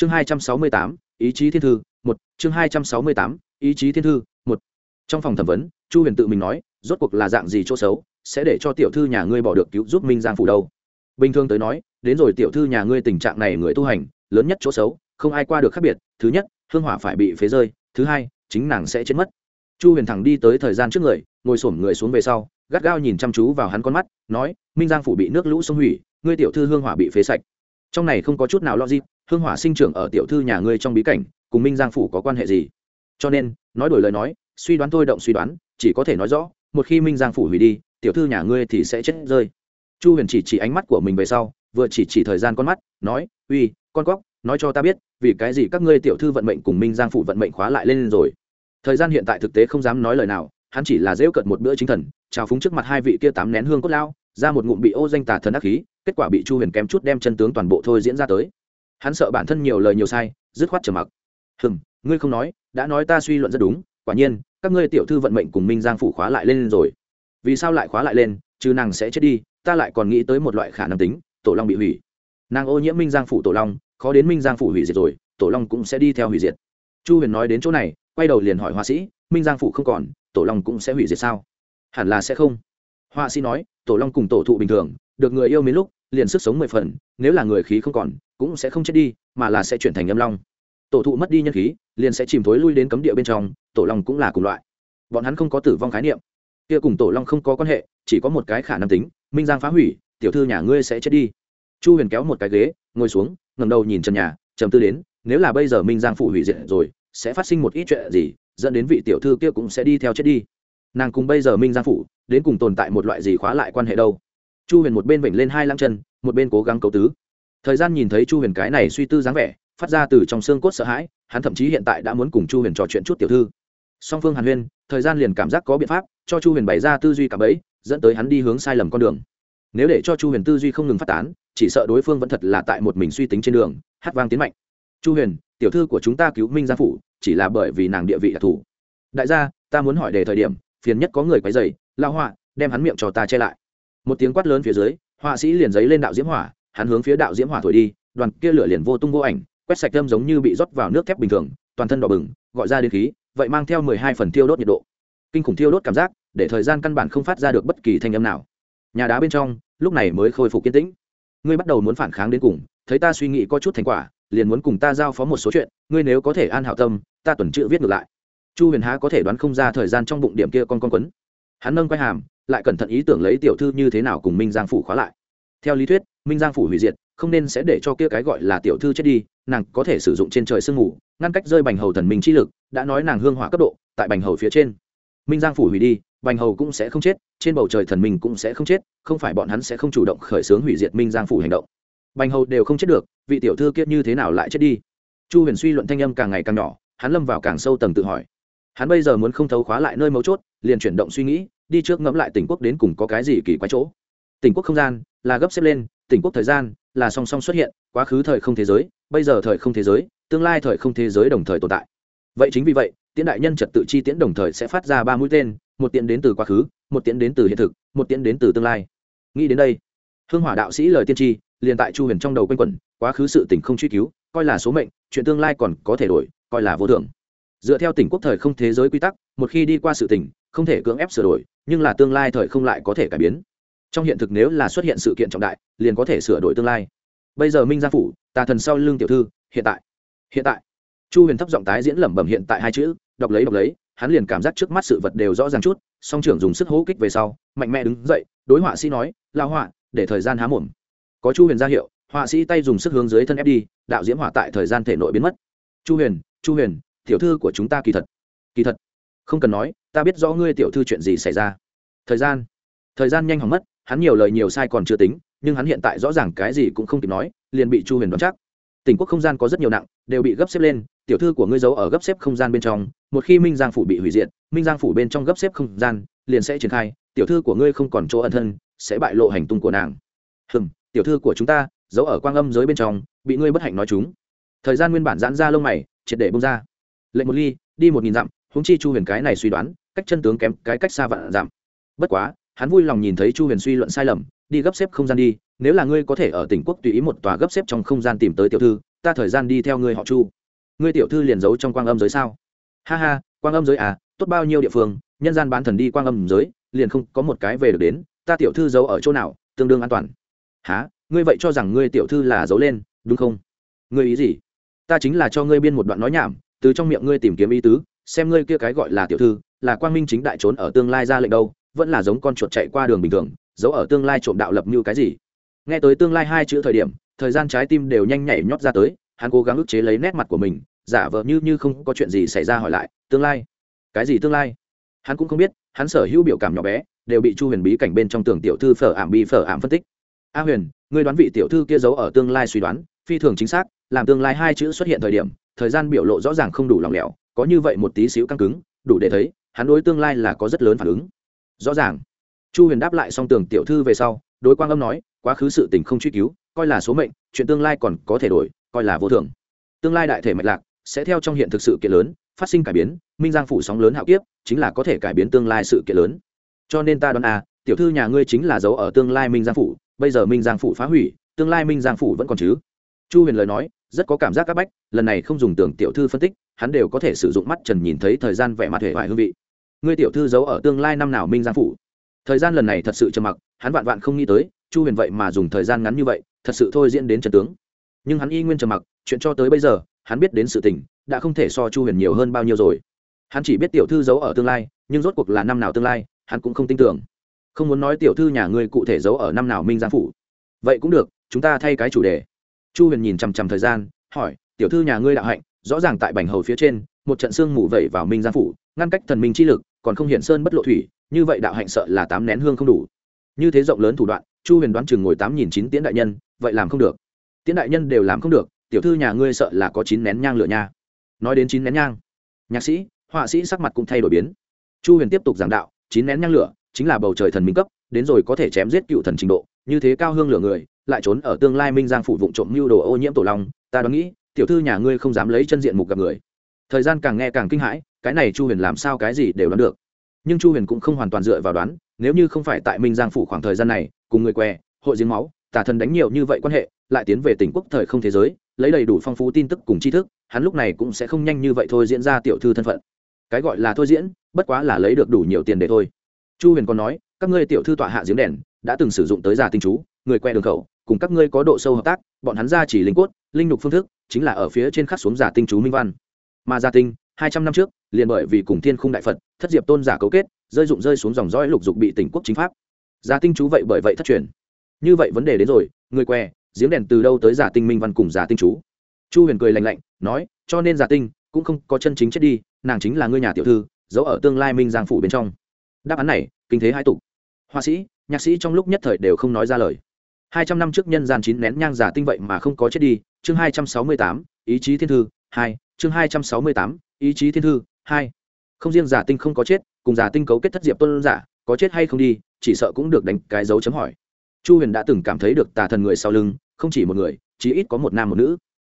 chương hai trăm sáu mươi tám, ý chí thiên thư, một. Chương hai trăm sáu mươi tám, ý chí thiên thư, một. Trong phòng thẩm vấn, chu huyền tự mình nói, rốt cuộc là dạng gì chỗ xấu, sẽ để cho tiểu thư nhà ngươi bỏ được cứu giúp minh giang phủ đâu? Bình thường tới nói, đến rồi tiểu thư nhà ngươi tình trạng này người tu hành, lớn nhất chỗ xấu, không ai qua được khác biệt. Thứ nhất, hương hỏa phải bị phế rơi. Thứ hai, chính nàng sẽ chết mất. Chu huyền thẳng đi tới thời gian trước người, ngồi xổm người xuống về sau, gắt gao nhìn chăm chú vào hắn con mắt, nói, minh giang phủ bị nước lũ xông hủy, ngươi tiểu thư hương hỏa bị phế sạch. Trong này không có chút nào logic hương hỏa sinh trưởng ở tiểu thư nhà ngươi trong bí cảnh, cùng minh giang phủ có quan hệ gì? Cho nên, nói đổi lời nói, suy đoán thôi động suy đoán, chỉ có thể nói rõ, một khi minh giang phủ hủy đi, tiểu thư nhà ngươi thì sẽ chết rơi. Chu huyền chỉ chỉ ánh mắt của mình về sau, vừa chỉ chỉ thời gian con mắt, nói, uy, con cóc, nói cho ta biết, vì cái gì các ngươi tiểu thư vận mệnh cùng minh giang phủ vận mệnh khóa lại lên rồi? Thời gian hiện tại thực tế không dám nói lời nào, hắn chỉ là dễu cận một bữa chính thần, trào phúng trước mặt hai vị kia tám nén hương cốt lao, ra một ngụm bị ô danh tà thần ác khí, kết quả bị chu huyền kém chút đem chân tướng toàn bộ thôi diễn ra tới hắn sợ bản thân nhiều lời nhiều sai, dứt khoát trở mặc. Hừm, ngươi không nói, đã nói ta suy luận rất đúng, quả nhiên, các ngươi tiểu thư vận mệnh cùng minh giang phủ khóa lại lên rồi. Vì sao lại khóa lại lên, chứ nàng sẽ chết đi, ta lại còn nghĩ tới một loại khả năng tính, tổ long bị hủy. Nàng ô nhiễm minh giang phủ tổ long, khó đến minh giang phủ hủy diệt rồi, tổ long cũng sẽ đi theo hủy diệt. Chu huyền nói đến chỗ này, quay đầu liền hỏi họa sĩ, minh giang phủ không còn, tổ long cũng sẽ hủy diệt sao? Hẳn là sẽ không. Họa sĩ nói, tổ long cùng tổ thụ bình thường, được người yêu mến lúc, liền sức sống mười phần, nếu là người khí không còn cũng sẽ không chết đi, mà là sẽ chuyển thành âm long. Tổ thụ mất đi nhân khí, liền sẽ chìm thối lui đến cấm địa bên trong, tổ long cũng là cùng loại. Bọn hắn không có tử vong khái niệm. Kia cùng tổ long không có quan hệ, chỉ có một cái khả năng tính, minh giang phá hủy, tiểu thư nhà ngươi sẽ chết đi. Chu huyền kéo một cái ghế, ngồi xuống ngầm đầu nhìn trần nhà, trầm tư đến, nếu là bây giờ minh giang phủ hủy diệt rồi, sẽ phát sinh một ít chuyện gì, dẫn đến vị tiểu thư kia cũng sẽ đi theo chết đi. Nàng cùng bây giờ minh giang phủ, đến cùng tồn tại một loại gì khóa lại quan hệ đâu? Chu huyền một bên vểnh lên hai lăng chân, một bên cố gắng cấu tứ thời gian nhìn thấy chu huyền cái này suy tư dáng vẻ, phát ra từ trong xương cốt sợ hãi, hắn thậm chí hiện tại đã muốn cùng chu huyền trò chuyện chút tiểu thư. Song phương hàn huyên, thời gian liền cảm giác có biện pháp, cho chu huyền bày ra tư duy cả ấy dẫn tới hắn đi hướng sai lầm con đường. Nếu để cho chu huyền tư duy không ngừng phát tán, chỉ sợ đối phương vẫn thật là tại một mình suy tính trên đường, hát vang tiến mạnh. Chu huyền, tiểu thư của chúng ta cứu minh gia phủ, chỉ là bởi vì nàng địa vị đặc thù. Đại gia, ta muốn hỏi đề thời điểm, phiền nhất có người quấy dày lao họa, đem hắn miệng cho ta che lại. Một tiếng quát lớn phía dưới, họa sĩ liền giấy lên đạo diễm hỏa hắn hướng phía đạo diễm hỏa thổi đi, đoàn kia lửa liền vô tung vô ảnh, quét sạch thơm giống như bị rót vào nước thép bình thường, toàn thân đỏ bừng, gọi ra đến khí, vậy mang theo mười hai phần thiêu đốt nhiệt độ. Kinh khủng thiêu đốt cảm giác, để thời gian căn bản không phát ra được bất kỳ thanh âm nào. Nhà đá bên trong, lúc này mới khôi phục kiên tĩnh. Ngươi bắt đầu muốn phản kháng đến cùng, thấy ta suy nghĩ có chút thành quả, liền muốn cùng ta giao phó một số chuyện, ngươi nếu có thể an hảo tâm, ta tuần chữ viết ngược lại. Chu huyền há có thể đoán không ra thời gian trong bụng điểm kia con con quấn. Hắn nâng quay hàm, lại cẩn thận ý tưởng lấy tiểu thư như thế nào cùng minh giang phủ khóa lại. Theo lý thuyết minh giang phủ hủy diệt, không nên sẽ để cho kia cái gọi là tiểu thư chết đi, nàng có thể sử dụng trên trời sương mù, ngăn cách rơi bành hầu thần minh chi lực, đã nói nàng hương hỏa cấp độ, tại bành hầu phía trên. Minh giang phủ hủy đi, bành hầu cũng sẽ không chết, trên bầu trời thần minh cũng sẽ không chết, không phải bọn hắn sẽ không chủ động khởi xướng hủy diệt minh giang phủ hành động. Bành hầu đều không chết được, vị tiểu thư kia như thế nào lại chết đi? Chu huyền suy luận thanh âm càng ngày càng nhỏ, hắn lâm vào càng sâu tầng tự hỏi. Hắn bây giờ muốn không thấu khóa lại nơi mấu chốt, liền chuyển động suy nghĩ, đi trước ngẫm lại tỉnh quốc đến cùng có cái gì kỳ quái chỗ. Tỉnh quốc không gian, là gấp xếp lên tỉnh quốc thời gian, là song song xuất hiện, quá khứ thời không thế giới, bây giờ thời không thế giới, tương lai thời không thế giới đồng thời tồn tại. Vậy chính vì vậy, tiễn đại nhân trật tự chi tiễn đồng thời sẽ phát ra ba mũi tên, một tiễn đến từ quá khứ, một tiễn đến từ hiện thực, một tiễn đến từ tương lai. Nghĩ đến đây, hương hỏa đạo sĩ lời tiên tri, liền tại chu huyền trong đầu quanh quẩn, quá khứ sự tình không truy cứu, coi là số mệnh, chuyện tương lai còn có thể đổi, coi là vô thường. Dựa theo tỉnh quốc thời không thế giới quy tắc, một khi đi qua sự tình, không thể cưỡng ép sửa đổi, nhưng là tương lai thời không lại có thể cải biến trong hiện thực nếu là xuất hiện sự kiện trọng đại, liền có thể sửa đổi tương lai. Bây giờ minh gia phủ, tà thần sau lưng tiểu thư, hiện tại hiện tại. Chu huyền thấp giọng tái diễn lẩm bẩm hiện tại hai chữ, đọc lấy đọc lấy, hắn liền cảm giác trước mắt sự vật đều rõ ràng chút, song trưởng dùng sức hỗ kích về sau, mạnh mẽ đứng dậy, đối họa sĩ nói lao họa, để thời gian há mồm. Có chu huyền ra hiệu, họa sĩ tay dùng sức hướng dưới thân ép đi, đạo diễm hỏa tại thời gian thể nội biến mất. Chu huyền chu huyền, tiểu thư của chúng ta kỳ thật kỳ thật, không cần nói, ta biết rõ ngươi tiểu thư chuyện gì xảy ra. Thời gian thời gian nhanh hỏng mất hắn nhiều lời nhiều sai còn chưa tính, nhưng hắn hiện tại rõ ràng cái gì cũng không kịp nói, liền bị chu huyền đoán chắc. Tỉnh quốc không gian có rất nhiều nặng, đều bị gấp xếp lên, tiểu thư của ngươi giấu ở gấp xếp không gian bên trong, một khi minh giang phủ bị hủy diệt, minh giang phủ bên trong gấp xếp không gian liền sẽ triển khai, tiểu thư của ngươi không còn chỗ ẩn thân, sẽ bại lộ hành tung của nàng. Hừm, tiểu thư của chúng ta, giấu ở quang âm giới bên trong, bị ngươi bất hạnh nói chúng. Thời gian nguyên bản giãn ra lông mày, triệt để bông ra. Lệnh một ly, đi một nghìn dặm húng chi chu huyền cái này suy đoán, cách chân tướng kém cái cách xa vạn dặm. Bất quá hắn vui lòng nhìn thấy chu huyền suy luận sai lầm, đi gấp xếp không gian đi, nếu là ngươi có thể ở tỉnh quốc tùy ý một tòa gấp xếp trong không gian tìm tới tiểu thư, ta thời gian đi theo ngươi họ chu. Ngươi tiểu thư liền giấu trong quang âm giới sao? Ha ha, quang âm giới à tốt bao nhiêu địa phương, nhân gian bán thần đi quang âm giới, liền không có một cái về được đến, ta tiểu thư giấu ở chỗ nào, tương đương an toàn. Há ngươi vậy cho rằng ngươi tiểu thư là giấu lên, đúng không? Ngươi ý gì? Ta chính là cho ngươi biên một đoạn nói nhảm, từ trong miệng ngươi tìm kiếm ý tứ, xem ngươi kia cái gọi là tiểu thư, là quang minh chính đại trốn ở tương lai ra lệnh đâu vẫn là giống con chuột chạy qua đường bình thường, giấu ở tương lai trộm đạo lập như cái gì. Nghe tới tương lai hai chữ thời điểm, thời gian trái tim đều nhanh nhảy nhót ra tới, hắn cố gắng ức chế lấy nét mặt của mình, giả vờ như như không có chuyện gì xảy ra hỏi lại, tương lai? Cái gì tương lai? Hắn cũng không biết, hắn sở hữu biểu cảm nhỏ bé, đều bị chu huyền bí cảnh bên trong tường tiểu thư phở ảm bi phở ảm phân tích. A huyền, ngươi đoán vị tiểu thư kia giấu ở tương lai suy đoán, phi thường chính xác, làm tương lai hai chữ xuất hiện thời điểm, thời gian biểu lộ rõ ràng không đủ lòng lẻo, có như vậy một tí xíu căng cứng, đủ để thấy, hắn đối tương lai là có rất lớn phản ứng rõ ràng. Chu huyền đáp lại xong tường tiểu thư về sau, đối quang âm nói, quá khứ sự tình không truy cứu, coi là số mệnh, chuyện tương lai còn có thể đổi, coi là vô thường. Tương lai đại thể mạch lạc, sẽ theo trong hiện thực sự kiện lớn, phát sinh cải biến, minh giang phủ sóng lớn hạo kiếp, chính là có thể cải biến tương lai sự kiện lớn. Cho nên ta đoán à tiểu thư nhà ngươi chính là giấu ở tương lai minh giang phủ, bây giờ minh giang phủ phá hủy, tương lai minh giang phủ vẫn còn chứ? Chu huyền lời nói, rất có cảm giác c áp bách, lần này không dùng tưởng tiểu thư phân tích, hắn đều có thể sử dụng mắt trần nhìn thấy thời gian vẻ mặt hệ hoại hương vị ngươi tiểu thư giấu ở tương lai năm nào minh giang phủ. Thời gian lần này thật sự trầm mặc, hắn vạn vạn không nghĩ tới, chu huyền vậy mà dùng thời gian ngắn như vậy, thật sự thôi diễn đến trần tướng. Nhưng hắn y nguyên trầm mặc, chuyện cho tới bây giờ, hắn biết đến sự tình, đã không thể so chu huyền nhiều hơn bao nhiêu rồi. Hắn chỉ biết tiểu thư giấu ở tương lai, nhưng rốt cuộc là năm nào tương lai, hắn cũng không tin tưởng. Không muốn nói tiểu thư nhà ngươi cụ thể giấu ở năm nào minh giang phủ. Vậy cũng được, chúng ta thay cái chủ đề. Chu huyền nhìn chằm chằm thời gian, hỏi, tiểu thư nhà ngươi đạo hạnh, rõ ràng tại bành hầu phía trên, một trận xương mù vẩy vào minh giang phủ ngăn cách thần minh chi lực, còn không hiện sơn bất lộ thủy, như vậy đạo hạnh sợ là tám nén hương không đủ. Như thế rộng lớn thủ đoạn, chu huyền đoán chừng ngồi tám nghìn chín tiễn đại nhân, vậy làm không được. Tiễn đại nhân đều làm không được, tiểu thư nhà ngươi sợ là có chín nén nhang lửa nha. Nói đến chín nén nhang, nhạc sĩ, họa sĩ sắc mặt cũng thay đổi biến. Chu huyền tiếp tục giảng đạo, chín nén nhang lửa chính là bầu trời thần minh cấp, đến rồi có thể chém giết cựu thần trình độ, như thế cao hương lửa người, lại trốn ở tương lai minh giang phủ vụ trộm mưu đồ ô nhiễm tổ long, ta đoán nghĩ, tiểu thư nhà ngươi không dám lấy chân diện mục gặp người thời gian càng nghe càng kinh hãi, cái này chu huyền làm sao cái gì đều đoán được. Nhưng chu huyền cũng không hoàn toàn dựa vào đoán, nếu như không phải tại minh giang phủ khoảng thời gian này, cùng người què, hội giếng máu, tà thần đánh nhiều như vậy quan hệ, lại tiến về tỉnh quốc thời không thế giới, lấy đầy đủ phong phú tin tức cùng tri thức, hắn lúc này cũng sẽ không nhanh như vậy thôi diễn ra tiểu thư thân phận. Cái gọi là thôi diễn, bất quá là lấy được đủ nhiều tiền để thôi. Chu huyền còn nói, các ngươi tiểu thư tọa hạ giếng đèn, đã từng sử dụng tới giả tinh chú, người que đường khẩu, cùng các ngươi có độ sâu hợp tác, bọn hắn ra chỉ linh cốt, linh lục phương thức, chính là ở phía trên khắc xuống giả tinh chú minh văn mà gia tinh, hai trăm năm trước, liền bởi vì cùng thiên khung đại phật, thất diệp tôn giả cấu kết, rơi dụng rơi xuống dòng dõi lục dục bị tỉnh quốc chính pháp. Gia tinh chú vậy bởi vậy thất truyền. Như vậy vấn đề đến rồi, người que giếng đèn từ đâu tới giả tinh minh văn cùng giả tinh chú? Chu huyền cười lạnh lạnh, nói, cho nên giả tinh cũng không có chân chính chết đi, nàng chính là ngươi nhà tiểu thư, giấu ở tương lai minh giang phủ bên trong. Đáp án này, kinh thế hai tục. Họa sĩ, nhạc sĩ trong lúc nhất thời đều không nói ra lời. Hai trăm năm trước nhân gian chín nén nhang giả tinh vậy mà không có chết đi, chương hai trăm sáu mươi tám, ý chí thiên thư, hai chương hai trăm sáu mươi tám, ý chí thiên thư, hai. Không riêng giả tinh không có chết, cùng giả tinh cấu kết thất diệp tôn giả, có chết hay không đi, chỉ sợ cũng được đánh cái dấu chấm hỏi. Chu huyền đã từng cảm thấy được tà thần người sau lưng, không chỉ một người chỉ ít có một nam một nữ.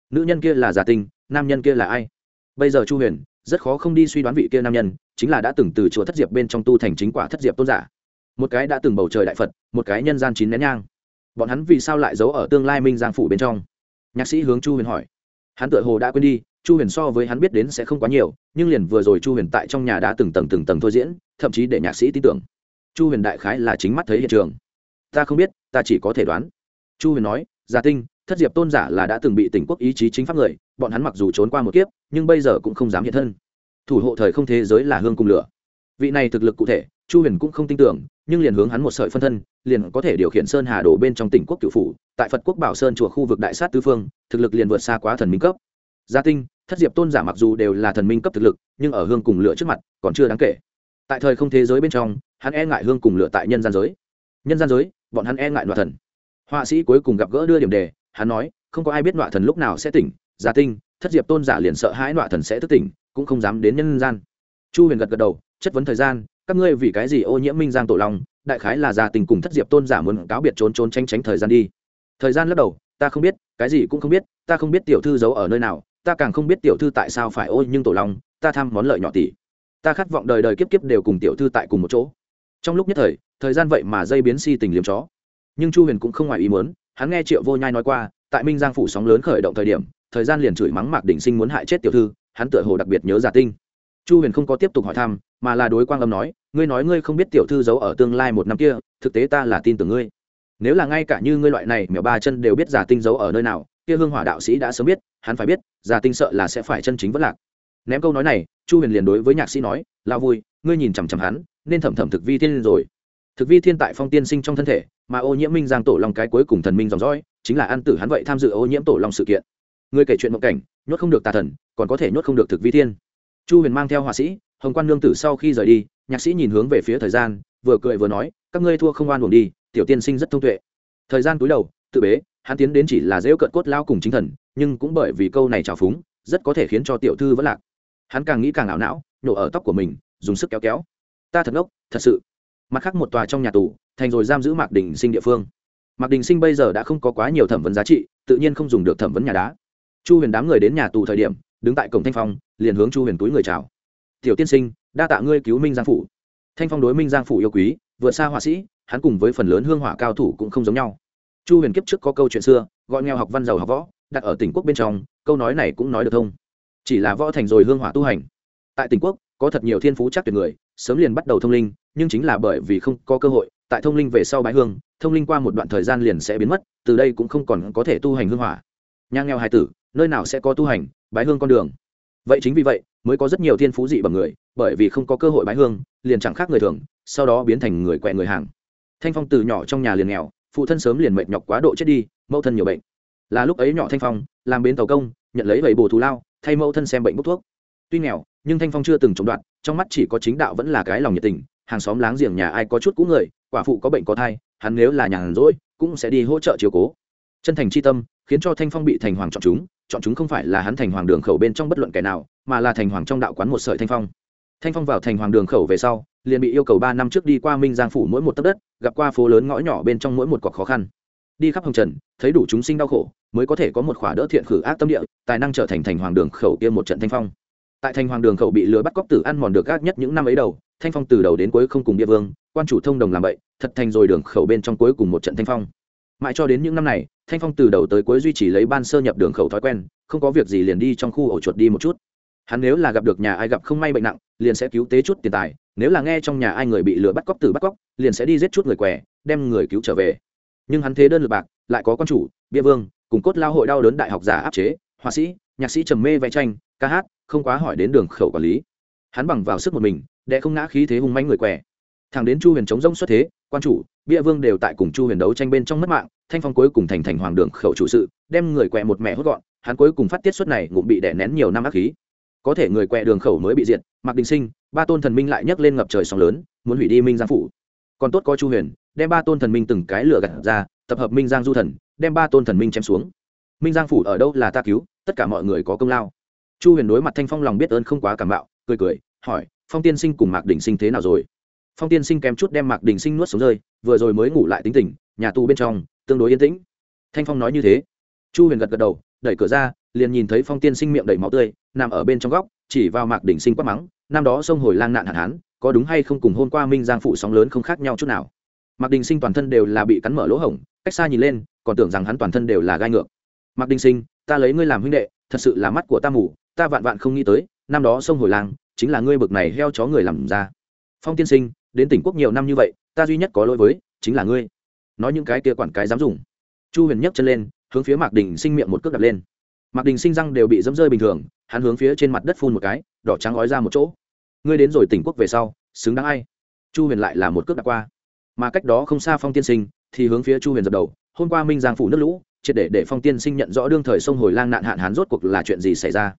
Nữ nhân kia là giả tinh, nam nhân kia là ai? Bây giờ chu huyền, rất khó không đi suy đoán vị kia nam nhân, chính là đã từng từ chùa thất diệp bên trong tu thành chính quả thất diệp tôn giả. Một cái đã từng bầu trời đại phật, một cái nhân gian chín nén nhang. Bọn hắn vì sao lại giấu ở tương lai minh giang phủ bên trong? Nhạc sĩ hướng chu huyền hỏi. Hắn tựa hồ đã quên đi chu huyền so với hắn biết đến sẽ không quá nhiều, nhưng liền vừa rồi chu huyền tại trong nhà đã từng tầng từng tầng thôi diễn, thậm chí để nhạc sĩ tin tưởng. Chu huyền đại khái là chính mắt thấy hiện trường. Ta không biết, ta chỉ có thể đoán. Chu huyền nói, gia tinh, thất diệp tôn giả là đã từng bị tỉnh quốc ý chí chính pháp người, bọn hắn mặc dù trốn qua một kiếp, nhưng bây giờ cũng không dám hiện thân. Thủ hộ thời không thế giới là hương cùng lửa. Vị này thực lực cụ thể, chu huyền cũng không tin tưởng, nhưng liền hướng hắn một sợi phân thân, liền có thể điều khiển sơn hà đổ bên trong tỉnh quốc cựu phủ. Tại phật quốc bảo sơn chùa khu vực đại sát tứ phương, thực lực liền vượt xa quá thần minh cấp gia tinh, thất diệp tôn giả mặc dù đều là thần minh cấp thực lực, nhưng ở hương cùng lửa trước mặt còn chưa đáng kể. Tại thời không thế giới bên trong, hắn e ngại hương cùng lửa tại nhân gian giới. Nhân gian giới, bọn hắn e ngại nọa thần. Họa sĩ cuối cùng gặp gỡ đưa điểm đề, hắn nói, không có ai biết nọa thần lúc nào sẽ tỉnh, gia tinh, thất diệp tôn giả liền sợ hãi nọa thần sẽ thức tỉnh, cũng không dám đến nhân gian. Chu huyền gật gật đầu, chất vấn thời gian, các ngươi vì cái gì ô nhiễm minh giang tổ long, đại khái là gia tình cùng thất diệp tôn giả muốn cáo biệt trốn trốn tranh tránh thời gian đi. Thời gian lắc đầu, ta không biết, cái gì cũng không biết, ta không biết tiểu thư giấu ở nơi nào ta càng không biết tiểu thư tại sao phải ôi nhưng tổ long, ta tham món lợi nhỏ tỷ. Ta khát vọng đời đời kiếp kiếp đều cùng tiểu thư tại cùng một chỗ. Trong lúc nhất thời thời gian vậy mà dây biến si tình liếm chó. Nhưng chu huyền cũng không ngoài ý muốn, hắn nghe triệu vô nhai nói qua, tại minh giang phủ sóng lớn khởi động thời điểm, thời gian liền chửi mắng mạc đình sinh muốn hại chết tiểu thư, hắn tựa hồ đặc biệt nhớ giả tinh. Chu huyền không có tiếp tục hỏi thăm, mà là đối quang âm nói, ngươi nói ngươi không biết tiểu thư giấu ở tương lai một năm kia, thực tế ta là tin tưởng ngươi. Nếu là ngay cả như ngươi loại này mèo ba chân đều biết giả tinh giấu ở nơi nào kia hương hỏa đạo sĩ đã sớm biết, hắn phải biết, già tinh sợ là sẽ phải chân chính vất lạc. Ném câu nói này, chu huyền liền đối với nhạc sĩ nói lao vui, ngươi nhìn chằm chằm hắn, nên thẩm thẩm thực vi thiên rồi. Thực vi thiên tại phong tiên sinh trong thân thể, mà ô nhiễm minh giang tổ long cái cuối cùng thần minh dòng dõi, chính là ăn tử hắn vậy tham dự ô nhiễm tổ long sự kiện. Ngươi kể chuyện mộng cảnh, nhốt không được tà thần, còn có thể nhốt không được thực vi thiên. Chu huyền mang theo họa sĩ, hồng quan nương tử sau khi rời đi, nhạc sĩ nhìn hướng về phía thời gian, vừa cười vừa nói, các ngươi thua không oan buồn đi, tiểu tiên sinh rất thông tuệ. Thời gian túi đầu, tự bế hắn tiến đến chỉ là dễ cận cốt lao cùng chính thần, nhưng cũng bởi vì câu này trào phúng, rất có thể khiến cho tiểu thư vẫn lạc. Hắn càng nghĩ càng ảo não, nhổ ở tóc của mình, dùng sức kéo kéo. Ta thật ngốc, thật sự. Mặt khác một tòa trong nhà tù, thành rồi giam giữ mạc đình sinh địa phương. Mạc đình sinh bây giờ đã không có quá nhiều thẩm vấn giá trị, tự nhiên không dùng được thẩm vấn nhà đá. Chu huyền đám người đến nhà tù thời điểm, đứng tại cổng thanh phong, liền hướng chu huyền túi người chào. Tiểu tiên sinh, đa tạ ngươi cứu minh giang phủ. Thanh phong đối minh giang phủ yêu quý, vượt xa họa sĩ, hắn cùng với phần lớn hương hỏa cao thủ cũng không giống nhau chu huyền kiếp trước có câu chuyện xưa, gọi nghèo học văn giàu học võ, đặt ở tỉnh quốc bên trong, câu nói này cũng nói được thông. Chỉ là võ thành rồi hương hỏa tu hành. Tại tỉnh quốc, có thật nhiều thiên phú chắc tuyệt người, sớm liền bắt đầu thông linh, nhưng chính là bởi vì không có cơ hội, tại thông linh về sau bái hương, thông linh qua một đoạn thời gian liền sẽ biến mất, từ đây cũng không còn có thể tu hành hương hỏa. Nhang nghèo hai tử, nơi nào sẽ có tu hành, bái hương con đường. Vậy chính vì vậy, mới có rất nhiều thiên phú dị bằng người, bởi vì không có cơ hội bái hương, liền chẳng khác người thường, sau đó biến thành người quẹ người hàng. Thanh phong từ nhỏ trong nhà liền nghèo phụ thân sớm liền mệt nhọc quá độ chết đi, mẫu thân nhiều bệnh. Là lúc ấy nhỏ thanh phong, làm bến tàu công, nhận lấy bảy bồ thù lao, thay mẫu thân xem bệnh bốc thuốc. Tuy nghèo, nhưng thanh phong chưa từng chống đoạn trong mắt chỉ có chính đạo vẫn là cái lòng nhiệt tình, hàng xóm láng giềng nhà ai có chút cũ người, quả phụ có bệnh có thai, hắn nếu là nhàn rỗi, cũng sẽ đi hỗ trợ chiều cố. Chân thành c h i tâm, khiến cho thanh phong bị thành hoàng chọn chúng chọn chúng không phải là hắn thành hoàng đường khẩu bên trong bất luận kẻ nào, mà là thành hoàng trong đạo quán một sợi thanh phong thanh phong vào thành hoàng đường khẩu về sau, liền bị yêu cầu ba năm trước đi qua minh giang phủ mỗi một tấc đất, gặp qua phố lớn ngõ nhỏ bên trong mỗi một cọc khó khăn. Đi khắp hồng trần, thấy đủ chúng sinh đau khổ, mới có thể có một khỏa đỡ thiện khử ác tâm địa, tài năng trở thành thành hoàng đường khẩu kia một trận thanh phong. Tại thành hoàng đường khẩu bị lừa bắt cóc tử ăn mòn được gác nhất những năm ấy đầu, thanh phong từ đầu đến cuối không cùng địa vương, quan chủ thông đồng làm vậy, thật thành rồi đường khẩu bên trong cuối cùng một trận thanh phong. Mãi cho đến những năm này, thanh phong từ đầu tới cuối duy trì lấy ban sơ nhập đường khẩu thói quen, không có việc gì liền đi trong khu ổ chuột đi một chút hắn nếu là gặp được nhà ai gặp không may bệnh nặng, liền sẽ cứu tế chút tiền tài, nếu là nghe trong nhà ai người bị lừa bắt cóc từ bắt cóc, liền sẽ đi giết chút người què, đem người cứu trở về. Nhưng hắn thế đơn lượt bạc, lại có con chủ, bia vương, cùng cốt lao hội đau đớn đại học giả áp chế, họa sĩ, nhạc sĩ trầm mê vẽ tranh, ca hát, không quá hỏi đến đường khẩu quản lý. Hắn bằng vào sức một mình đệ không ngã khí thế hung manh người què. Thằng đến chu huyền chống rông xuất thế, quan chủ, bia vương đều tại cùng chu huyền đấu tranh bên trong mất mạng, thanh phong cuối cùng thành thành hoàng đường khẩu chủ sự, đem người què một mẹ hốt gọn, hắn cuối cùng phát tiết suất này ngụm bị đẻ nén nhiều năm ác khí có thể người quẹ đường khẩu mới bị diệt mặc đình sinh, ba tôn thần minh lại nhấc lên ngập trời sóng lớn, muốn hủy đi minh giang phủ. Còn tốt có chu huyền, đem ba tôn thần minh từng cái lửa gặt ra, tập hợp minh giang du thần, đem ba tôn thần minh chém xuống. Minh giang phủ ở đâu là ta cứu, tất cả mọi người có công lao. Chu huyền đối mặt thanh phong lòng biết ơn không quá cảm bạo, cười cười, hỏi, phong tiên sinh cùng mạc đình sinh thế nào rồi? Phong tiên sinh kém chút đem mạc đình sinh nuốt xuống rơi, vừa rồi mới ngủ lại tính tình, nhà tù bên trong, tương đối yên tĩnh. Thanh phong nói như thế. Chu huyền gật gật đầu, đẩy cửa ra liền nhìn thấy phong tiên sinh miệng đầy máu tươi, nằm ở bên trong góc, chỉ vào mạc đình sinh quát mắng, năm đó sông hồi lang nạn hạn hán, có đúng hay không cùng hôn qua minh giang phụ sóng lớn không khác nhau chút nào? Mạc đình sinh toàn thân đều là bị cắn mở lỗ hổng, cách xa nhìn lên, còn tưởng rằng hắn toàn thân đều là gai ngược. Mạc đình sinh, ta lấy ngươi làm huynh đệ, thật sự là mắt của ta mù, ta vạn vạn không nghĩ tới, năm đó sông hồi lang, chính là ngươi bực này heo chó người làm ra. Phong tiên sinh, đến tỉnh quốc nhiều năm như vậy, ta duy nhất có lỗi với, chính là ngươi. Nói những cái kia quản cái dám dùng. Chu huyền nhấc chân lên, hướng phía mạc đình sinh miệng một cước đập lên mạc đình sinh răng đều bị dẫm rơi bình thường, hắn hướng phía trên mặt đất phun một cái, đỏ trắng ói ra một chỗ. Ngươi đến rồi tỉnh quốc về sau, xứng đáng ai? Chu huyền lại là một cước đạp qua. Mà cách đó không xa phong tiên sinh, thì hướng phía chu huyền dập đầu, hôm qua minh giang phủ nước lũ, triệt để để phong tiên sinh nhận rõ đương thời sông hồi lang nạn hạn hán rốt cuộc là chuyện gì xảy ra.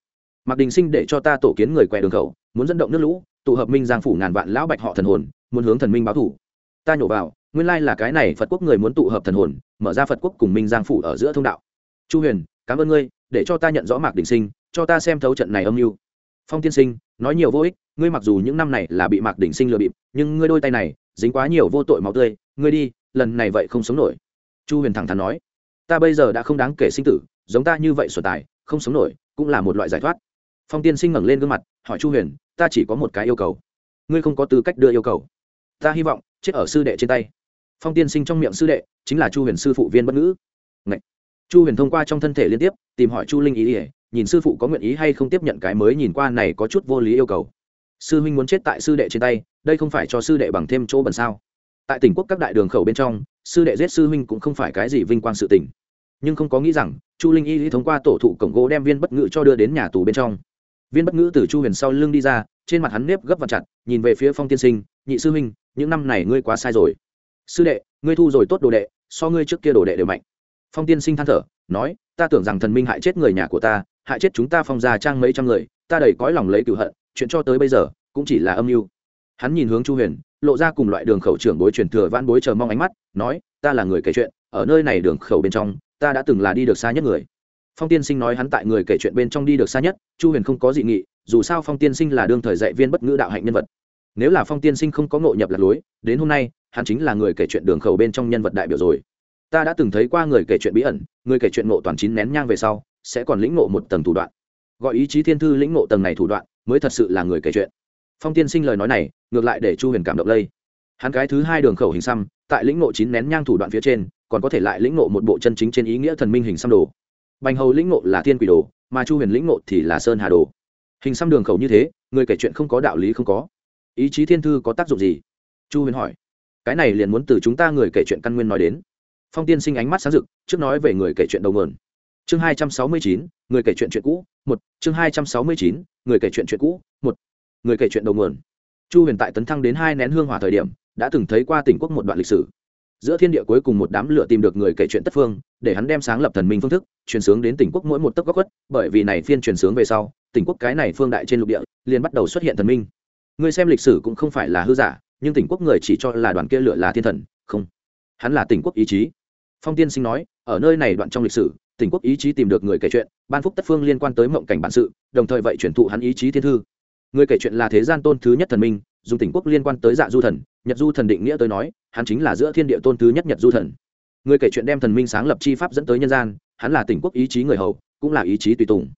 Mạc đình sinh để cho ta tổ kiến người quẹ đường khẩu, muốn dẫn động nước lũ, tụ hợp minh giang phủ ngàn vạn lão bạch họ thần hồn, muốn hướng thần minh báo thủ. Ta nhổ vào, nguyên lai là cái này phật quốc người muốn tụ hợp thần hồn, mở ra phật quốc cùng minh giang phủ ở giữa thông đạo. Chu huyền, cảm ơn ngươi để cho ta nhận rõ mạc đình sinh, cho ta xem thấu trận này âm mưu. Phong tiên sinh, nói nhiều vô ích, ngươi mặc dù những năm này là bị mạc đình sinh lừa bịp, nhưng ngươi đôi tay này, dính quá nhiều vô tội máu tươi, ngươi đi, lần này vậy không sống nổi. Chu huyền thẳng thắn nói, ta bây giờ đã không đáng kể sinh tử, giống ta như vậy sổ tài, không sống nổi, cũng là một loại giải thoát. Phong tiên sinh ngẩng lên gương mặt, hỏi chu huyền, ta chỉ có một cái yêu cầu. Ngươi không có tư cách đưa yêu cầu. Ta hy vọng, chết ở sư đệ trên tay. Phong tiên sinh trong miệng sư đệ, chính là chu huyền sư phụ viên bất ngữ. Ngậy chu huyền thông qua trong thân thể liên tiếp, tìm hỏi chu linh ý ỉa nhìn sư phụ có nguyện ý hay không tiếp nhận cái mới nhìn qua này có chút vô lý yêu cầu. Sư huynh muốn chết tại sư đệ trên tay, đây không phải cho sư đệ bằng thêm chỗ bẩn sao? Tại tỉnh quốc các đại đường khẩu bên trong, sư đệ giết sư huynh cũng không phải cái gì vinh quang sự tình. Nhưng không có nghĩ rằng, chu linh y thông qua tổ thụ cổng gỗ đem viên bất ngữ cho đưa đến nhà tù bên trong. Viên bất ngữ từ chu huyền sau lưng đi ra, trên mặt hắn nếp gấp và chặt, nhìn về phía phong tiên sinh, nhị sư huynh, những năm này ngươi quá sai rồi. Sư đệ, ngươi thu rồi tốt đồ đệ, so ngươi trước kia đồ đệ đều mạnh phong tiên sinh than thở, nói, ta tưởng rằng thần minh hại chết người nhà của ta, hại chết chúng ta phong gia trang mấy trăm người, ta đầy cõi lòng lấy cựu hận, chuyện cho tới bây giờ cũng chỉ là âm mưu. Hắn nhìn hướng chu huyền, lộ ra cùng loại đường khẩu trưởng bối truyền thừa van bối chờ mong ánh mắt, nói, ta là người kể chuyện, ở nơi này đường khẩu bên trong, ta đã từng là đi được xa nhất người. Phong tiên sinh nói hắn tại người kể chuyện bên trong đi được xa nhất, chu huyền không có dị nghị, dù sao phong tiên sinh là đương thời dạy viên bất ngữ đạo hạnh nhân vật. Nếu là phong tiên sinh không có ngộ nhập lạc lối, đến hôm nay, hắn chính là người kể chuyện đường khẩu bên trong nhân vật đại biểu rồi ta đã từng thấy qua người kể chuyện bí ẩn, người kể chuyện ngộ toàn chín nén nhang về sau, sẽ còn lĩnh ngộ một tầng thủ đoạn. Gọi ý chí thiên thư lĩnh ngộ tầng này thủ đoạn, mới thật sự là người kể chuyện. Phong tiên sinh lời nói này, ngược lại để chu huyền cảm động lây. Hắn cái thứ hai đường khẩu hình xăm, tại lĩnh ngộ chín nén nhang thủ đoạn phía trên, còn có thể lại lĩnh ngộ một bộ chân chính trên ý nghĩa thần minh hình xăm đồ. Bành hầu lĩnh ngộ là thiên quỷ đồ, mà chu huyền lĩnh ngộ thì là sơn hà đồ. Hình xăm đường khẩu như thế, người kể chuyện không có đạo lý không có. Ý chí thiên thư có tác dụng gì? Chu huyền hỏi. Cái này liền muốn từ chúng ta người kể chuyện căn nguyên nói đến phong tiên sinh ánh mắt sáng rực, trước nói về người kể chuyện đầu nguồn. Chương hai trăm sáu mươi chín, người kể chuyện chuyện cũ, một. Chương hai trăm sáu mươi chín, người kể chuyện chuyện cũ, một. Người kể chuyện đầu nguồn. Chu huyền tại tấn thăng đến hai nén hương hỏa thời điểm, đã từng thấy qua tỉnh quốc một đoạn lịch sử. Giữa thiên địa cuối cùng một đám lửa tìm được người kể chuyện tất phương, để hắn đem sáng lập thần minh phương thức, truyền sướng đến tỉnh quốc mỗi một tấc góc khuất, bởi vì này phiên truyền sướng về sau, tỉnh quốc cái này phương đại trên lục địa, liền bắt đầu xuất hiện thần minh. Người xem lịch sử cũng không phải là hư giả, nhưng tỉnh quốc người chỉ cho là đoàn kia lửa là thiên thần, không. Hắn là tỉnh quốc ý chí phong tiên sinh nói, ở nơi này đoạn trong lịch sử, tỉnh quốc ý chí tìm được người kể chuyện, ban phúc tất phương liên quan tới mộng cảnh bản sự, đồng thời vậy chuyển thụ hắn ý chí thiên thư. Người kể chuyện là thế gian tôn thứ nhất thần minh, dùng tỉnh quốc liên quan tới dạ du thần, nhật du thần định nghĩa tới nói, hắn chính là giữa thiên địa tôn thứ nhất nhật du thần. Người kể chuyện đem thần minh sáng lập chi pháp dẫn tới nhân gian, hắn là tỉnh quốc ý chí người hầu, cũng là ý chí tùy tùng.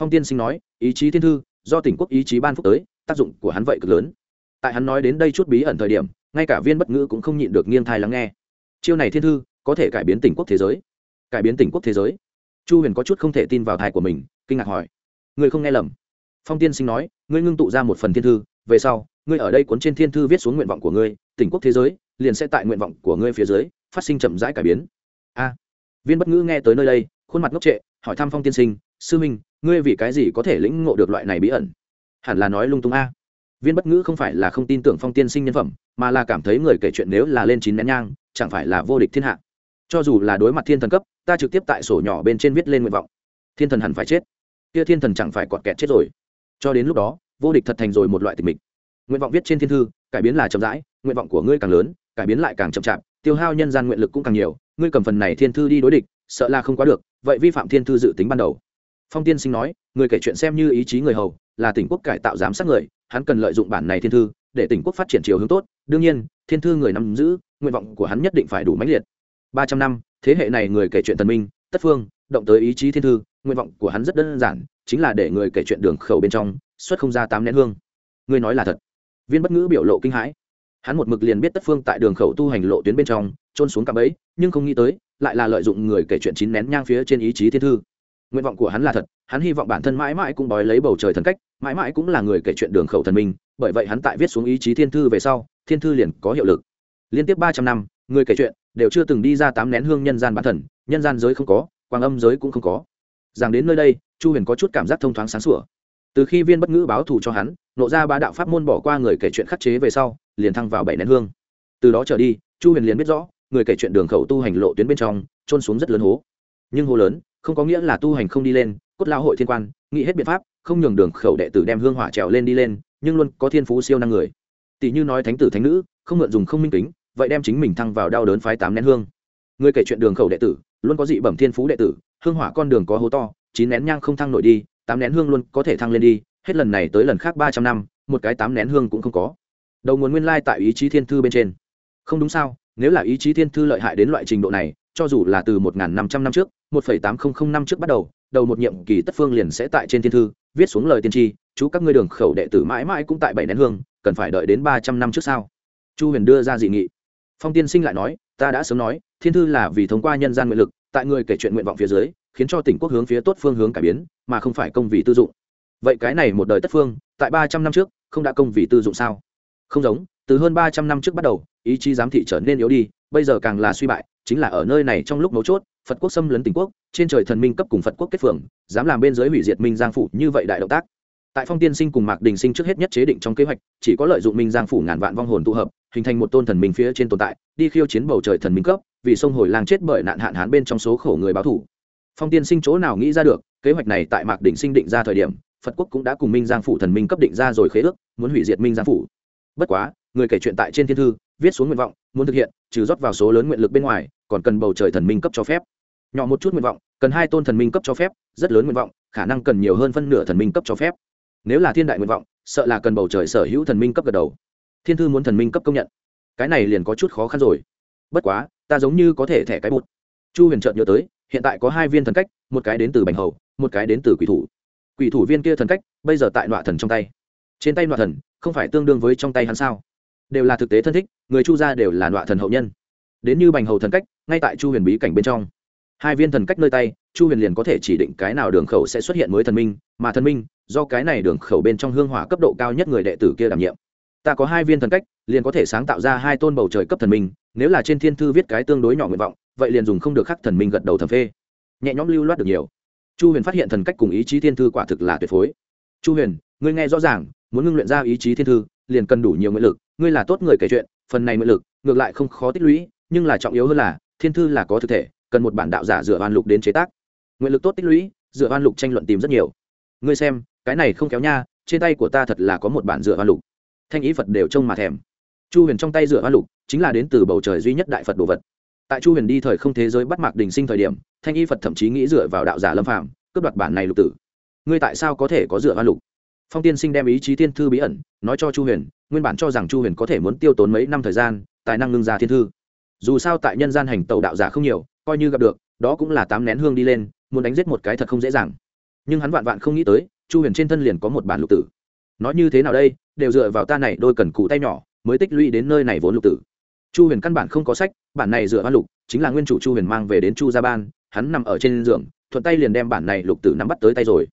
Phong tiên sinh nói, ý chí thiên thư, do tỉnh quốc ý chí ban phúc tới, tác dụng của hắn vậy cực lớn. Tại hắn nói đến đây chút bí ẩn thời điểm, ngay cả viên bất ngữ cũng không nhịn được nghiêng thai lắng nghe. Chiêu này thiên thư có thể cải biến tình quốc thế giới. Cải biến tình quốc thế giới? Chu huyền có chút không thể tin vào thai của mình, kinh ngạc hỏi. Người không nghe lầm. Phong tiên sinh nói, ngươi ngưng tụ ra một phần thiên thư, về sau, ngươi ở đây cuốn trên thiên thư viết xuống nguyện vọng của ngươi tình quốc thế giới, liền sẽ tại nguyện vọng của ngươi phía dưới, phát sinh chậm rãi cải biến. A. Viên bất ngữ nghe tới nơi đây, khuôn mặt ngốc trệ, hỏi thăm phong tiên sinh, sư minh, ngươi vì cái gì có thể lĩnh ngộ được loại này bí ẩn? Hẳn là nói lung tung a. Viên bất ngữ không phải là không tin tưởng phong tiên sinh nhân phẩm, mà là cảm thấy người kể chuyện nếu là lên chín nén nhang, chẳng phải là vô địch thiên hạ cho dù là đối mặt thiên thần cấp, ta trực tiếp tại sổ nhỏ bên trên viết lên nguyện vọng. Thiên thần hẳn phải chết. Kia thiên thần chẳng phải quọt kẹt chết rồi. Cho đến lúc đó, vô địch thật thành rồi một loại tình mình nguyện vọng viết trên thiên thư, cải biến là chậm rãi, nguyện vọng của ngươi càng lớn, cải biến lại càng chậm chạp, tiêu hao nhân gian nguyện lực cũng càng nhiều, ngươi cầm phần này thiên thư đi đối địch, sợ là không quá được, vậy vi phạm thiên thư dự tính ban đầu. Phong tiên sinh nói, người kể chuyện xem như ý chí người hầu, là tỉnh quốc cải tạo giám sát người, hắn cần lợi dụng bản này thiên thư, để tỉnh quốc phát triển chiều hướng tốt. Đương nhiên, thiên thư người nắm giữ, nguyện vọng của hắn nhất định phải đủ mãnh liệt ba trăm năm, thế hệ này người kể chuyện thần minh, tất phương, động tới ý chí thiên thư, nguyện vọng của hắn rất đơn giản, chính là để người kể chuyện đường khẩu bên trong, xuất không ra tám nén hương. Ngươi nói là thật. Viên bất ngữ biểu lộ kinh hãi. Hắn một mực liền biết tất phương tại đường khẩu tu hành lộ tuyến bên trong, trôn xuống cạm ấy nhưng không nghĩ tới, lại là lợi dụng người kể chuyện chín nén nhang phía trên ý chí thiên thư. Nguyện vọng của hắn là thật, hắn hy vọng bản thân mãi mãi cũng bói lấy bầu trời thần cách, mãi mãi cũng là người kể chuyện đường khẩu thần minh, bởi vậy hắn tại viết xuống ý chí thiên thư về sau, thiên thư liền có hiệu lực. Liên tiếp ba trăm năm, người kể chuyện đều chưa từng đi ra tám nén hương nhân gian bản thần, nhân gian giới không có, quang âm giới cũng không có. Rằng đến nơi đây, chu huyền có chút cảm giác thông thoáng sáng sủa. Từ khi viên bất ngữ báo thù cho hắn, nộ ra ba đạo pháp môn bỏ qua người kể chuyện khắc chế về sau, liền thăng vào bảy nén hương. Từ đó trở đi, chu huyền liền biết rõ, người kể chuyện đường khẩu tu hành lộ tuyến bên trong trôn xuống rất lớn hố. Nhưng hố lớn, không có nghĩa là tu hành không đi lên, cốt lao hội thiên quan, nghĩ hết biện pháp, không nhường đường khẩu đệ tử đem hương hỏa trèo lên đi lên, nhưng luôn có thiên phú siêu năng người. Tỷ như nói thánh tử thánh nữ, không mượn dùng không minh kính vậy đem chính mình thăng vào đau đớn phái tám nén hương. Người kể chuyện đường khẩu đệ tử, luôn có dị bẩm thiên phú đệ tử, hương hỏa con đường có hố to, chín nén nhang không thăng nổi đi, tám nén hương luôn có thể thăng lên đi, hết lần này tới lần khác ba trăm năm, một cái tám nén hương cũng không có. Đầu nguồn nguyên lai tại ý chí thiên thư bên trên. Không đúng sao, nếu là ý chí thiên thư lợi hại đến loại trình độ này, cho dù là từ một năm trăm năm trước, một tám nghìn năm trước bắt đầu đầu một nhiệm kỳ tất phương liền sẽ tại trên thiên thư, viết xuống lời tiên tri, chú các ngươi đường khẩu đệ tử mãi mãi cũng tại bảy nén hương, cần phải đợi đến ba trăm năm trước sao? Chu huyền đưa ra dị nghị phong tiên sinh lại nói, ta đã sớm nói, thiên thư là vì thông qua nhân gian nguyện lực, tại người kể chuyện nguyện vọng phía dưới, khiến cho tỉnh quốc hướng phía tốt phương hướng cải biến, mà không phải công vì tư dụng. Vậy cái này một đời tất phương, tại ba trăm năm trước, không đã công vì tư dụng sao? Không giống, từ hơn ba trăm năm trước bắt đầu, ý chí giám thị trở nên yếu đi, bây giờ càng là suy bại, chính là ở nơi này trong lúc mấu chốt, phật quốc xâm lấn tỉnh quốc, trên trời thần minh cấp cùng phật quốc kết phường, dám làm bên giới hủy diệt minh giang phủ như vậy đại động tác. Tại phong tiên sinh cùng mạc đình sinh trước hết nhất chế định trong kế hoạch, chỉ có lợi dụng minh giang phủ ngàn vạn vong hồn tụ hợp hình thành một tôn thần minh phía trên tồn tại, đi khiêu chiến bầu trời thần minh cấp, vì sông hồi lang chết bởi nạn hạn hán bên trong số khổ người báo thủ. Phong tiên sinh chỗ nào nghĩ ra được, kế hoạch này tại mạc định sinh định ra thời điểm, phật quốc cũng đã cùng minh giang phủ thần minh cấp định ra rồi khế ước, muốn hủy diệt minh giang phủ. Bất quá, người kể chuyện tại trên thiên thư, viết xuống nguyện vọng, muốn thực hiện, trừ rót vào số lớn nguyện lực bên ngoài, còn cần bầu trời thần minh cấp cho phép. Nhỏ một chút nguyện vọng, cần hai tôn thần minh cấp cho phép, rất lớn nguyện vọng, khả năng cần nhiều hơn phân nửa thần minh cấp cho phép. Nếu là thiên đại nguyện vọng, sợ là cần bầu trời sở hữu thần minh cấp gật đầu thiên thư muốn thần minh cấp công nhận. Cái này liền có chút khó khăn rồi. Bất quá, ta giống như có thể thẻ cái bụt chu huyền trợn nhớ tới, hiện tại có hai viên thần cách, một cái đến từ bành hầu, một cái đến từ quỷ thủ. Quỷ thủ viên kia thần cách, bây giờ tại nọa thần trong tay. Trên tay nọa thần, không phải tương đương với trong tay hắn sao? Đều là thực tế thân thích, người chu gia đều là nọa thần hậu nhân. Đến như bành hầu thần cách, ngay tại chu huyền bí cảnh bên trong. Hai viên thần cách nơi tay, chu huyền liền có thể chỉ định cái nào đường khẩu sẽ xuất hiện mới thần minh, mà thần minh, do cái này đường khẩu bên trong hương hỏa cấp độ cao nhất người đệ tử kia đảm nhiệm ta có hai viên thần cách, liền có thể sáng tạo ra hai tôn bầu trời cấp thần minh, nếu là trên thiên thư viết cái tương đối nhỏ nguyện vọng, vậy liền dùng không được khắc thần minh gật đầu thầm phê. Nhẹ nhõm lưu loát được nhiều. Chu huyền phát hiện thần cách cùng ý chí thiên thư quả thực là tuyệt phối. Chu huyền, ngươi nghe rõ ràng, muốn ngưng luyện ra ý chí thiên thư, liền cần đủ nhiều nguyện lực, ngươi là tốt người kể chuyện, phần này nguyện lực, ngược lại không khó tích lũy, nhưng là trọng yếu hơn là, thiên thư là có thực thể, cần một bản đạo giả dựa oan lục đến chế tác. Nguyện lực tốt tích lũy, dựa oan lục tranh luận tìm rất nhiều. Ngươi xem, cái này không kéo nha, trên tay của ta thật là có một bản dựa oan lục thanh ý phật đều trông mà thèm. Chu huyền trong tay dựa hoa lục, chính là đến từ bầu trời duy nhất đại phật đồ vật. Tại chu huyền đi thời không thế giới bắt mạc đình sinh thời điểm, thanh y phật thậm chí nghĩ dựa vào đạo giả lâm phạm cướp đoạt bản này lục tử. Ngươi tại sao có thể có dựa hoa lục? Phong tiên sinh đem ý chí thiên thư bí ẩn, nói cho chu huyền, nguyên bản cho rằng chu huyền có thể muốn tiêu tốn mấy năm thời gian, tài năng ngưng ra thiên thư. Dù sao tại nhân gian hành tàu đạo giả không nhiều, coi như gặp được, đó cũng là tám nén hương đi lên, muốn đánh giết một cái thật không dễ dàng. Nhưng hắn vạn vạn không nghĩ tới, chu huyền trên thân liền có một bản lục tử. Nói như thế nào đây? Đều dựa vào ta này đôi cần cụ tay nhỏ, mới tích lũy đến nơi này vốn lục tử. Chu huyền căn bản không có sách, bản này dựa hoa lục, chính là nguyên chủ chu huyền mang về đến chu gia ban, hắn nằm ở trên giường, thuận tay liền đem bản này lục tử nắm bắt tới tay rồi.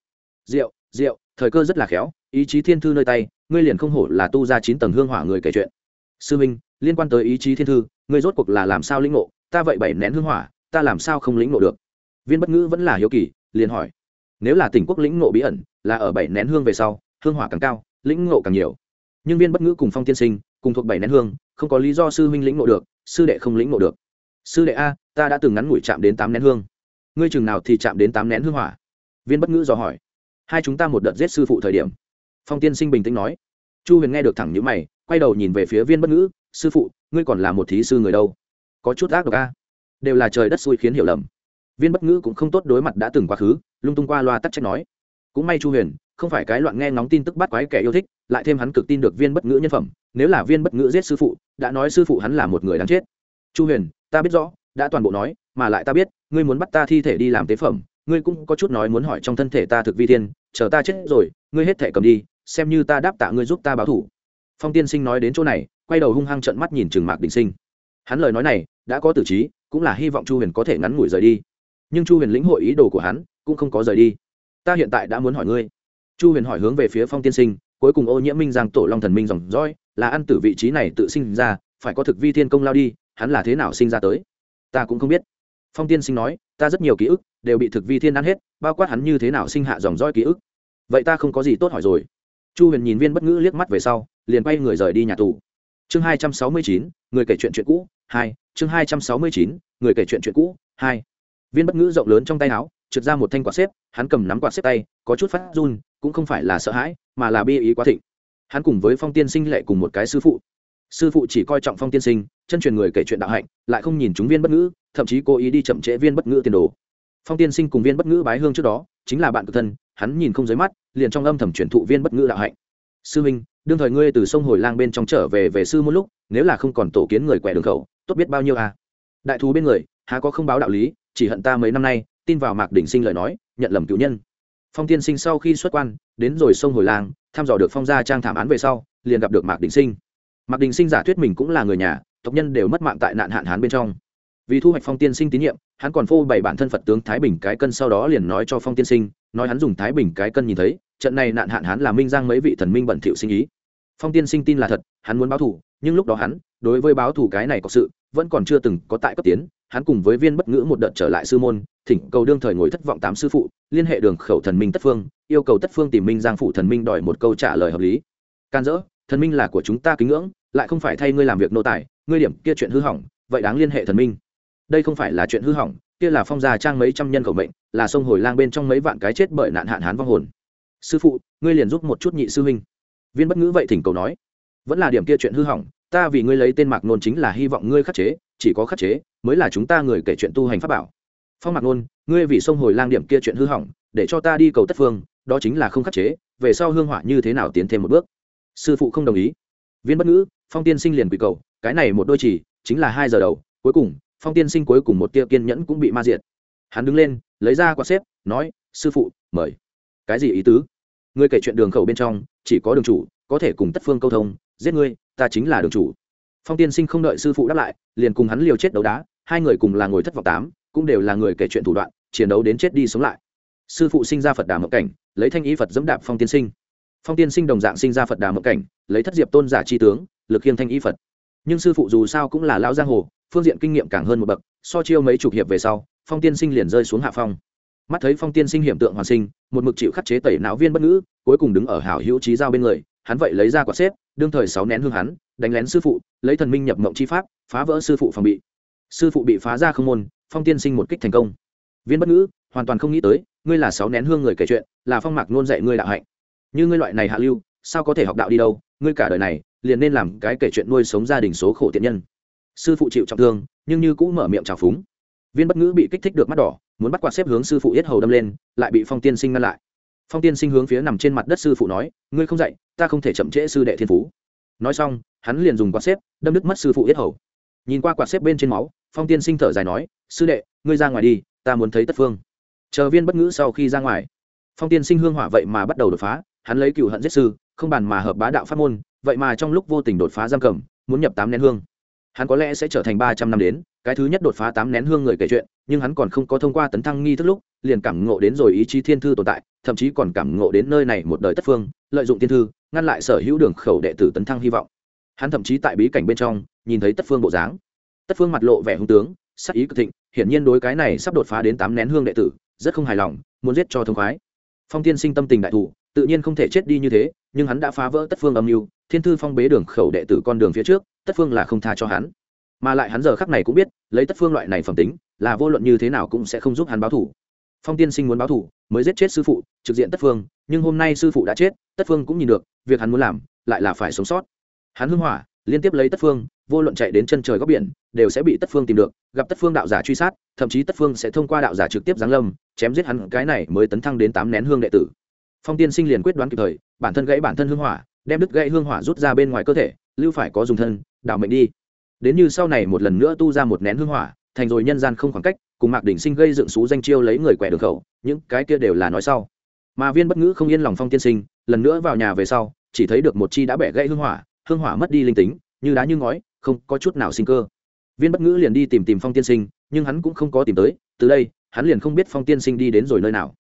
Rượu rượu thời cơ rất là khéo, ý chí thiên thư nơi tay, ngươi liền không hổ là tu ra chín tầng hương hỏa người kể chuyện. Sư minh, liên quan tới ý chí thiên thư, ngươi rốt cuộc là làm sao lĩnh ngộ? Ta vậy bảy nén hương hỏa, ta làm sao không lĩnh ngộ được? Viên bất ngữ vẫn là hiếu kỳ, liền hỏi. Nếu là tỉnh quốc lĩnh ngộ bí ẩn, là ở bảy nén hương về sau, hương hỏa càng cao lĩnh ngộ càng nhiều. Nhưng viên bất ngữ cùng phong tiên sinh, cùng thuộc bảy nén hương, không có lý do sư huynh lĩnh ngộ được, sư đệ không lĩnh ngộ được. Sư đệ a, ta đã từng ngắn ngủi chạm đến tám nén hương. Ngươi chừng nào thì chạm đến tám nén hương hỏa? Viên bất ngữ dò hỏi. Hai chúng ta một đợt giết sư phụ thời điểm. Phong tiên sinh bình tĩnh nói. Chu huyền nghe được thẳng những mày, quay đầu nhìn về phía viên bất ngữ, sư phụ, ngươi còn là một thí sư người đâu? Có chút ác độc a. Đều là trời đất xui khiến hiểu lầm. Viên bất ngữ cũng không tốt đối mặt đã từng quá khứ, lung tung qua loa tắc trách nói. Cũng may chu huyền không phải cái loạn nghe ngóng tin tức bắt quái kẻ yêu thích, lại thêm hắn cực tin được viên bất ngữ nhân phẩm, nếu là viên bất ngữ giết sư phụ, đã nói sư phụ hắn là một người đáng chết. Chu huyền, ta biết rõ, đã toàn bộ nói, mà lại ta biết, ngươi muốn bắt ta thi thể đi làm tế phẩm, ngươi cũng có chút nói muốn hỏi trong thân thể ta thực vi tiên chờ ta chết rồi, ngươi hết thể cầm đi, xem như ta đáp tạ ngươi giúp ta báo thủ. Phong tiên sinh nói đến chỗ này, quay đầu hung hăng trận mắt nhìn trừng mạc đình sinh. Hắn lời nói này, đã có tử trí, cũng là hy vọng chu huyền có thể ngắn ngủi rời đi. Nhưng chu huyền lĩnh hội ý đồ của hắn, cũng không có rời đi. Ta hiện tại đã muốn hỏi ngươi chu huyền hỏi hướng về phía phong tiên sinh, cuối cùng ô nhiễm minh giang tổ long thần minh dòng dõi, là ăn từ vị trí này tự sinh ra, phải có thực vi thiên công lao đi, hắn là thế nào sinh ra tới? Ta cũng không biết. Phong tiên sinh nói, ta rất nhiều ký ức đều bị thực vi thiên ăn hết, bao quát hắn như thế nào sinh hạ dòng dõi ký ức. Vậy ta không có gì tốt hỏi rồi. Chu huyền nhìn viên bất ngữ liếc mắt về sau, liền quay người rời đi nhà tù. Chương hai trăm sáu mươi chín, người kể chuyện chuyện cũ, hai, chương hai trăm sáu mươi chín, người kể chuyện chuyện cũ, hai. Viên bất ngữ rộng lớn trong tay áo, trượt ra một thanh quạt xếp, hắn cầm nắm quạt xếp tay, có chút phát run cũng không phải là sợ hãi, mà là bi ý quá thịnh. Hắn cùng với phong tiên sinh lệ cùng một cái sư phụ. Sư phụ chỉ coi trọng phong tiên sinh, chân truyền người kể chuyện đạo hạnh, lại không nhìn chúng viên bất ngữ, thậm chí cố ý đi chậm trễ viên bất ngữ tiền đồ. Phong tiên sinh cùng viên bất ngữ bái hương trước đó, chính là bạn cực thân, hắn nhìn không dưới mắt, liền trong âm thầm truyền thụ viên bất ngữ đạo hạnh. Sư minh, đương thời ngươi từ sông hồi lang bên trong trở về về sư một lúc, nếu là không còn tổ kiến người quẻ đường khẩu, tốt biết bao nhiêu à? Đại thú bên người, há có không báo đạo lý, chỉ hận ta mấy năm nay, tin vào mạc đỉnh sinh lời nói, nhận lầm cựu nhân phong tiên sinh sau khi xuất quan, đến rồi sông hồi lang, thăm dò được phong gia trang thảm án về sau, liền gặp được mạc đình sinh. Mạc đình sinh giả thuyết mình cũng là người nhà, tộc nhân đều mất mạng tại nạn hạn hán bên trong. Vì thu hoạch phong tiên sinh tín nhiệm, hắn còn phô bày bản thân phật tướng thái bình cái cân sau đó liền nói cho phong tiên sinh, nói hắn dùng thái bình cái cân nhìn thấy, trận này nạn hạn hán là minh giang mấy vị thần minh bẩn thiệu sinh ý. Phong tiên sinh tin là thật, hắn muốn báo thù, nhưng lúc đó hắn, đối với báo thù cái này có sự, vẫn còn chưa từng có tại cấp tiến hắn cùng với viên bất ngữ một đợt trở lại sư môn, thỉnh cầu đương thời ngồi thất vọng tám sư phụ, liên hệ đường khẩu thần minh tất phương, yêu cầu tất phương tìm minh giang phụ thần minh đòi một câu trả lời hợp lý. Can dỡ, thần minh là của chúng ta kính ngưỡng, lại không phải thay ngươi làm việc nô tài, ngươi điểm kia chuyện hư hỏng, vậy đáng liên hệ thần minh. Đây không phải là chuyện hư hỏng, kia là phong gia trang mấy trăm nhân khẩu mệnh, là sông hồi lang bên trong mấy vạn cái chết bởi nạn hạn hán vong hồn. Sư phụ, ngươi liền giúp một chút nhị sư huynh. Viên bất ngữ vậy thỉnh cầu nói, vẫn là điểm kia chuyện hư hỏng, ta vì ngươi lấy tên mạc nôn chính là hy vọng ngươi khắc chế chỉ có khắc chế, mới là chúng ta người kể chuyện tu hành pháp bảo. Phong mạc nôn, ngươi vì sông hồi lang điểm kia chuyện hư hỏng, để cho ta đi cầu tất phương, đó chính là không khắc chế, về sau hương hỏa như thế nào tiến thêm một bước? Sư phụ không đồng ý. Viên bất ngữ, phong tiên sinh liền quỳ cầu, cái này một đôi chỉ, chính là hai giờ đầu, cuối cùng, phong tiên sinh cuối cùng một tia kiên nhẫn cũng bị ma diệt. Hắn đứng lên, lấy ra quạt xếp, nói, sư phụ, mời. Cái gì ý tứ? Ngươi kể chuyện đường khẩu bên trong, chỉ có đường chủ, có thể cùng tất phương câu thông, giết ngươi, ta chính là đường chủ phong tiên sinh không đợi sư phụ đáp lại, liền cùng hắn liều chết đấu đá, hai người cùng là ngồi thất vọng tám, cũng đều là người kể chuyện thủ đoạn, chiến đấu đến chết đi sống lại. Sư phụ sinh ra phật đà mộng cảnh, lấy thanh ý phật dẫm đạp phong tiên sinh. Phong tiên sinh đồng dạng sinh ra phật đà mộng cảnh, lấy thất diệp tôn giả tri tướng, lực khiêng thanh ý phật. Nhưng sư phụ dù sao cũng là lão giang hồ, phương diện kinh nghiệm càng hơn một bậc, so chiêu mấy chục hiệp về sau, phong tiên sinh liền rơi xuống hạ phong. Mắt thấy phong tiên sinh hiểm tượng hoàn sinh, một mực chịu khắc chế tẩy não viên bất ngữ, cuối cùng đứng ở hảo hữu trí giao bên người hắn vậy lấy ra quả xếp, đương thời sáu nén hương hắn, đánh lén sư phụ, lấy thần minh nhập mộng chi pháp, phá vỡ sư phụ phòng bị. Sư phụ bị phá ra không môn, phong tiên sinh một kích thành công. Viên bất ngữ, hoàn toàn không nghĩ tới, ngươi là sáu nén hương người kể chuyện, là phong mạc nôn dạy ngươi đạo hạnh. Như ngươi loại này hạ lưu, sao có thể học đạo đi đâu, ngươi cả đời này, liền nên làm cái kể chuyện nuôi sống gia đình số khổ tiện nhân. Sư phụ chịu trọng thương, nhưng như cũng mở miệng trào phúng. Viên bất ngữ bị kích thích được mắt đỏ, muốn bắt quạt xếp hướng sư phụ yết hầu đâm lên, lại bị phong tiên sinh ngăn lại phong tiên sinh hướng phía nằm trên mặt đất sư phụ nói, ngươi không dạy, ta không thể chậm trễ sư đệ thiên phú. Nói xong, hắn liền dùng quạt xếp, đâm đứt mất sư phụ yết hầu. Nhìn qua quạt xếp bên trên máu, phong tiên sinh thở dài nói, sư đệ, ngươi ra ngoài đi, ta muốn thấy tất phương. Chờ viên bất ngữ sau khi ra ngoài, phong tiên sinh hương hỏa vậy mà bắt đầu đột phá, hắn lấy cựu hận giết sư, không bàn mà hợp bá đạo pháp môn, vậy mà trong lúc vô tình đột phá giam cầm, muốn nhập tám nén hương hắn có lẽ sẽ trở thành ba trăm năm đến, cái thứ nhất đột phá tám nén hương người kể chuyện, nhưng hắn còn không có thông qua tấn thăng nghi thức lúc, liền cảm ngộ đến rồi ý chí thiên thư tồn tại, thậm chí còn cảm ngộ đến nơi này một đời tất phương, lợi dụng thiên thư, ngăn lại sở hữu đường khẩu đệ tử tấn thăng hy vọng. Hắn thậm chí tại bí cảnh bên trong, nhìn thấy tất phương bộ dáng. Tất phương mặt lộ vẻ hung tướng, sắc ý cực thịnh, hiển nhiên đối cái này sắp đột phá đến tám nén hương đệ tử, rất không hài lòng, muốn giết cho thông khoái. Phong tiên sinh tâm tình đại thủ, tự nhiên không thể chết đi như thế, nhưng hắn đã phá vỡ tất phương âm mưu, thiên thư phong bế đường khẩu đệ tử con đường phía trước tất phương là không tha cho hắn. Mà lại hắn giờ khắc này cũng biết, lấy tất phương loại này phẩm tính, là vô luận như thế nào cũng sẽ không giúp hắn báo thủ phong tiên sinh muốn báo thủ mới giết chết sư phụ, trực diện tất phương, nhưng hôm nay sư phụ đã chết, tất phương cũng nhìn được, việc hắn muốn làm, lại là phải sống sót. Hắn hưng hỏa, liên tiếp lấy tất phương, vô luận chạy đến chân trời góc biển, đều sẽ bị tất phương tìm được, gặp tất phương đạo giả truy sát, thậm chí tất phương sẽ thông qua đạo giả trực tiếp giáng lâm, chém giết hắn, cái này mới tấn thăng đến tám nén hương đệ tử. Phong tiên sinh liền quyết đoán kịp thời, bản thân gãy bản thân hương hỏa, đem đứt gãy hương hỏa rút ra bên ngoài cơ thể, lưu phải có dùng thân đảo mệnh đi. Đến như sau này một lần nữa tu ra một nén hương hỏa, thành rồi nhân gian không khoảng cách, cùng mạc đỉnh sinh gây dựng xú danh chiêu lấy người quẻ đường khẩu, những cái kia đều là nói sau. Mà viên bất ngữ không yên lòng phong tiên sinh, lần nữa vào nhà về sau, chỉ thấy được một chi đã bẻ gãy hương hỏa hương hỏa mất đi linh tính, như đá như ngói, không có chút nào sinh cơ. Viên bất ngữ liền đi tìm tìm phong tiên sinh, nhưng hắn cũng không có tìm tới, từ đây, hắn liền không biết phong tiên sinh đi đến rồi nơi nào.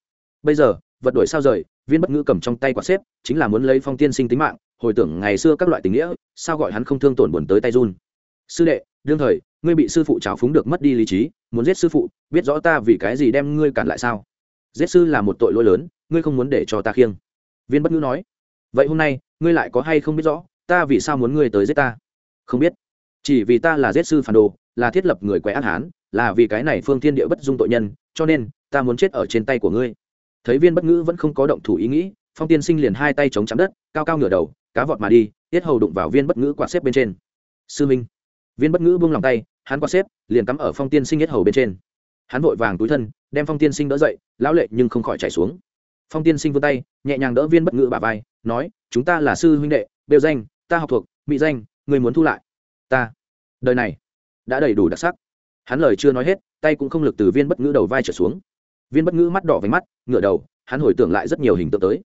Bây giờ, vật đổi sao rời, viên bất ngữ cầm trong tay quả xếp, chính là muốn lấy phong tiên sinh tính mạng, hồi tưởng ngày xưa các loại tình nghĩa sao gọi hắn không thương tổn buồn tới tay run? Sư đệ, đương thời, ngươi bị sư phụ trào phúng được mất đi lý trí, muốn giết sư phụ, biết rõ ta vì cái gì đem ngươi cản lại sao? Giết sư là một tội lỗi lớn, ngươi không muốn để cho ta khiêng. Viên bất ngữ nói, vậy hôm nay, ngươi lại có hay không biết rõ, ta vì sao muốn ngươi tới giết ta? Không biết. Chỉ vì ta là giết sư phản đồ, là thiết lập người quẻ ác hán, là vì cái này phương thiên địa bất dung tội nhân, cho nên, ta muốn chết ở trên tay của ngươi. Thấy viên bất ngữ vẫn không có động thủ ý nghĩ, phong tiên sinh liền hai tay chống chạm đất, cao cao ngửa đầu cá vọt mà đi, tiết hầu đụng vào viên bất ngữ quạt xếp bên trên. Sư minh. Viên bất ngữ buông lòng tay, hắn quạt xếp, liền cắm ở phong tiên sinh yết hầu bên trên. Hắn vội vàng túi thân, đem phong tiên sinh đỡ dậy, lão lệ nhưng không khỏi chảy xuống. Phong tiên sinh vươn tay, nhẹ nhàng đỡ viên bất ngữ bà vai, nói, chúng ta là sư huynh đệ, đều danh, ta học thuộc mỹ danh, người muốn thu lại. Ta. Đời này, đã đầy đủ đặc sắc. Hắn lời chưa nói hết, tay cũng không lực từ viên bất ngữ đầu vai trở xuống. Viên bất ngữ mắt đỏ váy mắt ngựa đầu, hắn hồi tưởng lại rất nhiều hình tượng tới.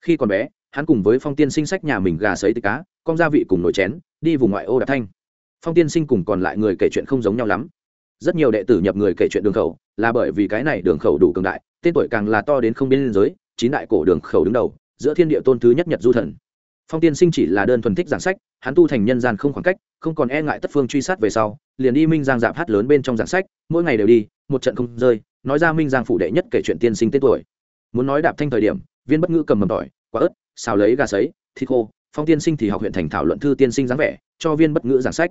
Khi còn bé hắn cùng với phong tiên sinh sách nhà mình gà sấy tịch cá, con gia vị cùng nồi chén, đi vùng ngoại ô đạp thanh. Phong tiên sinh cùng còn lại người kể chuyện không giống nhau lắm. Rất nhiều đệ tử nhập người kể chuyện đường khẩu, là bởi vì cái này đường khẩu đủ cường đại, tên tuổi càng là to đến không biên giới, chín đại cổ đường khẩu đứng đầu, giữa thiên địa tôn thứ nhất nhật du thần. Phong tiên sinh chỉ là đơn thuần thích giảng sách, hắn tu thành nhân gian không khoảng cách, không còn e ngại tất phương truy sát về sau, liền đi minh giang dạp hát lớn bên trong giảng sách, mỗi ngày đều đi, một trận không rơi, nói ra minh giang phủ đệ nhất kể chuyện tiên sinh tên tuổi. Muốn nói đạp thanh thời điểm, viên bất ngữ cầm mầm tỏi, quả ớt xào lấy gà sấy, thịt khô, phong tiên sinh thì học huyện thành thảo luận thư tiên sinh dáng vẻ, cho viên bất ngữ giảng sách.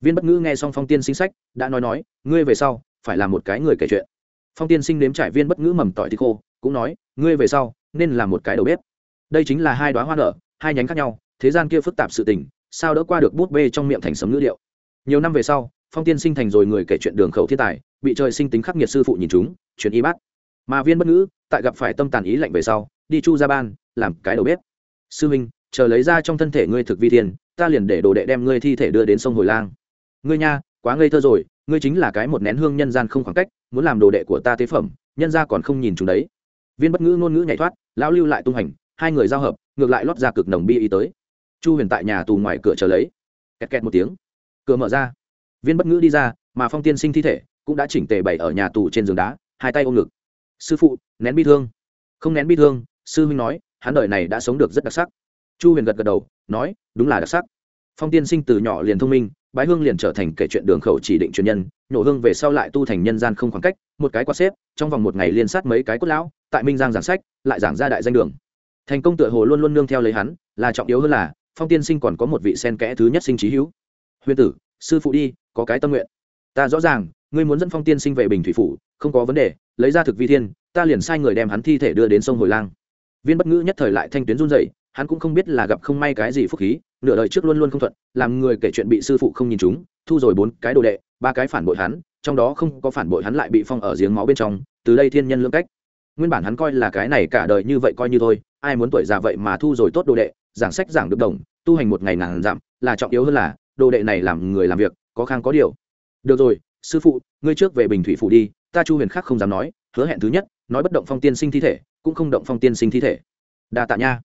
Viên bất ngữ nghe xong phong tiên sinh sách, đã nói nói, ngươi về sau phải là một cái người kể chuyện. Phong tiên sinh nếm trải viên bất ngữ mầm tỏi thịt khô, cũng nói, ngươi về sau nên là một cái đầu bếp. Đây chính là hai đoá hoa nở, hai nhánh khác nhau, thế gian kia phức tạp sự tình, sao đỡ qua được bút bê trong miệng thành sấm ngữ điệu? Nhiều năm về sau, phong tiên sinh thành rồi người kể chuyện đường khẩu thiên tài, bị trời sinh tính khắc nghiệt sư phụ nhìn chúng chuyển y bát. Mà viên bất ngữ, tại gặp phải tâm tàn ý lạnh về sau, đi chu ra ban, làm cái đầu bếp sư huynh, chờ lấy ra trong thân thể ngươi thực vi thiên, ta liền để đồ đệ đem ngươi thi thể đưa đến sông hồi lang. Ngươi nha, quá ngây thơ rồi, ngươi chính là cái một nén hương nhân gian không khoảng cách, muốn làm đồ đệ của ta tế phẩm, nhân ra còn không nhìn chúng đấy. Viên bất ngữ ngôn ngữ nhảy thoát, lão lưu lại tung hành, hai người giao hợp, ngược lại lót ra cực nồng bi ý tới. Chu huyền tại nhà tù ngoài cửa chờ lấy. Kẹt kẹt một tiếng. Cửa mở ra. Viên bất ngữ đi ra, mà phong tiên sinh thi thể cũng đã chỉnh tề bày ở nhà tù trên giường đá, hai tay ôm ngực. Sư phụ, nén bi thương. Không nén bi thương, sư huynh nói hắn đời này đã sống được rất đặc sắc. Chu huyền gật gật đầu, nói, đúng là đặc sắc. Phong tiên sinh từ nhỏ liền thông minh, bái hương liền trở thành kể chuyện đường khẩu chỉ định truyền nhân nhổ hương về sau lại tu thành nhân gian không khoảng cách, một cái quá xếp, trong vòng một ngày liên sát mấy cái cốt lão, tại minh giang giảng sách, lại giảng ra đại danh đường. Thành công tựa hồ luôn luôn nương theo lấy hắn, là trọng yếu hơn là, phong tiên sinh còn có một vị sen kẽ thứ nhất sinh trí hữu. Huyền tử, sư phụ đi, có cái tâm nguyện. Ta rõ ràng, ngươi muốn dẫn phong tiên sinh về bình thủy phủ, không có vấn đề, lấy ra thực vi thiên, ta liền sai người đem hắn thi thể đưa đến sông hồi lang viên bất ngữ nhất thời lại thanh tuyến run dậy hắn cũng không biết là gặp không may cái gì phúc khí, nửa đời trước luôn luôn không thuận, làm người kể chuyện bị sư phụ không nhìn chúng, thu rồi bốn cái đồ đệ, ba cái phản bội hắn, trong đó không có phản bội hắn lại bị phong ở giếng máu bên trong, từ đây thiên nhân lưỡng cách. Nguyên bản hắn coi là cái này cả đời như vậy coi như thôi, ai muốn tuổi già vậy mà thu rồi tốt đồ đệ, giảng sách giảng được đồng, tu hành một ngày nàng giảm là trọng yếu hơn là, đồ đệ này làm người làm việc, có khang có điều. Được rồi, sư phụ, ngươi trước về bình thủy phủ đi, ta chu huyền khác không dám nói, hứa hẹn thứ nhất, nói bất động phong tiên sinh thi thể cũng không động phong tiên sinh thi thể. Đa tạ nha.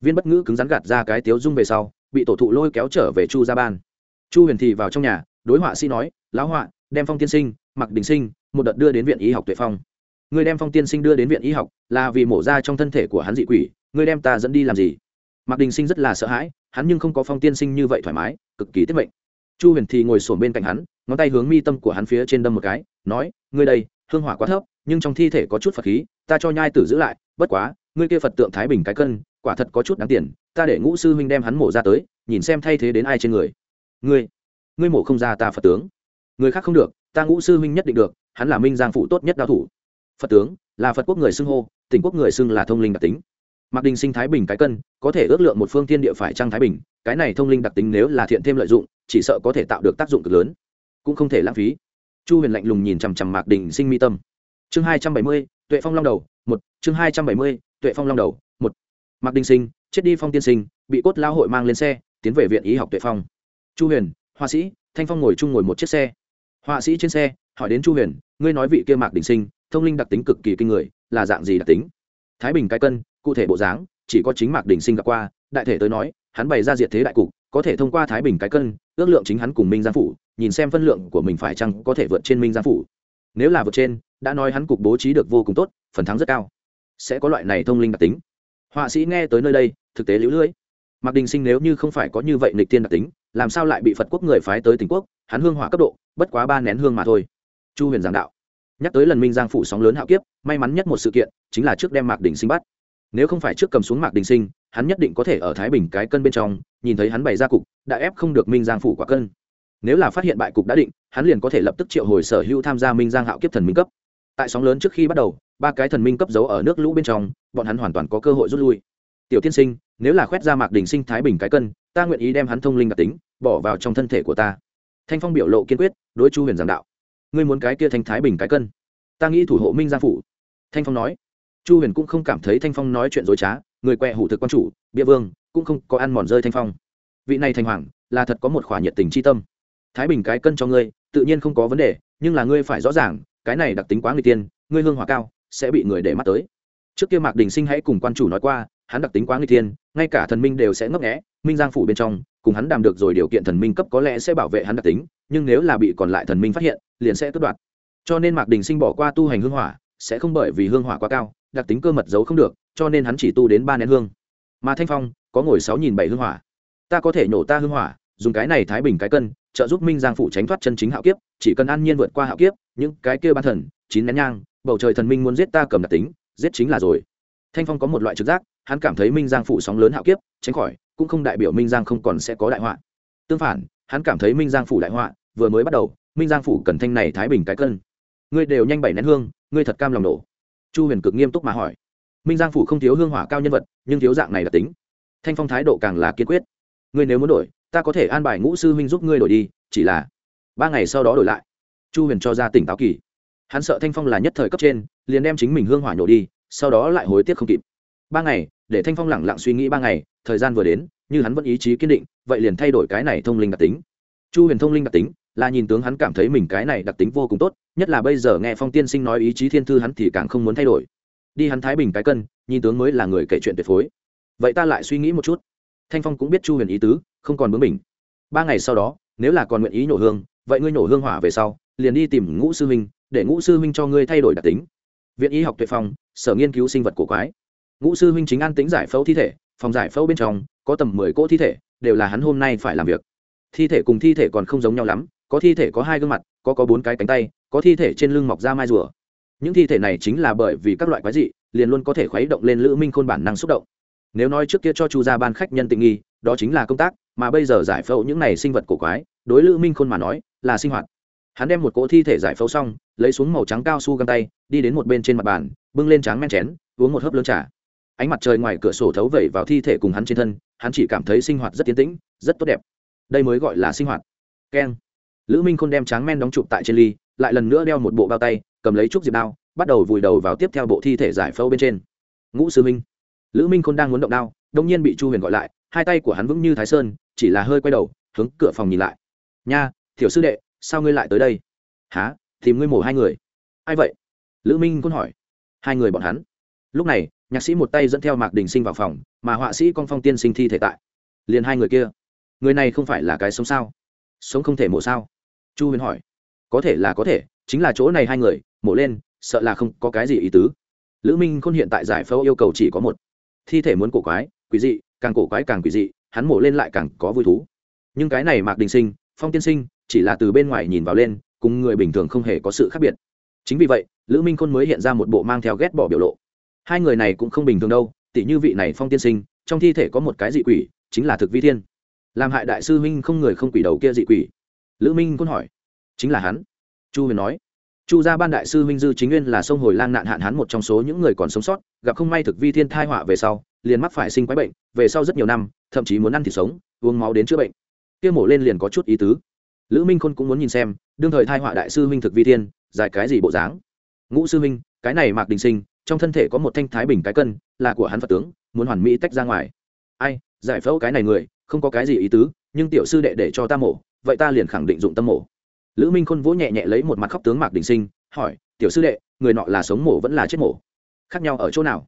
Viên bất ngữ cứng rắn gạt ra cái tiếu dung về sau, bị tổ thụ lôi kéo trở về chu gia ban. Chu huyền thì vào trong nhà, đối họa sĩ nói, lão họa, đem phong tiên sinh mặc đình sinh, một đợt đưa đến viện y học tuệ phong. Người đem phong tiên sinh đưa đến viện y học là vì mổ ra trong thân thể của hắn dị quỷ, người đem ta dẫn đi làm gì? Mặc đình sinh rất là sợ hãi, hắn nhưng không có phong tiên sinh như vậy thoải mái, cực kỳ tiết mệnh. Chu huyền thì ngồi sổm bên cạnh hắn, ngón tay hướng mi tâm của hắn phía trên đâm một cái, nói, ngươi đây, hương hỏa quá thấp, nhưng trong thi thể có chút phật khí ta cho nhai tử giữ lại, bất quá, ngươi kia phật tượng thái bình cái cân, quả thật có chút đáng tiền, ta để ngũ sư huynh đem hắn mổ ra tới, nhìn xem thay thế đến ai trên người. Ngươi ngươi mổ không ra ta phật tướng. Người khác không được, ta ngũ sư huynh nhất định được, hắn là minh giang phụ tốt nhất đao thủ. Phật tướng, là phật quốc người xưng hô, tỉnh quốc người xưng là thông linh đặc tính. Mặc đình sinh thái bình cái cân, có thể ước lượng một phương thiên địa phải trăng thái bình, cái này thông linh đặc tính nếu là thiện thêm lợi dụng, chỉ sợ có thể tạo được tác dụng cực lớn. Cũng không thể lãng phí. Chu huyền lạnh lùng nhìn chằm chằm mạc đình sinh mi tâm. Chương hai trăm bảy mươi tuệ phong long đầu, một, chương hai trăm bảy mươi, tuệ phong long đầu, một. Mạc đinh sinh, chết đi phong tiên sinh, bị cốt lao hội mang lên xe, tiến về viện y học tuệ phong. Chu huyền, họa sĩ, thanh phong ngồi chung ngồi một chiếc xe. Họa sĩ trên xe, hỏi đến chu huyền, ngươi nói vị kia mạc đình sinh, thông linh đặc tính cực kỳ kinh người, là dạng gì đặc tính? Thái bình cái cân, cụ thể bộ dáng, chỉ có chính mạc đình sinh gặp qua, đại thể tới nói, hắn bày ra diệt thế đại cục, có thể thông qua thái bình cái cân, ước lượng chính hắn cùng minh giang phủ, nhìn xem phân lượng của mình phải chăng có thể vượt trên minh giang phủ nếu là vượt trên, đã nói hắn cục bố trí được vô cùng tốt, phần thắng rất cao. Sẽ có loại này thông linh đặc tính. Họa sĩ nghe tới nơi đây, thực tế lũ lưỡi mạc đình sinh nếu như không phải có như vậy nịch tiên đặc tính, làm sao lại bị phật quốc người phái tới tỉnh quốc, hắn hương hỏa cấp độ, bất quá ba nén hương mà thôi. Chu huyền giảng đạo. Nhắc tới lần minh giang phủ sóng lớn hạo kiếp, may mắn nhất một sự kiện, chính là trước đem mạc đình sinh bắt. Nếu không phải trước cầm xuống mạc đình sinh, hắn nhất định có thể ở thái bình cái cân bên trong, nhìn thấy hắn bày ra cục, đã ép không được minh giang phủ quả cân nếu là phát hiện bại cục đã định, hắn liền có thể lập tức triệu hồi sở hữu tham gia minh giang hạo kiếp thần minh cấp. Tại sóng lớn trước khi bắt đầu, ba cái thần minh cấp giấu ở nước lũ bên trong, bọn hắn hoàn toàn có cơ hội rút lui. Tiểu tiên sinh, nếu là khoét ra mạc đình sinh thái bình cái cân, ta nguyện ý đem hắn thông linh đặc tính, bỏ vào trong thân thể của ta. Thanh phong biểu lộ kiên quyết, đối chu huyền giảng đạo. Ngươi muốn cái kia thanh thái bình cái cân? Ta nghĩ thủ hộ minh gia phủ. Thanh phong nói. Chu huyền cũng không cảm thấy thanh phong nói chuyện dối trá, người quẹ hủ thực quan chủ, bia vương, cũng không có ăn mòn rơi thanh phong. Vị này thanh hoàng, là thật có một khỏa nhiệt tình c h i tâm thái bình cái cân cho ngươi, tự nhiên không có vấn đề, nhưng là ngươi phải rõ ràng, cái này đặc tính quá người tiên, ngươi hương hỏa cao, sẽ bị người để mắt tới. Trước kia mạc đình sinh hãy cùng quan chủ nói qua, hắn đặc tính quá người tiên, ngay cả thần minh đều sẽ ngấp nghẽ minh giang phủ bên trong, cùng hắn đàm được rồi điều kiện thần minh cấp có lẽ sẽ bảo vệ hắn đặc tính, nhưng nếu là bị còn lại thần minh phát hiện, liền sẽ tước đoạt. Cho nên mạc đình sinh bỏ qua tu hành hương hỏa, sẽ không bởi vì hương hỏa quá cao, đặc tính cơ mật giấu không được, cho nên hắn chỉ tu đến ba nén hương. Mà thanh phong, có ngồi sáu nghìn bảy hương hỏa. Ta có thể nhổ ta hương hỏa, dùng cái này thái bình cái cân trợ giúp minh giang phụ tránh thoát chân chính hạo kiếp, chỉ cần an nhiên vượt qua hạo kiếp, những cái kia ban thần, chín nén nhang, bầu trời thần minh muốn giết ta cầm đặc tính, giết chính là rồi. Thanh phong có một loại trực giác, hắn cảm thấy minh giang phụ sóng lớn hạo kiếp, tránh khỏi, cũng không đại biểu minh giang không còn sẽ có đại họa. Tương phản, hắn cảm thấy minh giang phủ đại họa vừa mới bắt đầu, minh giang phủ cần thanh này thái bình cái cân. Ngươi đều nhanh bảy nén hương, ngươi thật cam lòng nổ. Chu huyền cực nghiêm túc mà hỏi. Minh giang phủ không thiếu hương hỏa cao nhân vật, nhưng thiếu dạng này đặc tính. Thanh phong thái độ càng là kiên quyết. Ngươi nếu muốn đổi ta có thể an bài ngũ sư huynh giúp ngươi đổi đi, chỉ là ba ngày sau đó đổi lại. Chu huyền cho ra tỉnh táo kỳ. Hắn sợ thanh phong là nhất thời cấp trên, liền đem chính mình hương hỏa nhổ đi, sau đó lại hối tiếc không kịp. Ba ngày, để thanh phong lẳng lặng suy nghĩ ba ngày, thời gian vừa đến, như hắn vẫn ý chí kiên định, vậy liền thay đổi cái này thông linh đặc tính. Chu huyền thông linh đặc tính, là nhìn tướng hắn cảm thấy mình cái này đặc tính vô cùng tốt, nhất là bây giờ nghe phong tiên sinh nói ý chí thiên thư hắn thì càng không muốn thay đổi. Đi hắn thái bình cái cân, nhìn tướng mới là người kể chuyện tuyệt phối. Vậy ta lại suy nghĩ một chút. Thanh phong cũng biết chu huyền ý tứ không còn bướng mình ba ngày sau đó, nếu là còn nguyện ý nổ hương, vậy ngươi nổ hương hỏa về sau, liền đi tìm ngũ sư huynh, để ngũ sư huynh cho ngươi thay đổi đặc tính. Viện y học tuệ phong, sở nghiên cứu sinh vật cổ quái. Ngũ sư huynh chính an tính giải phẫu thi thể, phòng giải phẫu bên trong, có tầm mười cỗ thi thể, đều là hắn hôm nay phải làm việc. Thi thể cùng thi thể còn không giống nhau lắm, có thi thể có hai gương mặt, có có bốn cái cánh tay, có thi thể trên lưng mọc ra mai rùa. Những thi thể này chính là bởi vì các loại quái dị, liền luôn có thể khuấy động lên lữ minh khôn bản năng xúc động. Nếu nói trước kia cho chu gia ban khách nhân tình nghi, đó chính là công tác mà bây giờ giải phẫu những này sinh vật cổ quái, đối lữ minh khôn mà nói, là sinh hoạt. Hắn đem một cỗ thi thể giải phẫu xong, lấy xuống màu trắng cao su găng tay, đi đến một bên trên mặt bàn, bưng lên tráng men chén, uống một hớp lớn trà. Ánh mặt trời ngoài cửa sổ thấu vẩy vào thi thể cùng hắn trên thân, hắn chỉ cảm thấy sinh hoạt rất tiến tĩnh, rất tốt đẹp. Đây mới gọi là sinh hoạt. Keng. Lữ minh khôn đem tráng men đóng chụp tại trên ly, lại lần nữa đeo một bộ bao tay, cầm lấy trúc diệp đao, bắt đầu vùi đầu vào tiếp theo bộ thi thể giải phẫu bên trên. Ngũ sư minh. Lữ minh khôn đang muốn động đao, đông nhiên bị chu huyền gọi lại, hai tay của hắn vững như thái sơn chỉ là hơi quay đầu, hướng cửa phòng nhìn lại. Nha thiểu sư đệ, sao ngươi lại tới đây? Há tìm ngươi mổ hai người. Ai vậy? Lữ minh quân hỏi. Hai người bọn hắn. Lúc này, nhạc sĩ một tay dẫn theo mạc đình sinh vào phòng, mà họa sĩ con phong tiên sinh thi thể tại. Liền hai người kia, người này không phải là cái sống sao? Sống không thể mổ sao? Chu huyền hỏi. Có thể là có thể, chính là chỗ này hai người, mổ lên, sợ là không có cái gì ý tứ. Lữ minh khôn hiện tại giải phẫu yêu cầu chỉ có một. Thi thể muốn cổ quái, quỷ dị, càng cổ quái càng quỷ dị hắn mổ lên lại càng có vui thú. Nhưng cái này mạc đình sinh, phong tiên sinh, chỉ là từ bên ngoài nhìn vào lên, cùng người bình thường không hề có sự khác biệt. Chính vì vậy, lữ minh khôn mới hiện ra một bộ mang theo ghét bỏ biểu lộ. Hai người này cũng không bình thường đâu tỷ như vị này phong tiên sinh, trong thi thể có một cái dị quỷ, chính là thực vi thiên. Làm hại đại sư minh không người không quỷ đầu kia dị quỷ. Lữ minh khôn hỏi, chính là hắn? Chu huyền nói, chu gia ban đại sư minh dư chính nguyên là sông hồi lang nạn hạn hắn một trong số những người còn sống sót, gặp không may thực vi thiên thai họa về sau liền mắc phải sinh quái bệnh, về sau rất nhiều năm, thậm chí muốn ăn thịt sống, uống máu đến chữa bệnh. Kia mổ lên liền có chút ý tứ. Lữ minh khôn cũng muốn nhìn xem, đương thời thai họa đại sư minh thực vi thiên dài cái gì bộ dáng? Ngũ sư minh cái này mạc đình sinh, trong thân thể có một thanh thái bình cái cân, là của hắn phật tướng, muốn hoàn mỹ tách ra ngoài. Ai, giải phẫu cái này người, không có cái gì ý tứ, nhưng tiểu sư đệ để cho ta mổ, vậy ta liền khẳng định dụng tâm mổ. Lữ minh khôn vỗ nhẹ nhẹ lấy một mặt khóc tướng mạc đình sinh, hỏi, tiểu sư đệ, người nọ là sống mổ vẫn là chết mổ? Khác nhau ở chỗ nào?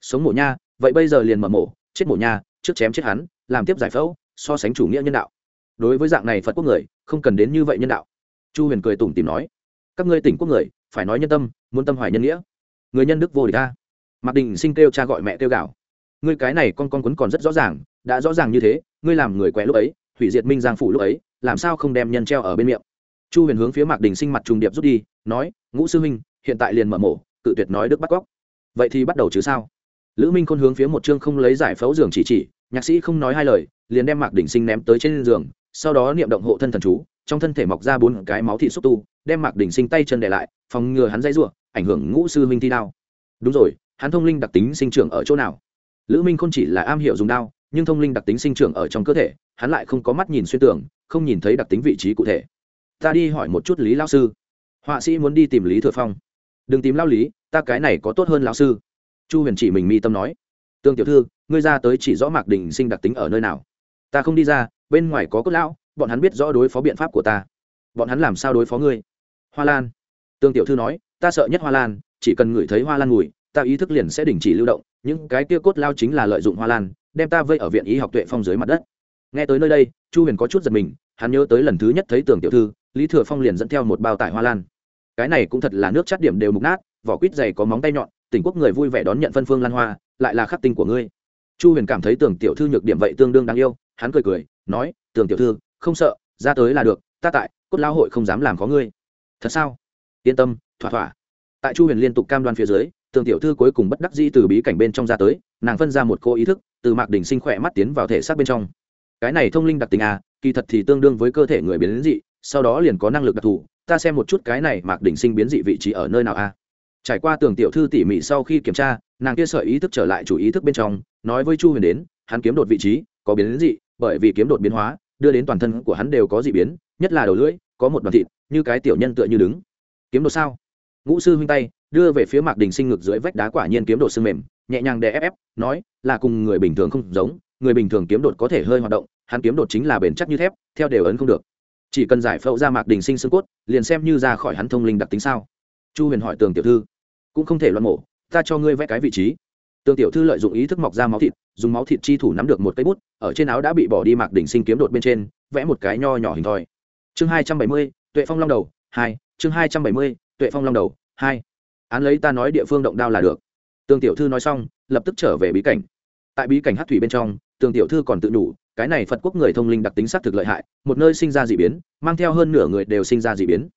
Sống mổ nha vậy bây giờ liền mở mổ chết mổ nhà, trước chém chết hắn làm tiếp giải phẫu so sánh chủ nghĩa nhân đạo. Đối với dạng này phật quốc người không cần đến như vậy nhân đạo. Chu huyền cười tủm tìm nói. Các ngươi tỉnh quốc người phải nói nhân tâm muốn tâm hoài nhân nghĩa. Người nhân đức vô địch ta mạc đình sinh kêu cha gọi mẹ kêu gạo ngươi cái này con con quấn còn rất rõ ràng đã rõ ràng như thế ngươi làm người quẹ lúc ấy hủy diệt minh giang phủ lúc ấy làm sao không đem nhân treo ở bên miệng? Chu huyền hướng phía mạc đình sinh mặt trùng điệp rút đi nói ngũ sư huynh hiện tại liền mở mổ cự tuyệt nói đức bắt cóc. Vậy thì bắt đầu chứ sao? Lữ minh khôn hướng phía một chương không lấy giải phẫu giường chỉ chỉ, nhạc sĩ không nói hai lời, liền đem mạc đỉnh sinh ném tới trên giường, sau đó niệm động hộ thân thần chú, trong thân thể mọc ra bốn cái máu thị xúc tu, đem mạc đỉnh sinh tay chân để lại, phòng ngừa hắn dây ruộng, ảnh hưởng ngũ sư minh thi đao. Đúng rồi, hắn thông linh đặc tính sinh trưởng ở chỗ nào? Lữ minh khôn chỉ là am hiểu dùng đao, nhưng thông linh đặc tính sinh trưởng ở trong cơ thể, hắn lại không có mắt nhìn xuyên tưởng không nhìn thấy đặc tính vị trí cụ thể. Ta đi hỏi một chút lý lao sư. Họa sĩ muốn đi tìm lý thừa phong. Đừng tìm lao lý, ta cái này có tốt hơn lao sư chu huyền chỉ mình mi tâm nói, tương tiểu thư, ngươi ra tới chỉ rõ mạc đình sinh đặc tính ở nơi nào. Ta không đi ra, bên ngoài có cốt lão, bọn hắn biết rõ đối phó biện pháp của ta. Bọn hắn làm sao đối phó ngươi? Hoa lan. Tương tiểu thư nói, ta sợ nhất hoa lan, chỉ cần ngửi thấy hoa lan mùi, ta ý thức liền sẽ đình chỉ lưu động. Những cái kia cốt lao chính là lợi dụng hoa lan, đem ta vây ở viện y học tuệ phong dưới mặt đất. Nghe tới nơi đây, chu huyền có chút giật mình, hắn nhớ tới lần thứ nhất thấy tường tiểu thư, lý thừa phong liền dẫn theo một bao tải hoa lan. Cái này cũng thật là nước chát điểm đều mục nát, vỏ quýt dày có móng tay nhọn tỉnh quốc người vui vẻ đón nhận phân phương lan hoa, lại là khắc tinh của ngươi. Chu huyền cảm thấy tưởng tiểu thư nhược điểm vậy tương đương đáng yêu, hắn cười cười, nói, tưởng tiểu thư, không sợ, ra tới là được, ta tại, cốt lao hội không dám làm có ngươi. Thật sao? Yên tâm, thỏa thỏa. Tại chu huyền liên tục cam đoan phía dưới tường tiểu thư cuối cùng bất đắc dĩ từ bí cảnh bên trong ra tới, nàng phân ra một cô ý thức, từ mạc đỉnh sinh khỏe mắt tiến vào thể xác bên trong. Cái này thông linh đặc tính à kỳ thật thì tương đương với cơ thể người biến dị, sau đó liền có năng lực đặc thù, ta xem một chút cái này mạc đỉnh sinh biến dị vị trí ở nơi nào a à? Trải qua tường tiểu thư tỉ mỉ sau khi kiểm tra, nàng kia sợi ý thức trở lại chủ ý thức bên trong, nói với chu huyền đến, hắn kiếm đột vị trí, có biến dị, bởi vì kiếm đột biến hóa, đưa đến toàn thân của hắn đều có dị biến, nhất là đầu lưỡi, có một đoàn thịt, như cái tiểu nhân tựa như đứng. Kiếm đột sao? Ngũ sư huynh tay, đưa về phía mạc đình sinh ngực dưới vách đá quả nhiên kiếm đột xương mềm, nhẹ nhàng đè ép ép, nói, là cùng người bình thường không giống, người bình thường kiếm đột có thể hơi hoạt động, hắn kiếm đột chính là bền chắc như thép, theo đều ấn không được. Chỉ cần giải phẫu ra mạc đình sinh xương cốt, liền xem như ra khỏi hắn thông linh đặc tính sao chu huyền hỏi tường tiểu thư cũng không thể loạn mổ ta cho ngươi vẽ cái vị trí. Tường tiểu thư lợi dụng ý thức mọc ra máu thịt dùng máu thịt chi thủ nắm được một cây bút ở trên áo đã bị bỏ đi mạc đỉnh sinh kiếm đột bên trên vẽ một cái nho nhỏ hình thoi. Chương hai trăm bảy mươi tuệ phong long đầu hai chương hai trăm bảy mươi tuệ phong long đầu hai. Án lấy ta nói địa phương động đao là được. Tường tiểu thư nói xong lập tức trở về bí cảnh. Tại bí cảnh hát thủy bên trong tường tiểu thư còn tự nhủ, cái này phật quốc người thông linh đặc tính s á thực lợi hại một nơi sinh ra d ị biến mang theo hơn nửa người đều sinh ra d ị biến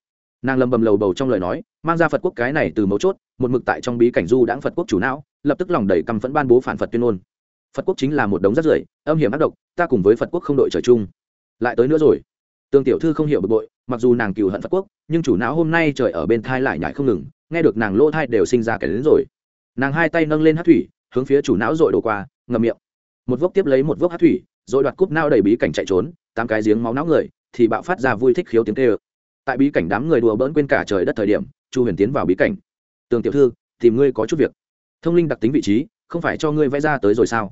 nàng lầm bầm lầu bầu trong lời nói, mang ra phật quốc cái này từ mấu chốt, một mực tại trong bí cảnh du đãng phật quốc chủ não, lập tức lòng đầy căm phẫn ban bố phản phật tuyên ngôn. Phật quốc chính là một đống rác rưởi, âm hiểm ác độc, ta cùng với phật quốc không đội trời chung. Lại tới nữa rồi. Tương tiểu thư không hiểu bực bội, mặc dù nàng cừu hận phật quốc, nhưng chủ não hôm nay trời ở bên thai lại nhải không ngừng, nghe được nàng lỗ thai đều sinh ra kẻ đến rồi. Nàng hai tay nâng lên hát thủy, hướng phía chủ não dội đổ qua ngầm miệng. Một vốc tiếp lấy một vốc hát thủy rồi đoạt cúp não đầy bí cảnh chạy trốn, tám cái giếng máu não người, thì bạo phát ra vui thích khiếu tiếng kêu tại bí cảnh đám người đùa bỡn quên cả trời đất thời điểm chu huyền tiến vào bí cảnh. Tường tiểu thư tìm ngươi có chút việc. Thông linh đặc tính vị trí không phải cho ngươi vẽ ra tới rồi sao?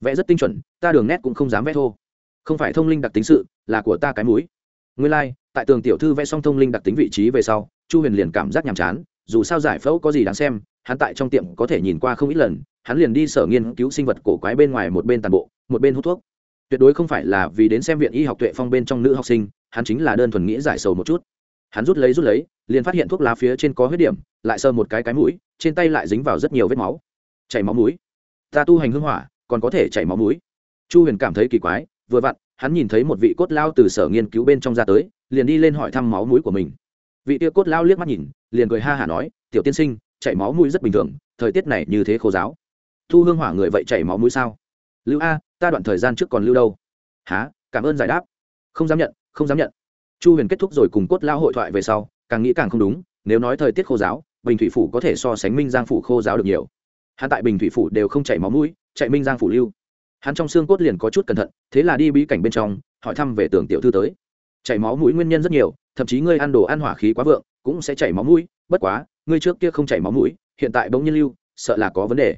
Vẽ rất tinh chuẩn ta đường nét cũng không dám vẽ thô. Không phải thông linh đặc tính sự là của ta cái mũi. Ngươi lai、like, tại tường tiểu thư vẽ xong thông linh đặc tính vị trí về sau chu huyền liền cảm giác nhàm chán dù sao giải phẫu có gì đáng xem hắn tại trong tiệm có thể nhìn qua không ít lần hắn liền đi sở nghiên cứu sinh vật cổ quái bên ngoài một bên tàn bộ một bên hút thuốc. Tuyệt đối không phải là vì đến xem viện y học tuệ phong bên trong nữ học sinh hắn chính là đơn thuần nghĩ giải sầu một chút hắn rút lấy rút lấy, liền phát hiện thuốc lá phía trên có huyết điểm, lại sờ một cái cái mũi, trên tay lại dính vào rất nhiều vết máu. Chảy máu mũi. Ta tu hành hưng hỏa, còn có thể chảy máu mũi. Chu huyền cảm thấy kỳ quái, vừa vặn, hắn nhìn thấy một vị cốt lao từ sở nghiên cứu bên trong ra tới, liền đi lên hỏi thăm máu mũi của mình. Vị tia cốt lao liếc mắt nhìn, liền cười ha hả nói, tiểu tiên sinh, chảy máu mũi rất bình thường, thời tiết này như thế khô giáo. Thu hương hỏa người vậy chảy máu mũi sao? Lưu a, ta đoạn thời gian trước còn lưu đâu. Há cảm ơn giải đáp. Không dám nhận, không dám nhận chu huyền kết thúc rồi cùng cốt lao hội thoại về sau, càng nghĩ càng không đúng, nếu nói thời tiết khô giáo, bình thủy phủ có thể so sánh minh giang phủ khô giáo được nhiều. Hắn tại bình thủy phủ đều không chảy máu mũi, chạy minh giang phủ lưu. Hắn trong xương cốt liền có chút cẩn thận, thế là đi bí cảnh bên trong, hỏi thăm về tường tiểu thư tới. Chảy máu mũi nguyên nhân rất nhiều, thậm chí ngươi ăn đồ ăn hỏa khí quá vượng, cũng sẽ chảy máu mũi, bất quá, ngươi trước kia không chảy máu mũi, hiện tại bỗng nhiên lưu, sợ là có vấn đề.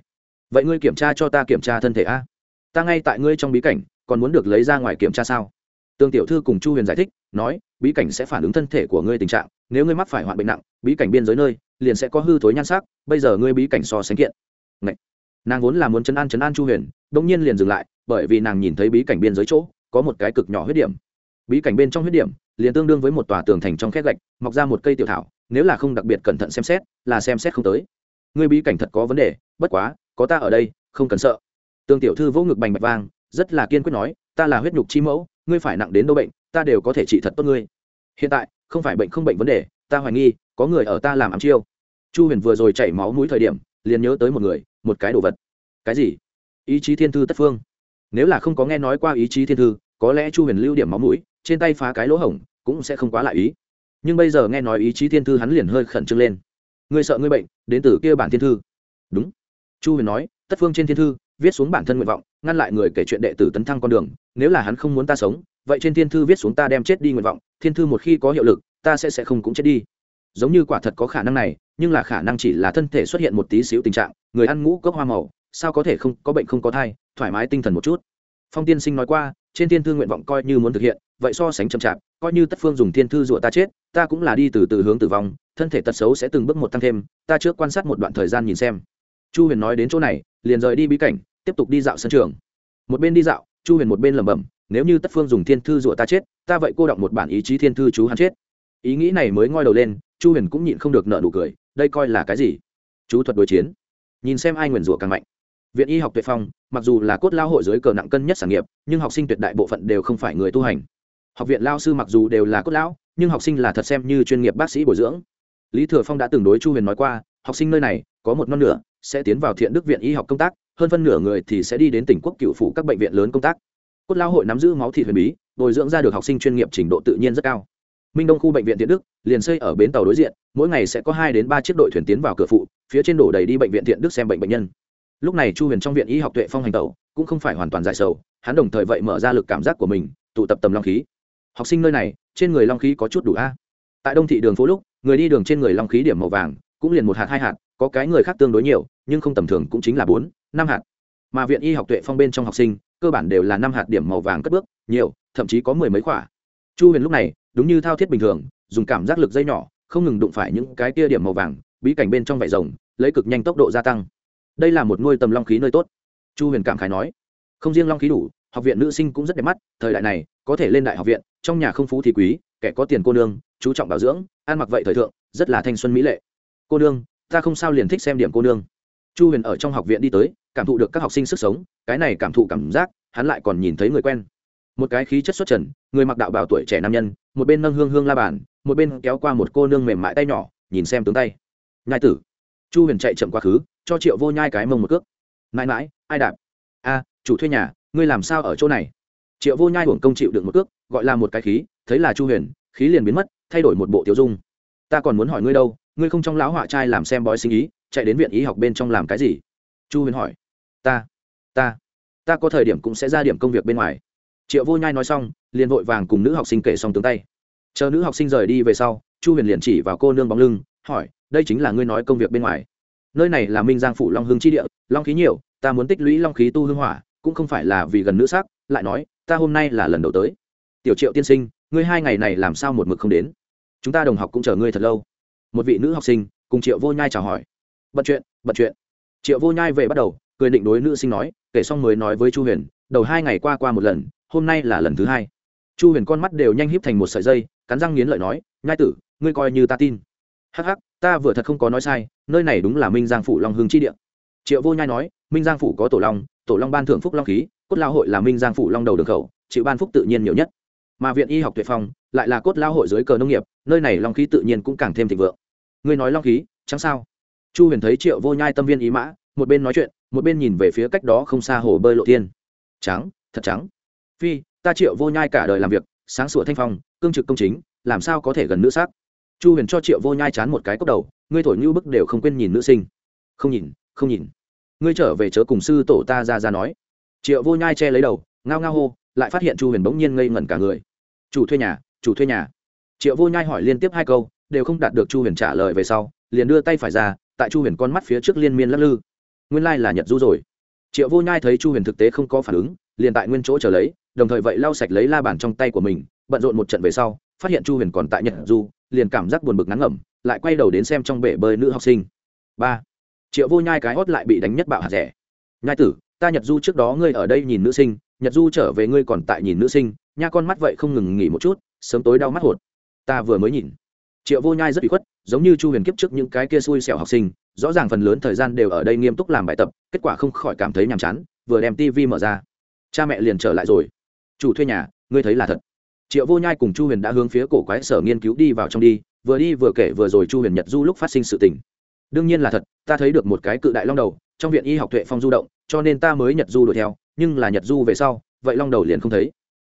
Vậy ngươi kiểm tra cho ta kiểm tra thân thể a. Ta ngay tại ngươi trong bí cảnh, còn muốn được lấy ra ngoài kiểm tra sao? Tương tiểu thư cùng chu huyền giải thích, nói, bí cảnh sẽ phản ứng thân thể của ngươi tình trạng, nếu ngươi mắc phải hoạn bệnh nặng, bí cảnh biên giới nơi, liền sẽ có hư thối nhan sắc, bây giờ ngươi bí cảnh so sánh kiện. Ngậy. nàng vốn là muốn chấn an chấn an chu huyền, đông nhiên liền dừng lại, bởi vì nàng nhìn thấy bí cảnh biên giới chỗ, có một cái cực nhỏ huyết điểm. Bí cảnh bên trong huyết điểm, liền tương đương với một tòa tường thành trong khét gạch, mọc ra một cây tiểu thảo, nếu là không đặc biệt cẩn thận xem xét, là xem xét không tới. Ngươi bí cảnh thật có vấn đề, bất quá, có ta ở đây, không cần sợ. Tương tiểu thư vỗ ngực bành bạch vang, rất là kiên quyết nói, ta là huyết nhục chi mẫu ngươi phải nặng đến đâu bệnh, ta đều có thể trị thật tốt ngươi. Hiện tại, không phải bệnh không bệnh vấn đề, ta hoài nghi, có người ở ta làm ám chiêu. Chu huyền vừa rồi chảy máu mũi thời điểm, liền nhớ tới một người, một cái đồ vật. Cái gì? Ý chí thiên thư tất phương. Nếu là không có nghe nói qua ý chí thiên thư, có lẽ chu huyền lưu điểm máu mũi, trên tay phá cái lỗ hổng, cũng sẽ không quá lại ý. Nhưng bây giờ nghe nói ý chí thiên thư hắn liền hơi khẩn trương lên. Ngươi sợ ngươi bệnh, đến từ kia bản thiên thư. Đúng. Chu huyền nói, tất phương trên thiên thư, viết xuống bản thân nguyện vọng ngăn lại người kể chuyện đệ tử tấn thăng con đường, nếu là hắn không muốn ta sống, vậy trên thiên thư viết xuống ta đem chết đi nguyện vọng, thiên thư một khi có hiệu lực, ta sẽ sẽ không cũng chết đi. Giống như quả thật có khả năng này, nhưng là khả năng chỉ là thân thể xuất hiện một tí xíu tình trạng, người ăn ngũ cốc hoa màu, sao có thể không, có bệnh không có thai, thoải mái tinh thần một chút. Phong tiên sinh nói qua, trên thiên thư nguyện vọng coi như muốn thực hiện, vậy so sánh chậm chạp, coi như tất phương dùng thiên thư dụa ta chết, ta cũng là đi từ từ hướng tử vong, thân thể tật xấu sẽ từng bước một tăng thêm, ta trước quan sát một đoạn thời gian nhìn xem. Chu huyền nói đến chỗ này, liền rời đi bí cảnh tiếp tục đi dạo sân trường. Một bên đi dạo, chu huyền một bên lẩm bẩm, nếu như tất phương dùng thiên thư dụa ta chết, ta vậy cô đọng một bản ý chí thiên thư chú hắn chết. Ý nghĩ này mới ngoi đầu lên, chu huyền cũng nhịn không được nợ nụ cười, đây coi là cái gì? Chú thuật đối chiến. Nhìn xem ai nguyền rủa càng mạnh. Viện y học tuệ phong, mặc dù là cốt lao hội dưới cờ nặng cân nhất sản nghiệp, nhưng học sinh tuyệt đại bộ phận đều không phải người tu hành. Học viện lao sư mặc dù đều là cốt lão, nhưng học sinh là thật xem như chuyên nghiệp bác sĩ bồi dưỡng. Lý thừa phong đã từng đối chu huyền nói qua, học sinh nơi này, có một non nửa sẽ tiến vào thiện đức viện y học công tác, hơn phân nửa người thì sẽ đi đến tỉnh quốc cựu phủ các bệnh viện lớn công tác. Cốt lao hội nắm giữ máu thịt huyền bí, bồi dưỡng ra được học sinh chuyên nghiệp trình độ tự nhiên rất cao. Minh đông khu bệnh viện thiện đức liền xây ở bến tàu đối diện, mỗi ngày sẽ có hai đến ba chiếc đội thuyền tiến vào cửa phụ, phía trên đổ đầy đi bệnh viện thiện đức xem bệnh bệnh nhân. Lúc này chu huyền trong viện y học tuệ phong hành tẩu, cũng không phải hoàn toàn giải sầu, hắn đồng thời vậy mở ra lực cảm giác của mình, tụ tập tầm long khí. Học sinh nơi này, trên người long khí có chút đủ a. Tại đông thị đường phố lúc, người đi đường trên người long khí điểm màu vàng cũng liền một hạt, hai hạt, có cái người khác tương đối nhiều, nhưng không tầm thường cũng chính là bốn, năm hạt. Mà viện y học tuệ phong bên trong học sinh, cơ bản đều là năm hạt điểm màu vàng cất bước, nhiều, thậm chí có mười mấy quả chu huyền lúc này, đúng như thao thiết bình thường, dùng cảm giác lực dây nhỏ, không ngừng đụng phải những cái kia điểm màu vàng, bí cảnh bên trong vải rồng, lấy cực nhanh tốc độ gia tăng. Đây là một nuôi tầm long khí nơi tốt. Chu huyền cảm khái nói, không riêng long khí đủ, học viện nữ sinh cũng rất đẹp mắt, thời đại này, có thể lên đại học viện, trong nhà không phú thì quý, kẻ có tiền cô nương, chú trọng bảo dưỡng, ăn mặc vậy thời thượng, rất là thanh xuân mỹ lệ cô nương, ta không sao liền thích xem điểm cô nương. Chu huyền ở trong học viện đi tới, cảm thụ được các học sinh sức sống, cái này cảm thụ cảm giác, hắn lại còn nhìn thấy người quen. Một cái khí chất xuất trần, người mặc đạo bảo tuổi trẻ nam nhân, một bên nâng hương hương la bàn, một bên kéo qua một cô nương mềm mại tay nhỏ, nhìn xem tướng tay. Nhai tử. Chu huyền chạy chậm quá khứ, cho triệu vô nhai cái mông một cước. Mãi mãi, ai đạp? A, chủ thuê nhà, ngươi làm sao ở chỗ này? Triệu vô nhai hưởng công chịu được một cước, gọi là một cái khí, thấy là chu huyền, khí liền biến mất, thay đổi một bộ tiêu dung. Ta còn muốn hỏi ngươi đâu ngươi không trong lão họa trai làm xem bói sinh ý, chạy đến viện y học bên trong làm cái gì? Chu huyền hỏi. Ta ta ta có thời điểm cũng sẽ ra điểm công việc bên ngoài. Triệu vô nhai nói xong, liền vội vàng cùng nữ học sinh kể xong tướng tay. Chờ nữ học sinh rời đi về sau, chu huyền liền chỉ vào cô nương bóng lưng, hỏi, đây chính là ngươi nói công việc bên ngoài. Nơi này là minh giang phủ long hương chi địa, long khí nhiều, ta muốn tích lũy long khí tu hương hỏa, cũng không phải là vì gần nữ sắc, lại nói, ta hôm nay là lần đầu tới. Tiểu triệu tiên sinh, ngươi hai ngày này làm sao một mực không đến? Chúng ta đồng học cũng chờ ngươi thật lâu một vị nữ học sinh cùng triệu vô nhai chào hỏi. Bận chuyện bận chuyện. Triệu vô nhai về bắt đầu, cười định đối nữ sinh nói, kể xong mới nói với chu huyền, đầu hai ngày qua qua một lần, hôm nay là lần thứ hai. Chu huyền con mắt đều nhanh híp thành một sợi dây, cắn răng nghiến lợi nói, nhai tử, ngươi coi như ta tin. Hắc hắc, ta vừa thật không có nói sai, nơi này đúng là minh giang phủ long hương chi địa. Triệu vô nhai nói, minh giang phủ có tổ long tổ long ban thưởng phúc long khí, cốt lao hội là minh giang phủ long đầu đường khẩu, chịu ban phúc tự nhiên nhiều nhất. Mà viện y học tuệ phong, lại là cốt lao hội dưới cờ nông nghiệp, nơi này long khí tự nhiên cũng càng thêm thịnh vượng ngươi nói long khí chẳng sao? Chu huyền thấy triệu vô nhai tâm viên ý mã, một bên nói chuyện, một bên nhìn về phía cách đó không xa hồ bơi lộ tiên trắng, thật trắng. Phi, ta triệu vô nhai cả đời làm việc, sáng sủa thanh phong, cương trực công chính, làm sao có thể gần nữ sắc? Chu huyền cho triệu vô nhai chán một cái cốc đầu, ngươi thổi như bức đều không quên nhìn nữ sinh. Không nhìn không nhìn. Ngươi trở về chớ cùng sư tổ ta ra ra nói. Triệu vô nhai che lấy đầu, ngao ngao hô, lại phát hiện chu huyền bỗng nhiên ngây ngẩn cả người. Chủ thuê nhà, chủ thuê nhà. Triệu vô nhai hỏi liên tiếp hai câu đều không đạt được chu huyền trả lời về sau, liền đưa tay phải ra, tại chu huyền con mắt phía trước liên miên lắc lư. Nguyên lai là nhật du rồi. Triệu vô nhai thấy chu huyền thực tế không có phản ứng, liền tại nguyên chỗ chờ lấy, đồng thời vậy lau sạch lấy la bàn trong tay của mình, bận rộn một trận về sau, phát hiện chu huyền còn tại nhật du, liền cảm giác buồn bực ngắn ngẩm, lại quay đầu đến xem trong bể bơi nữ học sinh. Ba. Triệu vô nhai cái hót lại bị đánh nhất bạo hạt rẻ. Nhai tử, ta nhật du trước đó ngươi ở đây nhìn nữ sinh, nhật du trở về ngươi còn tại nhìn nữ sinh, nha con mắt vậy không ngừng nghỉ một chút, sớm tối đau mắt hột. Ta vừa mới nhìn triệu vô nhai rất bị khuất, giống như chu huyền kiếp trước những cái kia xui xẻo học sinh, rõ ràng phần lớn thời gian đều ở đây nghiêm túc làm bài tập, kết quả không khỏi cảm thấy nhàm chán, vừa đem tv mở ra. Cha mẹ liền trở lại rồi. Chủ thuê nhà, ngươi thấy là thật. Triệu vô nhai cùng chu huyền đã hướng phía cổ quái sở nghiên cứu đi vào trong đi, vừa đi vừa kể vừa rồi chu huyền nhật du lúc phát sinh sự tình. Đương nhiên là thật, ta thấy được một cái cự đại long đầu, trong viện y học tuệ phong du động, cho nên ta mới nhật du đuổi theo, nhưng là nhật du về sau, vậy long đầu liền không thấy.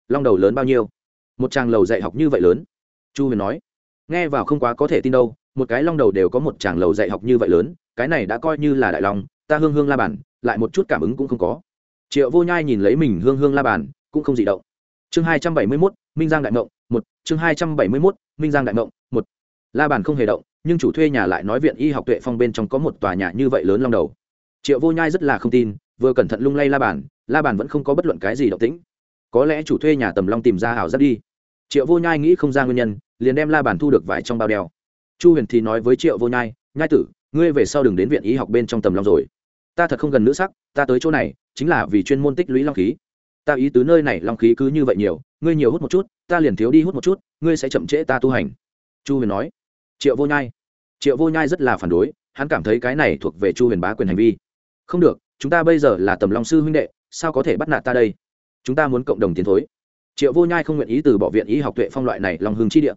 Long đầu lớn bao nhiêu? Một tràng lầu dạy học như vậy lớn. Chu huyền nói nghe vào không quá có thể tin đâu, một cái long đầu đều có một tràng lầu dạy học như vậy lớn, cái này đã coi như là đại long, ta hương hương la bàn, lại một chút cảm ứng cũng không có. Triệu vô nhai nhìn lấy mình hương hương la bàn, cũng không gì động. Chương hai trăm bảy mươi mốt, minh giang đại mộng, một. Chương hai trăm bảy mươi mốt, minh giang đại mộng, một. La bàn không hề động, nhưng chủ thuê nhà lại nói viện y học tuệ phong bên trong có một tòa nhà như vậy lớn long đầu. Triệu vô nhai rất là không tin, vừa cẩn thận lung lay la bàn la bàn vẫn không có bất luận cái gì động tĩnh. Có lẽ chủ thuê nhà tầm long tìm ra ảo giác đi triệu vô nhai nghĩ không ra nguyên nhân, liền đem la bàn thu được vải trong bao đeo. Chu huyền thì nói với triệu vô nhai nhai tử, ngươi về sau đừng đến viện y học bên trong tầm long rồi. Ta thật không gần nữ sắc, ta tới chỗ này, chính là vì chuyên môn tích lũy long khí. Ta ý tứ nơi này long khí cứ như vậy nhiều, ngươi nhiều hút một chút, ta liền thiếu đi hút một chút, ngươi sẽ chậm trễ ta tu hành. Chu huyền nói. Triệu vô nhai. Triệu vô nhai rất là phản đối, hắn cảm thấy cái này thuộc về chu huyền bá quyền hành vi. Không được, chúng ta bây giờ là tầm long sư huynh đệ, sao có thể bắt nạt ta đây? Chúng ta muốn cộng đồng tiến thối triệu vô nhai không nguyện ý từ bỏ viện y học tuệ phong loại này lòng hưng chi địa.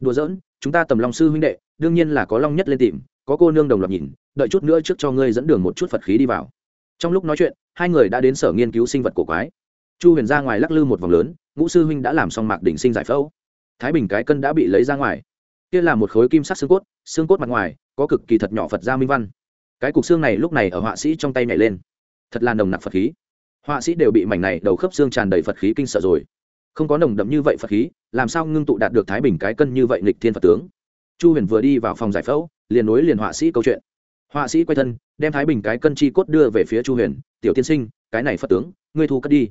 Đùa giỡn, chúng ta tầm long sư huynh đệ, đương nhiên là có long nhất lên tìm, có cô nương đồng loạt nhìn, đợi chút nữa trước cho ngươi dẫn đường một chút phật khí đi vào. Trong lúc nói chuyện, hai người đã đến sở nghiên cứu sinh vật cổ quái. Chu huyền ra ngoài lắc lư một vòng lớn, ngũ sư huynh đã làm xong mạc đỉnh sinh giải phẫu. Thái bình cái cân đã bị lấy ra ngoài. Kia là một khối kim sắc xương cốt xương cốt mặt ngoài, có cực kỳ thật nhỏ phật gia minh văn. Cái cục xương này lúc này ở họa sĩ trong tay nhảy lên. Thật là nồng nặc phật khí. Họa sĩ đều bị mảnh này đầu khớp xương tràn đầy phật khí kinh sợ rồi không có nồng đậm như vậy phật khí, làm sao ngưng tụ đạt được thái bình cái cân như vậy nghịch thiên phật tướng? Chu huyền vừa đi vào phòng giải phẫu, liền nối liền họa sĩ câu chuyện. Họa sĩ quay thân, đem thái bình cái cân chi cốt đưa về phía chu huyền, tiểu tiên sinh, cái này phật tướng, ngươi thu cất đi.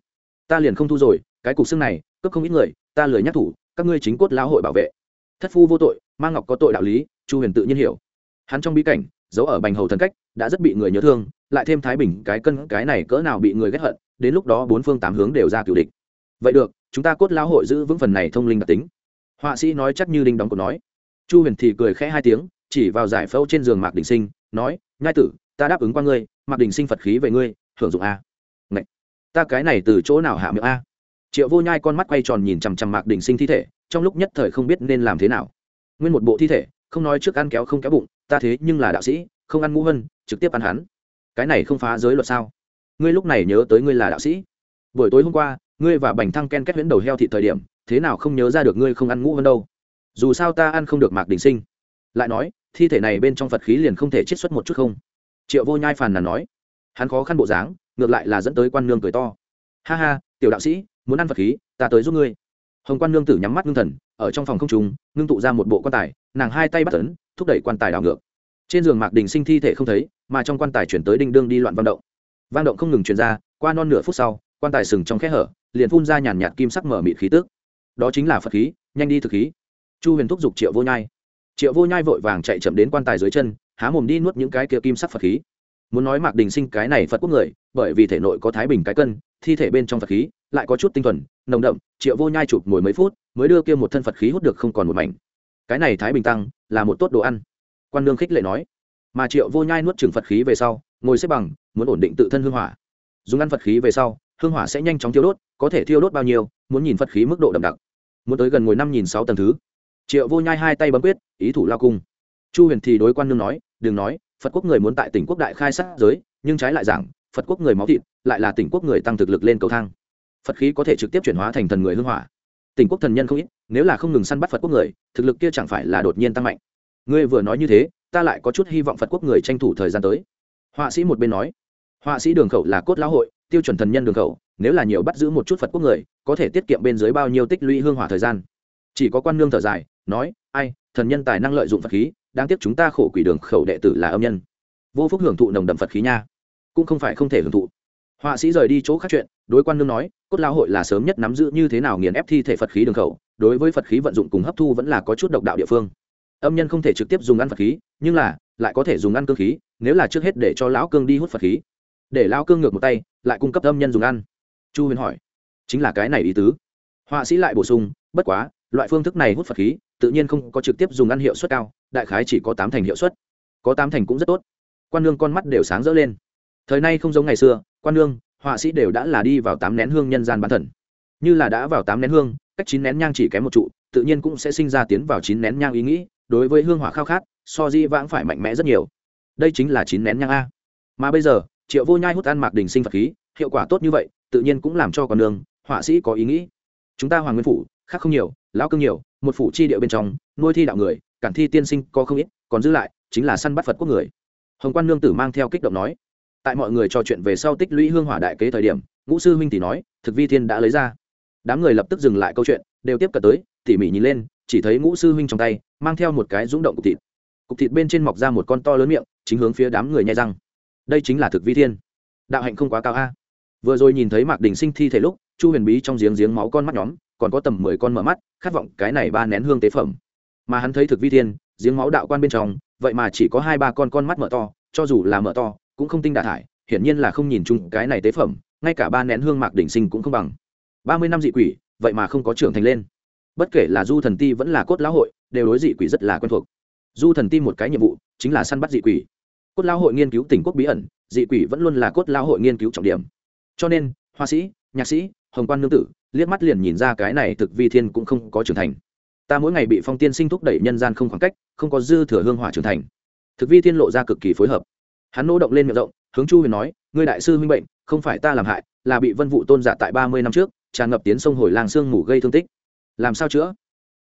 Ta liền không thu rồi, cái cục xương này, cướp không ít người, ta lười nhắc thủ, các ngươi chính cốt lão hội bảo vệ. Thất phu vô tội mang ngọc có tội đạo lý, chu huyền tự nhiên hiểu. Hắn trong bí cảnh, giấu ở bành hầu thần cách, đã rất bị người nhớ thương, lại thêm thái bình cái cân cái này cỡ nào bị người ghét hận, đến lúc đó bốn phương tám hướng đều ra cựu địch. Vậy được chúng ta cốt lão hội giữ vững phần này thông linh đặc tính. Họa sĩ nói chắc như đinh đóng cổ nói. Chu huyền thì cười khẽ hai tiếng, chỉ vào giải phẫu trên giường mạc đình sinh, nói, nhai tử, ta đáp ứng qua ngươi, mạc đình sinh phật khí về ngươi, hưởng dụng a. Ngậy! ta cái này từ chỗ nào hạ miệng a? Triệu vô nhai con mắt quay tròn nhìn chằm chằm mạc đình sinh thi thể, trong lúc nhất thời không biết nên làm thế nào. Nguyên một bộ thi thể, không nói trước ăn kéo không kéo bụng, ta thế nhưng là đạo sĩ, không ăn ngũ hân trực tiếp ăn hắn. Cái này không phá giới luật sao? Ngươi lúc này nhớ tới ngươi là đạo sĩ. Buổi tối hôm qua ngươi và bành thăng ken kết huyễn đầu heo thị thời điểm, thế nào không nhớ ra được ngươi không ăn ngũ vân đâu? Dù sao ta ăn không được mạc đình sinh. Lại nói, thi thể này bên trong phật khí liền không thể chiết xuất một chút không? Triệu vô nhai phàn nàn nói. Hắn khó khăn bộ dáng, ngược lại là dẫn tới quan nương cười to. Ha ha, tiểu đạo sĩ, muốn ăn phật khí, ta tới giúp ngươi. Hồng quan nương tử nhắm mắt ngưng thần, ở trong phòng không trùng, ngưng tụ ra một bộ quan tài, nàng hai tay bắt tấn thúc đẩy quan tài đảo ngược. Trên giường mạc đình sinh thi thể không thấy, mà trong quan tài chuyển tới đinh đương đi loạn vang động. Vang động không ngừng chuyển ra, qua non nửa phút sau, quan tài sừng trong kẽ hở liền phun ra nhàn nhạt kim sắc mở mịt khí tước đó chính là phật khí, nhanh đi thực khí. Chu huyền thúc giục triệu vô nhai. Triệu vô nhai vội vàng chạy chậm đến quan tài dưới chân, há mồm đi nuốt những cái kia kim sắc phật khí. Muốn nói mạc đình sinh cái này phật quốc người, bởi vì thể nội có thái bình cái cân, thi thể bên trong phật khí, lại có chút tinh thuần, nồng đậm, triệu vô nhai chụp ngồi mấy phút, mới đưa kia một thân phật khí hút được không còn một mảnh. Cái này thái bình tăng, là một tốt đồ ăn. Quan lương khích lệ nói. Mà triệu vô nhai nuốt trừng phật khí về sau, ngồi xếp bằng, muốn ổn định tự thân hương hỏa. Dùng ăn phật khí về sau hương hỏa sẽ nhanh chóng thiêu đốt, có thể thiêu đốt bao nhiêu, muốn nhìn phật khí mức độ đậm đặc. Muốn tới gần ngồi năm nghìn sáu tầng thứ. Triệu vô nhai hai tay bấm quyết, ý thủ lao cung. Chu huyền thì đối quan nương nói, đừng nói, phật quốc người muốn tại tỉnh quốc đại khai sát giới, nhưng trái lại giảng, phật quốc người máu thịt, lại là tỉnh quốc người tăng thực lực lên cầu thang. Phật khí có thể trực tiếp chuyển hóa thành thần người hưng hỏa. Tỉnh quốc thần nhân không ít, nếu là không ngừng săn bắt phật quốc người, thực lực kia chẳng phải là đột nhiên tăng mạnh. Ngươi vừa nói như thế, ta lại có chút hy vọng phật quốc người tranh thủ thời gian tới. Họa sĩ một bên nói. Họa sĩ đường khẩu là cốt lão hội tiêu chuẩn thần nhân đường khẩu, nếu là nhiều bắt giữ một chút phật quốc người, có thể tiết kiệm bên dưới bao nhiêu tích lũy hương hỏa thời gian. Chỉ có quan nương thở dài, nói, ai, thần nhân tài năng lợi dụng phật khí, đáng tiếc chúng ta khổ quỷ đường khẩu đệ tử là âm nhân. Vô phúc hưởng thụ nồng đậm phật khí nha. Cũng không phải không thể hưởng thụ. Họa sĩ rời đi chỗ khác chuyện, đối quan nương nói, cốt lao hội là sớm nhất nắm giữ như thế nào nghiền ép thi thể phật khí đường khẩu, đối với phật khí vận dụng cùng hấp thu vẫn là có chút độc đạo địa phương. Âm nhân không thể trực tiếp dùng ăn phật khí, nhưng là, lại có thể dùng ăn cương khí, nếu là trước hết để cho lão cương đi hút phật khí để lão cương ngược một tay, lại cung cấp âm nhân dùng ăn. Chu huyền hỏi, chính là cái này ý tứ. Họa sĩ lại bổ sung, bất quá, loại phương thức này hút phật khí, tự nhiên không có trực tiếp dùng ăn hiệu suất cao, đại khái chỉ có tám thành hiệu suất. Có tám thành cũng rất tốt. Quan lương con mắt đều sáng rỡ lên. Thời nay không giống ngày xưa, quan lương họa sĩ đều đã là đi vào tám nén hương nhân gian bán thần. Như là đã vào tám nén hương, cách chín nén nhang chỉ kém một trụ, tự nhiên cũng sẽ sinh ra tiến vào chín nén nhang ý nghĩ, đối với hương hỏa khao khát, so di vãng phải mạnh mẽ rất nhiều. Đây chính là chín nén nhang a. Mà bây giờ triệu vô nhai hút ăn mạc đình sinh phật khí, hiệu quả tốt như vậy, tự nhiên cũng làm cho con đường, họa sĩ có ý nghĩ. Chúng ta hoàng nguyên phủ, khác không nhiều, lão cương nhiều, một phủ chi địa bên trong, nuôi thi đạo người, cản thi tiên sinh có không ít, còn giữ lại, chính là săn bắt phật quốc người. Hồng quan nương tử mang theo kích động nói, tại mọi người trò chuyện về sau tích lũy hương hỏa đại kế thời điểm, ngũ sư huynh tỷ nói, thực vi thiên đã lấy ra. Đám người lập tức dừng lại câu chuyện, đều tiếp cận tới, tỉ mỉ nhìn lên, chỉ thấy ngũ sư huynh trong tay, mang theo một cái rúng động cục thịt. Cục thịt bên trên mọc ra một con to lớn miệng, chính hướng phía đám người nhai răng đây chính là thực vi thiên. Đạo hạnh không quá cao a. Vừa rồi nhìn thấy mạc đình sinh thi thể lúc, chu huyền bí trong giếng giếng máu con mắt nhóm, còn có tầm mười con mở mắt, khát vọng cái này ba nén hương tế phẩm. Mà hắn thấy thực vi thiên, giếng máu đạo quan bên trong, vậy mà chỉ có hai ba con con mắt mở to, cho dù là mở to, cũng không tinh đà thải, hiển nhiên là không nhìn chung cái này tế phẩm, ngay cả ba nén hương mạc đỉnh sinh cũng không bằng. Ba mươi năm dị quỷ, vậy mà không có trưởng thành lên. Bất kể là du thần ti vẫn là cốt lão hội, đều đối dị quỷ rất là quen thuộc. Du thần ti một cái nhiệm vụ, chính là săn bắt dị quỷ cốt lao hội nghiên cứu tỉnh quốc bí ẩn, dị quỷ vẫn luôn là cốt lao hội nghiên cứu trọng điểm. Cho nên hoa sĩ, nhạc sĩ, hồng quan nương tử, liếc mắt liền nhìn ra cái này thực vi thiên cũng không có trưởng thành. Ta mỗi ngày bị phong tiên sinh thúc đẩy nhân gian không khoảng cách, không có dư thừa hương hỏa trưởng thành. Thực vi thiên lộ ra cực kỳ phối hợp. Hắn nỗ động lên miệng rộng, hướng chu huyền nói, ngươi đại sư huynh bệnh, không phải ta làm hại, là bị vân vụ tôn giả tại ba mươi năm trước, tràn ngập tiến sông hồi làng sương mù gây thương tích. Làm sao chữa?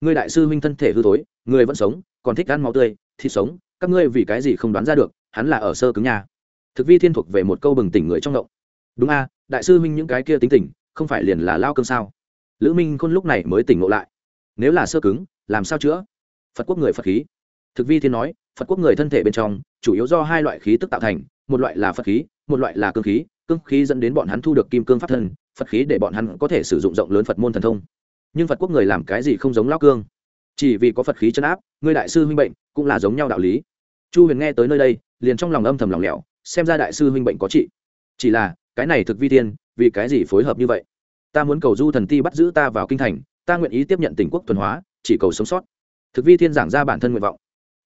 Ngươi đại sư huynh thân thể hư thối, người vẫn sống, còn thích ăn máu tươi, thịt sống, các ngươi vì cái gì không đoán ra được? Hắn là ở sơ cứng nhà thực vi thiên thuộc về một câu bừng tỉnh người trong động đúng a, đại sư minh những cái kia tính tình, không phải liền là lao cơm sao? Lữ minh khôn lúc này mới tỉnh ngộ lại. Nếu là sơ cứng, làm sao chữa? Phật quốc người phật khí. Thực vi thiên nói, phật quốc người thân thể bên trong, chủ yếu do hai loại khí tức tạo thành, một loại là phật khí, một loại là cương khí. Cương khí dẫn đến bọn hắn thu được kim cương pháp thân, phật khí để bọn hắn có thể sử dụng rộng lớn phật môn thần thông. Nhưng phật quốc người làm cái gì không giống lao cương? Chỉ vì có phật khí chấn áp, người đại sư huynh bệnh cũng là giống nhau đạo lý. Chu huyền nghe tới nơi đây liền trong lòng âm thầm lòng lẻo, xem ra đại sư huynh bệnh có trị. Chỉ là, cái này thực vi tiên vì cái gì phối hợp như vậy? Ta muốn cầu du thần ti bắt giữ ta vào kinh thành, ta nguyện ý tiếp nhận tình quốc tuần hóa, chỉ cầu sống sót. Thực vi thiên giảng ra bản thân nguyện vọng.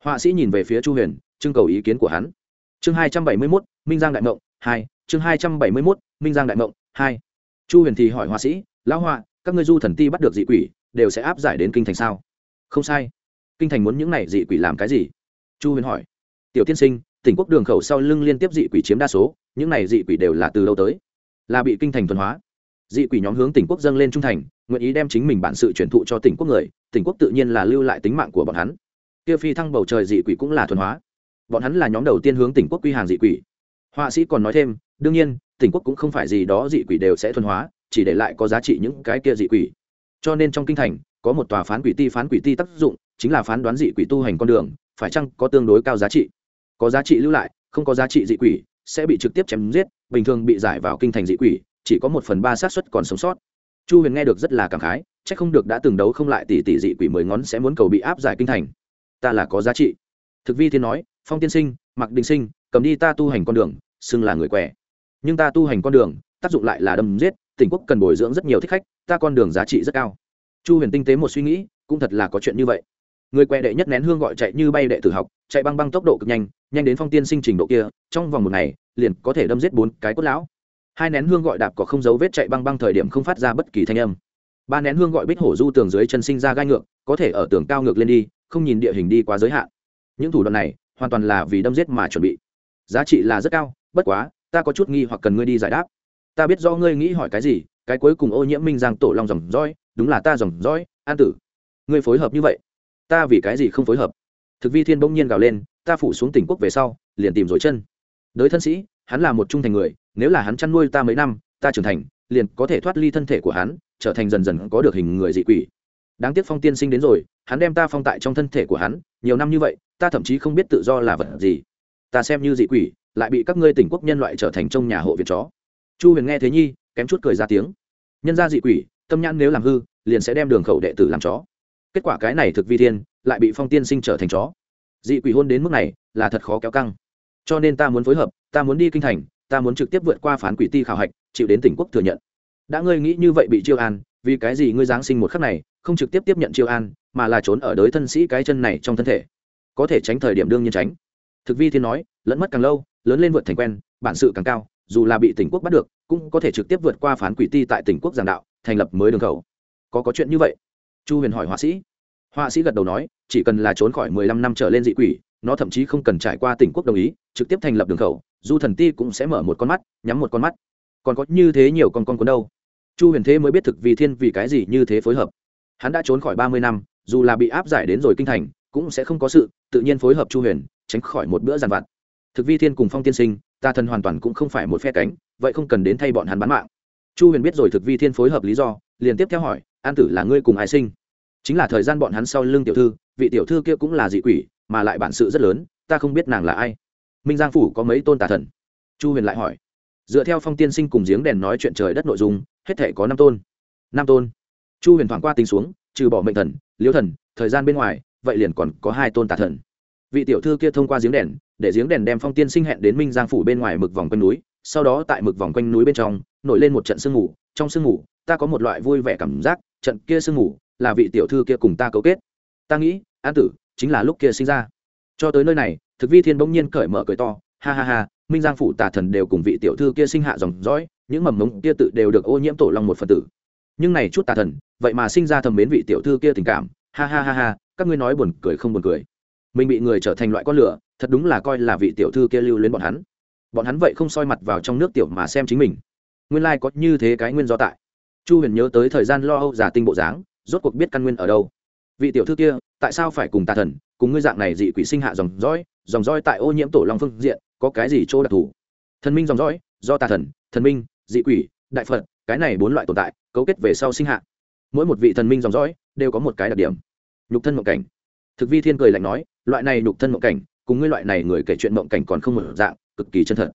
Họa sĩ nhìn về phía chu huyền, trưng cầu ý kiến của hắn. Chương hai trăm bảy mươi mốt, minh giang đại mộng, hai, chương hai trăm bảy mươi mốt, minh giang đại mộng, hai. Chu huyền thì hỏi họa sĩ, lão họa, các ngươi du thần ti bắt được dị quỷ, đều sẽ áp giải đến kinh thành sao? Không sai. Kinh thành muốn những này dị quỷ làm cái gì? Chu huyền hỏi. Tiểu tiên sinh tỉnh quốc đường khẩu sau lưng liên tiếp dị quỷ chiếm đa số, những này dị quỷ đều là từ đâu tới? Là bị kinh thành thuần hóa. Dị quỷ nhóm hướng tỉnh quốc dâng lên trung thành, nguyện ý đem chính mình bản sự truyền thụ cho tỉnh quốc người, tỉnh quốc tự nhiên là lưu lại tính mạng của bọn hắn. Kia phi thăng bầu trời dị quỷ cũng là thuần hóa. Bọn hắn là nhóm đầu tiên hướng tỉnh quốc quy hàng dị quỷ. Họa sĩ còn nói thêm, đương nhiên, tỉnh quốc cũng không phải gì đó dị quỷ đều sẽ thuần hóa, chỉ để lại có giá trị những cái kia dị quỷ. Cho nên trong kinh thành, có một tòa phán quỷ ti phán quỷ ti tác dụng, chính là phán đoán dị quỷ tu hành con đường, phải chăng có tương đối cao giá trị? Có giá trị lưu lại, không có giá trị dị quỷ, sẽ bị trực tiếp chém giết, bình thường bị giải vào kinh thành dị quỷ, chỉ có một phần ba xác suất còn sống sót. Chu huyền nghe được rất là cảm khái c h ắ c không được đã từng đấu không lại tỷ tỷ dị quỷ mười ngón sẽ muốn cầu bị áp giải kinh thành. Ta là có giá trị. Thực vi thiên nói, phong tiên sinh mặc đình sinh, cầm đi ta tu hành con đường, xưng là người què nhưng ta tu hành con đường, tác dụng lại là đâm giết, tỉnh quốc cần bồi dưỡng rất nhiều thích khách, ta con đường giá trị rất cao. Chu huyền tinh tế một suy nghĩ, cũng thật là có chuyện như vậy người què đệ nhất nén hương gọi chạy như bay đệ tử học, chạy băng băng tốc độ cực nhanh nhanh đến phong tiên sinh trình độ kia, trong vòng một ngày, liền có thể đâm giết bốn cái cốt lão. Hai nén hương gọi đạp có không dấu vết chạy băng băng thời điểm không phát ra bất kỳ thanh âm. Ba nén hương gọi bích hổ du tường dưới chân sinh ra gai ngược, có thể ở tường cao ngược lên đi, không nhìn địa hình đi quá giới hạn. Những thủ đoạn này, hoàn toàn là vì đâm giết mà chuẩn bị. Giá trị là rất cao, bất quá, ta có chút nghi hoặc cần ngươi đi giải đáp. Ta biết do ngươi nghĩ hỏi cái gì, cái cuối cùng ô nhiễm minh giang tổ long dòng dõi đúng là ta dòng dõi an tử. Ngươi phối hợp như vậy ta vì cái gì không phối hợp? Thực vi thiên bỗng nhiên gào lên, ta phủ xuống tỉnh quốc về sau, liền tìm rồi chân. Đới thân sĩ, hắn là một trung thành người, nếu là hắn chăn nuôi ta mấy năm, ta trưởng thành, liền có thể thoát ly thân thể của hắn, trở thành dần dần có được hình người dị quỷ. Đáng tiếc phong tiên sinh đến rồi, hắn đem ta phong tại trong thân thể của hắn, nhiều năm như vậy, ta thậm chí không biết tự do là vật gì. Ta xem như dị quỷ, lại bị các ngươi tỉnh quốc nhân loại trở thành trong nhà hộ viện chó. Chu huyền nghe thế nhi, kém chút cười ra tiếng. Nhân ra dị quỷ, tâm nhãn nếu làm hư, liền sẽ đem đường khẩu đệ tử làm chó kết quả cái này thực vi thiên lại bị phong tiên sinh trở thành chó. Dị quỷ hôn đến mức này là thật khó kéo căng. Cho nên ta muốn phối hợp, ta muốn đi kinh thành, ta muốn trực tiếp vượt qua phán quỷ ti khảo hạch, chịu đến tỉnh quốc thừa nhận. Đã ngươi nghĩ như vậy bị chiêu an, vì cái gì ngươi giáng sinh một khắc này, không trực tiếp tiếp nhận chiêu an, mà là trốn ở đới thân sĩ cái chân này trong thân thể? Có thể tránh thời điểm đương nhiên tránh. Thực vi thiên nói, lẫn mất càng lâu, lớn lên vượt thành quen, bản sự càng cao, dù là bị tỉnh quốc bắt được, cũng có thể trực tiếp vượt qua phán quỷ ti tại tỉnh quốc giảng đạo, thành lập mới đường khẩu. Có có chuyện như vậy chu huyền hỏi họa sĩ. Họa sĩ gật đầu nói, chỉ cần là trốn khỏi mười lăm năm trở lên dị quỷ, nó thậm chí không cần trải qua tỉnh quốc đồng ý, trực tiếp thành lập đường khẩu, du thần ti cũng sẽ mở một con mắt, nhắm một con mắt. Còn có như thế nhiều con con cuốn đâu? Chu huyền thế mới biết thực vì thiên vì cái gì như thế phối hợp. Hắn đã trốn khỏi ba mươi năm, dù là bị áp giải đến rồi kinh thành, cũng sẽ không có sự, tự nhiên phối hợp chu huyền, tránh khỏi một bữa giàn vặt. Thực vi thiên cùng phong tiên sinh, ta thần hoàn toàn cũng không phải một phe cánh, vậy không cần đến thay bọn hắn bán mạng. Chu huyền biết rồi thực vi thiên phối hợp lý do liền tiếp theo hỏi, an tử là ngươi cùng ai sinh? Chính là thời gian bọn hắn sau lưng tiểu thư, vị tiểu thư kia cũng là dị quỷ, mà lại bản sự rất lớn, ta không biết nàng là ai. Minh giang phủ có mấy tôn tà thần? Chu huyền lại hỏi. Dựa theo phong tiên sinh cùng giếng đèn nói chuyện trời đất nội dung, hết thể có năm tôn. Năm tôn. Chu huyền thoảng qua tính xuống, trừ bỏ mệnh thần liêu thần, thời gian bên ngoài, vậy liền còn có hai tôn tà thần. Vị tiểu thư kia thông qua giếng đèn, để giếng đèn đem phong tiên sinh hẹn đến minh giang phủ bên ngoài mực vòng quanh núi, sau đó tại mực vòng quanh núi bên trong, nổi lên một trận sương mù, trong sương mù ta có một loại vui vẻ cảm giác, trận kia sương mù là vị tiểu thư kia cùng ta cấu kết. Ta nghĩ, an tử, chính là lúc kia sinh ra. Cho tới nơi này, thực vi thiên bỗng nhiên cởi mở cười to, ha ha ha, minh giang phủ tà thần đều cùng vị tiểu thư kia sinh hạ dòng dõi, những mầm mống kia tự đều được ô nhiễm tổ long một phần tử. Nhưng này chút tà thần, vậy mà sinh ra thầm mến vị tiểu thư kia tình cảm, ha ha ha ha, các ngươi nói buồn cười không buồn cười. Mình bị người trở thành loại con lửa, thật đúng là coi là vị tiểu thư kia lưu luyến bọn hắn. Bọn hắn vậy không soi mặt vào trong nước tiểu mà xem chính mình. Nguyên lai、like、có như thế cái nguyên do tại chu huyền nhớ tới thời gian lo âu giả tinh bộ dáng, rốt cuộc biết căn nguyên ở đâu. Vị tiểu thư kia, tại sao phải cùng tà thần, cùng ngươi dạng này dị quỷ sinh hạ dòng dõi dòng dõi tại ô nhiễm tổ long phương diện, có cái gì chỗ đặc thù? Thần minh dòng dõi, do tà thần thần minh, dị quỷ, đại phật, cái này bốn loại tồn tại, cấu kết về sau sinh hạ. Mỗi một vị thần minh dòng dõi, đều có một cái đặc điểm. Nhục thân mộng cảnh. Thực vi thiên cười lạnh nói, loại này nhục thân mộng cảnh, cùng ngươi loại này người kể chuyện mộng cảnh còn không một dạng, cực kỳ chân thật.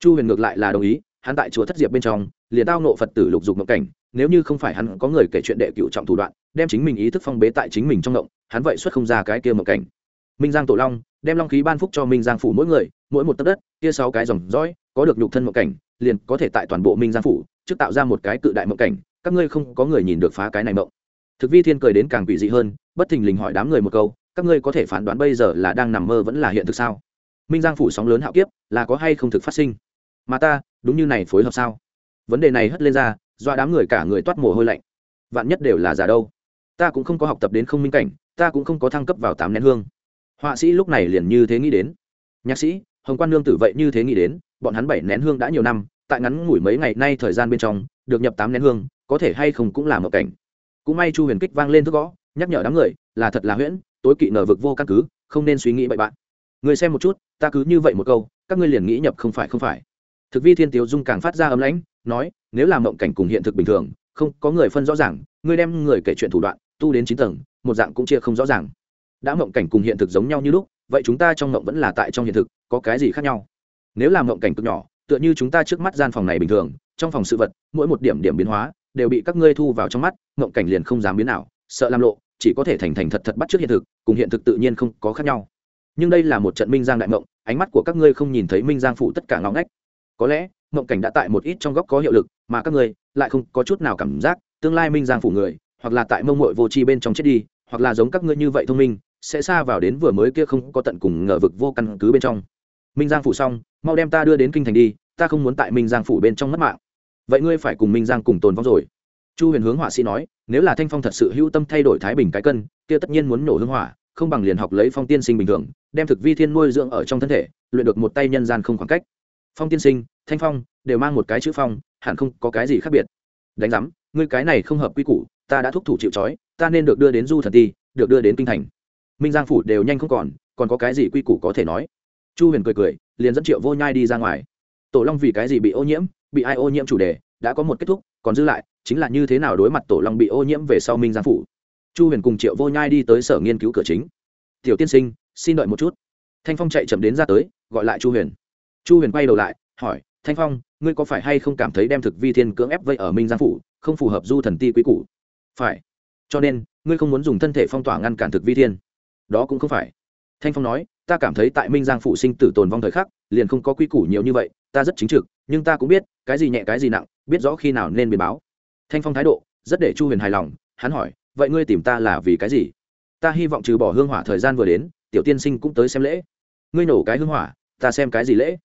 Chu huyền ngược lại là đồng ý, hắn tại chùa thất diệp bên trong, liền tao nộ phật tử lục dục mộng cảnh nếu như không phải hắn có người kể chuyện đệ cựu trọng thủ đoạn, đem chính mình ý thức phong bế tại chính mình trong động hắn vậy xuất không ra cái kia mộng cảnh. Minh giang tổ long, đem long khí ban phúc cho minh giang phủ mỗi người, mỗi một tấc đất, kia sáu cái dòng dõi, có được nhục thân mộng cảnh, liền có thể tại toàn bộ minh giang phủ, trước tạo ra một cái cự đại mộng cảnh, các ngươi không có người nhìn được phá cái này mộng. Thực vi thiên cười đến càng quỷ dị hơn, bất thình lình hỏi đám người một câu, các ngươi có thể phán đoán bây giờ là đang nằm mơ vẫn là hiện thực sao? Minh giang phủ sóng lớn hạo kiếp, là có hay không thực phát sinh? Mà ta, đúng như này phối hợp sao? Vấn đề này hất lên ra do đám người cả người toát mồ hôi lạnh. Vạn nhất đều là giả đâu? Ta cũng không có học tập đến không minh cảnh, ta cũng không có thăng cấp vào tám nén hương. Họa sĩ lúc này liền như thế nghĩ đến. Nhạc sĩ, hồng quan nương tử vậy như thế nghĩ đến, bọn hắn bảy nén hương đã nhiều năm, tại ngắn ngủi mấy ngày nay thời gian bên trong, được nhập tám nén hương, có thể hay không cũng là một cảnh. Cũng may chu huyền kích vang lên thức gõ, nhắc nhở đám người, là thật là huyễn, tối kỵ nở vực vô căn cứ, không nên suy nghĩ bậy bạn. Người xem một chút, ta cứ như vậy một câu, các ngươi liền nghĩ nhập không phải không phải. Thực vi thiên tiếu dung càng phát ra ấm lãnh, nói nếu làm mộng cảnh cùng hiện thực bình thường, không, có người phân rõ ràng ngươi đem người kể chuyện thủ đoạn, tu đến chín tầng, một dạng cũng chia không rõ ràng. Đã mộng cảnh cùng hiện thực giống nhau như lúc, vậy chúng ta trong mộng vẫn là tại trong hiện thực, có cái gì khác nhau? Nếu làm mộng cảnh cực nhỏ, tựa như chúng ta trước mắt gian phòng này bình thường, trong phòng sự vật, mỗi một điểm điểm biến hóa, đều bị các ngươi thu vào trong mắt, mộng cảnh liền không dám biến nào sợ làm lộ, chỉ có thể thành thành thật thật bắt trước hiện thực, cùng hiện thực tự nhiên không có khác nhau. Nhưng đây là một trận minh giang đại mộng, ánh mắt của các ngươi không nhìn thấy minh giang phụ tất cả ngõ ngách. Có lẽ, mộng cảnh đã tại một ít trong góc có hiệu lực mà các ngươi lại không có chút nào cảm giác tương lai minh giang phủ người hoặc là tại mông mội vô tri bên trong chết đi hoặc là giống các ngươi như vậy thông minh sẽ xa vào đến vừa mới kia không có tận cùng ngờ vực vô căn cứ bên trong. Minh giang phủ xong, mau đem ta đưa đến kinh thành đi, ta không muốn tại minh giang phủ bên trong mất mạng. Vậy ngươi phải cùng minh giang cùng tồn vong rồi. Chu huyền hướng họa sĩ nói, nếu là thanh phong thật sự hữu tâm thay đổi thái bình cái cân, kia tất nhiên muốn nổ hương hỏa, không bằng liền học lấy phong tiên sinh bình thường, đem thực vi thiên nuôi dưỡng ở trong thân thể, luyện được một tay nhân gian không khoảng cách. Phong tiên sinh, thanh phong, đều mang một cái chữ phong hẳn không có cái gì khác biệt. Đánh giám, ngươi cái này không hợp quy củ, ta đã thúc thủ chịu trói, ta nên được đưa đến du thần ti, được đưa đến kinh thành. Minh giang phủ đều nhanh không còn còn có cái gì quy củ có thể nói? Chu huyền cười cười, liền dẫn triệu vô nhai đi ra ngoài. Tổ long vì cái gì bị ô nhiễm, bị ai ô nhiễm chủ đề, đã có một kết thúc, còn dư lại, chính là như thế nào đối mặt tổ long bị ô nhiễm về sau minh giang phủ? Chu huyền cùng triệu vô nhai đi tới sở nghiên cứu cửa chính. Tiểu tiên sinh, xin đợi một chút. Thanh phong chạy chậm đến ra tới, gọi lại chu huyền. Chu huyền quay đầu lại, hỏi, thanh phong ngươi có phải hay không cảm thấy đem thực vi thiên cưỡng ép vây ở minh giang phủ, không phù hợp du thần ti quý củ? Phải. Cho nên, ngươi không muốn dùng thân thể phong tỏa ngăn cản thực vi thiên. Đó cũng không phải. Thanh phong nói, ta cảm thấy tại minh giang phụ sinh tử tồn vong thời khắc, liền không có quy củ nhiều như vậy, ta rất chính trực, nhưng ta cũng biết, cái gì nhẹ cái gì nặng, biết rõ khi nào nên biến báo. Thanh phong thái độ, rất để chu huyền hài lòng, hắn hỏi, vậy ngươi tìm ta là vì cái gì? Ta hy vọng trừ bỏ hương hỏa thời gian vừa đến, tiểu tiên sinh cũng tới xem lễ. Ngươi nổ cái hương hỏa, ta xem cái gì lễ?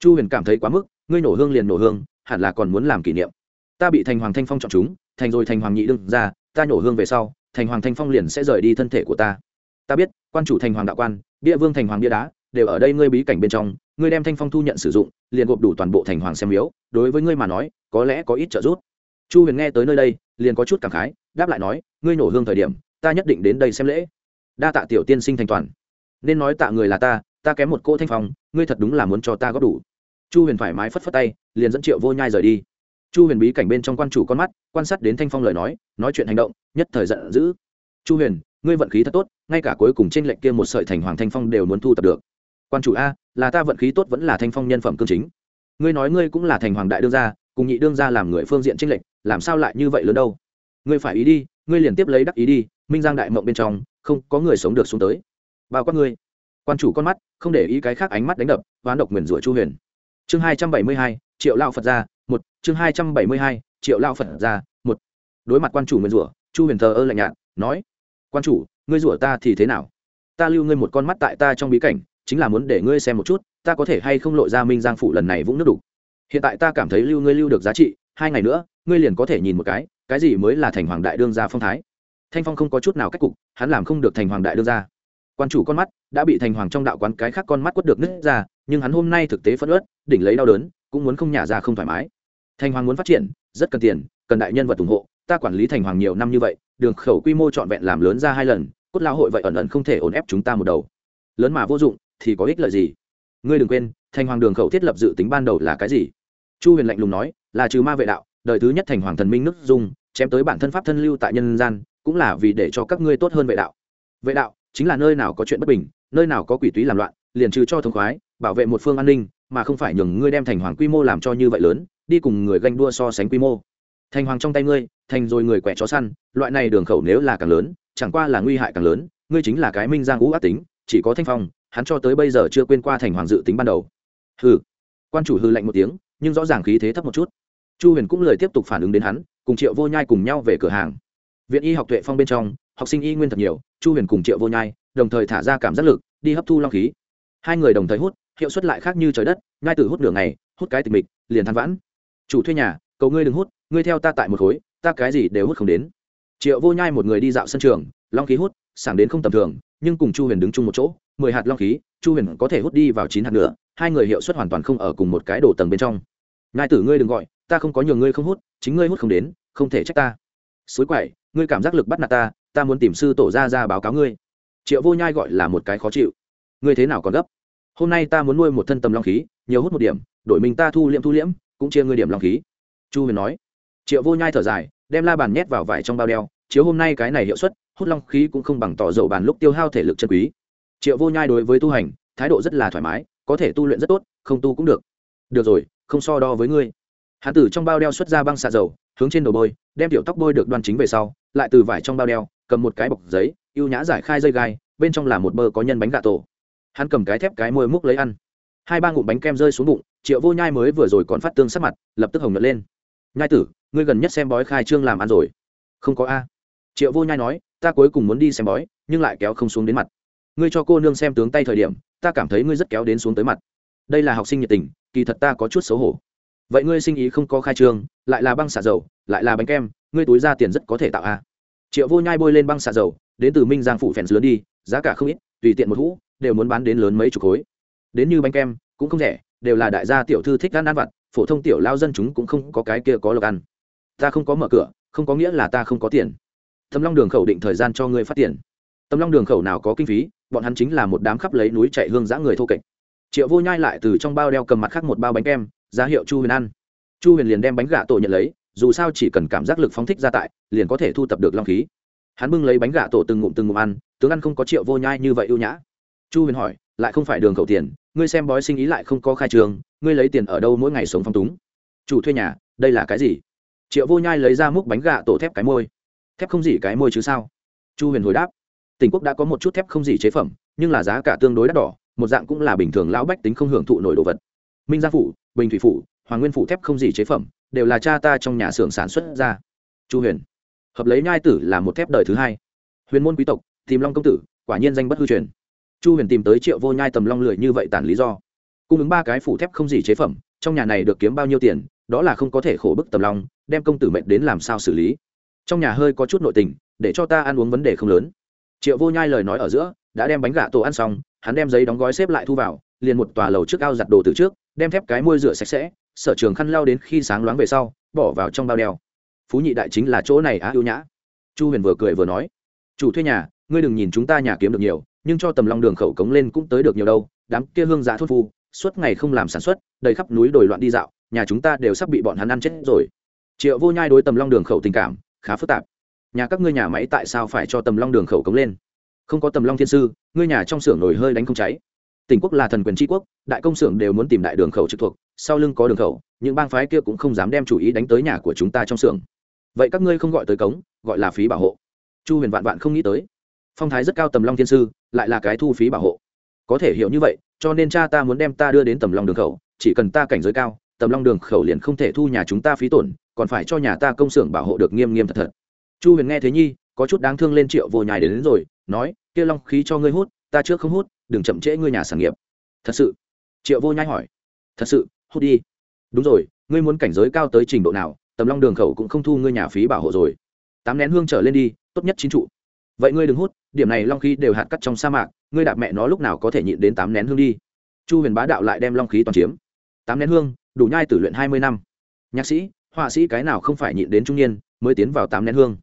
Chu huyền cảm thấy quá mức ngươi nổ hương liền nổ hương, hẳn là còn muốn làm kỷ niệm. Ta bị thành hoàng thanh phong chọn chúng, thành rồi thành hoàng nhị đương ra, ta nổ hương về sau, thành hoàng thanh phong liền sẽ rời đi thân thể của ta. Ta biết, quan chủ thành hoàng đạo quan bia vương thành hoàng bia đá, đều ở đây ngươi bí cảnh bên trong, ngươi đem thanh phong thu nhận sử dụng, liền gộp đủ toàn bộ thành hoàng xem miếu, đối với ngươi mà nói, có lẽ có ít trợ giúp. Chu huyền nghe tới nơi đây, liền có chút cảm khái, đáp lại nói, ngươi nổ hương thời điểm, ta nhất định đến đây xem lễ. Đa tạ tiểu tiên sinh thành toàn. Nên nói tạ người là ta ta kém một cỗ thanh phong, ngươi thật đúng là muốn cho ta góp đủ chu huyền thoải mái phất phất tay, liền dẫn triệu vô nhai rời đi. Chu huyền bí cảnh bên trong quan chủ con mắt, quan sát đến thanh phong lời nói nói chuyện hành động, nhất thời giận dữ. Chu huyền, ngươi vận khí thật tốt, ngay cả cuối cùng trên lệnh kia một sợi thành hoàng thanh phong đều muốn thu tập được. Quan chủ a, là ta vận khí tốt vẫn là thanh phong nhân phẩm cương chính. Ngươi nói ngươi cũng là thành hoàng đại đương gia, cùng nhị đương gia làm người phương diện trinh lệnh làm sao lại như vậy lớn đâu? Ngươi phải ý đi, ngươi liền tiếp lấy đắc ý đi, minh giang đại mộng bên trong, không có người sống được xuống tới. Bao quát ngươi. Quan chủ con mắt, không để ý cái khác ánh mắt đánh đập hoán độc nguyền rủa chu huyền chương hai trăm bảy mươi hai, triệu lao phật ra một. Chương hai trăm bảy mươi hai, triệu lao phật ra một. Đối mặt quan chủ nguyên rủa, chu huyền thờ ơ lạnh nhạt, nói, quan chủ, ngươi rủa ta thì thế nào? Ta lưu ngươi một con mắt tại ta trong bí cảnh, chính là muốn để ngươi xem một chút, ta có thể hay không lộ ra minh giang phủ lần này vũng nước đủ hiện tại ta cảm thấy lưu ngươi lưu được giá trị, hai ngày nữa, ngươi liền có thể nhìn một cái cái gì mới là thành hoàng đại đương gia phong thái? Thanh phong không có chút nào cách cục, hắn làm không được thành hoàng đại đương gia. Quan chủ con mắt đã bị thành hoàng trong đạo quán cái khác con mắt quất được nứt ra nhưng hắn hôm nay thực tế phẫn ớt đỉnh lấy đau đớn, cũng muốn không nhả ra không thoải mái. Thành hoàng muốn phát triển, rất cần tiền, cần đại nhân vật ủng hộ, ta quản lý thành hoàng nhiều năm như vậy, đường khẩu quy mô trọn vẹn làm lớn ra hai lần, cốt Lão hội vậy ẩn ẩn không thể ổn ép chúng ta một đầu. Lớn mà vô dụng, thì có ích lợi gì? Ngươi đừng quên, thành hoàng đường khẩu thiết lập dự tính ban đầu là cái gì? Chu huyền lạnh lùng nói, là trừ ma vệ đạo, đời thứ nhất thành hoàng thần minh nước dung, chém tới bản thân pháp thân lưu tại nhân gian, cũng là vì để cho các ngươi tốt hơn vệ đạo. Vệ đạo chính là nơi nào có chuyện bất bình, nơi nào có quỷ túy làm loạn, liền trừ cho thông khoái bảo vệ một phương an ninh, mà không phải nhường ngươi đem thành hoàng quy mô làm cho như vậy lớn, đi cùng người ganh đua so sánh quy mô. Thành hoàng trong tay ngươi, thành rồi người quẻ chó săn, loại này đường khẩu nếu là càng lớn, chẳng qua là nguy hại càng lớn, ngươi chính là cái minh giang ngũ ác tính, chỉ có thanh phong, hắn cho tới bây giờ chưa quên qua thành hoàng dự tính ban đầu. Hừ. Quan chủ hư lạnh một tiếng, nhưng rõ ràng khí thế thấp một chút. Chu huyền cũng lời tiếp tục phản ứng đến hắn, cùng triệu vô nhai cùng nhau về cửa hàng. Viện y học tuệ phong bên trong, học sinh y nguyên thật nhiều, chu huyền cùng triệu vô nhai đồng thời thả ra cảm giác lực, đi hấp thu long khí. Hai người đồng thời hút hiệu suất lại khác như trời đất, ngay từ hút nửa ngày, hút cái tịch mịch, liền than vãn. Chủ thuê nhà, cầu ngươi đừng hút, ngươi theo ta tại một khối, ta cái gì đều hút không đến. Triệu vô nhai một người đi dạo sân trường, long khí hút, sảng đến không tầm thường, nhưng cùng chu huyền đứng chung một chỗ, mười hạt long khí, chu huyền có thể hút đi vào chín hạt nữa, hai người hiệu suất hoàn toàn không ở cùng một cái đồ tầng bên trong. Ngai tử ngươi đừng gọi, ta không có nhường ngươi không hút, chính ngươi hút không đến, không thể trách ta. Suối quậy, ngươi cảm giác lực bắt nạt ta ta muốn tìm sư tổ ra ra báo cáo ngươi. Triệu vô nhai gọi là một cái khó chịu. Ngươi thế nào còn gấp? Hôm nay ta muốn nuôi một thân tầm long khí, nhiều hút một điểm, đổi mình ta thu liễm thu liễm, cũng chia ngươi điểm long khí. Chu huyền nói. Triệu vô nhai thở dài, đem la bàn nhét vào vải trong bao đeo, chiếu hôm nay cái này hiệu suất, hút long khí cũng không bằng tỏ dầu bàn lúc tiêu hao thể lực chân quý. Triệu vô nhai đối với tu hành, thái độ rất là thoải mái, có thể tu luyện rất tốt, không tu cũng được. Được rồi, không so đo với ngươi. Hãn tử trong bao đeo xuất ra băng xạ dầu, hướng trên đầu bôi, đem tiểu tóc bôi được đoan chính về sau, lại từ vải trong bao đeo, cầm một cái bọc giấy, ưu nhã giải khai dây gai, bên trong là một bơ có nhân bánh gà tổ hắn cầm cái thép cái môi múc lấy ăn. Hai ba ngụm bánh kem rơi xuống bụng, triệu vô nhai mới vừa rồi còn phát tương sắc mặt, lập tức hồng nhật lên. Nhai tử, ngươi gần nhất xem bói khai trương làm ăn rồi. Không có a. Triệu vô nhai nói, ta cuối cùng muốn đi xem bói, nhưng lại kéo không xuống đến mặt. Ngươi cho cô nương xem tướng tay thời điểm, ta cảm thấy ngươi rất kéo đến xuống tới mặt. Đây là học sinh nhiệt tình, kỳ thật ta có chút xấu hổ. Vậy ngươi sinh ý không có khai trương, lại là băng xả dầu, lại là bánh kem, ngươi túi ra tiền rất có thể tạo a. Triệu vô nhai bôi lên băng xả dầu, đến từ minh giang phụ phèn lớn đi, giá cả không ít, tùy tiện một hũ đều muốn bán đến lớn mấy chục khối. Đến như bánh kem, cũng không rẻ, đều là đại gia tiểu thư thích ăn ăn vặt, phổ thông tiểu lao dân chúng cũng không có cái kia có lộc ăn. Ta không có mở cửa, không có nghĩa là ta không có tiền. Thâm long đường khẩu định thời gian cho ngươi phát tiền. Tầm long đường khẩu nào có kinh phí, bọn hắn chính là một đám khắp lấy núi chạy hương giã người thô kệch. Triệu vô nhai lại từ trong bao đeo cầm mặt khác một bao bánh kem, ra hiệu chu huyền ăn. Chu huyền liền đem bánh gà tổ nhận lấy, dù sao chỉ cần cảm giác lực phóng thích ra tại, liền có thể thu tập được long khí. Hắn bưng lấy bánh gà tổ từng ngụm từng ngụm ăn, tướng ăn không có triệu vô nhai như vậy ưu nhã chu huyền hỏi, lại không phải đường khẩu tiền, ngươi xem bói sinh ý lại không có khai trường, ngươi lấy tiền ở đâu mỗi ngày sống phong túng? Chủ thuê nhà, đây là cái gì? Triệu vô nhai lấy ra múc bánh gà tổ thép cái môi. Thép không gì cái môi chứ sao? Chu huyền hồi đáp, tỉnh quốc đã có một chút thép không gì chế phẩm, nhưng là giá cả tương đối đắt đỏ, một dạng cũng là bình thường lão bách tính không hưởng thụ nổi đồ vật. Minh gia phủ, bình thủy phủ, hoàng nguyên phủ thép không gì chế phẩm, đều là cha ta trong nhà xưởng sản xuất ra. Chu huyền, hợp lấy nhai tử là một thép đời thứ hai. Huyền môn quý tộc, tìm long công tử, quả nhiên danh bất hư truyền chu huyền tìm tới triệu vô nhai tầm long lười như vậy tản lý do. Cung ứng ba cái phủ thép không gì chế phẩm, trong nhà này được kiếm bao nhiêu tiền, đó là không có thể khổ bức tầm long, đem công tử mệnh đến làm sao xử lý. Trong nhà hơi có chút nội tình, để cho ta ăn uống vấn đề không lớn. Triệu vô nhai lời nói ở giữa, đã đem bánh gà tổ ăn xong, hắn đem giấy đóng gói xếp lại thu vào, liền một tòa lầu trước ao giặt đồ từ trước, đem thép cái môi rửa sạch sẽ, sở trường khăn lao đến khi sáng loáng về sau, bỏ vào trong bao đeo. Phú nhị đại chính là chỗ này á ưu nhã. Chu huyền vừa cười vừa nói, chủ thuê nhà, ngươi đừng nhìn chúng ta nhà kiếm được nhiều nhưng cho tầm long đường khẩu cống lên cũng tới được nhiều đâu, đám kia hương giã thốt phu, suốt ngày không làm sản xuất, đầy khắp núi đồi loạn đi dạo, nhà chúng ta đều sắp bị bọn hắn ăn chết rồi. Triệu vô nhai đối tầm long đường khẩu tình cảm, khá phức tạp. Nhà các ngươi nhà máy tại sao phải cho tầm long đường khẩu cống lên? Không có tầm long thiên sư, ngươi nhà trong xưởng nổi hơi đánh không cháy. Tỉnh quốc là thần quyền tri quốc, đại công xưởng đều muốn tìm đại đường khẩu trực thuộc, sau lưng có đường khẩu, những bang phái kia cũng không dám đem chủ ý đánh tới nhà của chúng ta trong xưởng. Vậy các ngươi không gọi tới cống, gọi là phí bảo hộ. Chu huyền vạn vạn không nghĩ tới phong thái rất cao tầm long thiên sư lại là cái thu phí bảo hộ. Có thể hiểu như vậy cho nên cha ta muốn đem ta đưa đến tầm long đường khẩu chỉ cần ta cảnh giới cao tầm long đường khẩu liền không thể thu nhà chúng ta phí tổn còn phải cho nhà ta công xưởng bảo hộ được nghiêm nghiêm thật thật. Chu huyền nghe thế nhi có chút đáng thương lên triệu vô nhai đến, đến rồi nói kia long khí cho ngươi hút ta trước không hút đừng chậm trễ ngươi nhà sản nghiệp. Thật sự? Triệu vô nhai hỏi. Thật sự hút đi. Đúng rồi ngươi muốn cảnh giới cao tới trình độ nào tầm long đường khẩu cũng không thu ngươi nhà phí bảo hộ rồi. Tám nén hương trở lên đi tốt nhất chín trụ vậy ngươi đừng hút, điểm này long khí đều hạt cắt trong sa mạc, ngươi đạp mẹ nó lúc nào có thể nhịn đến tám nén hương đi. Chu huyền bá đạo lại đem long khí toàn chiếm. Tám nén hương, đủ nhai tử luyện hai mươi năm. Nhạc sĩ, họa sĩ cái nào không phải nhịn đến trung niên mới tiến vào tám nén hương?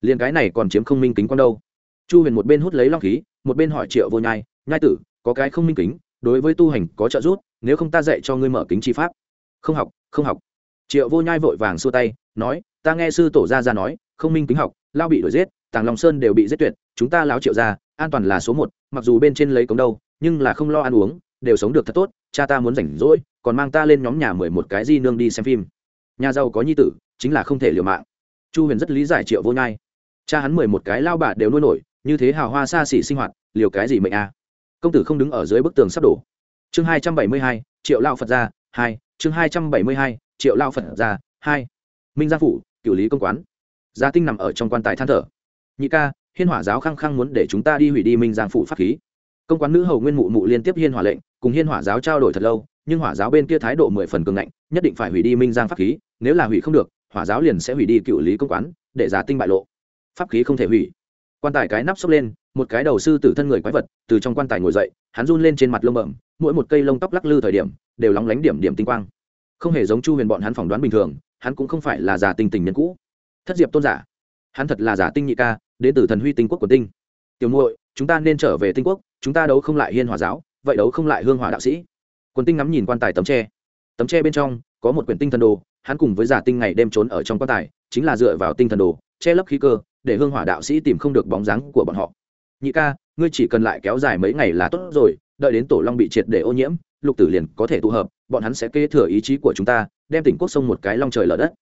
Liền cái này còn chiếm không minh kính quan đâu. Chu huyền một bên hút lấy long khí, một bên hỏi triệu vô nhai nhai tử, có cái không minh kính, đối với tu hành có trợ giúp, nếu không ta dạy cho ngươi mở kính chi pháp. Không học không học. Triệu vô nhai vội vàng xua tay, nói, ta nghe sư tổ gia ra nói, không minh kính học, lao bị đuổi giết tàng long sơn đều bị giết tuyệt, chúng ta láo triệu ra an toàn là số một, mặc dù bên trên lấy cống đâu, nhưng là không lo ăn uống, đều sống được thật tốt, cha ta muốn rảnh rỗi, còn mang ta lên nhóm nhà mười một cái di nương đi xem phim. Nhà giàu có nhi tử, chính là không thể liều mạng. Chu huyền rất lý giải triệu vô nhai. Cha hắn mười một cái lao bà đều nuôi nổi, như thế hào hoa xa xỉ sinh hoạt, liều cái gì mệnh a? Công tử không đứng ở dưới bức tường sắp đổ. Chương hai trăm bảy mươi hai, triệu lao phật gia, hai, chương hai trăm bảy mươi hai, triệu lao phật gia, hai. Minh gia phủ cựu lý công quán. Gia tinh nằm ở trong quan tài than thở nhị ca, hiên hỏa giáo khăng khăng muốn để chúng ta đi hủy đi minh giang phủ pháp khí. Công quán nữ hầu nguyên mụ mụ liên tiếp hiên hỏa lệnh, cùng hiên hỏa giáo trao đổi thật lâu, nhưng hỏa giáo bên kia thái độ mười phần cường ngạnh, nhất định phải hủy đi minh giang pháp khí, nếu là hủy không được, hỏa giáo liền sẽ hủy đi cựu lý công quán, để giả tinh bại lộ. Pháp khí không thể hủy. Quan tài cái nắp xốc lên, một cái đầu sư tử thân người quái vật, từ trong quan tài ngồi dậy, hắn run lên trên mặt lông bẩm, mỗi một cây lông tóc lắc lư thời điểm, đều lóng lánh điểm điểm tinh quang. Không hề giống chu huyền bọn hắn phỏng đoán bình thường, hắn cũng không phải là giả tinh tình nhân cũ. Thất diệp tôn giả, hắn thật là giả tinh nhị ca đến từ thần huy tinh quốc của tinh. Tiểu muội, chúng ta nên trở về tinh quốc, chúng ta đấu không lại hiên hòa giáo, vậy đấu không lại hương hòa đạo sĩ. Quần tinh ngắm nhìn quan tài tấm tre. Tấm tre bên trong có một quyển tinh thần đồ, hắn cùng với giả tinh ngày đêm trốn ở trong quan tài, chính là dựa vào tinh thần đồ, che lấp khí cơ, để hương hỏa đạo sĩ tìm không được bóng dáng của bọn họ. Nhị ca, ngươi chỉ cần lại kéo dài mấy ngày là tốt rồi, đợi đến tổ long bị triệt để ô nhiễm, lục tử liền có thể tụ hợp, bọn hắn sẽ kế thừa ý chí của chúng ta, đem tỉnh quốc sông một cái long trời lở đất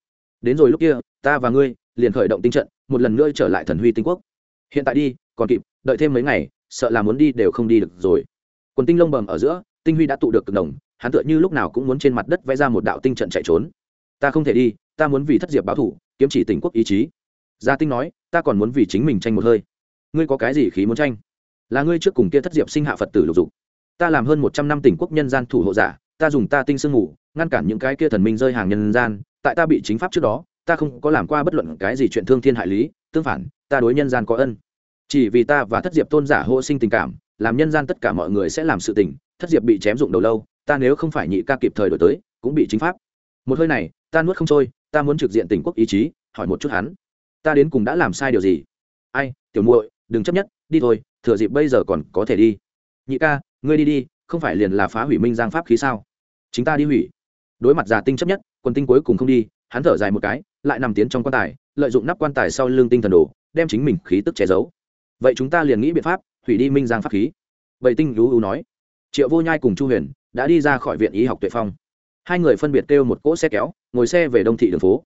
đến rồi lúc kia, ta và ngươi liền khởi động tinh trận, một lần nữa trở lại thần huy tinh quốc. Hiện tại đi, còn kịp, đợi thêm mấy ngày, sợ là muốn đi đều không đi được rồi. Quần tinh lông bầm ở giữa, tinh huy đã tụ được cực đồng, hắn tựa như lúc nào cũng muốn trên mặt đất vẽ ra một đạo tinh trận chạy trốn. Ta không thể đi, ta muốn vì thất diệp báo thủ, kiếm chỉ tỉnh quốc ý chí. Gia tinh nói, ta còn muốn vì chính mình tranh một hơi. Ngươi có cái gì khí muốn tranh? Là ngươi trước cùng kia thất diệp sinh hạ phật tử lục dục. Ta làm hơn một trăm năm tỉnh quốc nhân gian thủ hộ giả, ta dùng ta tinh sương ngủ, ngăn cản những cái kia thần minh rơi hàng nhân gian tại ta bị chính pháp trước đó, ta không có làm qua bất luận cái gì chuyện thương thiên hại lý, tương phản, ta đối nhân gian có ân. Chỉ vì ta và thất diệp tôn giả hô sinh tình cảm, làm nhân gian tất cả mọi người sẽ làm sự tình, thất diệp bị chém dụng đầu lâu, ta nếu không phải nhị ca kịp thời đổi tới, cũng bị chính pháp. Một hơi này, ta nuốt không trôi, ta muốn trực diện tình quốc ý chí, hỏi một chút hắn. Ta đến cùng đã làm sai điều gì? Ai, tiểu muội, đừng chấp nhất, đi thôi, thừa dịp bây giờ còn có thể đi. Nhị ca, ngươi đi đi, không phải liền là phá hủy minh giang pháp khí sao? Chính ta đi hủy. Đối mặt già tinh chấp nhất quân tinh cuối cùng không đi, hắn thở dài một cái, lại nằm tiến trong quan tài, lợi dụng nắp quan tài sau lưng tinh thần đồ, đem chính mình khí tức che giấu. Vậy chúng ta liền nghĩ biện pháp, hủy đi minh giang pháp khí. Vậy tinh lú u nói, triệu vô nhai cùng chu huyền đã đi ra khỏi viện y học tuệ phong. Hai người phân biệt kêu một cỗ xe kéo, ngồi xe về đông thị đường phố.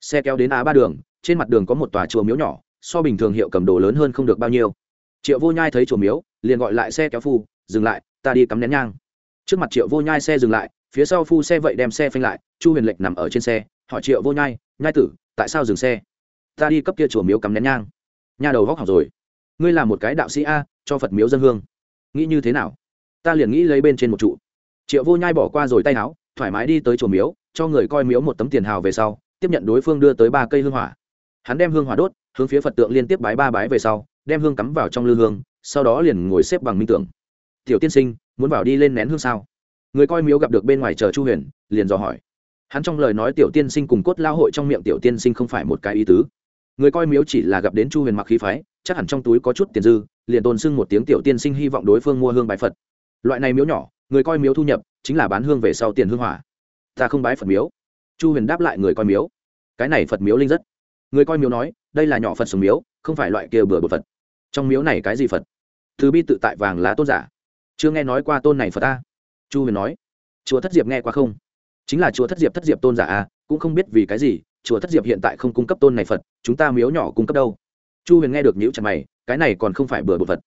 Xe kéo đến á ba đường, trên mặt đường có một tòa chùa miếu nhỏ, so bình thường hiệu cầm đồ lớn hơn không được bao nhiêu. Triệu vô nhai thấy chùa miếu, liền gọi lại xe kéo phu, dừng lại, ta đi cắm nén nhang. Trước mặt triệu vô nhai xe dừng lại phía sau phu xe vậy đem xe phanh lại, chu huyền lệch nằm ở trên xe, hỏi triệu vô nhai nhai tử, tại sao dừng xe? Ta đi cấp kia chùa miếu cắm nén nhang. Nhà đầu vóc học rồi. Ngươi là một cái đạo sĩ a, cho phật miếu dân hương. Nghĩ như thế nào? Ta liền nghĩ lấy bên trên một trụ. Triệu vô nhai bỏ qua rồi tay áo, thoải mái đi tới chùa miếu, cho người coi miếu một tấm tiền hào về sau, tiếp nhận đối phương đưa tới ba cây hương hỏa. Hắn đem hương hỏa đốt, hướng phía phật tượng liên tiếp bái ba bái về sau, đem hương cắm vào trong lư hương, sau đó liền ngồi xếp bằng minh tưởng. Tiểu tiên sinh, muốn vào đi lên nén hương sao? Người coi miếu gặp được bên ngoài chờ chu huyền, liền dò hỏi. Hắn trong lời nói tiểu tiên sinh cùng cốt lao hội trong miệng tiểu tiên sinh không phải một cái ý tứ. Người coi miếu chỉ là gặp đến chu huyền mặc khí phái, chắc hẳn trong túi có chút tiền dư, liền tôn xưng một tiếng tiểu tiên sinh hy vọng đối phương mua hương bái phật. Loại này miếu nhỏ, người coi miếu thu nhập, chính là bán hương về sau tiền hương hỏa. Ta không bái phật miếu. Chu huyền đáp lại người coi miếu. Cái này phật miếu linh rất. Người coi miếu nói, đây là nhỏ phật sùng miếu, không phải loại kia bừa bột phật. Trong miếu này cái gì phật? Thứ bi tự tại vàng lá tôn giả. Chưa nghe nói qua tôn này phật ta chu huyền nói chùa thất diệp nghe qua không? Chính là chùa thất diệp thất diệp tôn giả à cũng không biết vì cái gì chùa thất diệp hiện tại không cung cấp tôn này phật, chúng ta miếu nhỏ cung cấp đâu. Chu huyền nghe được nhữ chặt mày, cái này còn không phải bừa bột phật.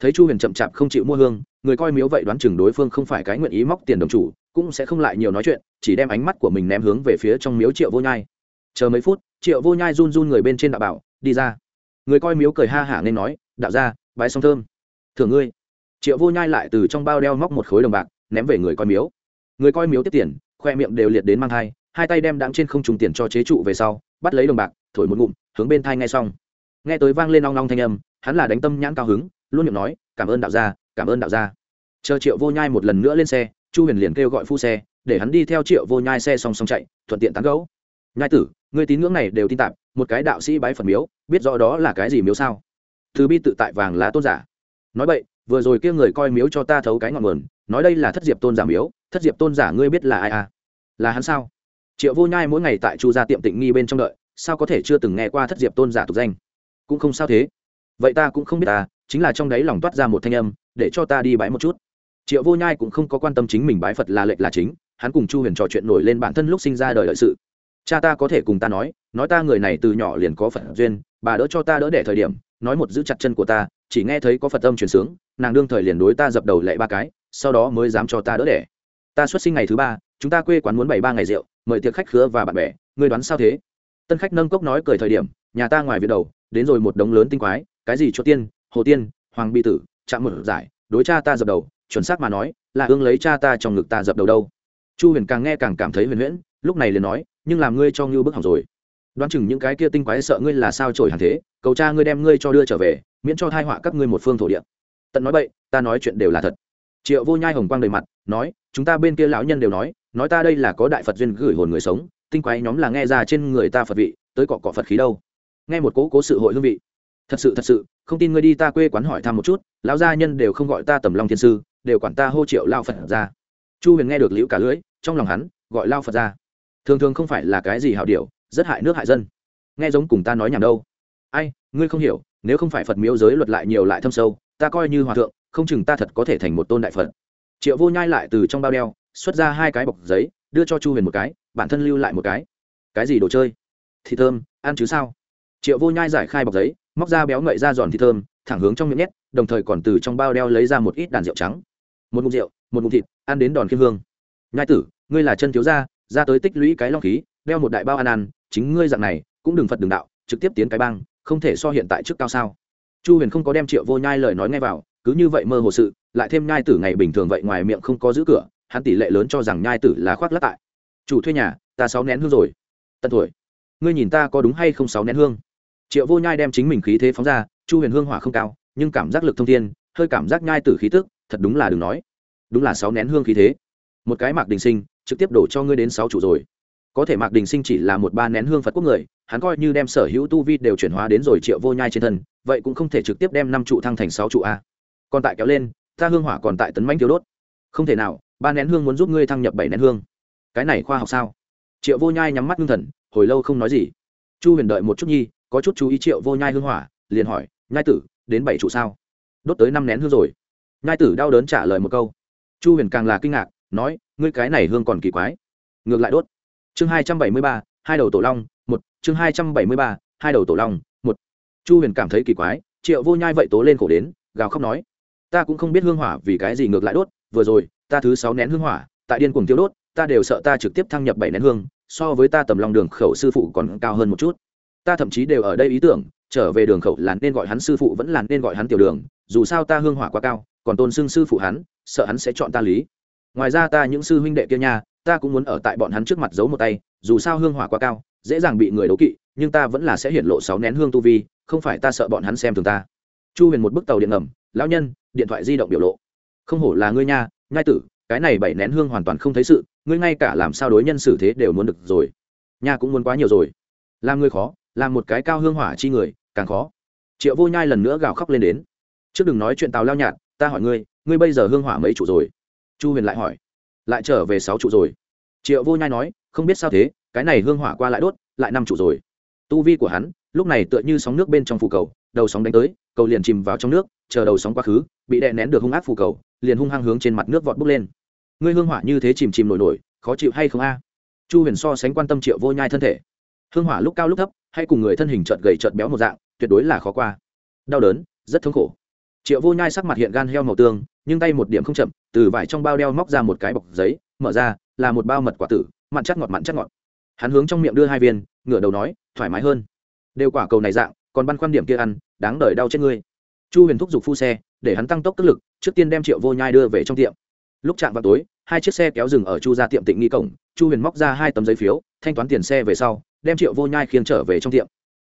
Thấy chu huyền chậm chạp không chịu mua hương, người coi miếu vậy đoán chừng đối phương không phải cái nguyện ý móc tiền đồng chủ, cũng sẽ không lại nhiều nói chuyện, chỉ đem ánh mắt của mình ném hướng về phía trong miếu triệu vô nhai. Chờ mấy phút, triệu vô nhai run run người bên trên đạo bảo, đi ra. Người coi miếu cười ha hả nên nói, đạo ra bái song thơm. Thưởng ngươi. Triệu vô nhai lại từ trong bao đeo móc một khối đồng bạc ném về người coi miếu. Người coi miếu tiếp tiền, khoe miệng đều liệt đến mang thai, hai tay đem đáng trên không trùng tiền cho chế trụ về sau, bắt lấy đồng bạc, thổi một ngụm, hướng bên thai ngay xong. Nghe tới vang lên long long thanh âm, hắn là đánh tâm nhãn cao hứng, luôn miệng nói, cảm ơn đạo gia, cảm ơn đạo gia. Chờ triệu vô nhai một lần nữa lên xe, chu huyền liền kêu gọi phu xe, để hắn đi theo triệu vô nhai xe song song chạy, thuận tiện tán gấu nhai tử người tín ngưỡng này đều tin tạp, một cái đạo sĩ bái phật miếu, biết rõ đó là cái gì miếu sao? Thứ bi tự tại vàng lá tôn giả. Nói vậy vừa rồi kia người coi miếu cho ta thấu cái ngọn nguồn nói đây là thất diệp tôn giả miếu, thất diệp tôn giả ngươi biết là ai à? Là hắn sao? Triệu vô nhai mỗi ngày tại chu gia tiệm tịnh nghi bên trong đợi, sao có thể chưa từng nghe qua thất diệp tôn giả tục danh? Cũng không sao thế. Vậy ta cũng không biết ta, chính là trong đấy lòng toát ra một thanh âm, để cho ta đi bái một chút. Triệu vô nhai cũng không có quan tâm chính mình bái phật là lệch là chính, hắn cùng chu huyền trò chuyện nổi lên bản thân lúc sinh ra đời lợi sự. Cha ta có thể cùng ta nói nói ta người này từ nhỏ liền có phật duyên, bà đỡ cho ta đỡ đẻ thời điểm, nói một giữ chặt chân của ta, chỉ nghe thấy có phật âm truyền sướng, nàng đương thời liền đối ta dập đầu lệ ba cái sau đó mới dám cho ta đỡ đẻ. Ta xuất sinh ngày thứ ba, chúng ta quê quán muốn bảy ba ngày rượu, mời tiệc khách khứa và bạn bè, ngươi đoán sao thế? Tân khách nâng cốc nói cười thời điểm, nhà ta ngoài việc đầu, đến rồi một đống lớn tinh quái, cái gì cho tiên, hồ tiên, hoàng bi tử chạm mở giải, đối cha ta dập đầu, chuẩn xác mà nói, là ương lấy cha ta trong ngực ta dập đầu đâu. Chu huyền càng nghe càng cảm thấy huyền huyễn, lúc này liền nói, nhưng làm ngươi cho ngưu bức hỏng rồi. Đoán chừng những cái kia tinh quái sợ ngươi là sao trổi hàng thế, cầu cha ngươi đem ngươi cho đưa trở về, miễn cho thai họa các ngươi một phương thổ địa. Tận nói vậy ta nói chuyện đều là thật triệu vô nhai hồng quang đầy mặt, nói, chúng ta bên kia lão nhân đều nói nói ta đây là có đại phật duyên gửi hồn người sống, tinh quái nhóm là nghe ra trên người ta phật vị, tới cọ cọ phật khí đâu. Nghe một cố cố sự hội hương vị. Thật sự thật sự, không tin ngươi đi ta quê quán hỏi thăm một chút, lão gia nhân đều không gọi ta tầm long thiên sư, đều quản ta hô triệu lao phật ra. Chu huyền nghe được liễu cả lưỡi, trong lòng hắn, gọi lao phật ra. Thường thường không phải là cái gì hảo điều, rất hại nước hại dân. Nghe giống cùng ta nói nhảm đâu. Ai, ngươi không hiểu, nếu không phải phật miếu giới luật lại nhiều lại thâm sâu, ta coi như hòa thượng không chừng ta thật có thể thành một tôn đại phật. Triệu vô nhai lại từ trong bao đeo, xuất ra hai cái bọc giấy, đưa cho chu huyền một cái, bản thân lưu lại một cái. Cái gì đồ chơi? Thì thơm, ăn chứ sao? Triệu vô nhai giải khai bọc giấy, móc ra béo ngậy ra giòn thịt thơm, thẳng hướng trong miệng nhét, đồng thời còn từ trong bao đeo lấy ra một ít đàn rượu trắng. Một ngụm rượu, một ngụm thịt, ăn đến đòn khiêm hương. Nhai tử, ngươi là chân thiếu gia, ra tới tích lũy cái long khí, đeo một đại bao ăn ăn, chính ngươi dạng này, cũng đừng phật đừng đạo, trực tiếp tiến cái bang, không thể so hiện tại trước cao sao. Chu huyền không có đem triệu vô nhai lời nói ngay vào cứ như vậy mơ hồ sự, lại thêm nhai tử ngày bình thường vậy ngoài miệng không có giữ cửa, hắn tỷ lệ lớn cho rằng nhai tử là khoác lắc tại. Chủ thuê nhà, ta sáu nén hương rồi. Tận tuổi ngươi nhìn ta có đúng hay không sáu nén hương? Triệu vô nhai đem chính mình khí thế phóng ra, chu huyền hương hỏa không cao, nhưng cảm giác lực thông thiên, hơi cảm giác nhai tử khí tức, thật đúng là đừng nói. Đúng là sáu nén hương khí thế. Một cái mạc đình sinh, trực tiếp đổ cho ngươi đến sáu trụ rồi. Có thể mạc đình sinh chỉ là một ba nén hương phật quốc người, hắn coi như đem sở hữu tu vi đều chuyển hóa đến rồi triệu vô nhai trên thân, vậy cũng không thể trực tiếp đem năm trụ thăng thành sáu trụ a còn tại kéo lên, ta hương hỏa còn tại tấn manh thiếu đốt. Không thể nào, ba nén hương muốn giúp ngươi thăng nhập bảy nén hương. Cái này khoa học sao? Triệu vô nhai nhắm mắt ngưng thần, hồi lâu không nói gì. Chu huyền đợi một chút nhi, có chút chú ý triệu vô nhai hương hỏa, liền hỏi, nhai tử, đến bảy trụ sao? Đốt tới năm nén hương rồi. Nhai tử đau đớn trả lời một câu. Chu huyền càng là kinh ngạc, nói, ngươi cái này hương còn kỳ quái. Ngược lại đốt. Chương hai trăm bảy mươi ba, hai đầu tổ long, một. Chương hai trăm bảy mươi ba, hai đầu tổ long, một. Chu huyền cảm thấy kỳ quái, triệu vô nhai vậy tố lên khổ đến, gào khóc nói ta cũng không biết hương hỏa vì cái gì ngược lại đốt, vừa rồi, ta thứ sáu nén hương hỏa, tại điên cuồng tiêu đốt, ta đều sợ ta trực tiếp thăng nhập bảy nén hương, so với ta tầm lòng đường khẩu sư phụ còn cao hơn một chút. Ta thậm chí đều ở đây ý tưởng, trở về đường khẩu là nên gọi hắn sư phụ vẫn là nên gọi hắn tiểu đường, dù sao ta hương hỏa quá cao, còn tôn xưng sư phụ hắn, sợ hắn sẽ chọn ta lý. Ngoài ra ta những sư huynh đệ kia nha, ta cũng muốn ở tại bọn hắn trước mặt giấu một tay, dù sao hương hỏa quá cao, dễ dàng bị người đấu kỵ, nhưng ta vẫn là sẽ hiện lộ sáu nén hương tu vi, không phải ta sợ bọn hắn xem thường ta chu huyền một bức tàu điện ngầm, lão nhân, điện thoại di động biểu lộ. Không hổ là ngươi nha ngai tử, cái này bảy nén hương hoàn toàn không thấy sự, ngươi ngay cả làm sao đối nhân xử thế đều muốn được rồi. Nha cũng muốn quá nhiều rồi. Làm ngươi khó, làm một cái cao hương hỏa chi người, càng khó. Triệu vô nhai lần nữa gào khóc lên đến. Trước đừng nói chuyện tào lao nhạt, ta hỏi ngươi ngươi bây giờ hương hỏa mấy trụ rồi? Chu huyền lại hỏi. Lại trở về sáu trụ rồi. Triệu vô nhai nói, không biết sao thế, cái này hương hỏa qua lại đốt, lại năm trụ rồi. Tu vi của hắn, lúc này tựa như sóng nước bên trong phù cầu, đầu sóng đánh tới cầu liền chìm vào trong nước, chờ đầu sóng quá khứ, bị đè nén được hung ác phù cầu, liền hung hăng hướng trên mặt nước vọt bốc lên. Ngươi hương hỏa như thế chìm chìm nổi nổi, khó chịu hay không a? Chu huyền so sánh quan tâm triệu vô nhai thân thể. Hương hỏa lúc cao lúc thấp, hay cùng người thân hình trợt gầy trợt béo một dạng, tuyệt đối là khó qua. Đau đớn, rất thống khổ. Triệu vô nhai sắc mặt hiện gan heo màu tương, nhưng tay một điểm không chậm, từ vải trong bao đeo móc ra một cái bọc giấy, mở ra, là một bao mật quả tử, mặn chắc ngọt mặn chắc ngọt. Hắn hướng trong miệng đưa hai viên, ngửa đầu nói, thoải mái hơn. Đều quả cầu này dạng còn băn khoăn điểm kia ăn, đáng đời đau chết ngươi. Chu huyền thúc giục phu xe, để hắn tăng tốc tức lực, trước tiên đem triệu vô nhai đưa về trong tiệm. Lúc chạm vào tối, hai chiếc xe kéo dừng ở chu ra tiệm tịnh nghi cổng, chu huyền móc ra hai tấm giấy phiếu, thanh toán tiền xe về sau, đem triệu vô nhai khiêng trở về trong tiệm.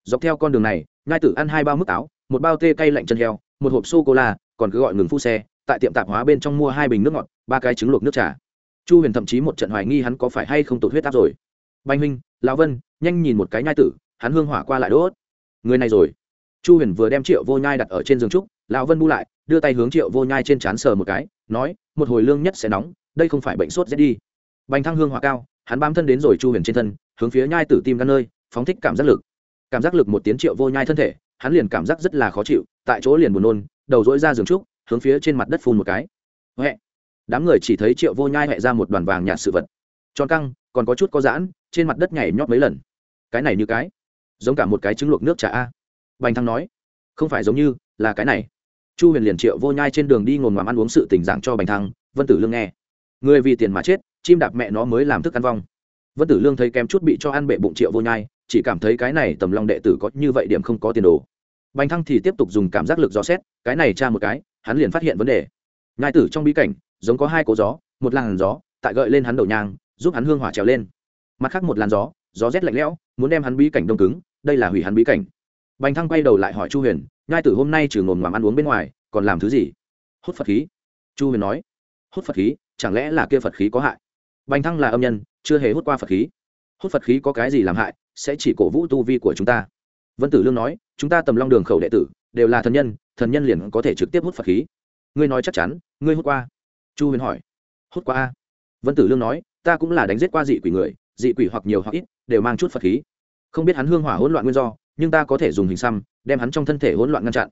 Dọc theo con đường này, nhai tử ăn hai bao mức áo một bao tê cay lạnh chân heo, một hộp sô cô la còn cứ gọi ngừng phu xe, tại tiệm tạp hóa bên trong mua hai bình nước ngọt, ba cái trứng luộc nước trà. Chu huyền thậm chí một trận hoài nghi hắn có phải hay không tụt huyết áp rồi. Banh huynh, lão vân, nhanh nhìn một cái nhai tử, hắn hương hỏa qua lại đốt người này rồi. Chu huyền vừa đem triệu vô nhai đặt ở trên giường trúc, lão vân bu lại, đưa tay hướng triệu vô nhai trên trán sờ một cái, nói, một hồi lương nhất sẽ nóng, đây không phải bệnh sốt rét đi. Bành thăng hương hỏa cao, hắn bám thân đến rồi chu huyền trên thân, hướng phía nhai tử tim gan nơi, phóng thích cảm giác lực. Cảm giác lực một tiến triệu vô nhai thân thể, hắn liền cảm giác rất là khó chịu, tại chỗ liền buồn nôn, đầu dỗi ra giường trúc, hướng phía trên mặt đất phun một cái. Huệ đám người chỉ thấy triệu vô nhai hẹ ra một đoàn vàng nhạt sự vật. Tròn căng, còn có chút có giãn, trên mặt đất nhảy nhót mấy lần. Cái này như cái? Giống cả một cái trứng luộc nước trà a. Bành thăng nói, không phải giống như, là cái này. Chu huyền liền triệu vô nhai trên đường đi ngồn ngoàm ăn uống sự tình dạng cho bành thăng, vân tử lương nghe. Người vì tiền mà chết, chim đạp mẹ nó mới làm thức ăn vong. Vân tử lương thấy kém chút bị cho ăn bệ bụng triệu vô nhai, chỉ cảm thấy cái này tầm long đệ tử có như vậy điểm không có tiền đồ. Bành thăng thì tiếp tục dùng cảm giác lực dò xét, cái này tra một cái, hắn liền phát hiện vấn đề. Nhai tử trong bí cảnh, giống có hai cỗ gió, một làn gió, tại gợi lên hắn đầu nhang, giúp hắn hương hỏa trèo lên. Mặt khác một làn gió gió rét lạnh lẽo, muốn đem hắn bí cảnh đông cứng đây là hủy hắn bí cảnh. Bành thăng quay đầu lại hỏi chu huyền, nhai tử hôm nay trừ ngồm ngoàm ăn uống bên ngoài, còn làm thứ gì? Hút phật khí. Chu huyền nói, hút phật khí? Chẳng lẽ là kia phật khí có hại? Bành thăng là âm nhân, chưa hề hút qua phật khí. Hút phật khí có cái gì làm hại, sẽ chỉ cổ vũ tu vi của chúng ta. Vân tử lương nói, chúng ta tầm long đường khẩu đệ tử, đều là thần nhân thần nhân liền có thể trực tiếp hút phật khí. Ngươi nói chắc chắn, ngươi hút qua? Chu huyền hỏi. Hút qua a. Vân tử lương nói, ta cũng là đánh giết qua dị quỷ người, dị quỷ hoặc nhiều hoặc ít, đều mang chút phật khí không biết hắn hương hỏa hỗn loạn nguyên do, nhưng ta có thể dùng hình xăm, đem hắn trong thân thể hỗn loạn ngăn chặn.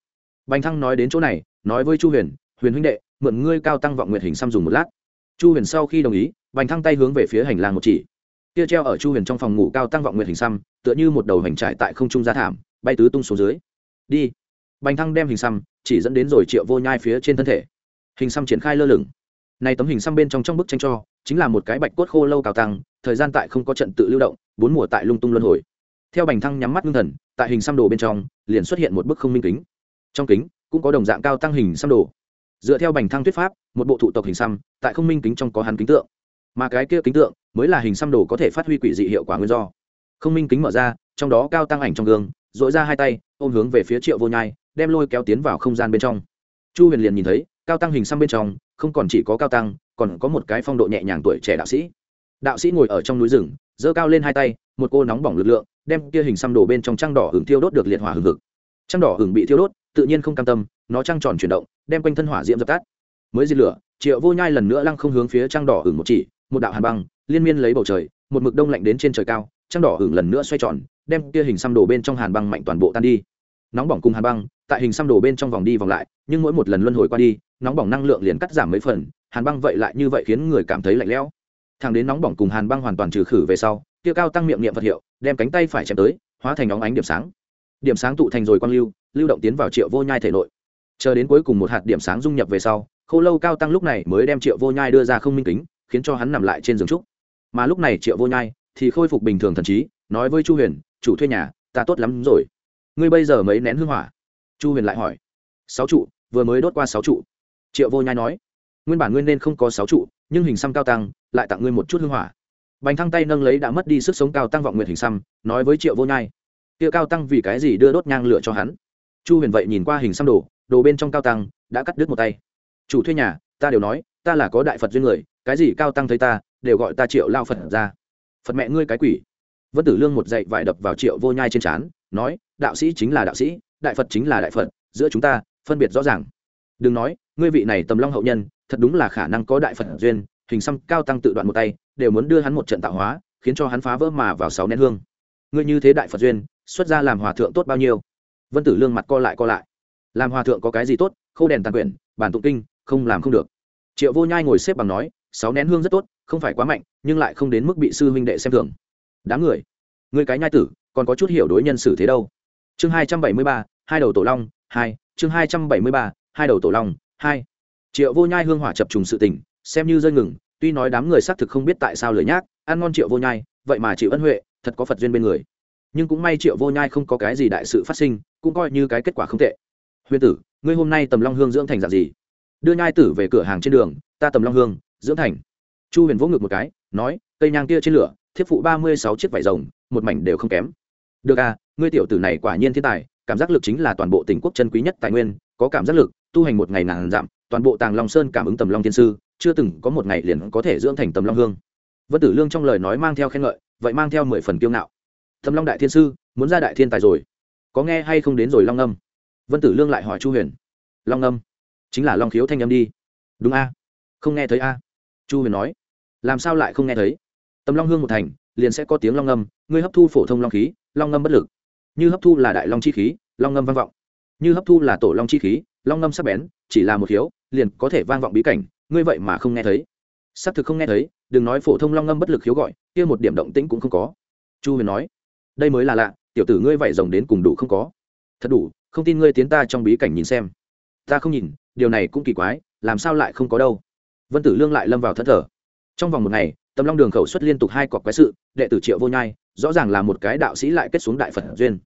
Bành thăng nói đến chỗ này, nói với chu huyền huyền huynh đệ, mượn ngươi cao tăng vọng nguyện hình xăm dùng một lát. Chu huyền sau khi đồng ý, bành thăng tay hướng về phía hành lang một chỉ. Kia treo ở chu huyền trong phòng ngủ cao tăng vọng nguyện hình xăm, tựa như một đầu hành trải tại không trung gia thảm, bay tứ tung xuống dưới. Đi. Bành thăng đem hình xăm chỉ dẫn đến rồi triệu vô nhai phía trên thân thể. Hình xăm triển khai lơ lửng. Này tấm hình xăm bên trong trong bức tranh cho, chính là một cái bạch cốt khô lâu cao tăng, thời gian tại không có trận tự lưu động, bốn mùa tại lung tung luân hồi theo bành thăng nhắm mắt ngưng thần, tại hình xăm đồ bên trong, liền xuất hiện một bức không minh kính. Trong kính, cũng có đồng dạng cao tăng hình xăm đồ. Dựa theo bành thăng thuyết pháp, một bộ thụ tộc hình xăm, tại không minh kính trong có hắn kính tượng. Mà cái kia kính tượng, mới là hình xăm đồ có thể phát huy quỷ dị hiệu quả nguyên do. Không minh kính mở ra, trong đó cao tăng ảnh trong gương dội ra hai tay, ôm hướng về phía triệu vô nhai, đem lôi kéo tiến vào không gian bên trong. Chu huyền liền nhìn thấy, cao tăng hình xăm bên trong, không còn chỉ có cao tăng, còn có một cái phong độ nhẹ nhàng tuổi trẻ đạo sĩ. Đạo sĩ ngồi ở trong núi rừng, giơ cao lên hai tay, một cô nóng bỏng lực lượng đem kia hình xăm đổ bên trong trăng đỏ hưởng thiêu đốt được liệt hỏa hừng hực. Trăng đỏ hừng bị thiêu đốt, tự nhiên không cam tâm, nó trăng tròn chuyển động, đem quanh thân hỏa diễm dập tắt. Mới diệt lửa, triệu vô nhai lần nữa lăng không hướng phía trăng đỏ hừng một chỉ, một đạo hàn băng, liên miên lấy bầu trời, một mực đông lạnh đến trên trời cao, trăng đỏ hừng lần nữa xoay tròn, đem kia hình xăm đổ bên trong hàn băng mạnh toàn bộ tan đi. Nóng bỏng cùng hàn băng, tại hình xăm đổ bên trong vòng đi vòng lại, nhưng mỗi một lần luân hồi qua đi, nóng bỏng năng lượng liền cắt giảm mấy phần, hàn băng vậy lại như vậy khiến người cảm thấy lạnh lẽo. Thằng đến nóng bỏng cùng hàn băng hoàn toàn trừ khử về sau kia cao tăng miệng niệm vật hiệu, đem cánh tay phải chém tới, hóa thành óng ánh điểm sáng. Điểm sáng tụ thành rồi quang lưu lưu động tiến vào triệu vô nhai thể nội. Chờ đến cuối cùng một hạt điểm sáng dung nhập về sau, khô lâu cao tăng lúc này mới đem triệu vô nhai đưa ra không minh kính, khiến cho hắn nằm lại trên giường trúc. Mà lúc này triệu vô nhai thì khôi phục bình thường thần trí, nói với chu huyền, chủ thuê nhà, ta tốt lắm rồi. Ngươi bây giờ mấy nén hương hỏa? Chu huyền lại hỏi. Sáu trụ, vừa mới đốt qua sáu trụ. Triệu vô nhai nói. Nguyên bản nguyên nên không có sáu trụ, nhưng hình xăm cao tăng lại tặng ngươi một chút hương hỏa bành thăng tay nâng lấy đã mất đi sức sống cao tăng vọng nguyện hình xăm, nói với triệu vô nhai, kia cao tăng vì cái gì đưa đốt nhang lửa cho hắn? Chu huyền vậy nhìn qua hình xăm đồ đồ bên trong cao tăng đã cắt đứt một tay. Chủ thuê nhà, ta đều nói, ta là có đại phật duyên người, cái gì cao tăng thấy ta, đều gọi ta triệu lao phật ra. Phật mẹ ngươi cái quỷ. Vân tử lương một dạy vải đập vào triệu vô nhai trên trán, nói, đạo sĩ chính là đạo sĩ, đại phật chính là đại phật, giữa chúng ta, phân biệt rõ ràng. Đừng nói, ngươi vị này tầm long hậu nhân, thật đúng là khả năng có đại phật duyên. Hình xăm cao tăng tự đoạn một tay đều muốn đưa hắn một trận tạo hóa, khiến cho hắn phá vỡ mà vào sáu nén hương. Ngươi như thế đại phật duyên, xuất ra làm hòa thượng tốt bao nhiêu? Vân tử lương mặt co lại co lại. Làm hòa thượng có cái gì tốt? Khâu đèn tàn quyển bản tụng kinh, không làm không được. Triệu vô nhai ngồi xếp bằng nói, sáu nén hương rất tốt, không phải quá mạnh, nhưng lại không đến mức bị sư huynh đệ xem thường. Đáng người. Người cái nhai tử, còn có chút hiểu đối nhân xử thế đâu. Chương hai trăm bảy mươi ba, hai đầu tổ long, hai, chương hai trăm bảy mươi ba, hai đầu tổ long, hai. Triệu vô nhai hương hỏa chập trùng sự tình, xem như rơi ngừng tuy nói đám người xác thực không biết tại sao lười nhác, ăn ngon triệu vô nhai, vậy mà chịu ân huệ thật có phật duyên bên người. Nhưng cũng may triệu vô nhai không có cái gì đại sự phát sinh, cũng coi như cái kết quả không tệ. Huyền tử, ngươi hôm nay tầm long hương dưỡng thành dạng gì? Đưa nhai tử về cửa hàng trên đường, ta tầm long hương dưỡng thành. Chu huyền vỗ ngực một cái, nói, cây nhang kia trên lửa, thiếp phụ ba mươi sáu chiếc vải rồng, một mảnh đều không kém. Được à ngươi tiểu tử này quả nhiên thiên tài, cảm giác lực chính là toàn bộ tỉnh quốc chân quý nhất tài nguyên, có cảm giác lực, tu hành một ngày nàng dặm, toàn bộ tàng long sơn cảm ứng tầm long thiên sư chưa từng có một ngày liền có thể dưỡng thành tầm long hương. Vân tử lương trong lời nói mang theo khen ngợi, vậy mang theo mười phần kiêu ngạo. Tầm long đại thiên sư, muốn ra đại thiên tài rồi. Có nghe hay không đến rồi long âm? Vân tử lương lại hỏi chu huyền. Long âm? Chính là long khiếu thanh âm đi. Đúng a. Không nghe thấy a. Chu huyền nói. Làm sao lại không nghe thấy? Tầm long hương một thành, liền sẽ có tiếng long âm, ngươi hấp thu phổ thông long khí, long âm bất lực. Như hấp thu là đại long chi khí, long âm vang vọng. Như hấp thu là tổ long chi khí, long âm sắc bén, chỉ là một khiếu liền có thể vang vọng bí cảnh ngươi vậy mà không nghe thấy. Xác thực không nghe thấy đừng nói phổ thông long ngâm bất lực khiếu gọi kia một điểm động tĩnh cũng không có. Chu huyền nói đây mới là lạ tiểu tử ngươi vậy rồng đến cùng đủ không có. Thật đủ không tin ngươi tiến ta trong bí cảnh nhìn xem. Ta không nhìn điều này cũng kỳ quái làm sao lại không có đâu. Vân tử lương lại lâm vào thất thở, trong vòng một ngày tầm long đường khẩu xuất liên tục hai cọc quái sự đệ tử triệu vô nhai rõ ràng là một cái đạo sĩ lại kết xuống đại phật duyên.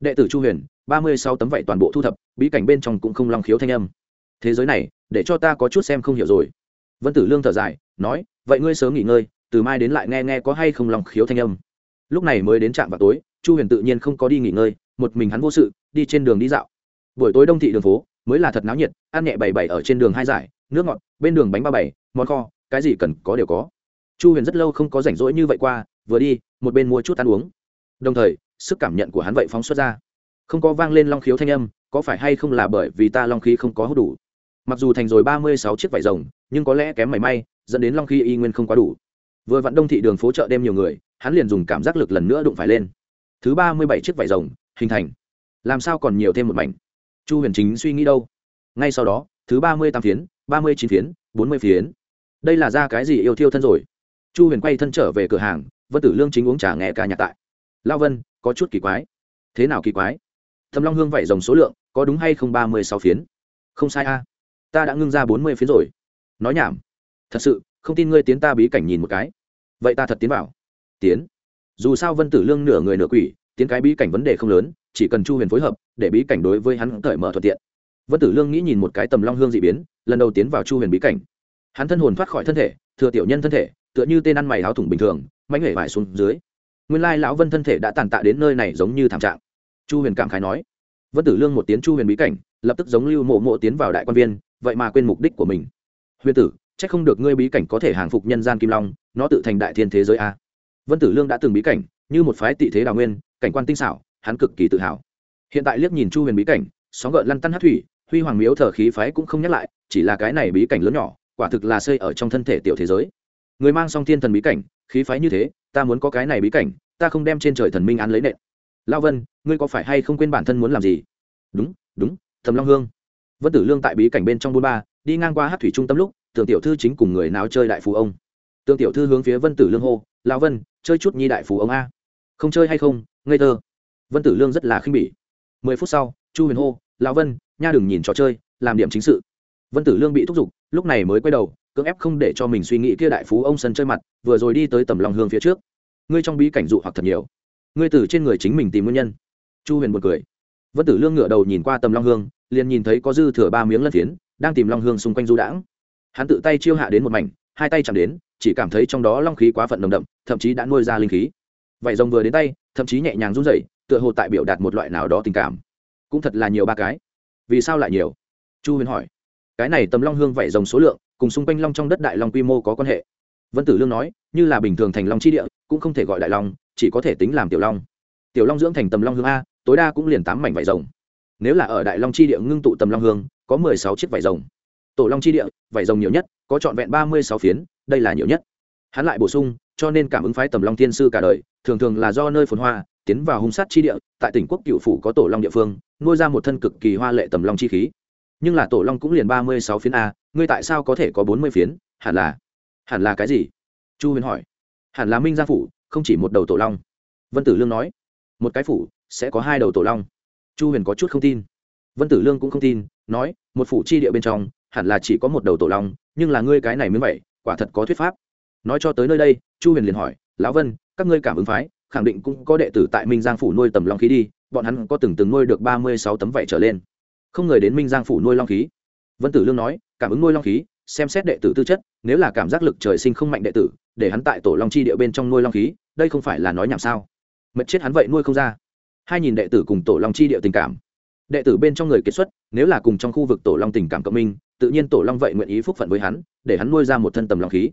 Đệ tử chu huyền ba mươi sáu tấm vảy toàn bộ thu thập bí cảnh bên trong cũng không long khiếu thanh âm. Thế giới này để cho ta có chút xem không hiểu rồi. Vân tử lương thở dài, nói, vậy ngươi sớm nghỉ ngơi, từ mai đến lại nghe nghe có hay không long khiếu thanh âm. Lúc này mới đến trạm vào tối, chu huyền tự nhiên không có đi nghỉ ngơi, một mình hắn vô sự, đi trên đường đi dạo. Buổi tối đông thị đường phố, mới là thật náo nhiệt, ăn nhẹ bảy bảy ở trên đường hai giải, nước ngọt, bên đường bánh ba bảy, món kho, cái gì cần có đều có. Chu huyền rất lâu không có rảnh rỗi như vậy qua, vừa đi, một bên mua chút ăn uống. Đồng thời, sức cảm nhận của hắn vậy phóng xuất ra. Không có vang lên long khiếu thanh âm, có phải hay không là bởi vì ta long khí không có hút đủ? Mặc dù thành rồi ba mươi sáu chiếc vải rồng, nhưng có lẽ kém mảy may, dẫn đến long khí y nguyên không quá đủ. Vừa vặn đông thị đường phố chợ đêm nhiều người, hắn liền dùng cảm giác lực lần nữa đụng phải lên. Thứ ba mươi bảy chiếc vải rồng, hình thành. Làm sao còn nhiều thêm một mảnh? Chu huyền chính suy nghĩ đâu? Ngay sau đó, thứ ba mươi tám phiến, ba mươi chín phiến, bốn mươi phiến. Đây là ra cái gì yêu thiêu thân rồi? Chu huyền quay thân trở về cửa hàng, vân tử lương chính uống trà nghe ca nhạc tại. Lao vân, có chút kỳ quái. Thế nào kỳ quái? Thầm long hương vải rồng số lượng, có đúng hay không ba mươi sáu phiến? Không sai a ta đã ngưng ra bốn mươi phiến rồi. Nói nhảm. Thật sự, không tin ngươi tiến ta bí cảnh nhìn một cái. Vậy ta thật tiến vào. Tiến. Dù sao vân tử lương nửa người nửa quỷ, tiến cái bí cảnh vấn đề không lớn, chỉ cần chu huyền phối hợp, để bí cảnh đối với hắn cởi mở thuận tiện. Vân tử lương nghĩ nhìn một cái tầm long hương d ị biến, lần đầu tiến vào chu huyền bí cảnh. Hắn thân hồn thoát khỏi thân thể, thừa tiểu nhân thân thể, tựa như tên ăn mày áo thủng bình thường, mãnh hể vải xuống dưới. Nguyên lai lão vân thân thể đã tàn tạ đến nơi này giống như thảm trạng. Chu huyền cảm khái nói. Vân tử lương một tiến chu huyền bí cảnh, lập tức giống lưu mộ mộ tiến vào đại quan viên vậy mà quên mục đích của mình. Huyền tử c h ắ c không được ngươi bí cảnh có thể hàng phục nhân gian kim long, nó tự thành đại thiên thế giới a. Vân tử lương đã từng bí cảnh, như một phái tị thế đào nguyên, cảnh quan tinh xảo, hắn cực kỳ tự hào. Hiện tại liếc nhìn chu huyền bí cảnh, sóng gợn lăn tăn hát thủy, huy hoàng miếu thờ khí phái cũng không nhắc lại, chỉ là cái này bí cảnh lớn nhỏ, quả thực là xây ở trong thân thể tiểu thế giới. Người mang song thiên thần bí cảnh, khí phái như thế, ta muốn có cái này bí cảnh, ta không đem trên trời thần minh án lấy nện. Lao vân, ngươi có phải hay không quên bản thân muốn làm gì? Đúng đúng, thầm long hương vân tử lương tại bí cảnh bên trong bôn ba, đi ngang qua hát thủy trung tâm lúc tường tiểu thư chính cùng người nào chơi đại phú ông. Tường tiểu thư hướng phía vân tử lương hô lao vân, chơi chút nhi đại phú ông a. Không chơi hay không, ngây thơ. Vân tử lương rất là khinh bỉ. Mười phút sau, chu huyền hô lao vân, nha đừng nhìn trò chơi, làm điểm chính sự. Vân tử lương bị thúc giục, lúc này mới quay đầu, cưỡng ép không để cho mình suy nghĩ kia đại phú ông sân chơi mặt, vừa rồi đi tới tầm lòng hương phía trước. Ngươi trong bí cảnh dụ hoặc thật nhiều. Ngươi từ trên người chính mình tìm nguyên nhân. Chu huyền một cười. Vân tử lương ngửa đầu nhìn qua tầm long hương liền nhìn thấy có dư thừa ba miếng lân phiến, đang tìm long hương xung quanh du đãng. Hắn tự tay chiêu hạ đến một mảnh, hai tay chạm đến, chỉ cảm thấy trong đó long khí quá phận nồng đậm, thậm chí đã nuôi ra linh khí. Vậy rồng vừa đến tay, thậm chí nhẹ nhàng run rẩy, tựa hồ tại biểu đạt một loại nào đó tình cảm. Cũng thật là nhiều ba cái. Vì sao lại nhiều? Chu huyền hỏi. Cái này tầm long hương vảy rồng số lượng, cùng xung quanh long trong đất đại long quy mô có quan hệ. Vân tử lương nói, như là bình thường thành long chi địa, cũng không thể gọi đại long, chỉ có thể tính làm tiểu long. Tiểu long dưỡng thành tầm long hương a, tối đa cũng liền tám mảnh vải rồng nếu là ở đại long chi địa ngưng tụ tầm long hương, có mười sáu chiếc vải rồng. Tổ long chi địa, vải rồng nhiều nhất, có trọn vẹn ba mươi sáu phiến, đây là nhiều nhất. Hắn lại bổ sung, cho nên cảm ứng phái tầm long thiên sư cả đời, thường thường là do nơi phồn hoa, tiến vào hung sát chi địa, tại tỉnh quốc cựu phủ có tổ long địa phương, nuôi ra một thân cực kỳ hoa lệ tầm long chi khí. Nhưng là tổ long cũng liền ba mươi sáu phiến a, ngươi tại sao có thể có bốn mươi phiến? Hẳn là hẳn là cái gì? Chu huyền hỏi. Hẳn là minh gia phủ, không chỉ một đầu tổ long. Vân tử lương nói. Một cái phủ, sẽ có hai đầu tổ long chu huyền có chút không tin. Vân tử lương cũng không tin, nói, một phủ chi địa bên trong, hẳn là chỉ có một đầu tổ long, nhưng là ngươi cái này mới vậy, quả thật có thuyết pháp. Nói cho tới nơi đây, chu huyền liền hỏi, lão vân, các ngươi cảm ứng phái, khẳng định cũng có đệ tử tại minh giang phủ nuôi tầm long khí đi, bọn hắn có từng từng nuôi được ba mươi sáu tấm vảy trở lên. Không người đến minh giang phủ nuôi long khí. Vân tử lương nói, cảm ứng nuôi long khí, xem xét đệ tử tư chất, nếu là cảm giác lực trời sinh không mạnh đệ tử, để hắn tại tổ long chi địa bên trong nuôi long khí, đây không phải là nói nhảm sao? Mật chết hắn vậy nuôi không ra hai nhìn đệ tử cùng tổ long chi địa tình cảm. Đệ tử bên trong người kết xuất, nếu là cùng trong khu vực tổ long tình cảm cộng minh, tự nhiên tổ long vậy nguyện ý phúc phận với hắn, để hắn nuôi ra một thân tầm long khí.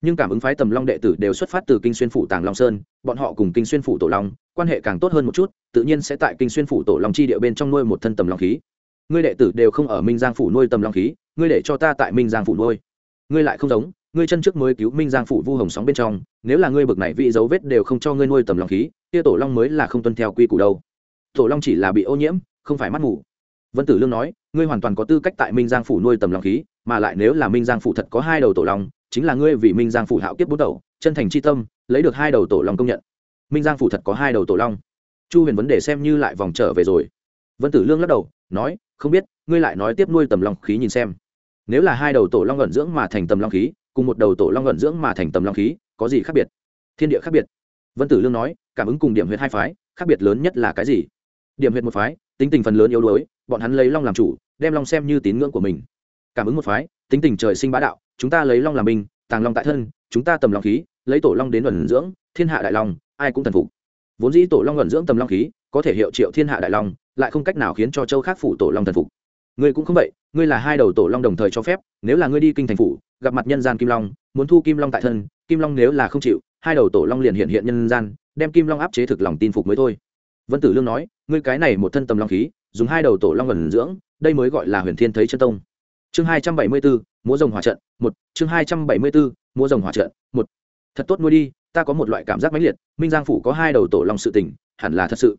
Nhưng cảm ứng phái tầm long đệ tử đều xuất phát từ kinh xuyên phủ tàng long sơn, bọn họ cùng kinh xuyên phủ tổ long, quan hệ càng tốt hơn một chút, tự nhiên sẽ tại kinh xuyên phủ tổ long chi địa bên trong nuôi một thân tầm long khí. Ngươi đệ tử đều không ở minh giang phủ nuôi tầm long khí, ngươi để cho ta tại minh giang phủ nuôi. Ngươi lại không giống ngươi chân trước mới cứu minh giang phủ vu hồng sóng bên trong, nếu là ngươi bực này vị dấu vết đều không cho ngươi nuôi tầm long khí, kia tổ long mới là không tuân theo quy củ đâu. Tổ long chỉ là bị ô nhiễm, không phải mắt ngủ. Vân tử lương nói, ngươi hoàn toàn có tư cách tại minh giang phủ nuôi tầm long khí, mà lại nếu là minh giang phủ thật có hai đầu tổ long, chính là ngươi vì minh giang phủ hạo kiếp bút đầu, chân thành c h i tâm, lấy được hai đầu tổ long công nhận. Minh giang phủ thật có hai đầu tổ long. Chu huyền vấn đề xem như lại vòng trở về rồi. Vân tử lương lắc đầu, nói, không biết, ngươi lại nói tiếp nuôi tầm long khí nhìn xem. Nếu là hai đầu tổ long ẩn dưỡng mà thành tầm long khí cùng một đầu tổ long luận dưỡng mà thành tầm long khí, có gì khác biệt? Thiên địa khác biệt. Vân tử lương nói, cảm ứng cùng điểm huyệt hai phái, khác biệt lớn nhất là cái gì? Điểm huyệt một phái, tính tình phần lớn yếu đuối, bọn hắn lấy long làm chủ, đem long xem như tín ngưỡng của mình. Cảm ứng một phái, tính tình trời sinh bá đạo, chúng ta lấy long làm mình tàng long tại thân, chúng ta tầm long khí, lấy tổ long đến luận dưỡng, thiên hạ đại long, ai cũng thần phục. Vốn dĩ tổ long luận dưỡng tầm long khí, có thể hiệu triệu thiên hạ đại long, lại không cách nào khiến cho châu khác phủ tổ long thần phục ngươi cũng không vậy, ngươi là hai đầu tổ long đồng thời cho phép, nếu là ngươi đi kinh thành phủ, gặp mặt nhân gian kim long, muốn thu kim long tại thân, kim long nếu là không chịu, hai đầu tổ long liền hiện hiện nhân gian, đem kim long áp chế thực lòng tin phục mới thôi. Vân tử lương nói, ngươi cái này một thân tầm long khí, dùng hai đầu tổ long ẩn dưỡng, đây mới gọi là huyền thiên thấy chân tông. Chương hai trăm bảy mươi bốn múa rồng hỏa trận, một, chương hai trăm bảy mươi bốn múa rồng hỏa trận, một. Thật tốt nuôi đi, ta có một loại cảm giác mãnh liệt, minh giang phủ có hai đầu tổ long sự tình, hẳn là thật sự.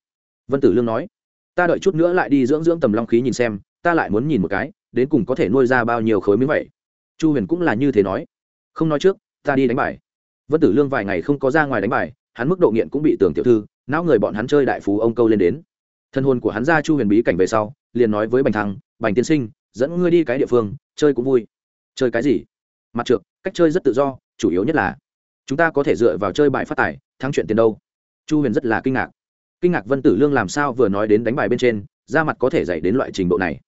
Vân tử lương nói, ta đợi chút nữa lại đi dưỡng dưỡng tầm long khí nhìn xem ta lại muốn nhìn một cái, đến cùng có thể nuôi ra bao nhiêu khối miếng vậy? Chu huyền cũng là như thế nói. Không nói trước, ta đi đánh bài. Vân tử lương vài ngày không có ra ngoài đánh bài, hắn mức độ nghiện cũng bị tưởng tiểu thư, não người bọn hắn chơi đại phú ông câu lên đến. Thân hồn của hắn ra chu huyền bí cảnh về sau, liền nói với bành thăng, bành tiên sinh, dẫn ngươi đi cái địa phương, chơi cũng vui. Chơi cái gì? Mặt trượt cách chơi rất tự do, chủ yếu nhất là chúng ta có thể dựa vào chơi bài phát tài, thắng chuyện tiền đâu. Chu huyền rất là kinh ngạc. Kinh ngạc vân tử lương làm sao vừa nói đến đánh bài bên trên ra mặt có thể dạy đến loại trình độ này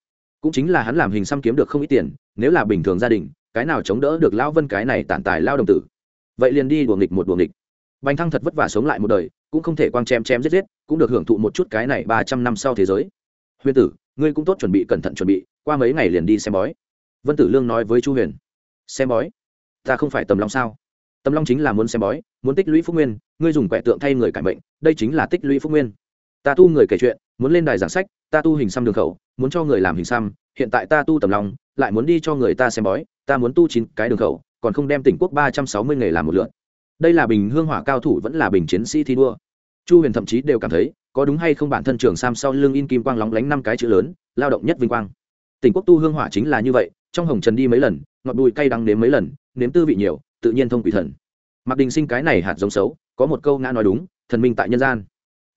cũng chính là hắn làm hình xăm kiếm được không ít tiền, nếu là bình thường gia đình, cái nào chống đỡ được lão vân cái này tản tài lao đồng tử? Vậy liền đi đùa nghịch một đùa nghịch. Bành thăng thật vất vả sống lại một đời, cũng không thể quang chém chém giết giết, cũng được hưởng thụ một chút cái này ba trăm năm sau thế giới. Huyền tử, ngươi cũng tốt chuẩn bị cẩn thận chuẩn bị, qua mấy ngày liền đi xem bói. Vân tử lương nói với chu huyền. Xem bói? Ta không phải tầm long sao? Tầm long chính là muốn xem bói, muốn tích lũy phúc nguyên, ngươi dùng quẻ tượng thay người cải mệnh, đây chính là tích lũy phúc nguyên. Ta tu người kể chuyện, muốn lên đài giảng sách, ta tu hình xăm đường khẩu muốn cho người làm hình xăm, hiện tại ta tu tầm long, lại muốn đi cho người ta xem bói, ta muốn tu chín cái đường khẩu, còn không đem tỉnh quốc ba trăm sáu mươi nghề làm một lượn đây là bình hương hỏa cao thủ vẫn là bình chiến sĩ thi đua. Chu huyền thậm chí đều cảm thấy, có đúng hay không bản thân trường sam sau lưng in kim quang lóng lánh năm cái chữ lớn, lao động nhất vinh quang. Tỉnh quốc tu hương hỏa chính là như vậy, trong hồng trần đi mấy lần, ngọt bùi cay đắng nếm mấy lần, nếm tư vị nhiều, tự nhiên thông quỷ thần. Mặc đình sinh cái này hạt giống xấu, có một câu ngã nói đúng, thần minh tại nhân gian.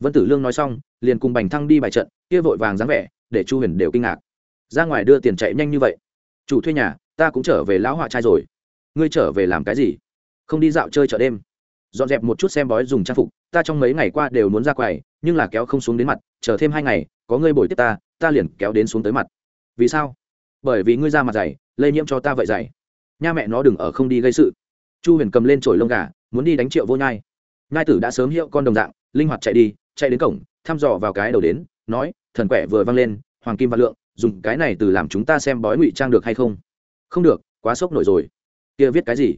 Vân tử lương nói xong, liền cùng bành thăng đi bài trận, kia vội vàng dáng vẻ để chu huyền đều kinh ngạc. Ra ngoài đưa tiền chạy nhanh như vậy. Chủ thuê nhà, ta cũng trở về lão họa trai rồi. Ngươi trở về làm cái gì? Không đi dạo chơi chợ đêm. Dọn dẹp một chút xem bói dùng trang phục, ta trong mấy ngày qua đều muốn ra quầy, nhưng là kéo không xuống đến mặt, chờ thêm hai ngày, có ngươi bồi tiếp ta ta liền kéo đến xuống tới mặt. Vì sao? Bởi vì ngươi ra mặt dày, lây nhiễm cho ta vậy dày. Nha mẹ nó đừng ở không đi gây sự. Chu huyền cầm lên chổi lông gà, muốn đi đánh triệu vô nhai. Nhai tử đã sớm hiệu con đồng dạng, linh hoạt chạy đi, chạy đến cổng, thăm dò vào cái đầu đến nói, thần quẻ vừa vang lên, hoàng kim và lượng, dùng cái này từ làm chúng ta xem bói ngụy trang được hay không? Không được, quá sốc nổi rồi. Kia viết cái gì?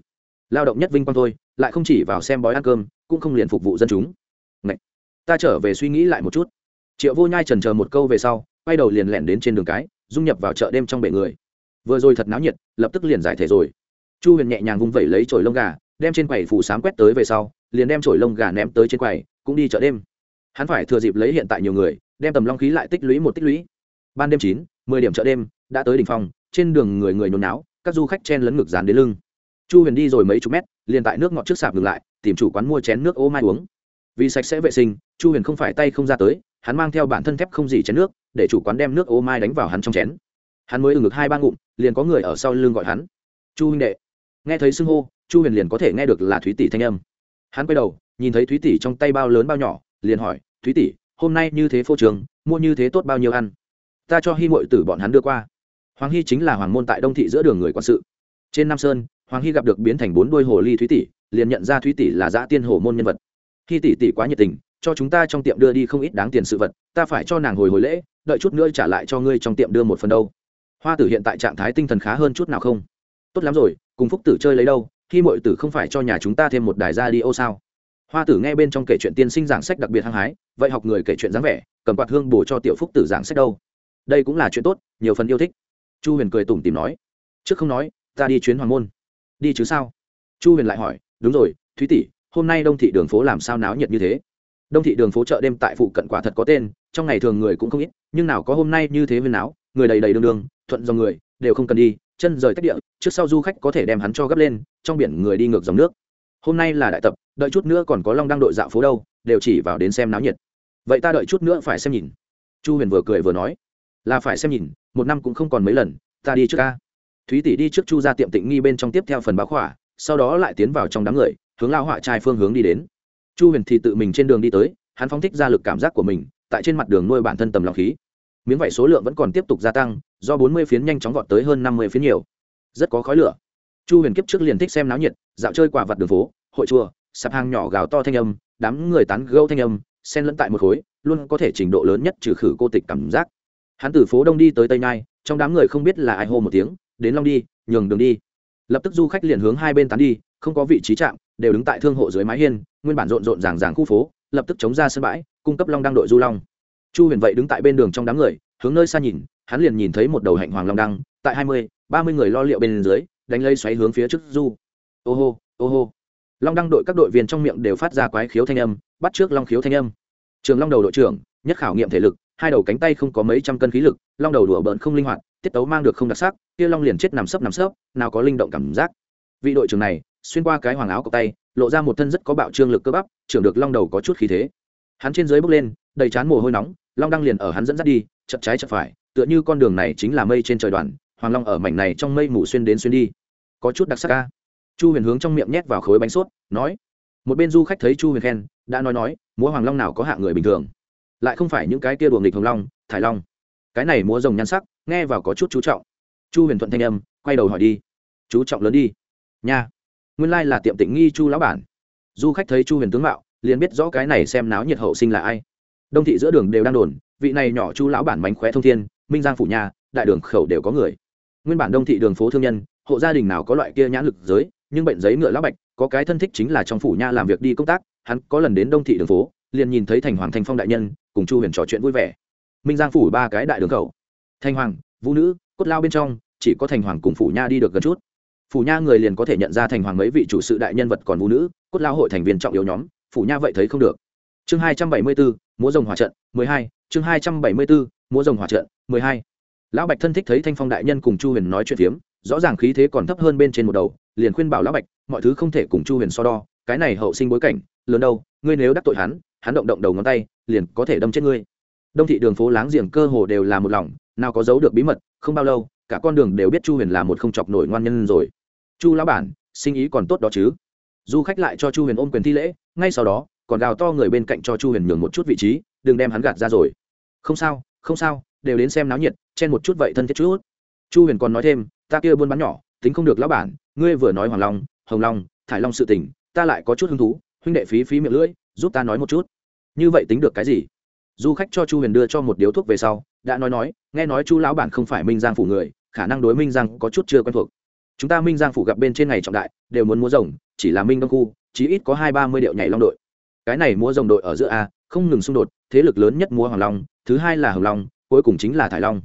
Lao động nhất vinh quang thôi, lại không chỉ vào xem bói ăn cơm, cũng không liền phục vụ dân chúng. Ngậy! ta trở về suy nghĩ lại một chút. Triệu vô nhai trần chờ một câu về sau, quay đầu liền lẻn đến trên đường cái, dung nhập vào chợ đêm trong bể người. Vừa rồi thật náo nhiệt, lập tức liền giải thể rồi. Chu huyền nhẹ nhàng vung vẩy lấy chổi lông gà, đem trên quầy phủ sám quét tới về sau, liền đem chổi lông gà ném tới trên quầy, cũng đi chợ đêm. Hắn phải thừa dịp lấy hiện tại nhiều người đem tầm long khí lại tích lũy một tích lũy. Ban đêm chín, mười điểm chợ đêm, đã tới đỉnh phòng, trên đường người người nhốn náo, các du khách chen lấn ngực dán đến lưng. Chu huyền đi rồi mấy chục mét, liền tại nước ngọt trước sạp ngừng lại, tìm chủ quán mua chén nước ô mai uống. Vì sạch sẽ vệ sinh, chu huyền không phải tay không ra tới, hắn mang theo bản thân thép không gì chén nước, để chủ quán đem nước ô mai đánh vào hắn trong chén. Hắn mới ừ ngực hai ba ngụm, liền có người ở sau lưng gọi hắn. Chu huynh đệ. Nghe thấy xưng hô, chu huyền liền có thể nghe được là thúy tỷ thanh âm. Hắn quay đầu, nhìn thấy thúy tỷ trong tay bao lớn bao nhỏ, liền hỏi, thúy tỷ hôm nay như thế phô trường, mua như thế tốt bao nhiêu ăn. Ta cho hy mội tử bọn hắn đưa qua. Hoàng hy chính là hoàng môn tại đông thị giữa đường người quản sự. Trên nam sơn, hoàng hy gặp được biến thành bốn đôi hồ ly thúy tỷ, liền nhận ra thúy tỷ là giã tiên hồ môn nhân vật. Khi tỷ tỷ quá nhiệt tình, cho chúng ta trong tiệm đưa đi không ít đáng tiền sự vật, ta phải cho nàng hồi hồi lễ, đợi chút nữa trả lại cho ngươi trong tiệm đưa một phần đâu. Hoa tử hiện tại trạng thái tinh thần khá hơn chút nào không? Tốt lắm rồi, cùng phúc tử chơi lấy đâu khi mọi tử không phải cho nhà chúng ta thêm một đài ra đi ô sao? Hoa tử nghe bên trong kể chuyện tiên sinh giảng sách đặc biệt hăng hái, vậy học người kể chuyện dáng vẻ, cầm quạt hương bổ cho tiểu phúc tử giảng sách đâu? Đây cũng là chuyện tốt, nhiều phần yêu thích. Chu huyền cười tủm tìm nói, trước không nói, ta đi chuyến hoàng môn. Đi chứ sao? Chu huyền lại hỏi, đúng rồi, thúy tỷ, hôm nay đông thị đường phố làm sao náo nhiệt như thế? Đông thị đường phố chợ đêm tại phụ cận quả thật có tên, trong ngày thường người cũng không ít, nhưng nào có hôm nay như thế huyền náo, người đầy đầy đường đường thuận dòng người, đều không cần đi, chân rời tách địa, trước sau du khách có thể đem hắn cho gấp lên, trong biển người đi ngược dòng nước hôm nay là đại tập, đợi chút nữa còn có long đăng đội dạo phố đâu, đều chỉ vào đến xem náo nhiệt. Vậy ta đợi chút nữa phải xem nhìn. Chu huyền vừa cười vừa nói. Là phải xem nhìn, một năm cũng không còn mấy lần, ta đi trước ca. Thúy tỷ đi trước chu ra tiệm tịnh nghi bên trong tiếp theo phần báo khỏa, sau đó lại tiến vào trong đám người, hướng lao họa trai phương hướng đi đến. Chu huyền thì tự mình trên đường đi tới, hắn phóng thích ra lực cảm giác của mình, tại trên mặt đường nuôi bản thân tầm lòng khí. Miếng vải số lượng vẫn còn tiếp tục gia tăng, do bốn mươi phiến nhanh chóng vọt tới hơn năm mươi phiến nhiều. Rất có khói lửa chu huyền kiếp trước liền thích xem náo nhiệt, dạo chơi quả vặt đường phố, hội chùa, sạp hàng nhỏ gào to thanh âm, đám người tán gâu thanh âm, xen lẫn tại một khối, luôn có thể trình độ lớn nhất trừ khử cô tịch cảm giác. Hắn từ phố đông đi tới tây nhai trong đám người không biết là ai hô một tiếng, đến long đi, nhường đường đi. Lập tức du khách liền hướng hai bên tán đi, không có vị trí chạm, đều đứng tại thương hộ dưới mái hiên, nguyên bản rộn rộn ràng ràng khu phố, lập tức chống ra sân bãi, cung cấp long đăng đội du long. Chu huyền vậy đứng tại bên đường trong đám người, hướng nơi xa nhìn, hắn liền nhìn thấy một đầu hạnh hoàng long đăng, tại hai mươi, ba mươi người lo liệu bên dưới đánh lấy xoáy hướng phía trước du. Ô hô ô hô. Long đăng đội các đội viên trong miệng đều phát ra quái khiếu thanh âm, bắt trước long khiếu thanh âm. Trường long đầu đội trưởng, nhất khảo nghiệm thể lực, hai đầu cánh tay không có mấy trăm cân khí lực, long đầu đùa bỡn không linh hoạt, tiết tấu mang được không đặc sắc, kia long liền chết nằm sấp nằm sấp, nào có linh động cảm giác. Vị đội trưởng này, xuyên qua cái hoàng áo cọc tay, lộ ra một thân rất có bạo trương lực cơ bắp, trưởng được long đầu có chút khí thế. Hắn trên dưới bước lên, đầy chán mồ hôi nóng, long đăng liền ở hắn dẫn dắt đi, chậm trái chậm phải, tựa như con đường này chính là mây trên trời đoàn hoàng long ở mảnh này trong mây mù xuyên đến xuyên đi. Có chút đặc sắc ca chu huyền hướng trong miệng nhét vào khối bánh sốt, nói, một bên du khách thấy chu huyền khen, đã nói nói, múa hoàng long nào có hạng người bình thường. Lại không phải những cái kia đùa nghịch hồng long, thải long. Cái này múa rồng nhan sắc, nghe vào có chút chú trọng. Chu huyền thuận thanh âm, quay đầu hỏi đi, chú trọng lớn đi. Nha, nguyên lai là tiệm tịnh nghi chu lão bản. Du khách thấy chu huyền tướng mạo, liền biết rõ cái này xem náo nhiệt hậu sinh là ai. Đông thị giữa đường đều đang đồn, vị này nhỏ chu lão bản mánh khóe thông thiên, minh giang phủ nhà, đại đường khẩu đều có người nguyên bản đông thị đường phố thương nhân, hộ gia đình nào có loại kia nhãn lực giới, nhưng bệnh giấy ngựa lá bạch, có cái thân thích chính là trong phủ nha làm việc đi công tác, hắn có lần đến đông thị đường phố, liền nhìn thấy thành hoàng thanh phong đại nhân, cùng chu huyền trò chuyện vui vẻ. Minh giang phủ ba cái đại đường khẩu. Thanh hoàng, vũ nữ, cốt lao bên trong, chỉ có thành hoàng cùng phủ nha đi được gần chút. Phủ nha người liền có thể nhận ra thành hoàng mấy vị chủ sự đại nhân vật còn vũ nữ, cốt lao hội thành viên trọng yếu nhóm, phủ nha vậy thấy không được. Chương hai trăm bảy mươi bốn múa rồng hòa trận, mười hai, chương hai trăm bảy mươi bốn múa rồng hòa trận, mười hai lão bạch thân thích thấy thanh phong đại nhân cùng chu huyền nói chuyện phiếm, rõ ràng khí thế còn thấp hơn bên trên một đầu, liền khuyên bảo lão bạch, mọi thứ không thể cùng chu huyền so đo, cái này hậu sinh bối cảnh, lớn đâu, ngươi nếu đắc tội hắn hắn động động đầu ngón tay, liền có thể đâm chết ngươi. Đông thị đường phố láng giềng cơ hồ đều là một lòng, nào có giấu được bí mật, không bao lâu, cả con đường đều biết chu huyền là một không chọc nổi ngoan nhân rồi. Chu lão bản, sinh ý còn tốt đó chứ. Du khách lại cho chu huyền ôm quyền thi lễ, ngay sau đó, còn gào to người bên cạnh cho chu huyền nhường một chút vị trí, đừng đem hắn gạt ra rồi. Không sao không sao đều đến xem náo nhiệt, chen một chút vậy thân thiết chút. Chu huyền còn nói thêm, ta kia buôn bán nhỏ, tính không được lão bản, ngươi vừa nói hoàng long, hồng long, thải long sự tình, ta lại có chút hứng thú, huynh đệ phí phí miệng lưỡi, giúp ta nói một chút. Như vậy tính được cái gì? Du khách cho chu huyền đưa cho một điếu thuốc về sau, đã nói nói, nghe nói chu lão bản không phải minh giang phủ người, khả năng đối minh giang có chút chưa quen thuộc. Chúng ta minh giang phủ gặp bên trên ngày trọng đại, đều muốn múa rồng, chỉ là minh đông khu, chí ít có hai ba mươi điệu nhảy long đội. Cái này múa rồng đội ở giữa a, không ngừng xung đột, thế lực lớn nhất múa hoàng long, thứ hai là hồng long cuối cùng chính là thải long.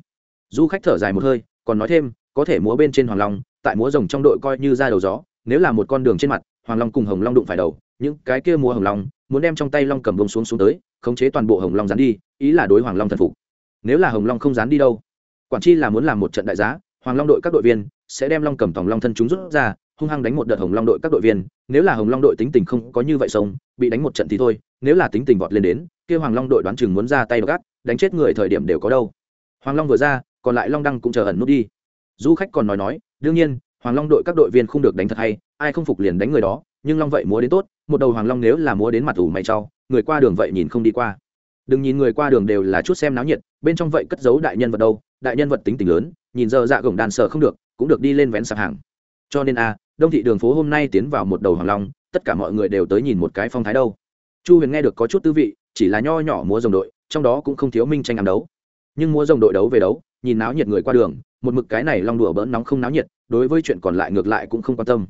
Du khách thở dài một hơi, còn nói thêm, có thể múa bên trên hoàng long, tại múa rồng trong đội coi như ra đầu gió, nếu là một con đường trên mặt, hoàng long cùng hồng long đụng phải đầu, những cái kia múa hồng long, muốn đem trong tay long cầm bông xuống xuống tới, khống chế toàn bộ hồng long dán đi, ý là đối hoàng long thần phục. Nếu là hồng long không dán đi đâu, quản chi là muốn làm một trận đại giá, hoàng long đội các đội viên sẽ đem long cầm tòng long thân chúng rút ra, hung hăng đánh một đợt hồng long đội các đội viên, nếu là hồng long đội tính tình không có như vậy sống bị đánh một trận thì thôi, nếu là tính tình vọt lên đến, kia hoàng long đội đoán chừng muốn ra tay gắt đánh chết người thời điểm đều có đâu. Hoàng long vừa ra, còn lại long đăng cũng chờ ẩn nút đi. Du khách còn nói nói, đương nhiên, hoàng long đội các đội viên không được đánh thật hay, ai không phục liền đánh người đó, nhưng long vậy múa đến tốt, một đầu hoàng long nếu là múa đến mặt ủ mày trau, người qua đường vậy nhìn không đi qua. Đừng nhìn người qua đường đều là chút xem náo nhiệt, bên trong vậy cất giấu đại nhân vật đâu, đại nhân vật tính tình lớn, nhìn giờ dạ gồng đàn sợ không được, cũng được đi lên vén sạp hàng. Cho nên a, đông thị đường phố hôm nay tiến vào một đầu hoàng long, tất cả mọi người đều tới nhìn một cái phong thái đâu. Chu huyền nghe được có chút tư vị, chỉ là nho nhỏ múa dòng đội trong đó cũng không thiếu minh tranh ám đấu. Nhưng mua rồng đội đấu về đấu, nhìn náo nhiệt người qua đường, một mực cái này long đùa bỡn nóng không náo nhiệt, đối với chuyện còn lại ngược lại cũng không quan tâm.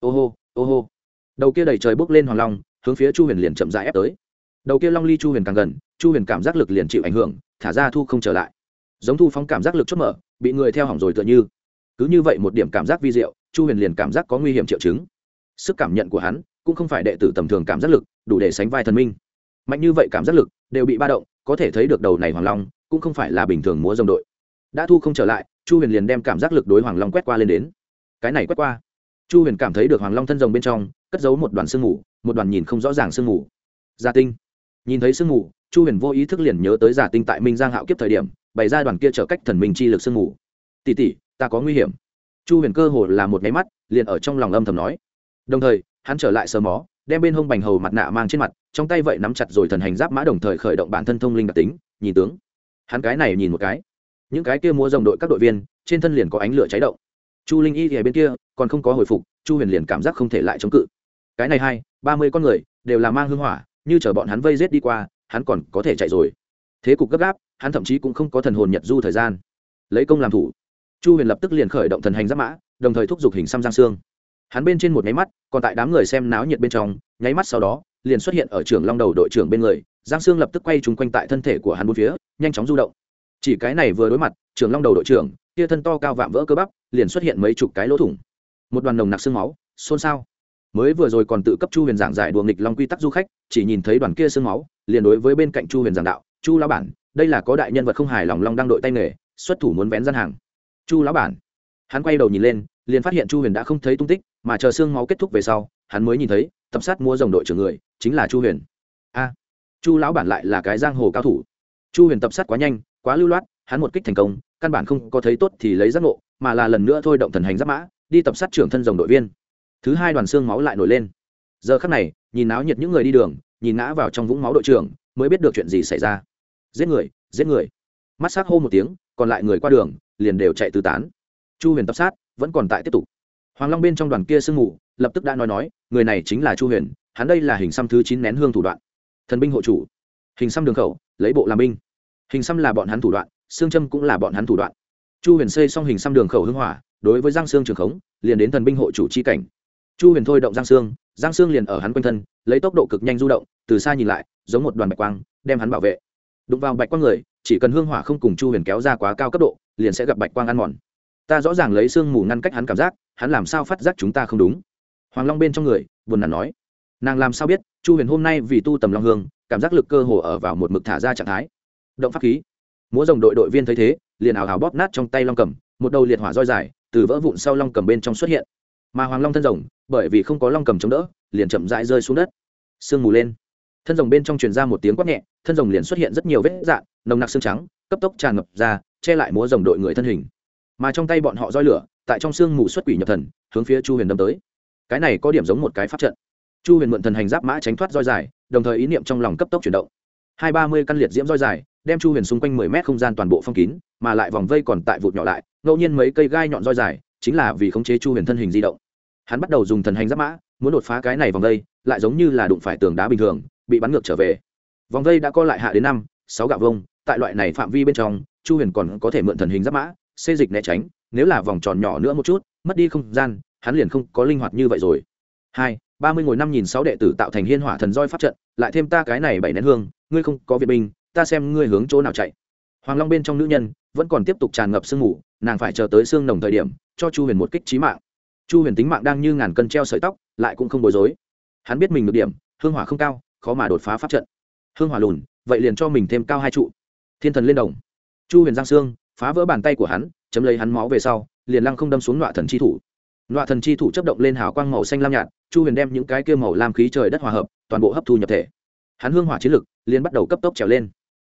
Ô hô ô hô. Đầu kia đầy trời bốc lên hoàng long, hướng phía chu huyền liền chậm rãi ép tới. Đầu kia long ly chu huyền càng gần, chu huyền cảm giác lực liền chịu ảnh hưởng, thả ra thu không trở lại. Giống thu phóng cảm giác lực chốt mở, bị người theo hỏng rồi tựa như. Cứ như vậy một điểm cảm giác vi diệu, chu huyền liền cảm giác có nguy hiểm triệu chứng. Sức cảm nhận của hắn cũng không phải đệ tử tầm thường cảm giác lực, đủ để sánh vai thần minh. Mạnh như vậy cảm giác lực đều bị ba động có thể thấy được đầu này hoàng long, cũng không phải là bình thường múa rồng đội. Đã thu không trở lại, chu huyền liền đem cảm giác lực đối hoàng long quét qua lên đến. Cái này quét qua. Chu huyền cảm thấy được hoàng long thân rồng bên trong, cất giấu một đoàn sương mù, một đoàn nhìn không rõ ràng sương mù. Gia tinh. Nhìn thấy sương mù, chu huyền vô ý thức liền nhớ tới giả tinh tại minh giang hạo kiếp thời điểm, bày ra đoàn kia trở cách thần minh chi lực sương mù. Tỉ tỉ ta có nguy hiểm. Chu huyền cơ hồ là một nháy mắt, liền ở trong lòng âm thầm nói. Đồng thời, hắn trở lại sờ mó, đem bên hông bành hầu mặt nạ mang trên mặt trong tay vậy nắm chặt rồi thần hành giáp mã đồng thời khởi động bản thân thông linh đặc tính, nhìn tướng. Hắn cái này nhìn một cái. Những cái kia mua dòng đội các đội viên, trên thân liền có ánh lửa cháy động. Chu linh y thì bên kia, còn không có hồi phục, chu huyền liền cảm giác không thể lại chống cự. Cái này hai, ba mươi con người, đều là mang hưng hỏa, như chở bọn hắn vây rết đi qua, hắn còn có thể chạy rồi. Thế cục gấp gáp, hắn thậm chí cũng không có thần hồn nhật du thời gian. Lấy công làm thủ. Chu huyền lập tức liền khởi động thần hành giáp mã, đồng thời thúc giục hình xăm giang xương. Hắn bên trên một nháy mắt, còn tại đám người xem náo nhiệt bên trong, nháy mắt sau đó liền xuất hiện ở trường long đầu đội trưởng bên người, giang sương lập tức quay trúng quanh tại thân thể của hắn bốn phía, nhanh chóng du động. Chỉ cái này vừa đối mặt trường long đầu đội trưởng, kia thân to cao vạm vỡ cơ bắp, liền xuất hiện mấy chục cái lỗ thủng. Một đoàn nồng nặc xương máu, xôn xao. Mới vừa rồi còn tự cấp chu huyền giảng giải đùa nghịch long quy tắc du khách, chỉ nhìn thấy đoàn kia xương máu, liền đối với bên cạnh chu huyền giảng đạo, chu lão bản, đây là có đại nhân vật không hài lòng long đang đội tay nghề, xuất thủ muốn vén gian hàng. Chu lão bản? Hắn quay đầu nhìn lên, liền phát hiện chu huyền đã không thấy tung tích, mà chờ xương máu kết thúc về sau, hắn mới nhìn thấy tập sát mua dòng đội trưởng người, chính là chu huyền. A, chu lão bản lại là cái giang hồ cao thủ. Chu huyền tập sát quá nhanh, quá lưu loát, hắn một kích thành công, căn bản không có thấy tốt thì lấy giác ngộ, mà là lần nữa thôi động thần hành giáp mã, đi tập sát trưởng thân dòng đội viên. Thứ hai đoàn xương máu lại nổi lên. Giờ khắc này, nhìn náo nhiệt những người đi đường, nhìn ngã vào trong vũng máu đội trưởng, mới biết được chuyện gì xảy ra. Giết người giết người. Mắt s á c hô một tiếng, còn lại người qua đường, liền đều chạy tứ tán. Chu huyền tập sát, vẫn còn tại tiếp tục. Hoàng long bên trong đoàn kia sương mù lập tức đã nói nói, người này chính là chu huyền, hắn đây là hình xăm thứ chín nén hương thủ đoạn. Thần binh hộ chủ. Hình xăm đường khẩu, lấy bộ làm binh. Hình xăm là bọn hắn thủ đoạn, xương châm cũng là bọn hắn thủ đoạn. Chu huyền xây xong hình xăm đường khẩu hưng hỏa, đối với giang sương trường khống, liền đến thần binh hộ chủ c h i cảnh. Chu huyền thôi động giang sương giang sương liền ở hắn quanh thân, lấy tốc độ cực nhanh du động, từ xa nhìn lại, giống một đoàn bạch quang, đem hắn bảo vệ. Đụng vào bạch quang người, chỉ cần hương hỏa không cùng chu huyền kéo ra quá cao cấp độ, liền sẽ gặp bạch quang ăn mòn. Ta rõ ràng lấy sương mù ngăn cách hắn cảm giác, hắn làm sao phát giác chúng ta không đúng? Hoàng long bên trong người, buồn nản nói. Nàng làm sao biết, chu huyền hôm nay vì tu tầm long hương, cảm giác lực cơ hồ ở vào một mực thả ra trạng thái. Động pháp khí. Múa rồng đội đội viên thấy thế, liền ảo hào bóp nát trong tay long cầm, một đầu liệt hỏa roi dài, từ vỡ vụn sau long cầm bên trong xuất hiện. Mà hoàng long thân rồng, bởi vì không có long cầm chống đỡ, liền chậm rãi rơi xuống đất. Sương mù lên. Thân rồng bên trong truyền ra một tiếng quát nhẹ, thân rồng liền xuất hiện rất nhiều vết dạn nồng nặc xương trắng, cấp tốc tràn ngập ra, che lại múa rồng đội người thân hình. Mà trong tay bọn họ roi lửa, tại trong sương mù xuất quỷ nhập thần, hướng phía chu huyền đâm tới cái này có điểm giống một cái pháp trận. Chu huyền mượn thần hành giáp mã tránh thoát roi dài, đồng thời ý niệm trong lòng cấp tốc chuyển động. Hai ba mươi căn liệt diễm roi dài, đem chu huyền xung quanh mười mét không gian toàn bộ phong kín, mà lại vòng vây còn tại vụt nhỏ lại, ngẫu nhiên mấy cây gai nhọn roi dài, chính là vì khống chế chu huyền thân hình di động. Hắn bắt đầu dùng thần hành giáp mã, muốn đột phá cái này vòng vây, lại giống như là đụng phải tường đá bình thường, bị bắn ngược trở về. Vòng vây đã co lại hạ đến năm, sáu gạo vông, tại loại này phạm vi bên trong, chu huyền còn có thể mượn thần hình giáp mã, xê dịch né tránh, nếu là vòng tròn nhỏ nữa một chút, mất đi không gian hắn liền không có linh hoạt như vậy rồi. Hai, ba mươi ngồi năm nghìn sáu đệ tử tạo thành hiên hỏa thần roi pháp trận, lại thêm ta cái này bảy nén hương, ngươi không có viện binh, ta xem ngươi hướng chỗ nào chạy. Hoàng long bên trong nữ nhân vẫn còn tiếp tục tràn ngập sương mù, nàng phải chờ tới sương nồng thời điểm, cho chu huyền một kích trí mạng. Chu huyền tính mạng đang như ngàn cân treo sợi tóc, lại cũng không bối rối. Hắn biết mình được điểm, hương hỏa không cao, khó mà đột phá pháp trận. Hương hỏa lùn, vậy liền cho mình thêm cao hai trụ. Thiên thần lên đồng. Chu huyền giang sương phá vỡ bàn tay của hắn, chấm lấy hắn máu về sau, liền lăng không đâm xuống nọa thần chi thủ nọa thần chi thủ chấp động lên hào quang màu xanh lam nhạt chu huyền đem những cái kia màu lam khí trời đất hòa hợp toàn bộ hấp thu nhập thể. Hắn hương hỏa chiến lực liền bắt đầu cấp tốc trèo lên.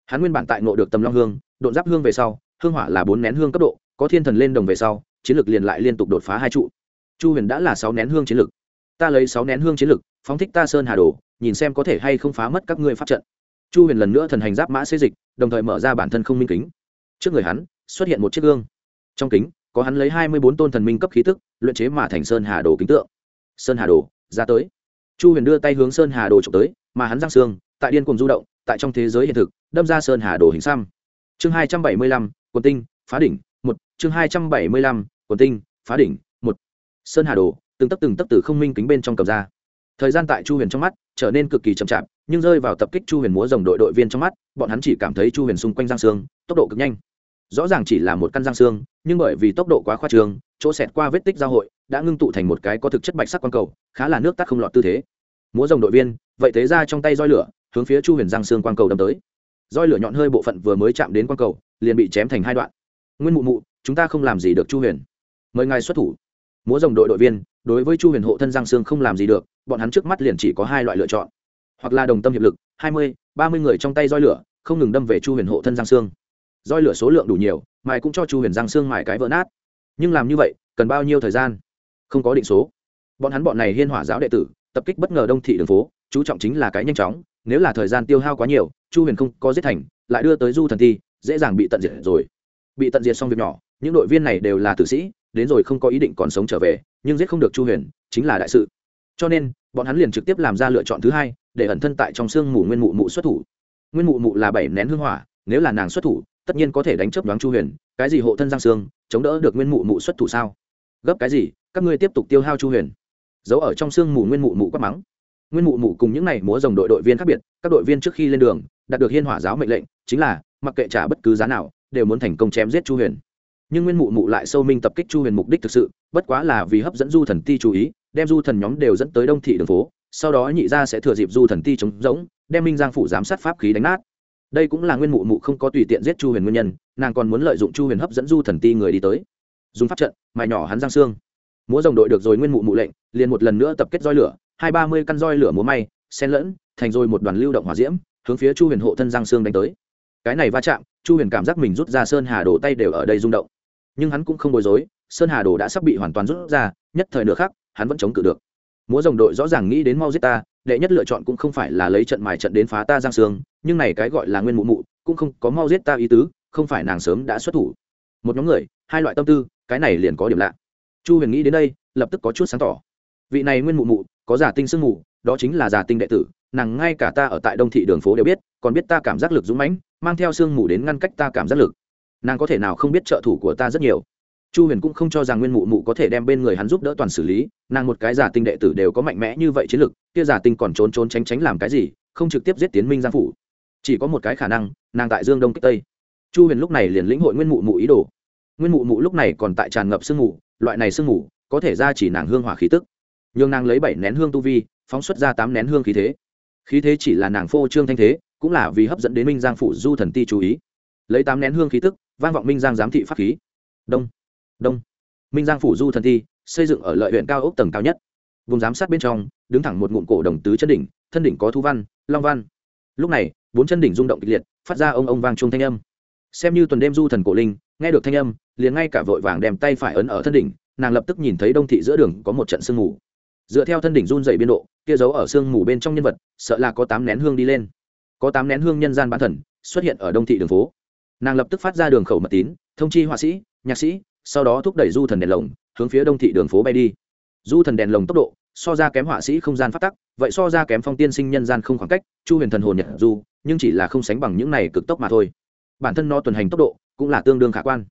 Hắn nguyên bản tại ngộ được tầm long hương độn giáp hương về sau hương hỏa là bốn nén hương cấp độ có thiên thần lên đồng về sau chiến lực liền lại liên tục đột phá hai trụ. Chu huyền đã là sáu nén hương chiến lực, ta lấy sáu nén hương chiến lực, phóng thích ta sơn hà đồ nhìn xem có thể hay không phá mất các ngươi pháp trận. Chu huyền lần nữa thần hành giáp mã xê dịch đồng thời mở ra bản thân không minh kính. Trước người hắn xuất hiện một chiếc gương. Trong kính có hắn lấy hai mươi bốn tôn thần minh cấp khí tức luyện chế mà thành sơn hà đồ kính tượng. Sơn hà đồ, ra tới. Chu huyền đưa tay hướng sơn hà đồ trộm tới, mà hắn giang xương, tại điên cùng du động, tại trong thế giới hiện thực, đâm ra sơn hà đồ hình xăm. Chương hai trăm bảy mươi lăm, quần tinh, phá đỉnh, một. Chương hai trăm bảy mươi lăm, quần tinh, phá đỉnh, một. Sơn hà đồ, từng tấc từng tấc từ không minh kính bên trong cầm ra. Thời gian tại chu huyền trong mắt trở nên cực kỳ chậm chạp, nhưng rơi vào tập kích chu huyền múa rồng đội đội viên trong mắt, bọn hắn chỉ cảm thấy chu huyền xung quanh giang sương tốc độ cực nhanh rõ ràng chỉ là một căn răng xương, nhưng bởi vì tốc độ quá khoa trường chỗ xẹt qua vết tích giao hội đã ngưng tụ thành một cái có thực chất bạch sắc quang cầu, khá là nước tắt không lọt tư thế. Múa rồng đội viên, vậy thế ra trong tay roi lửa, hướng phía chu huyền răng xương quang cầu đâm tới. Roi lửa nhọn hơi bộ phận vừa mới chạm đến quang cầu, liền bị chém thành hai đoạn. Nguyên mụ mụ, chúng ta không làm gì được chu huyền. Mời ngài xuất thủ. Múa rồng đội đội viên, đối với chu huyền hộ thân giang xương không làm gì được, bọn hắn trước mắt liền chỉ có hai loại lựa chọn. Hoặc là đồng tâm hiệp lực, hai mươi, ba mươi người trong tay roi lửa, không ngừng đâm về chu huyền hộ thân giang xương roi lửa số lượng đủ nhiều, mài cũng cho chu huyền giang xương mài cái vỡ nát. Nhưng làm như vậy, cần bao nhiêu thời gian? Không có định số. Bọn hắn bọn này hiên hỏa giáo đệ tử, tập kích bất ngờ đông thị đường phố, chú trọng chính là cái nhanh chóng, nếu là thời gian tiêu hao quá nhiều, chu huyền không có giết thành, lại đưa tới du thần thi, dễ dàng bị tận diệt rồi. Bị tận diệt xong việc nhỏ, những đội viên này đều là tử sĩ, đến rồi không có ý định còn sống trở về, nhưng giết không được chu huyền, chính là đại sự. Cho nên, bọn hắn liền trực tiếp làm ra lựa chọn thứ hai, để ẩn thân tại trong xương mù nguyên mụ mụ xuất thủ. Nguyên mụ mụ là bảy nén hương hỏa, nếu là nàng xuất thủ tất nhiên có thể đánh chấp đoán chu huyền, cái gì hộ thân giang sương chống đỡ được nguyên mụ mụ xuất thủ sao? Gấp cái gì, các ngươi tiếp tục tiêu hao chu huyền. Giấu ở trong sương mù nguyên mụ mụ quát mắng. Nguyên mụ mụ cùng những n à y múa dòng đội đội viên khác biệt, các đội viên trước khi lên đường, đạt được hiên hỏa giáo mệnh lệnh, chính là, mặc kệ trả bất cứ giá nào, đều muốn thành công chém giết chu huyền. Nhưng nguyên mụ mụ lại sâu minh tập kích chu huyền mục đích thực sự, bất quá là vì hấp dẫn du thần ti chú ý, đem du thần nhóm đều dẫn tới đông thị đường phố, sau đó nhị gia sẽ thừa dịp du thần ti chống rỗng, đem minh giang phủ giám sát pháp khí đánh nát đây cũng là nguyên mụ mụ không có tùy tiện giết chu huyền nguyên nhân, nàng còn muốn lợi dụng chu huyền hấp dẫn du thần ti người đi tới. Dùng pháp trận, mài nhỏ hắn giang xương. Múa dòng đội được rồi nguyên mụ mụ lệnh, liền một lần nữa tập kết roi lửa, hai ba mươi căn roi lửa múa may, xen lẫn, thành rồi một đoàn lưu động hỏa diễm, hướng phía chu huyền hộ thân giang xương đánh tới. Cái này va chạm, chu huyền cảm giác mình rút ra sơn hà đổ tay đều ở đây rung động. Nhưng hắn cũng không bối rối, sơn hà đồ đã sắp bị hoàn toàn rút ra, nhất thời nửa khác hắn vẫn chống cự được. Múa dòng đội rõ ràng nghĩ đến mau giết ta đệ nhất lựa chọn cũng không phải là lấy trận mài trận đến phá ta giang sương, nhưng này cái gọi là nguyên mụ mụ, cũng không có mau giết ta ý tứ, không phải nàng sớm đã xuất thủ. Một nhóm người, hai loại tâm tư, cái này liền có điểm lạ. Chu huyền nghĩ đến đây, lập tức có chút sáng tỏ. Vị này nguyên mụ mụ, có giả tinh sương mù, đó chính là giả tinh đệ tử, nàng ngay cả ta ở tại đông thị đường phố đều biết, còn biết ta cảm giác lực dũng mãnh, mang theo sương mù đến ngăn cách ta cảm giác lực. Nàng có thể nào không biết trợ thủ của ta rất nhiều? Chu huyền cũng không cho rằng nguyên mụ mụ có thể đem bên người hắn giúp đỡ toàn xử lý, nàng một cái giả tinh đệ tử đều có mạnh mẽ như vậy chiến lực, kia giả tinh còn trốn trốn tránh tránh làm cái gì, không trực tiếp giết tiến minh giang phủ. Chỉ có một cái khả năng, nàng tại dương đông kích tây. Chu huyền lúc này liền lĩnh hội nguyên mụ mụ ý đồ. Nguyên mụ mụ lúc này còn tại tràn ngập sương mù, loại này sương mù, có thể ra chỉ nàng hương hỏa khí tức. Nhường nàng lấy bảy nén hương tu vi, phóng xuất ra tám nén hương khí thế. Khí thế chỉ là nàng phô trương thanh thế, cũng là vì hấp dẫn đến minh giang phủ du thần ti chú ý. Lấy tám nén hương khí tức, vang vọng minh giang giám thị pháp khí. Đông đông. Minh giang phủ du thần thi, xây dựng ở lợi huyện cao ốc tầng cao nhất. Vùng giám sát bên trong, đứng thẳng một ngụm cổ đồng tứ chân đỉnh, thân đỉnh có thu văn, long văn. Lúc này, bốn chân đỉnh rung động kịch liệt, phát ra ông ông vang trung thanh âm. Xem như tuần đêm du thần cổ linh, nghe được thanh âm, liền ngay cả vội vàng đem tay phải ấn ở thân đỉnh, nàng lập tức nhìn thấy đông thị giữa đường có một trận sương mù. Dựa theo thân đỉnh run dày biên độ, kia giấu ở sương mù bên trong nhân vật, sợ là có tám nén hương đi lên. Có tám nén hương nhân gian bán thần, xuất hiện ở đông thị đường phố. Nàng lập tức phát ra đường khẩu mật tín, thông chi họa sĩ, nhạc sĩ sau đó thúc đẩy du thần đèn lồng, hướng phía đông thị đường phố bay đi. Du thần đèn lồng tốc độ, so ra kém họa sĩ không gian phát tắc, vậy so ra kém phong tiên sinh nhân gian không khoảng cách, chu huyền thần hồn nhật du, nhưng chỉ là không sánh bằng những này cực tốc mà thôi. Bản thân nó tuần hành tốc độ, cũng là tương đương khả quan.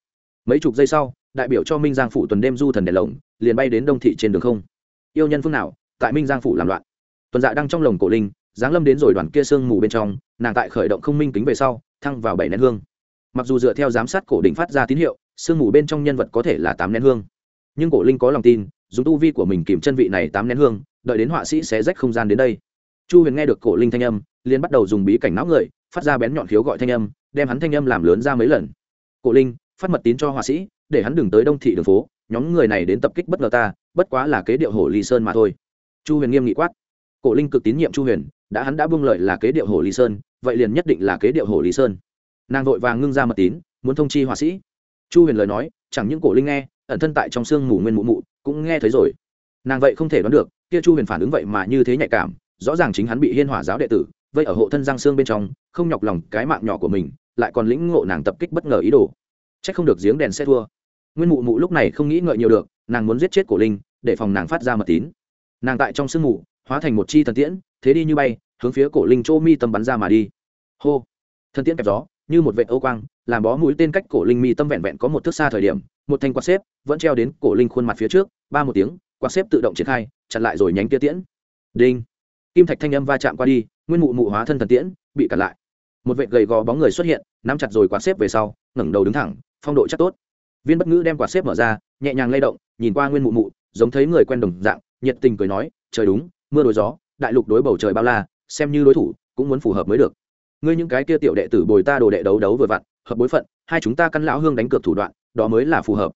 Mấy chục giây sau, đại biểu cho minh giang phủ tuần đêm du thần đèn lồng, liền bay đến đông thị trên đường không. Yêu nhân phương nào, tại minh giang phủ làm loạn. Tuần dạ đang trong lồng cổ linh, giáng lâm đến rồi đoàn kia sương mù bên trong, nàng tại khởi động không minh kính về sau, thăng vào bảy nén hương. Mặc dù dựa theo giám sát cổ đỉnh phát ra tín hiệu sương mù bên trong nhân vật có thể là tám nén hương. Nhưng cổ linh có lòng tin, dùng tu vi của mình kìm chân vị này tám nén hương, đợi đến họa sĩ sẽ rách không gian đến đây. Chu huyền nghe được cổ linh thanh âm, liền bắt đầu dùng bí cảnh não người, phát ra bén nhọn khiếu gọi thanh âm, đem hắn thanh âm làm lớn ra mấy lần. Cổ linh, phát mật tín cho họa sĩ, để hắn đừng tới đông thị đường phố, nhóm người này đến tập kích bất ngờ ta, bất quá là kế điệu hồ ly sơn mà thôi. Chu huyền nghiêm nghị quát. Cổ linh cực tín nhiệm chu huyền, đã hắn đã buông lợi là kế điệu hồ ly sơn, vậy liền nhất định là kế điệu hồ ly sơn. Nàng vội vàng ngưng ra mật tín, muốn thông chi họa sĩ chu huyền lời nói, chẳng những cổ linh nghe, ẩn thân tại trong sương mù nguyên mụ mụ, cũng nghe thấy rồi. Nàng vậy không thể đoán được, kia chu huyền phản ứng vậy mà như thế nhạy cảm, rõ ràng chính hắn bị hiên hỏa giáo đệ tử vậy ở hộ thân giang xương bên trong, không nhọc lòng cái mạng nhỏ của mình, lại còn lĩnh ngộ nàng tập kích bất ngờ ý đồ. C h ắ c không được giếng đèn xe thua. Nguyên mụ mụ lúc này không nghĩ ngợi nhiều được, nàng muốn giết chết cổ linh, để phòng nàng phát ra mật tín. Nàng tại trong sương mù, hóa thành một chi thần tiễn, thế đi như bay, hướng phía cổ linh chỗ mi tâm bắn ra mà đi. Hô. Thần tiễn kẹp gió như một vệ ô quang, làm bó mũi tên cách cổ linh mi tâm vẹn vẹn có một thước xa thời điểm, một thanh quạt xếp vẫn treo đến cổ linh khuôn mặt phía trước, ba một tiếng, quạt xếp tự động triển khai, chặn lại rồi nhánh tia tiễn. Đinh. Kim thạch thanh âm va chạm qua đi, nguyên mụ mụ hóa thân thần tiễn, bị cản lại. Một vệ gầy gò bóng người xuất hiện, nắm chặt rồi quạt xếp về sau, ngẩng đầu đứng thẳng, phong độ chắc tốt. Viên bất ngữ đem quạt xếp mở ra, nhẹ nhàng lay động, nhìn qua nguyên mụ mụ, giống thấy người quen đồng dạng, nhiệt tình cười nói, trời đúng, mưa đối gió, đại lục đối bầu trời bao la, xem như đối thủ, cũng muốn phù hợp mới được ngươi những cái kia tiểu đệ tử bồi ta đồ đệ đấu đấu vừa vặn, hợp bối phận, hai chúng ta căn lão hương đánh cược thủ đoạn, đó mới là phù hợp.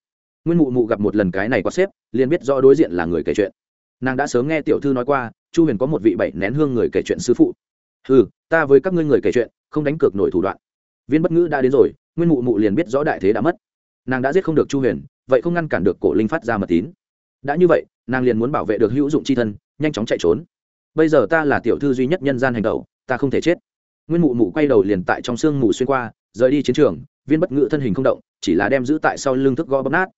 Nguyên mụ mụ gặp một lần cái này quá xếp, liền biết rõ đối diện là người kể chuyện. Nàng đã sớm nghe tiểu thư nói qua, chu huyền có một vị bảy nén hương người kể chuyện sư phụ. Ừ ta với các ngươi người kể chuyện, không đánh cược nổi thủ đoạn. Viên bất ngữ đã đến rồi, nguyên mụ mụ liền biết rõ đại thế đã mất. Nàng đã giết không được chu huyền, vậy không ngăn cản được cổ linh phát ra mật tín. Đã như vậy, nàng liền muốn bảo vệ được hữu dụng c h i thân, nhanh chóng chạy trốn. Bây giờ ta là tiểu thư duy nhất nhân gian hành động, ta không thể chết nguyên mụ mụ quay đầu liền tại trong sương mù xuyên qua, rời đi chiến trường, viên bất ngự thân hình không động, chỉ là đem giữ tại sau lưng thức gõ bấm nát.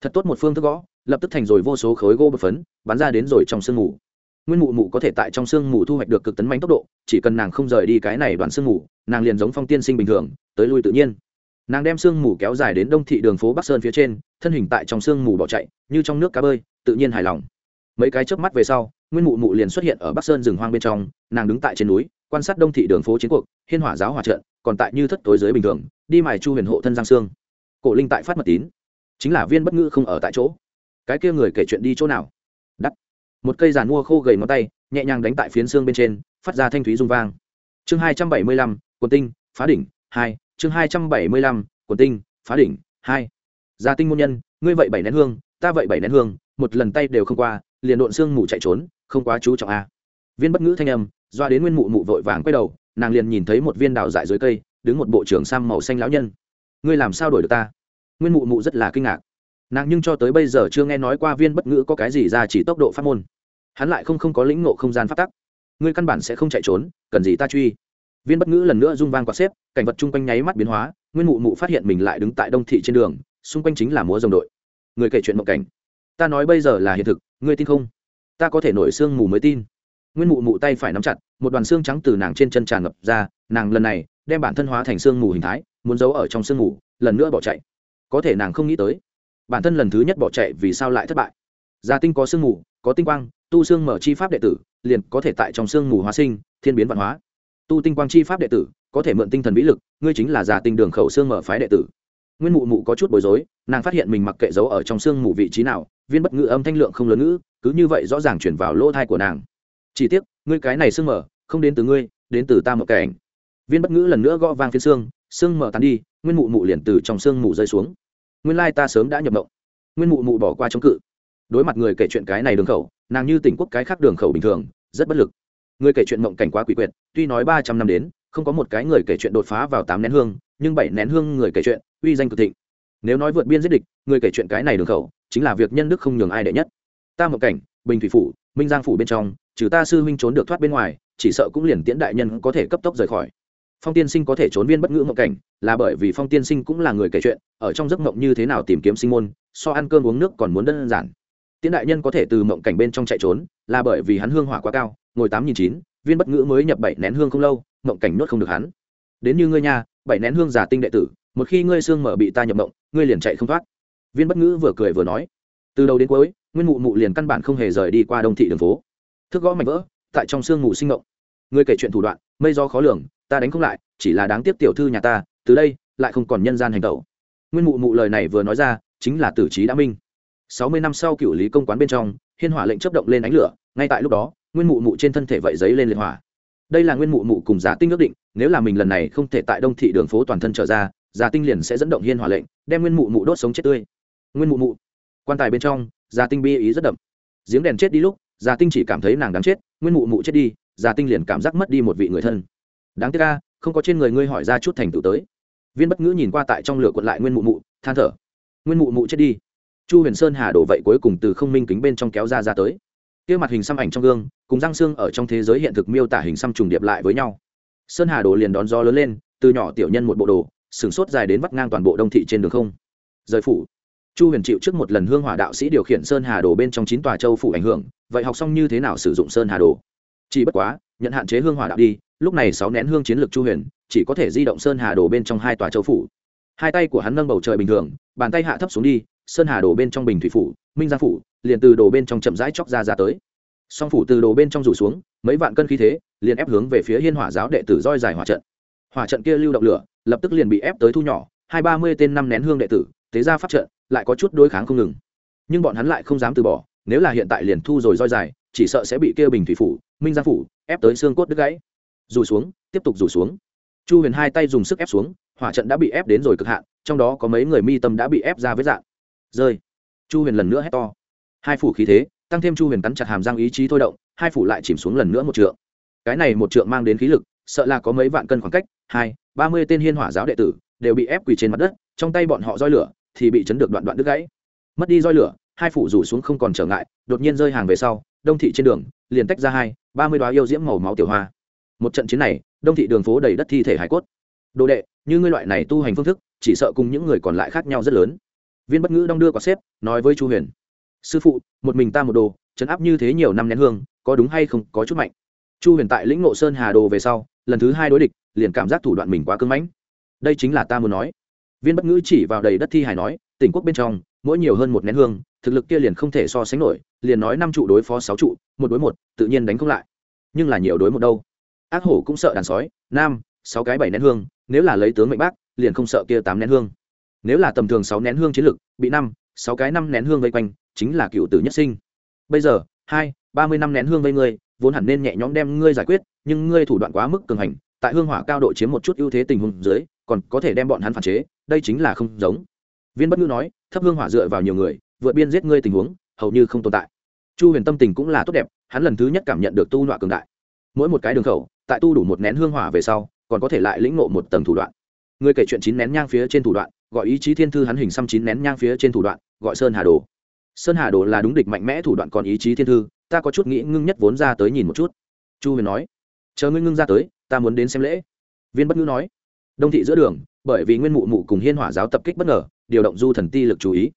Thật tốt một phương thức gõ, lập tức thành rồi vô số khối gỗ bột phấn, bắn ra đến rồi trong sương mù. Nguyên mụ mụ có thể tại trong sương mù thu hoạch được cực tấn mánh tốc độ, chỉ cần nàng không rời đi cái này đoàn sương mù, nàng liền giống phong tiên sinh bình thường, tới lui tự nhiên. Nàng đem sương mù kéo dài đến đông thị đường phố bắc sơn phía trên, thân hình tại trong sương mù bỏ chạy, như trong nước cá bơi, tự nhiên hài lòng. Mấy cái chớp mắt về sau, nguyên mụ mụ liền xuất hiện ở bắc sơn rừng hoang bên trong, nàng đứng tại trên núi quan sát đông thị đường phố chiến cuộc, hiên hỏa giáo hòa trận, còn tại như thất tối giới bình thường, đi mài chu huyền hộ thân giang sương cổ linh tại phát mật tín. Chính là viên bất ngữ không ở tại chỗ. Cái kia người kể chuyện đi chỗ nào? Đắt. Một cây giàn mua khô gầy ngón tay, nhẹ nhàng đánh tại phiến xương bên trên, phát ra thanh thúy rung vang. Chương hai trăm bảy mươi lăm, quần tinh, phá đỉnh, hai. Chương hai trăm bảy mươi lăm, quần tinh, phá đỉnh, hai. Gia tinh môn nhân, ngươi vậy bảy nén hương, ta vậy bảy nén hương, một lần tay đều không qua, liền độn xương mù chạy trốn, không quá chú trọng a viên bất ngữ thanh âm doa đến nguyên mụ mụ vội vàng quay đầu, nàng liền nhìn thấy một viên đào dại dưới cây, đứng một bộ trưởng sam màu xanh lão nhân. Ngươi làm sao đổi được ta? Nguyên mụ mụ rất là kinh ngạc. Nàng nhưng cho tới bây giờ chưa nghe nói qua viên bất ngữ có cái gì ra chỉ tốc độ phát môn. Hắn lại không không có lĩnh ngộ không gian phát tắc. Ngươi căn bản sẽ không chạy trốn, cần gì ta truy? Viên bất ngữ lần nữa rung vang quạt xếp, cảnh vật chung quanh nháy mắt biến hóa, nguyên mụ mụ phát hiện mình lại đứng tại đông thị trên đường, xung quanh chính là múa rồng đội. Người kể chuyện mộng cảnh. Ta nói bây giờ là hiện thực, ngươi tin không? Ta có thể nổi xương mù mới tin nguyên mụ mụ tay phải nắm chặt, một đoàn xương trắng từ nàng trên chân tràn ngập ra, nàng lần này đem bản thân hóa thành xương mù hình thái, muốn giấu ở trong xương mù, lần nữa bỏ chạy. Có thể nàng không nghĩ tới, bản thân lần thứ nhất bỏ chạy vì sao lại thất bại. Gia tinh có xương mù, có tinh quang, tu xương mở chi pháp đệ tử, liền có thể tại trong xương mù hóa sinh, thiên biến văn hóa. Tu tinh quang chi pháp đệ tử, có thể mượn tinh thần vĩ lực, ngươi chính là Gia tinh đường khẩu xương mở phái đệ tử. Nguyên mụ mụ có chút bối rối, nàng phát hiện mình mặc kệ giấu ở trong xương mù vị trí nào, viên bất ngữ âm thanh lượng không lớn ngữ, cứ như vậy rõ ràng chuyển vào lỗ thai của nàng chỉ tiếc, ngươi cái này xương mở không đến từ ngươi, đến từ ta một cảnh viên bất ngữ lần nữa gõ vang phiến xương xương mở tán đi, nguyên mụ mụ liền từ trong xương mù rơi xuống. Nguyên lai ta sớm đã nhập mộng. Nguyên mụ mụ bỏ qua chống cự. Đối mặt người kể chuyện cái này đường khẩu, nàng như tỉnh quốc cái khác đường khẩu bình thường, rất bất lực. Người kể chuyện mộng cảnh quá quỷ quyệt, tuy nói ba trăm năm đến, không có một cái người kể chuyện đột phá vào tám nén hương, nhưng bảy nén hương người kể chuyện, uy danh cực thịnh. Nếu nói vượt biên giết địch, người kể chuyện cái này đường khẩu, chính là việc nhân đức không nhường ai đệ nhất. Ta mộng cảnh, bình thủy phủ minh giang phủ bên trong, trừ ta sư huynh trốn được thoát bên ngoài, chỉ sợ cũng liền tiễn đại nhân có thể cấp tốc rời khỏi. Phong tiên sinh có thể trốn viên bất ngữ mộng cảnh, là bởi vì phong tiên sinh cũng là người kể chuyện, ở trong giấc mộng như thế nào tìm kiếm sinh môn, so ăn cơm uống nước còn muốn đơn giản. Tiễn đại nhân có thể từ mộng cảnh bên trong chạy trốn, là bởi vì hắn hương hỏa quá cao, ngồi tám nghìn chín, viên bất ngữ mới nhập bảy nén hương không lâu, mộng cảnh nuốt không được hắn. Đến như ngươi nha, bảy nén hương giả tinh đệ tử, một khi ngươi xương mở bị ta nhập mộng, ngươi liền chạy không thoát. Viên bất ngữ vừa cười vừa nói từ đầu đến cuối, nguyên mụ mụ liền căn bản không hề rời đi qua đông thị đường phố. Thức gõ mảnh vỡ, tại trong sương mù sinh động. ngươi kể chuyện thủ đoạn, mây do khó lường, ta đánh không lại, chỉ là đáng tiếc tiểu thư nhà ta, từ đây, lại không còn nhân gian hành tẩu. Nguyên mụ mụ lời này vừa nói ra, chính là tử trí đã minh. Sáu mươi năm sau cựu lý công quán bên trong, hiên hỏa lệnh chấp động lên ánh lửa, ngay tại lúc đó, nguyên mụ mụ trên thân thể vậy giấy lên liệt hỏa. Đây là nguyên mụ mụ cùng giả tinh ước định, nếu là mình lần này không thể tại đông thị đường phố toàn thân trở ra, giả tinh liền sẽ dẫn động hiên hỏa lệnh, đem nguyên mụ mụ đốt sống chết tươi. Nguyên mụ mụ quan tài bên trong, già tinh bi ý rất đậm. Giếng đèn chết đi lúc, già tinh chỉ cảm thấy nàng đáng chết, nguyên mụ mụ chết đi, già tinh liền cảm giác mất đi một vị người thân. Đáng tiếc ca không có trên người ngươi hỏi ra chút thành tựu tới. Viên bất ngữ nhìn qua tại trong lửa quận lại nguyên mụ mụ, than thở. Nguyên mụ mụ chết đi. Chu huyền sơn hà đổ vậy cuối cùng từ không minh kính bên trong kéo ra ra tới. Kia mặt hình xăm ảnh trong gương, cùng răng xương ở trong thế giới hiện thực miêu tả hình xăm trùng điệp lại với nhau. Sơn hà đồ liền đón gió lớn lên, từ nhỏ tiểu nhân một bộ đồ sửng sốt dài đến vắt ngang toàn bộ đông thị trên đường không. Rời phủ chu huyền chịu trước một lần hương hỏa đạo sĩ điều khiển sơn hà đồ bên trong chín tòa châu phủ ảnh hưởng, vậy học xong như thế nào sử dụng sơn hà đồ? Chỉ bất quá, nhận hạn chế hương hỏa đạo đi, lúc này sáu nén hương chiến lược chu huyền chỉ có thể di động sơn hà đồ bên trong hai tòa châu phủ. Hai tay của hắn nâng bầu trời bình thường, bàn tay hạ thấp xuống đi, sơn hà đồ bên trong bình thủy phủ, minh gia phủ, liền từ đồ bên trong chậm rãi chóc ra ra tới. Song phủ từ đồ bên trong rủ xuống, mấy vạn cân khí thế, liền ép hướng về phía hiên hỏa giáo đệ tử roi dài hỏa trận. Hỏa trận kia lưu động lửa, lập tức liền bị ép tới thu nhỏ, hai ba mươi tên năm nén hương đệ tử, tế ra pháp trận lại có chút đối kháng không ngừng. Nhưng bọn hắn lại không dám từ bỏ, nếu là hiện tại liền thu rồi roi dài, chỉ sợ sẽ bị kêu bình thủy phủ, minh gia phủ, ép tới xương cốt đứt gãy. Dù xuống, tiếp tục rủ xuống. Chu huyền hai tay dùng sức ép xuống, hỏa trận đã bị ép đến rồi cực hạn, trong đó có mấy người mi tâm đã bị ép ra với dạng. Rơi. Chu huyền lần nữa hét to. Hai phủ khí thế, tăng thêm chu huyền cắn chặt hàm răng ý chí thôi động, hai phủ lại chìm xuống lần nữa một trượng. Cái này một trượng mang đến khí lực, sợ là có mấy vạn cân khoảng cách, hai, ba mươi tên hiên hỏa giáo đệ tử đều bị ép quỳ trên mặt đất, trong tay bọn họ roi lửa thì bị chấn được đoạn đoạn đứt gãy. Mất đi roi lửa, hai phủ rủ xuống không còn trở ngại, đột nhiên rơi hàng về sau, đông thị trên đường, liền tách ra hai, ba mươi đoá yêu diễm màu máu tiểu hoa. Một trận chiến này, đông thị đường phố đầy đất thi thể hải cốt. Đồ đệ, như ngươi loại này tu hành phương thức, chỉ sợ cùng những người còn lại khác nhau rất lớn. Viên bất ngữ đong đưa quả xếp, nói với chu huyền. Sư phụ, một mình ta một đồ chấn áp như thế nhiều năm nén hương, có đúng hay không, có chút mạnh. Chu huyền tại lĩnh ngộ sơn hà đồ về sau, lần thứ hai đối địch, liền cảm giác thủ đoạn mình quá cưng mãnh. Đây chính là ta muốn nói viên bất ngữ chỉ vào đầy đất thi hài nói, tỉnh quốc bên trong, mỗi nhiều hơn một nén hương, thực lực kia liền không thể so sánh nổi, liền nói năm trụ đối phó sáu trụ, một đối một, tự nhiên đánh không lại. Nhưng là nhiều đối một đâu. Ác hổ cũng sợ đàn sói, nam, sáu cái bảy nén hương, nếu là lấy tướng mệnh bác, liền không sợ kia tám nén hương. Nếu là tầm thường sáu nén hương chiến lực, bị năm, sáu cái năm nén hương vây quanh, chính là cựu tử nhất sinh. Bây giờ, hai, ba mươi năm nén hương vây ngươi, vốn hẳn nên nhẹ nhõm đem ngươi giải quyết, nhưng ngươi thủ đoạn quá mức cường hành tại hương hỏa cao độ chiếm một chút ưu thế tình huống dưới, còn có thể đem bọn hắn phản chế, đây chính là không giống. Viên bất ngữ nói, thấp hương hỏa dựa vào nhiều người, vượt biên giết ngươi tình huống, hầu như không tồn tại. Chu huyền tâm tình cũng là tốt đẹp, hắn lần thứ nhất cảm nhận được tu nọa cường đại. Mỗi một cái đường khẩu, tại tu đủ một nén hương hỏa về sau, còn có thể lại lĩnh ngộ một tầng thủ đoạn. Người kể chuyện chín nén nhang phía trên thủ đoạn, gọi ý chí thiên thư hắn hình xăm chín nén nhang phía trên thủ đoạn, gọi sơn hà đồ. Sơn hà đồ là đúng địch mạnh mẽ thủ đoạn còn ý chí thiên thư, ta có chút nghĩ ngưng nhất vốn ra tới nhìn một chút. Chu huyền nói, chờ ngươi ngưng ra tới ta muốn đến xem lễ. Viên bất ngữ nói. Đông thị giữa đường, bởi vì nguyên mụ mụ cùng hiên hỏa giáo tập kích bất ngờ, điều động du thần ti lực chú ý.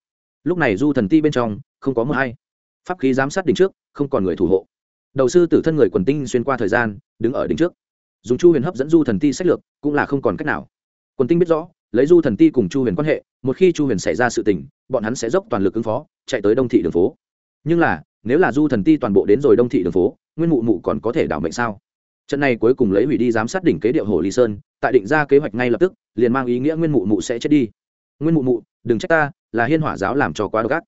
Lúc này du thần ti bên trong, không có mưa hay pháp khí giám sát đỉnh trước, không còn người thủ hộ. Đầu sư tử thân người quần tinh xuyên qua thời gian, đứng ở đỉnh trước. Dùng chu huyền hấp dẫn du thần ti sách lược, cũng là không còn cách nào. Quần tinh biết rõ, lấy du thần ti cùng chu huyền quan hệ, một khi chu huyền xảy ra sự tình, bọn hắn sẽ dốc toàn lực ứng phó, chạy tới đông thị đường phố. Nhưng là, nếu là du thần ti toàn bộ đến rồi đông thị đường phố, nguyên mụ mụ còn có thể đảo mệnh sao? Trận này cuối cùng lấy hủy đi giám sát đỉnh kế điệu hồ lý sơn, tại định ra kế hoạch ngay lập tức, liền mang ý nghĩa nguyên mụ mụ sẽ chết đi. Nguyên mụ mụ, đừng trách ta, là hiên hỏa giáo làm cho quá độc ác.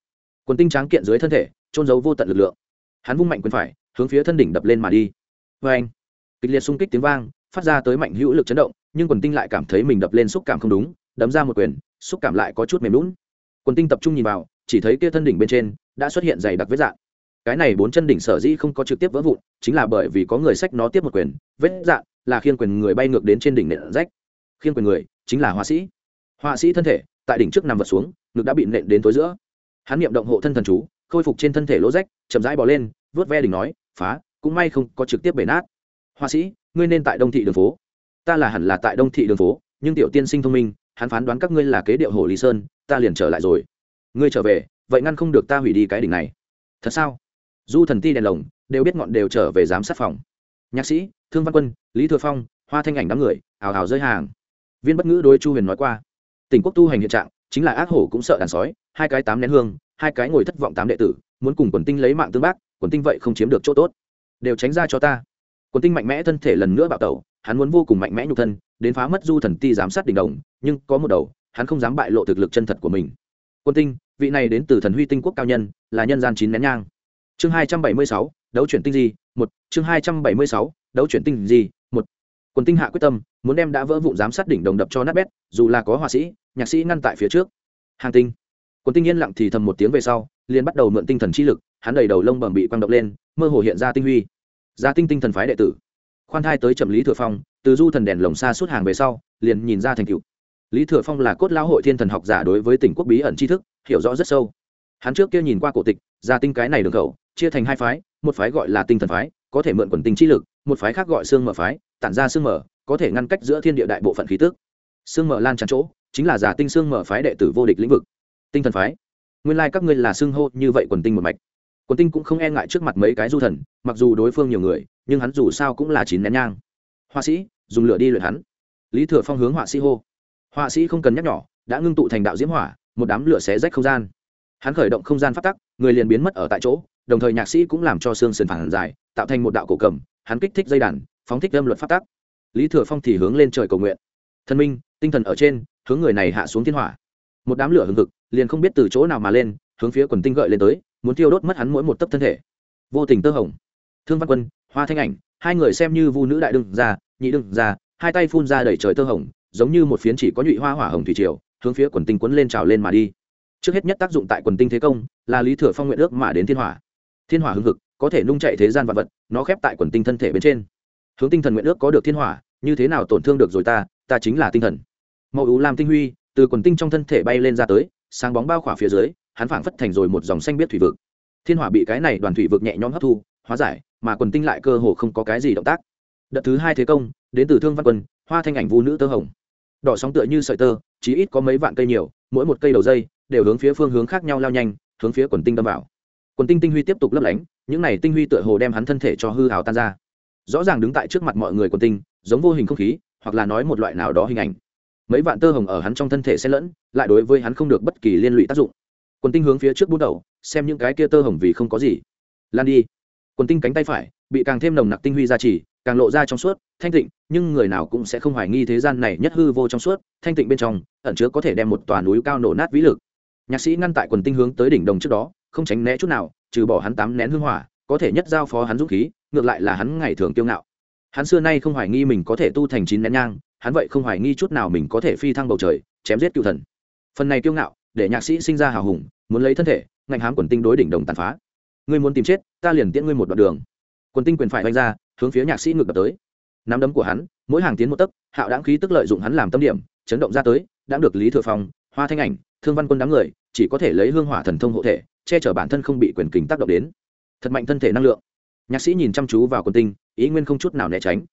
Quần tinh tráng kiện dưới thân thể trôn giấu vô tận lực lượng. Hắn vung mạnh quyền phải, hướng phía thân đỉnh đập lên mà đi. Vê anh, kịch liệt xung kích tiếng vang, phát ra tới mạnh hữu lực chấn động, nhưng quần tinh lại cảm thấy mình đập lên xúc cảm không đúng, đấm ra một quyền, xúc cảm lại có chút mềm lún quần tinh tập trung nhìn vào, chỉ thấy kia thân đỉnh bên trên, đã xuất hiện dày đặc vết dạng cái này bốn chân đỉnh sở dĩ không có trực tiếp vỡ vụn, chính là bởi vì có người sách nó tiếp một quyền, vết dạn là khiên quyền người bay ngược đến trên đỉnh nện rách. Khiên quyền người chính là họa sĩ. Họa sĩ thân thể, tại đỉnh trước nằm vật xuống, ngực đã bị nện đến tối giữa. Hắn niệm động hộ thân thần chú, khôi phục trên thân thể lỗ rách, chậm rãi bỏ lên, vớt ve đỉnh nói, phá, cũng may không có trực tiếp bể nát. Họa sĩ, ngươi nên tại đông thị đường phố. Ta là hẳn là tại đông thị đường phố, nhưng tiểu tiên sinh thông minh, hắn phán đoán các ngươi là kế điệu hồ lý sơn, ta liền trở lại rồi. Ngươi trở về, vậy ngăn không được ta hủy đi cái đỉnh này. Thật sao? Du thần ti đèn lồng, đều biết ngọn đều trở về giám sát phòng. Nhạc sĩ, thương văn quân, lý thừa phong, hoa thanh ảnh đám người, hào hào rơi hàng. Viên bất ngữ đối chu huyền nói qua tỉnh quốc tu hành hiện trạng, chính là ác hổ cũng sợ đàn sói, hai cái tám nén hương, hai cái ngồi thất vọng tám đệ tử, muốn cùng quần tinh lấy mạng tương bác, quần tinh vậy không chiếm được chỗ tốt. Đều tránh ra cho ta. Quần tinh mạnh mẽ thân thể lần nữa bạo tẩu, hắn muốn vô cùng mạnh mẽ nhục thân, đến phá mất du thần ti giám sát đỉnh đồng, nhưng có một đầu, hắn không dám bại lộ thực lực chân thật của mình. Quân tinh, vị này đến từ thần huy tinh quốc cao nhân, là nhân gian chín nén nhang chương hai trăm bảy mươi sáu, đấu chuyển tinh di, một. Chương hai trăm bảy mươi sáu, đấu chuyển tinh di, một. Quân tinh hạ quyết tâm, muốn đem đã vỡ vụn giám sát đỉnh đồng đập cho nát bét, dù là có họa sĩ, nhạc sĩ ngăn tại phía trước. Hàng tinh. Quân tinh yên lặng thì thầm một tiếng về sau, liền bắt đầu mượn tinh thần chi lực, hắn đầy đầu lông bẩm bị quăng động lên, mơ hồ hiện ra tinh huy. Gia tinh tinh thần phái đệ tử. Khoan thai tới trầm lý thừa phong, từ du thần đèn lồng xa suốt hàng về sau, liền nhìn ra thành cựu lý thừa phong là cốt lão hội thiên thần học giả đối với tỉnh quốc bí ẩn tri thức, hiểu rõ rất sâu. Hắn trước kia nhìn qua cổ tịch, gia tinh cái này đường khẩu chia thành hai phái, một phái gọi là tinh thần phái, có thể mượn quần tinh chi lực, một phái khác gọi xương mở phái, tản ra xương mở, có thể ngăn cách giữa thiên địa đại bộ phận khí tức. Xương mở lan tràn chỗ, chính là giả tinh xương mở phái đệ tử vô địch lĩnh vực. Tinh thần phái. Nguyên lai các ngươi là xương hô như vậy quần tinh một mạch. Quần tinh cũng không e ngại trước mặt mấy cái du thần, mặc dù đối phương nhiều người, nhưng hắn dù sao cũng là chín nén nhang. Họa sĩ, dùng lửa đi luyện hắn. Lý thừa phong hướng họa sĩ hô. Họa sĩ không cần nhắc nhỏ đã ngưng tụ thành đạo diễm hỏa, một đám lửa xé rách không gian. Hắn khởi động không gian phát tắc, người liền biến mất ở tại chỗ đồng thời nhạc sĩ cũng làm cho xương sườn phản dài tạo thành một đạo cổ cầm, hắn kích thích dây đàn, phóng thích âm luật phát tác. lý thừa phong thì hướng lên trời cầu nguyện. Thân minh, tinh thần ở trên, hướng người này hạ xuống thiên hỏa. Một đám lửa hừng hực, liền không biết từ chỗ nào mà lên, hướng phía quần tinh gợi lên tới, muốn tiêu đốt mất hắn mỗi một tấc thân thể. Vô tình tơ hồng. Thương văn quân, hoa thanh ảnh, hai người xem như vu nữ đại đương ra nhị đương ra hai tay phun ra đẩy trời tơ hồng, giống như một phiến chỉ có nhụy hoa hỏa hồng thủy triều, hướng phía quần tinh quấn lên trào lên mà đi. Trước hết nhất tác dụng tại quần tinh thế công, là lý thừa phong nguyện ước mà đến thiên hỏa thiên hỏa hưng hực, có thể nung chạy thế gian vật vật, nó khép tại quần tinh thân thể bên trên. Hướng tinh thần nguyện ước có được thiên hỏa, như thế nào tổn thương được rồi ta ta chính là tinh thần. Màu ú làm tinh huy, từ quần tinh trong thân thể bay lên ra tới, sáng bóng bao khỏa phía dưới, hắn phảng phất thành rồi một dòng xanh biết thủy vực. Thiên hỏa bị cái này đoàn thủy vực nhẹ nhõm hấp thu, hóa giải, mà quần tinh lại cơ hồ không có cái gì động tác. Đợt thứ hai thế công, đến từ thương văn quân, hoa thanh ảnh vu nữ tơ hồng. Đỏ sóng tựa như sợi tơ chỉ ít có mấy vạn cây nhiều, mỗi một cây đầu dây đều hướng phía phương hướng khác nhau lao nhanh, hướng phía quần tinh đâm vào quần tinh tinh huy tiếp tục lấp lánh, những này tinh huy tựa hồ đem hắn thân thể cho hư hào tan ra. Rõ ràng đứng tại trước mặt mọi người quần tinh, giống vô hình không khí, hoặc là nói một loại nào đó hình ảnh. Mấy vạn tơ hồng ở hắn trong thân thể xen lẫn, lại đối với hắn không được bất kỳ liên lụy tác dụng. Quần tinh hướng phía trước bút đầu, xem những cái kia tơ hồng vì không có gì. Lan đi. Quần tinh cánh tay phải, bị càng thêm nồng nặc tinh huy ra chỉ càng lộ ra trong suốt, thanh tịnh, nhưng người nào cũng sẽ không hoài nghi thế gian này nhất hư vô trong suốt, thanh tịnh bên trong, ẩn chứa có thể đem một tòa núi cao nổ nát vĩ lực. Nhạc sĩ ngăn tại quần tinh hướng tới đỉnh đồng trước đó không tránh né chút nào, trừ bỏ hắn tám nén hương hỏa, có thể nhất giao phó hắn dũng khí, ngược lại là hắn ngày thường kiêu ngạo. Hắn xưa nay không hoài nghi mình có thể tu thành chín nén nhang, hắn vậy không hoài nghi chút nào mình có thể phi thăng bầu trời, chém giết cựu thần. Phần này kiêu ngạo, để nhạc sĩ sinh ra hào hùng, muốn lấy thân thể, ngạnh hám quần tinh đối đỉnh đồng tàn phá. Ngươi muốn tìm chết, ta liền tiễn ngươi một đoạn đường. Quần tinh quyền phải vanh ra, hướng phía nhạc sĩ ngược đập tới. Nắm đấm của hắn, mỗi hàng tiến một tấc, hạo đáng khí tức lợi dụng hắn làm tâm điểm, chấn động ra tới đã được lý thừa phong, hoa thanh ảnh, thương văn quân đám người chỉ có thể lấy hương hỏa thần thông hộ thể, che chở bản thân không bị quyền kình tác động đến. Thật mạnh thân thể năng lượng. Nhạc sĩ nhìn chăm chú vào quần tinh, ý nguyên không chút nào né tránh.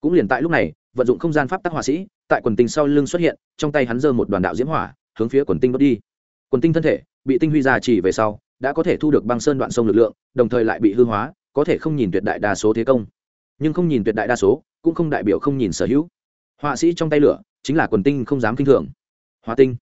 Cũng liền tại lúc này, vận dụng không gian pháp tác họa sĩ, tại quần tinh sau lưng xuất hiện, trong tay hắn giơ một đoàn đạo diễm hỏa, hướng phía quần tinh đốt đi. Quần tinh thân thể bị tinh huy ra chỉ về sau, đã có thể thu được băng sơn đoạn sông lực lượng, đồng thời lại bị hư hóa, có thể không nhìn tuyệt đại đa số thế công. Nhưng không nhìn tuyệt đại đa số, cũng không đại biểu không nhìn sở hữu. Họa sĩ trong tay lửa, chính là quần tinh không dám kinh thường. Hóa tinh.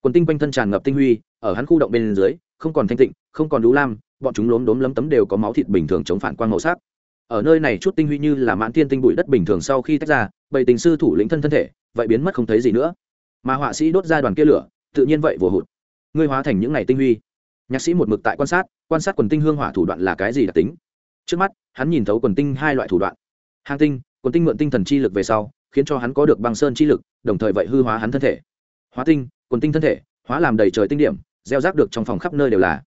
Quần tinh quanh thân tràn ngập tinh huy ở hắn khu động bên dưới, không còn thanh tịnh, không còn đũ lam, bọn chúng lốm đốm lấm tấm đều có máu thịt bình thường chống phản quang màu sắc. Ở nơi này chút tinh huy như là mãn thiên tinh bụi đất bình thường sau khi tách ra bảy tình sư thủ lĩnh thân thân thể, vậy biến mất không thấy gì nữa. Mà họa sĩ đốt ra đoàn kia lửa, tự nhiên vậy vừa hụt. Ngươi hóa thành những ngày tinh huy. Nhạc sĩ một mực tại quan sát quan sát quần tinh hương hỏa thủ đoạn là cái gì đặc tính. Trước mắt, hắn nhìn thấu quần tinh hai loại thủ đoạn. Hàng tinh, quần tinh mượn tinh thần chi lực về sau, khiến cho hắn có được băng sơn chi lực, đồng thời vậy hư hóa hắn thân thể. Hóa tinh, quần tinh thân thể, hóa làm đầy trời tinh điểm gieo rác được trong phòng khắp nơi đều là.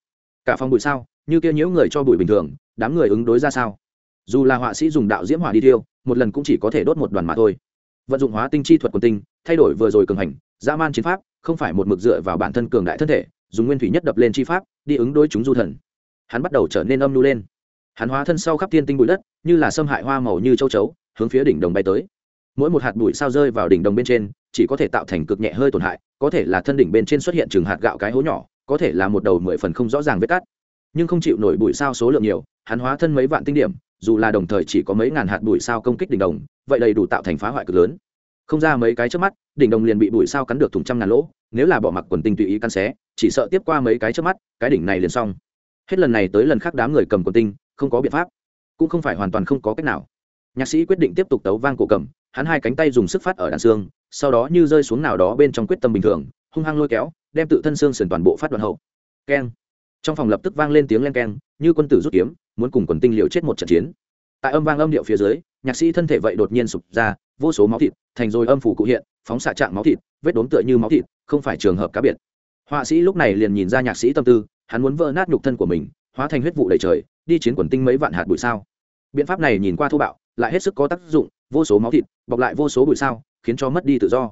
Cả phòng bụi sao? Như kia nhiễu người cho bụi bình thường, đám người ứng đối ra sao? Dù là họa sĩ dùng đạo diễm hỏa đi tiêu một lần cũng chỉ có thể đốt một đoàn mà thôi. Vận dụng hóa tinh chi thuật quần tinh, thay đổi vừa rồi cường hành, dã man chiến pháp, không phải một mực dựa vào bản thân cường đại thân thể, dùng nguyên thủy nhất đập lên chi pháp, đi ứng đối chúng du thần. Hắn bắt đầu trở nên âm nu lên. Hắn hóa thân sau khắp thiên tinh bụi đất, như là xâm hại hoa màu như châu chấu, hướng phía đỉnh đồng bay tới mỗi một hạt bụi sao rơi vào đỉnh đồng bên trên, chỉ có thể tạo thành cực nhẹ hơi tổn hại, có thể là thân đỉnh bên trên xuất hiện trường hạt gạo cái hố nhỏ, có thể là một đầu mười phần không rõ ràng vết cắt. Nhưng không chịu nổi bụi sao số lượng nhiều, hắn hóa thân mấy vạn tinh điểm, dù là đồng thời chỉ có mấy ngàn hạt bụi sao công kích đỉnh đồng, vậy đầy đủ tạo thành phá hoại cực lớn. Không ra mấy cái trước mắt, đỉnh đồng liền bị bụi sao cắn được thùng trăm ngàn lỗ, nếu là bỏ mặc quần tinh tùy ý căn xé, chỉ sợ tiếp qua mấy cái trước mắt, cái đỉnh này liền xong. Hết lần này tới lần khác đám người cầm quần tinh, không có biện pháp, cũng không phải hoàn toàn không có cách nào. Nhạc sĩ quyết định tiếp tục tấu vang cổ cầm hắn hai cánh tay dùng sức phát ở đàn xương, sau đó như rơi xuống nào đó bên trong quyết tâm bình thường, hung hăng lôi kéo, đem tự thân xương sườn toàn bộ phát đoạn hậu. Keng. Trong phòng lập tức vang lên tiếng len keng, như quân tử rút kiếm, muốn cùng quần tinh liệu chết một trận chiến. Tại âm vang âm điệu phía dưới, nhạc sĩ thân thể vậy đột nhiên sụp ra, vô số máu thịt, thành rồi âm phủ cụ hiện, phóng xạ trạng máu thịt, vết đốm tựa như máu thịt, không phải trường hợp cá biệt. Họa sĩ lúc này liền nhìn ra nhạc sĩ tâm tư, hắn muốn vỡ nát nhục thân của mình, hóa thành huyết vụ đầy trời, đi chiến quần tinh mấy vạn hạt bụi sao. Biện pháp này nhìn qua thô bạo, lại hết sức có tác dụng, vô số máu thịt bọc lại vô số bụi sao, khiến cho mất đi tự do.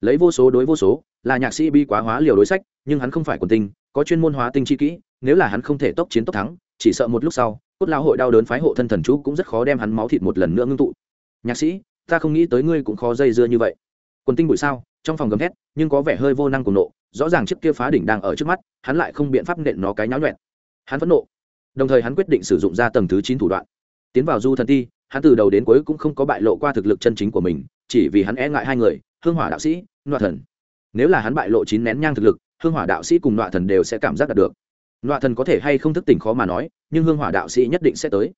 Lấy vô số đối vô số, là nhạc sĩ bi quá hóa liều đối sách, nhưng hắn không phải quần tinh, có chuyên môn hóa tinh chi kỹ, nếu là hắn không thể tốc chiến tốc thắng, chỉ sợ một lúc sau, cốt lao hội đau đớn phái hộ thân thần chú cũng rất khó đem hắn máu thịt một lần nữa ngưng tụ. Nhạc sĩ, ta không nghĩ tới ngươi cũng khó dây dưa như vậy. Quần tinh bụi sao, trong phòng gầm thét, nhưng có vẻ hơi vô năng cùng nộ, rõ ràng chiếc kia phá đỉnh đang ở trước mắt, hắn lại không biện pháp nện nó cái nháo nhuẹn. Hắn phẫn nộ. Đồng thời hắn quyết định sử dụng ra tầng thứ chín thủ đoạn. Tiến vào du thần ti hắn từ đầu đến cuối cũng không có bại lộ qua thực lực chân chính của mình, chỉ vì hắn e ngại hai người, hương hỏa đạo sĩ, nọa thần. Nếu là hắn bại lộ chín nén nhang thực lực, hương hỏa đạo sĩ cùng nọa thần đều sẽ cảm giác đạt được. Nọa thần có thể hay không thức tỉnh khó mà nói, nhưng hương hỏa đạo sĩ nhất định sẽ tới.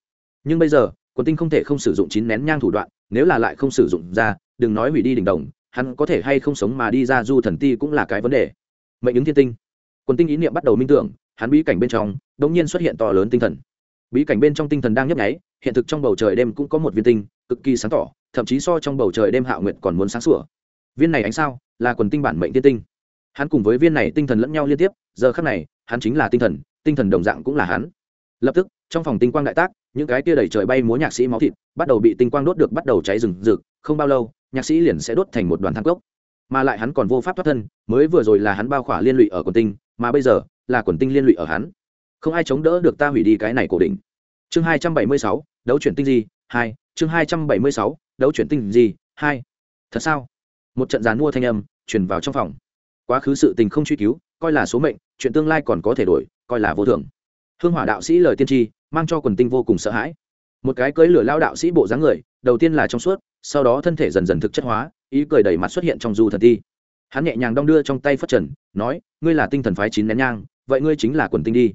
Nhưng bây giờ, quần tinh không thể không sử dụng chín nén nhang thủ đoạn, nếu là lại không sử dụng ra, đừng nói hủy đi đỉnh đồng, hắn có thể hay không sống mà đi ra du thần ti cũng là cái vấn đề. Mệnh ứng thiên tinh. Quần tinh ý niệm bắt đầu minh tưởng, hắn bí cảnh bên trong đ ỗ n g nhiên xuất hiện to lớn tinh thần. Bí cảnh bên trong tinh thần đang nhấp nháy hiện thực trong bầu trời đêm cũng có một viên tinh, cực kỳ sáng tỏ, thậm chí so trong bầu trời đêm hạ nguyệt còn muốn sáng sủa. Viên này ánh sao, là quần tinh bản mệnh tiên tinh. Hắn cùng với viên này tinh thần lẫn nhau liên tiếp, giờ khắc này, hắn chính là tinh thần tinh thần đồng dạng cũng là hắn. Lập tức, trong phòng tinh quang đại tác, những cái tia đẩy trời bay múa nhạc sĩ máu thịt, bắt đầu bị tinh quang đốt được bắt đầu cháy rừng rực, không bao lâu, nhạc sĩ liền sẽ đốt thành một đoàn thang cốc. Mà lại hắn còn vô pháp thoát thân, mới vừa rồi là hắn bao khỏa liên lụy ở quần tinh, mà bây giờ, là quần tinh liên lụy ở hắn. Không ai chống đỡ được ta hủy đi cái này cổ đỉnh. Chương hai trăm bảy mươi sáu đấu chuyển tinh gì? Hai. Chương hai trăm bảy mươi sáu, đấu chuyển tinh gì? Hai. Thật sao? Một trận giàn mua thanh âm chuyển vào trong phòng. Quá khứ sự tình không truy cứu, coi là số mệnh, chuyện tương lai còn có thể đổi, coi là vô thường hương hỏa đạo sĩ lời tiên tri, mang cho quần tinh vô cùng sợ hãi. Một cái cưỡi lửa lao đạo sĩ bộ dáng người, đầu tiên là trong suốt, sau đó thân thể dần dần thực chất hóa, ý cười đầy mặt xuất hiện trong du thần ti. Hắn nhẹ nhàng đong đưa trong tay phất trần, nói, ngươi là tinh thần phái chín nén nhang, vậy ngươi chính là quần tinh đi.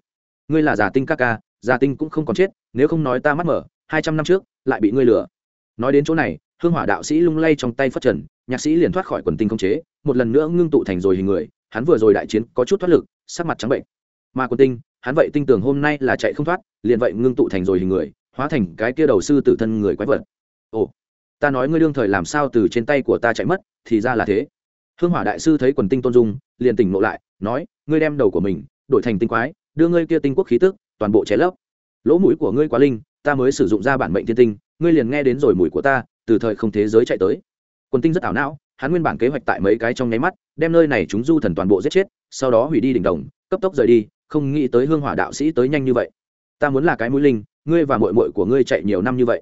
Ngươi là giả tinh ca ca giả tinh cũng không còn chết, nếu không nói ta mắt mở hai trăm năm trước, lại bị ngươi lừa. Nói đến chỗ này, hương hỏa đạo sĩ lung lay trong tay phất trần, nhạc sĩ liền thoát khỏi quần tinh không chế, một lần nữa ngưng tụ thành rồi hình người, hắn vừa rồi đại chiến có chút thoát lực, sắc mặt trắng bệnh. Mà quần tinh, hắn vậy tinh tưởng hôm nay là chạy không thoát, liền vậy ngưng tụ thành rồi hình người, hóa thành cái kia đầu sư tử thân người quái vật. Ồ, ta nói ngươi đương thời làm sao từ trên tay của ta chạy mất, thì ra là thế. Hương hỏa đại sư thấy quần tinh tôn dung, liền tỉnh ngộ lại, nói, ngươi đem đầu của mình đổi thành tinh quái, đưa ngươi kia tinh quốc khí tức, toàn bộ cháy lấp. Lỗ mũi của ngươi quá linh ta mới sử dụng ra bản mệnh thiên tinh, ngươi liền nghe đến rồi mùi của ta, từ thời không thế giới chạy tới. Quần tinh rất ảo não, hắn nguyên bản kế hoạch tại mấy cái trong nháy mắt, đem nơi này chúng du thần toàn bộ giết chết, sau đó hủy đi đỉnh đồng, cấp tốc rời đi, không nghĩ tới hương hỏa đạo sĩ tới nhanh như vậy. Ta muốn là cái mũi linh, ngươi và mội mội của ngươi chạy nhiều năm như vậy.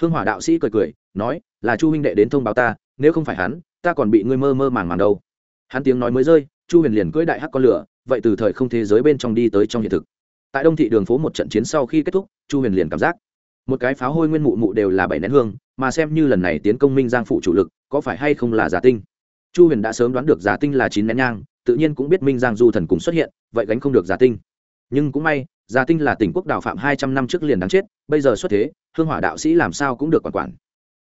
Hương hỏa đạo sĩ cười cười, nói, là chu huynh đệ đến thông báo ta, nếu không phải hắn, ta còn bị ngươi mơ mơ màng màng đâu. Hắn tiếng nói mới rơi, chu huyền liền cưỡi đại hắc con lửa, vậy từ thời không thế giới bên trong đi tới trong hiện thực tại đông thị đường phố một trận chiến sau khi kết thúc, chu huyền liền cảm giác một cái pháo hôi nguyên mụ mụ đều là bảy nén hương, mà xem như lần này tiến công minh giang phụ chủ lực, có phải hay không là giả tinh? Chu huyền đã sớm đoán được giả tinh là chín nén nhang, tự nhiên cũng biết minh giang du thần cùng xuất hiện, vậy gánh không được giả tinh. Nhưng cũng may, giả tinh là tỉnh quốc đào phạm hai trăm năm trước liền đáng chết, bây giờ xuất thế, hương hỏa đạo sĩ làm sao cũng được quản quản.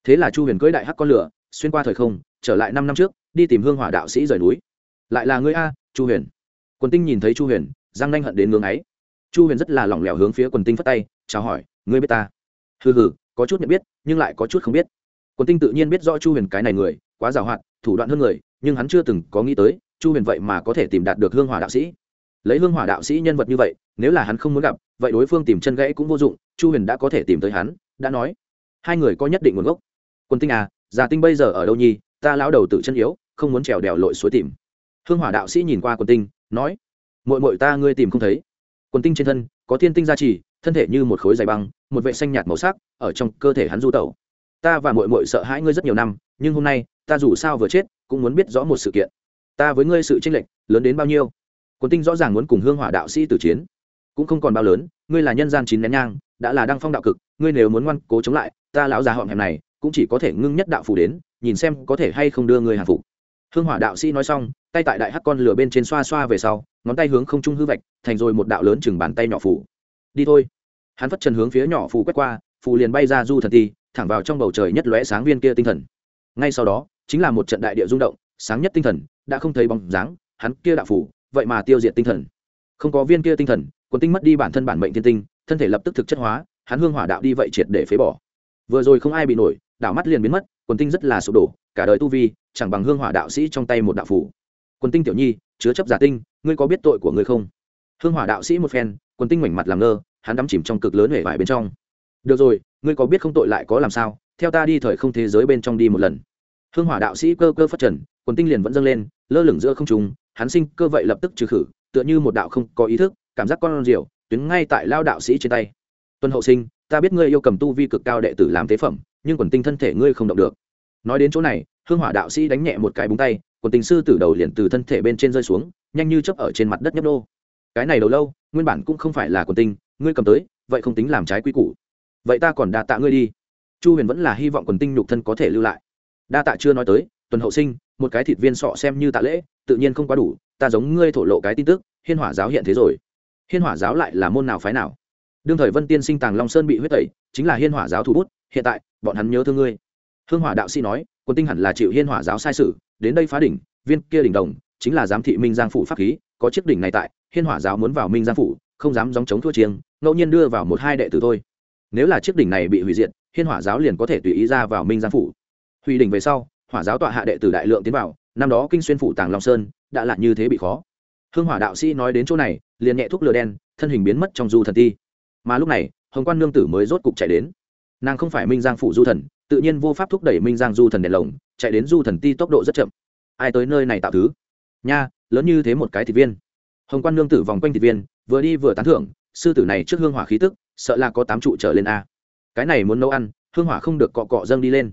Thế là chu huyền cưỡi đại hắc con lửa, xuyên qua thời không, trở lại năm năm trước, đi tìm hương hỏa đạo sĩ rời núi. Lại là ngươi a, chu huyền. Quần tinh nhìn thấy chu huyền giang nanh hận đến ngưng ấy chu huyền rất là lỏng lẻo hướng phía quần tinh phất tay, chào hỏi, ngươi biết ta? Hừ hừ, có chút nhận biết, nhưng lại có chút không biết. Quần tinh tự nhiên biết rõ chu huyền cái này người, quá giàu hoạt thủ đoạn hơn người, nhưng hắn chưa từng có nghĩ tới, chu huyền vậy mà có thể tìm đạt được hương hỏa đạo sĩ. Lấy hương hỏa đạo sĩ nhân vật như vậy, nếu là hắn không muốn gặp, vậy đối phương tìm chân gãy cũng vô dụng, chu huyền đã có thể tìm tới hắn, đã nói. Hai người có nhất định nguồn gốc. Quân tinh à già tinh bây giờ ở đâu nhi ta lão đầu tự chân yếu, không muốn trèo đèo lội suối tìm. Hương hỏa đạo sĩ nhìn qua quân tinh, nói mội mội ta ngươi tìm không thấy quân tinh trên thân, có thiên tinh gia trì, thân thể như một khối dày băng, một vệ xanh nhạt màu sắc ở trong cơ thể hắn du tẩu. Ta và mội mội sợ hãi ngươi rất nhiều năm, nhưng hôm nay, ta dù sao vừa chết, cũng muốn biết rõ một sự kiện. Ta với ngươi sự tranh lệch, lớn đến bao nhiêu? Quân tinh rõ ràng muốn cùng hương hỏa đạo sĩ tử chiến, cũng không còn bao lớn, ngươi là nhân gian chín nén nhang, đã là đăng phong đạo cực, ngươi nếu muốn ngoan cố chống lại, ta lão già họng hẹm này, cũng chỉ có thể ngưng nhất đạo phù đến, nhìn xem có thể hay không đưa ngươi hàng phục hương hỏa đạo sĩ nói xong, tay tại đại hắc con lửa bên trên xoa xoa về sau, ngón tay hướng không trung hư vạch, thành rồi một đạo lớn chừng bàn tay nhỏ phủ. Đi thôi. Hắn phất trần hướng phía nhỏ phủ quét qua phù liền bay ra du thần ti, thẳng vào trong bầu trời nhất lóe sáng viên kia tinh thần. Ngay sau đó, chính là một trận đại địa rung động, sáng nhất tinh thần, đã không thấy bóng dáng, hắn kia đạo phủ, vậy mà tiêu diệt tinh thần. Không có viên kia tinh thần, quần tinh mất đi bản thân bản mệnh thiên tinh, thân thể lập tức thực chất hóa, hắn hương hỏa đạo đi vậy triệt để phế bỏ. Vừa rồi không ai bị nổi đảo mắt liền biến mất, quần tinh rất là sụp đổ cả đời tu vi, chẳng bằng hương hỏa đạo sĩ trong tay một đạo phủ. Quần tinh tiểu nhi, chứa chấp giả tinh, ngươi có biết tội của ngươi không? Hương hỏa đạo sĩ một phen, quần tinh mảnh mặt làm ngơ, hắn đắm chìm trong cực lớn hể vải bên trong. Được rồi, ngươi có biết không tội lại có làm sao? Theo ta đi thời không thế giới bên trong đi một lần. Hương hỏa đạo sĩ cơ cơ phát trần, quần tinh liền vẫn dâng lên, lơ lửng giữa không trung, hắn sinh cơ vậy lập tức trừ khử, tựa như một đạo không có ý thức, cảm giác con rượu, tuyến ngay tại lao đạo sĩ trên tay. Tuân hậu sinh, ta biết ngươi yêu cầm tu vi cực cao đệ tử làm tế phẩm, nhưng quần tinh thân thể ngươi không động được nói đến chỗ này, hương hỏa đạo sĩ đánh nhẹ một cái búng tay, quần tình sư từ đầu liền từ thân thể bên trên rơi xuống, nhanh như chấp ở trên mặt đất nhấp đô cái này đầu lâu, nguyên bản cũng không phải là quần tinh ngươi cầm tới, vậy không tính làm trái quy củ. Vậy ta còn đa tạ ngươi đi. Chu huyền vẫn là hy vọng quần tinh nhục thân có thể lưu lại. Đa tạ chưa nói tới, tuần hậu sinh, một cái thịt viên sọ xem như tạ lễ, tự nhiên không quá đủ, ta giống ngươi thổ lộ cái tin tức, hiên hỏa giáo hiện thế rồi. Hiên hỏa giáo lại là môn nào phái nào? Đương thời vân tiên sinh tàng long sơn bị huyết tẩy, chính là hiên hỏa giáo thủ bút, hiện tại, bọn hắn nhớ thương ngươi hương hỏa đạo sĩ nói quân tinh hẳn là chịu hiên hỏa giáo sai sử, đến đây phá đỉnh, viên kia đỉnh đồng chính là giám thị minh giang phủ pháp khí, có chiếc đỉnh này tại, hiên hỏa giáo muốn vào minh giang phủ, không dám dòng chống thua chiêng, ngẫu nhiên đưa vào một hai đệ tử thôi. Nếu là chiếc đỉnh này bị hủy diệt, hiên hỏa giáo liền có thể tùy ý ra vào minh giang phủ. Hủy đỉnh về sau, hỏa giáo tọa hạ đệ tử đại lượng tiến vào, năm đó kinh xuyên phủ tàng long sơn, đã là như thế bị khó. Hương hỏa đạo sĩ nói đến chỗ này, liền nhẹ thuốc lửa đen, thân hình biến mất trong du thần ti. Mà lúc này, hồng quan nương tử mới rốt cục chạy đến. Nàng không phải minh giang phủ du thần tự nhiên vô pháp thúc đẩy minh giang du thần đèn lồng, chạy đến du thần ti tốc độ rất chậm. Ai tới nơi này tạo thứ? Nha, lớn như thế một cái thịt viên. Hồng quan nương tử vòng quanh thịt viên, vừa đi vừa tán thưởng, sư tử này trước hương hỏa khí tức, sợ là có tám trụ trở lên a. Cái này muốn nấu ăn, hương hỏa không được cọ cọ dâng đi lên.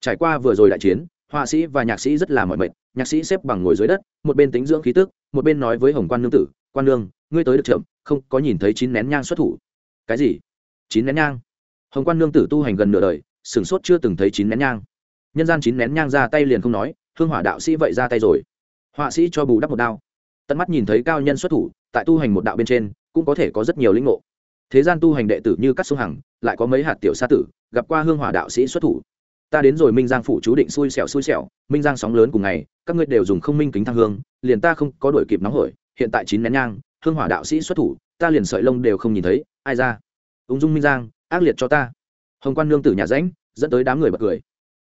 Trải qua vừa rồi đại chiến, họa sĩ và nhạc sĩ rất là mỏi mệt, nhạc sĩ xếp bằng ngồi dưới đất, một bên tính dưỡng khí tức, một bên nói với hồng quan nương tử, quan nương, ngươi tới được chậm, không có nhìn thấy chín nén nhang xuất thủ. Cái gì? Chín nén nhang? Hồng quan nương tử tu hành gần nửa đời sửng sốt chưa từng thấy chín nén nhang. Nhân gian chín nén nhang ra tay liền không nói, hương hỏa đạo sĩ vậy ra tay rồi. Họa sĩ cho bù đắp một đao. Tận mắt nhìn thấy cao nhân xuất thủ, tại tu hành một đạo bên trên, cũng có thể có rất nhiều lĩnh ngộ. Thế gian tu hành đệ tử như các sông hằng, lại có mấy hạt tiểu sa tử, gặp qua hương hỏa đạo sĩ xuất thủ. Ta đến rồi minh giang phủ chú định xui xẻo xui xẻo, minh giang sóng lớn cùng ngày, các ngươi đều dùng không minh kính thăng hương, liền ta không có đuổi kịp nóng hổi, hiện tại chín nén nhang, hương hỏa đạo sĩ xuất thủ, ta liền sợi lông đều không nhìn thấy, ai ra? Ung dung minh giang, ác liệt cho ta hồng quan nương tử nhà rãnh, dẫn tới đám người bật cười.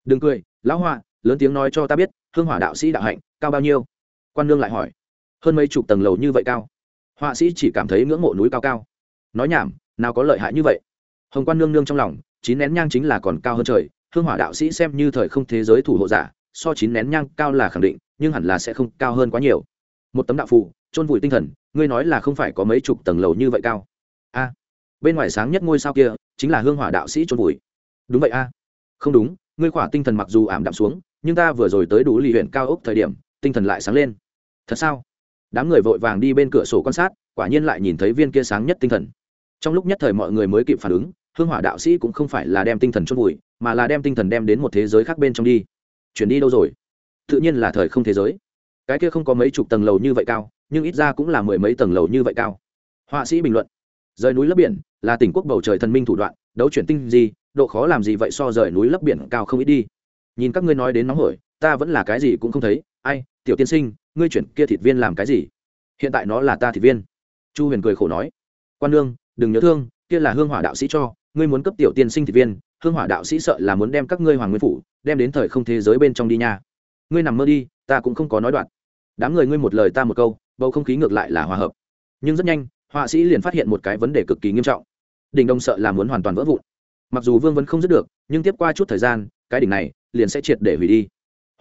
Đừng cười, lão họa, lớn tiếng nói cho ta biết, hương hỏa đạo sĩ đạo hạnh, cao bao nhiêu? Quan nương lại hỏi. Hơn mấy chục tầng lầu như vậy cao. Họa sĩ chỉ cảm thấy ngưỡng mộ núi cao cao. Nói nhảm, nào có lợi hại như vậy. Hồng quan nương nương trong lòng, chín nén nhang chính là còn cao hơn trời, hương hỏa đạo sĩ xem như thời không thế giới thủ hộ giả, so chín nén nhang cao là khẳng định, nhưng hẳn là sẽ không cao hơn quá nhiều. Một tấm đạo phụ chôn vùi tinh thần, ngươi nói là không phải có mấy chục tầng lầu như vậy cao bên ngoài sáng nhất ngôi sao kia chính là hương hỏa đạo sĩ chôn vùi. Đúng vậy a. Không đúng, ngươi khỏa tinh thần mặc dù ảm đạm xuống, nhưng ta vừa rồi tới đủ lì huyện cao ốc thời điểm, tinh thần lại sáng lên. Thật sao? Đám người vội vàng đi bên cửa sổ quan sát, quả nhiên lại nhìn thấy viên kia sáng nhất tinh thần. Trong lúc nhất thời mọi người mới kịp phản ứng, hương hỏa đạo sĩ cũng không phải là đem tinh thần chôn vùi, mà là đem tinh thần đem đến một thế giới khác bên trong đi. Chuyển đi đâu rồi? Tự nhiên là thời không thế giới. Cái kia không có mấy chục tầng lầu như vậy cao, nhưng ít ra cũng là mười mấy tầng lầu như vậy cao. Họa sĩ bình luận rời núi lấp biển, là tỉnh quốc bầu trời thần minh thủ đoạn, đấu chuyển tinh gì độ khó làm gì vậy so rời núi lấp biển cao không ít đi. Nhìn các ngươi nói đến nóng hổi, ta vẫn là cái gì cũng không thấy. Ai, tiểu tiên sinh, ngươi chuyển kia thịt viên làm cái gì? Hiện tại nó là ta thịt viên. Chu huyền cười khổ nói. Quan lương đừng nhớ thương, kia là hương hỏa đạo sĩ cho, ngươi muốn cấp tiểu tiên sinh thịt viên, hương hỏa đạo sĩ sợ là muốn đem các ngươi hoàng nguyên phủ, đem đến thời không thế giới bên trong đi nha. Ngươi nằm mơ đi, ta cũng không có nói đoạn. Đám người ngươi một lời ta một câu, bầu không khí ngược lại là hòa hợp. Nhưng rất nhanh họa sĩ liền phát hiện một cái vấn đề cực kỳ nghiêm trọng. Đỉnh đông sợ là muốn hoàn toàn vỡ vụn. Mặc dù vương vẫn không dứt được, nhưng tiếp qua chút thời gian, cái đỉnh này liền sẽ triệt để hủy đi.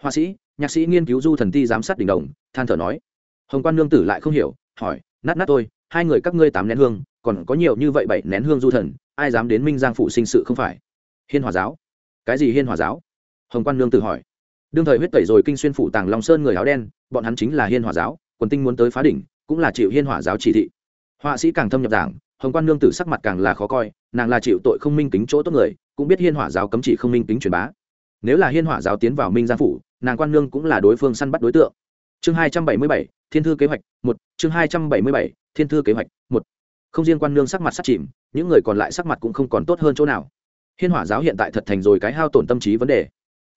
Họa sĩ, nhạc sĩ nghiên cứu du thần ti giám sát đỉnh đồng, than thở nói. Hồng quan nương tử lại không hiểu, hỏi, nát nát tôi, hai người các ngươi tám nén hương, còn có nhiều như vậy bảy nén hương du thần, ai dám đến minh giang phụ sinh sự không phải? Hiên hòa giáo. Cái gì hiên hòa giáo? Hồng quan nương tử hỏi. Đương thời huyết tẩy rồi kinh xuyên phụ tàng long sơn người áo đen, bọn hắn chính là hiên hòa giáo, quần tinh muốn tới phá đỉnh, cũng là chịu hiên hòa giáo chỉ thị họa sĩ càng thâm nhập giảng hồng quan nương tử sắc mặt càng là khó coi, nàng là chịu tội không minh kính chỗ tốt người, cũng biết hiên hỏa giáo cấm chỉ không minh kính truyền bá. Nếu là hiên hỏa giáo tiến vào minh giang phủ, nàng quan nương cũng là đối phương săn bắt đối tượng. Chương hai trăm bảy mươi bảy, thiên thư kế hoạch một, chương hai trăm bảy mươi bảy, thiên thư kế hoạch một. Không riêng quan nương sắc mặt sắc chìm, những người còn lại sắc mặt cũng không còn tốt hơn chỗ nào. Hiên hỏa giáo hiện tại thật thành rồi cái hao tổn tâm trí vấn đề.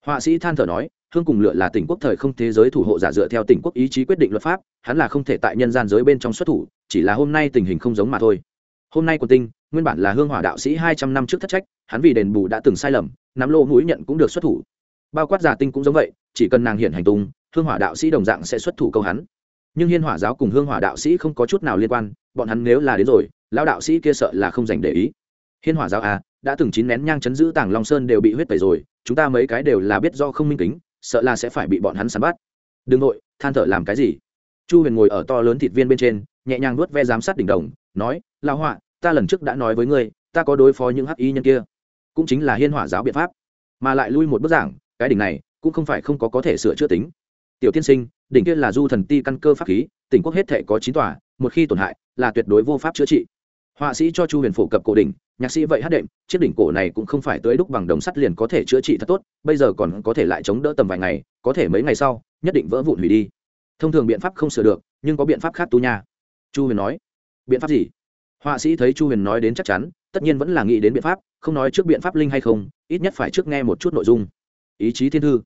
Họa sĩ than thở nói, hương cùng lựa là tỉnh quốc thời không thế giới thủ hộ giả dựa theo tỉnh quốc ý chí quyết định luật pháp, hắn là không thể tại nhân gian giới bên trong xuất thủ chỉ là hôm nay tình hình không giống mà thôi. Hôm nay quần tinh, nguyên bản là hương hỏa đạo sĩ hai trăm năm trước thất trách, hắn vì đền bù đã từng sai lầm, nắm lô mũi nhận cũng được xuất thủ. Bao quát giả tinh cũng giống vậy, chỉ cần nàng hiện hành tung, hương hỏa đạo sĩ đồng dạng sẽ xuất thủ câu hắn. Nhưng hiên hỏa giáo cùng hương hỏa đạo sĩ không có chút nào liên quan, bọn hắn nếu là đến rồi, lão đạo sĩ kia sợ là không dành để ý. Hiên hỏa giáo à đã từng chín nén nhang chấn giữ tảng long sơn đều bị huyết tẩy rồi, chúng ta mấy cái đều là biết do không minh kính, sợ là sẽ phải bị bọn hắn săn bắt. Đừng nội, than thở làm cái gì? Chu huyền ngồi ở to lớn thịt viên bên trên, nhẹ nhàng nuốt ve giám sát đỉnh đồng, nói lao họa, ta lần trước đã nói với ngươi, ta có đối phó những hắc y nhân kia. Cũng chính là hiên hỏa giáo biện pháp. Mà lại lui một bức giảng, cái đỉnh này, cũng không phải không có có thể sửa chữa tính. Tiểu tiên sinh, đỉnh kia là du thần ti căn cơ pháp khí, tỉnh quốc hết thể có chín tòa, một khi tổn hại, là tuyệt đối vô pháp chữa trị. Họa sĩ cho chu huyền phổ cập cổ đỉnh, nhạc sĩ vậy hát đệm, chiếc đỉnh cổ này cũng không phải tới đúc bằng đồng sắt liền có thể chữa trị thật tốt, bây giờ còn có thể lại chống đỡ tầm vài ngày, có thể mấy ngày sau, nhất định vỡ vụn hủy đi thông thường biện pháp không sửa được, nhưng có biện pháp khác tu nha. Chu huyền nói. Biện pháp gì? Họa sĩ thấy chu huyền nói đến chắc chắn, tất nhiên vẫn là nghĩ đến biện pháp, không nói trước biện pháp linh hay không, ít nhất phải trước nghe một chút nội dung. Ý chí thiên thư.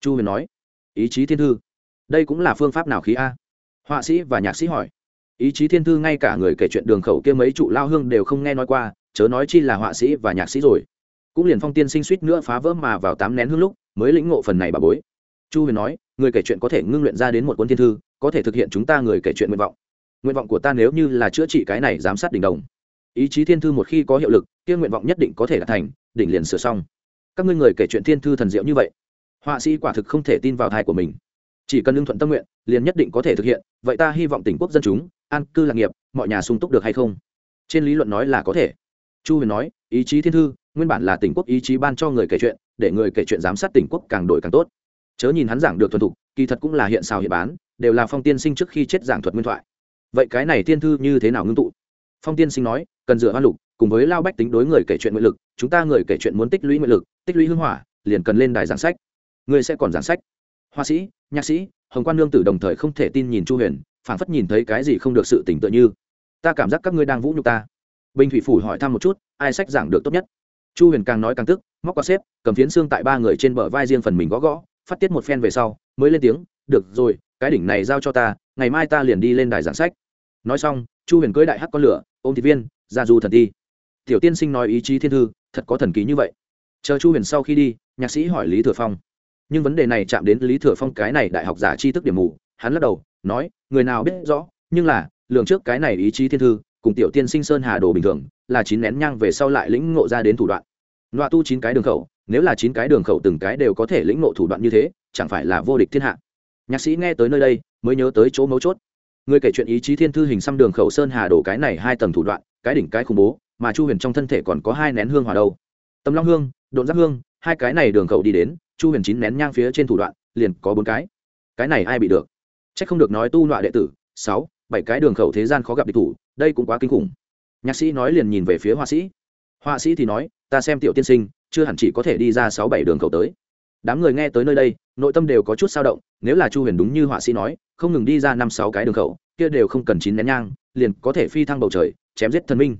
Chu huyền nói. Ý chí thiên thư. Đây cũng là phương pháp nào khí a? Họa sĩ và nhạc sĩ hỏi. Ý chí thiên thư ngay cả người kể chuyện đường khẩu kia mấy trụ lao hương đều không nghe nói qua, chớ nói chi là họa sĩ và nhạc sĩ rồi. Cũng liền phong tiên sinh suýt nữa phá vỡ mà vào tám nén hương lúc, mới lĩnh ngộ phần này bà bối. Chu huyền nói người kể chuyện có thể ngưng luyện ra đến một cuốn thiên thư, có thể thực hiện chúng ta người kể chuyện nguyện vọng. Nguyện vọng của ta nếu như là chữa trị cái này giám sát đỉnh đồng. Ý chí thiên thư một khi có hiệu lực, kia nguyện vọng nhất định có thể đạt thành, đỉnh liền sửa xong. Các ngươi người kể chuyện thiên thư thần diệu như vậy, họa sĩ quả thực không thể tin vào thai của mình. Chỉ cần lương thuận tâm nguyện, liền nhất định có thể thực hiện, vậy ta hy vọng tỉnh quốc dân chúng, an cư lạc nghiệp, mọi nhà sung túc được hay không? Trên lý luận nói là có thể. Chu huyền nói, ý chí thiên thư, nguyên bản là tỉnh quốc ý chí ban cho người kể chuyện, để người kể chuyện giám sát tỉnh quốc càng đổi càng tốt chớ nhìn hắn giảng được thuần thục, kỳ thật cũng là hiện xào hiện bán, đều là phong tiên sinh trước khi chết giảng thuật nguyên thoại. Vậy cái này tiên thư như thế nào ngưng tụ? Phong tiên sinh nói, cần dựa hoa lục, cùng với lao bách tính đối người kể chuyện nguyện lực, chúng ta người kể chuyện muốn tích lũy nguyện lực, tích lũy hưng hỏa, liền cần lên đài giảng sách. Người sẽ còn giảng sách. Hoa sĩ, nhạc sĩ, hồng quan nương tử đồng thời không thể tin nhìn chu huyền, phảng phất nhìn thấy cái gì không được sự tỉnh tựa như. Ta cảm giác các ngươi đang vũ nhục ta. Bình thủy phủ hỏi thăm một chút, ai sách giảng được tốt nhất? Chu huyền càng nói càng tức, móc qua xếp, cầm phiến xương tại ba người trên bờ vai riêng phần mình gõ gõ phát tiết một phen về sau, mới lên tiếng, được rồi, cái đỉnh này giao cho ta, ngày mai ta liền đi lên đài giảng sách. Nói xong, chu huyền cưới đại hắc con lửa, ôm thị viên, ra du thần ti tiểu tiên sinh nói ý chí thiên thư, thật có thần ký như vậy. Chờ chu huyền sau khi đi, nhạc sĩ hỏi lý thừa phong. Nhưng vấn đề này chạm đến lý thừa phong cái này đại học giả tri thức điểm mù, hắn lắc đầu, nói, người nào biết rõ, nhưng là, lường trước cái này ý chí thiên thư, cùng tiểu tiên sinh sơn hà đồ bình thường, là chín nén nhang về sau lại lĩnh ngộ ra đến thủ đoạn. Loại tu chín cái đường khẩu nếu là chín cái đường khẩu từng cái đều có thể lĩnh ngộ thủ đoạn như thế, chẳng phải là vô địch thiên hạ. Nhạc sĩ nghe tới nơi đây, mới nhớ tới chỗ mấu chốt. Người kể chuyện ý chí thiên thư hình xăm đường khẩu sơn hà đổ cái này hai tầng thủ đoạn, cái đỉnh cái khủng bố, mà chu huyền trong thân thể còn có hai nén hương hòa đâu. Tầm long hương, độn giác hương, hai cái này đường khẩu đi đến, chu huyền chín nén nhang phía trên thủ đoạn, liền có bốn cái. Cái này ai bị được? C h ắ c không được nói tu loại đệ tử, sáu, bảy cái đường khẩu thế gian khó gặp địch thủ, đây cũng quá kinh khủng. Nhạc sĩ nói liền nhìn về phía họa sĩ. Họa sĩ thì nói, ta xem tiểu tiên sinh chưa hẳn chỉ có thể đi ra sáu bảy đường khẩu tới. Đám người nghe tới nơi đây, nội tâm đều có chút sao động, nếu là chu huyền đúng như họa sĩ nói, không ngừng đi ra năm sáu cái đường khẩu, kia đều không cần chín nén nhang, liền có thể phi thăng bầu trời, chém giết thần minh.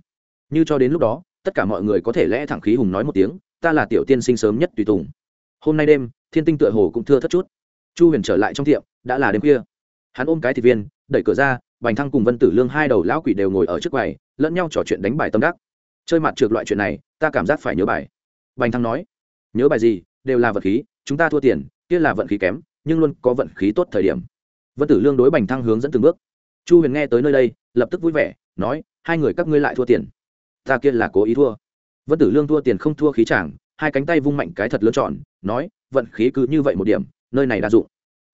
Như cho đến lúc đó, tất cả mọi người có thể lẽ thẳng khí hùng nói một tiếng, ta là tiểu tiên sinh sớm nhất tùy tùng. Hôm nay đêm, thiên tinh tựa hồ cũng thưa thất chút. Chu huyền trở lại trong tiệm, đã là đêm khuya. Hắn ôm cái thịt viên, đẩy cửa ra, bành thăng cùng vân tử lương hai đầu lão quỷ đều ngồi ở trước quầy, lẫn nhau trò chuyện đánh bài tâm đắc. Chơi mặt trượt loại chuyện này, ta cảm giác phải nhớ bài bành thăng nói, nhớ bài gì, đều là vật khí, chúng ta thua tiền, kia là vận khí kém, nhưng luôn có vận khí tốt thời điểm. Vân tử lương đối bành thăng hướng dẫn từng bước. Chu huyền nghe tới nơi đây, lập tức vui vẻ, nói, hai người các ngươi lại thua tiền, ta kia là cố ý thua. Vân tử lương thua tiền không thua khí chàng, hai cánh tay vung mạnh cái thật lớn tròn, nói, vận khí cứ như vậy một điểm, nơi này đa dụng.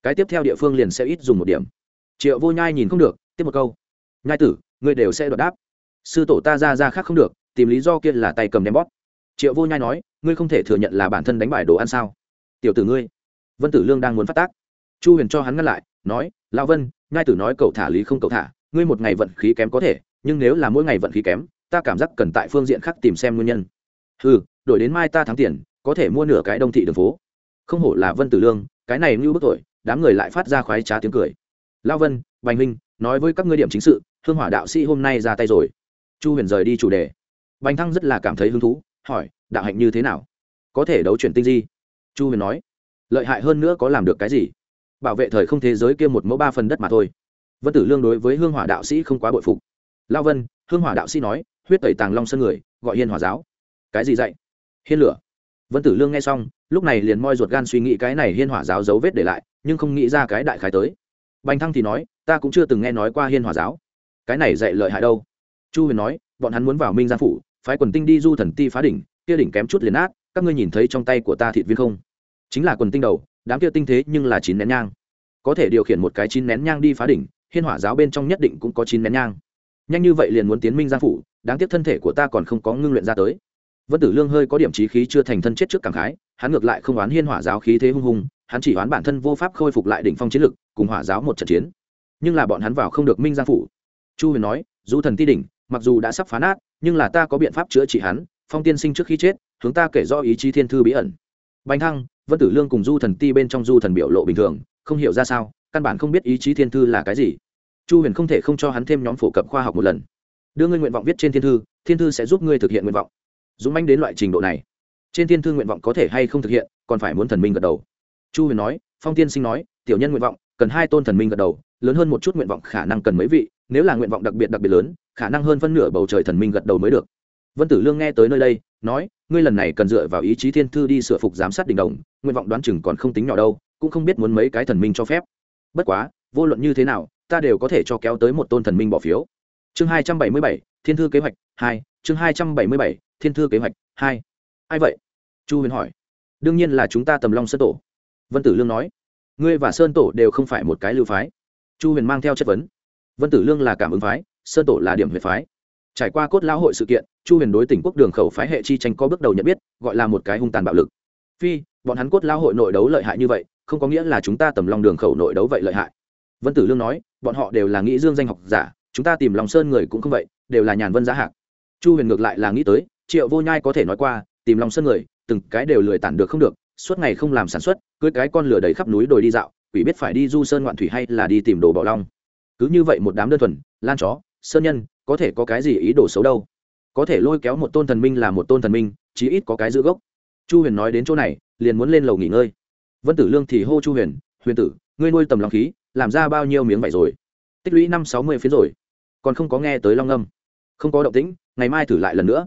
Cái tiếp theo địa phương liền sẽ ít dùng một điểm. Triệu vô nhai nhìn không được, tiếp một câu, nhai tử, ngươi đều sẽ đoạt đáp. Sư tổ ta ra ra khác không được, tìm lý do kia là tay cầm đem bóp. Triệu vô nhai nói ngươi không thể thừa nhận là bản thân đánh bài đồ ăn sao? Tiểu tử ngươi, vân tử lương đang muốn phát tác. Chu huyền cho hắn ngăn lại, nói lao vân ngai tử nói cậu thả lý không cậu thả, ngươi một ngày vận khí kém có thể, nhưng nếu là mỗi ngày vận khí kém, ta cảm giác cần tại phương diện khác tìm xem nguyên nhân. Ừ đổi đến mai ta thắng tiền, có thể mua nửa cái đông thị đường phố. Không hổ là vân tử lương, cái này như bức tội, đám người lại phát ra khoái trá tiếng cười. Lao vân, bành huynh, nói với các ngươi điểm chính sự, hương hỏa đạo sĩ hôm nay ra tay rồi. Chu huyền rời đi chủ đề. Bành thăng rất là cảm thấy hứng thú, hỏi đạo hạnh như thế nào? Có thể đấu chuyển tinh di? Chu huyền nói. Lợi hại hơn nữa có làm được cái gì? Bảo vệ thời không thế giới kia một mẫu ba phần đất mà thôi. Vân tử lương đối với hương hỏa đạo sĩ không quá bội phục. Lao vân, hương hỏa đạo sĩ nói, huyết tẩy tàng long sơn người, gọi hiên hỏa giáo. Cái gì dạy? Hiên lửa. Vân tử lương nghe xong, lúc này liền moi ruột gan suy nghĩ cái này hiên hỏa giáo dấu vết để lại, nhưng không nghĩ ra cái đại khái tới. Bành thăng thì nói, ta cũng chưa từng nghe nói qua hiên hỏa giáo. Cái này dạy lợi hại đâu? Chu huyền nói, bọn hắn muốn vào minh giang phủ, phái quần tinh đi du thần ti phá đỉnh kia đỉnh kém chút liền át các ngươi nhìn thấy trong tay của ta thịt viên không? Chính là quần tinh đầu, đám kia tinh thế nhưng là chín nén nhang. Có thể điều khiển một cái chín nén nhang đi phá đỉnh, hiên hỏa giáo bên trong nhất định cũng có chín nén nhang. Nhanh như vậy liền muốn tiến minh giang phủ, đáng tiếc thân thể của ta còn không có ngưng luyện ra tới. Vân tử lương hơi có điểm trí khí chưa thành thân chết trước cảm khái, hắn ngược lại không oán hiên hỏa giáo khí thế hung hùng, hắn chỉ oán bản thân vô pháp khôi phục lại đỉnh phong chiến lực, cùng hỏa giáo một trận chiến. Nhưng là bọn hắn vào không được minh giang phủ. Chu huyền nói du thần ti đỉnh, mặc dù đã sắp phá nát, nhưng là ta có biện pháp chữa trị hắn phong tiên sinh trước khi chết, hướng ta kể do ý chí thiên thư bí ẩn. Bánh thăng, vân tử lương cùng du thần ti bên trong du thần biểu lộ bình thường, không hiểu ra sao, căn bản không biết ý chí thiên thư là cái gì. Chu huyền không thể không cho hắn thêm nhóm phổ cập khoa học một lần. Đưa ngươi nguyện vọng viết trên thiên thư thiên thư sẽ giúp ngươi thực hiện nguyện vọng. Dũng manh đến loại trình độ này. Trên thiên thư nguyện vọng có thể hay không thực hiện, còn phải muốn thần minh gật đầu. Chu huyền nói, phong tiên sinh nói, tiểu nhân nguyện vọng, cần hai tôn thần minh gật đầu, lớn hơn một chút nguyện vọng khả năng cần mấy vị, nếu là nguyện vọng đặc biệt đặc biệt lớn, khả năng hơn phân nửa bầu trời thần minh gật đầu mới được vân tử lương nghe tới nơi đây, nói, ngươi lần này cần dựa vào ý chí thiên thư đi sửa phục giám sát đình đồng, nguyện vọng đoán chừng còn không tính nhỏ đâu, cũng không biết muốn mấy cái thần minh cho phép. Bất quá, vô luận như thế nào, ta đều có thể cho kéo tới một tôn thần minh bỏ phiếu. Chương hai trăm bảy mươi bảy, thiên thư kế hoạch hai, chương hai trăm bảy mươi bảy, thiên thư kế hoạch hai. Ai vậy? Chu huyền hỏi. Đương nhiên là chúng ta tầm long sơn tổ. Vân tử lương nói. Ngươi và sơn tổ đều không phải một cái lưu phái. Chu huyền mang theo chất vấn. Vân tử lương là cảm ứng phái, sơn tổ là điểm huyệt phái trải qua cốt lão hội sự kiện, chu huyền đối tỉnh quốc đường khẩu phái hệ chi tranh có bước đầu nhận biết, gọi là một cái hung tàn bạo lực. Phi, bọn hắn cốt lão hội nội đấu lợi hại như vậy, không có nghĩa là chúng ta tầm long đường khẩu nội đấu vậy lợi hại. Vân tử lương nói, bọn họ đều là nghĩ dương danh học giả, chúng ta tìm lòng sơn người cũng không vậy, đều là nhàn vân giá hạc. Chu huyền ngược lại là nghĩ tới, triệu vô nhai có thể nói qua, tìm lòng sơn người, từng cái đều lười tản được không được, suốt ngày không làm sản xuất, cưới cái con lửa đầy khắp núi đồi đi dạo, quỷ biết phải đi du sơn ngoạn thủy hay là đi tìm đồ bỏ long. Cứ như vậy một đám đơn thuần, lan chó, sơn nhân có thể có cái gì ý đồ xấu đâu. Có thể lôi kéo một tôn thần minh là một tôn thần minh, chí ít có cái giữ gốc. Chu huyền nói đến chỗ này, liền muốn lên lầu nghỉ ngơi. Vân tử lương thì hô chu huyền huyền tử, ngươi nuôi tầm lòng khí, làm ra bao nhiêu miếng vải rồi? Tích lũy năm sáu mươi phiến rồi. Còn không có nghe tới long âm. Không có động tĩnh, ngày mai thử lại lần nữa.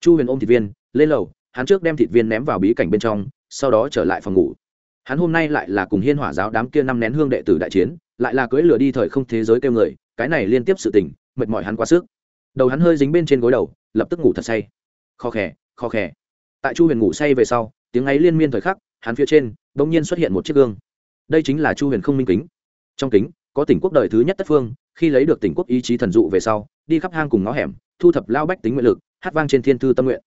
Chu huyền ôm thịt viên, lên lầu, hắn trước đem thịt viên ném vào bí cảnh bên trong, sau đó trở lại phòng ngủ. Hắn hôm nay lại là cùng hiên hỏa giáo đám kia năm nén hương đệ tử đại chiến, lại là cưỡi lửa đi thời không thế giới kêu người, cái này liên tiếp sự tình mệt mỏi hắn quá sức. Đầu hắn hơi dính bên trên gối đầu, lập tức ngủ thật say. Kho khẽ kho khẽ tại chu huyền ngủ say về sau, tiếng ấy liên miên thời khắc, hắn phía trên bỗng nhiên xuất hiện một chiếc gương. Đây chính là chu huyền không minh kính. Trong kính, có tỉnh quốc đời thứ nhất tất phương, khi lấy được tỉnh quốc ý chí thần dụ về sau, đi khắp hang cùng ngõ hẻm, thu thập lao bách tính nguyện lực, hát vang trên thiên thư tâm nguyện.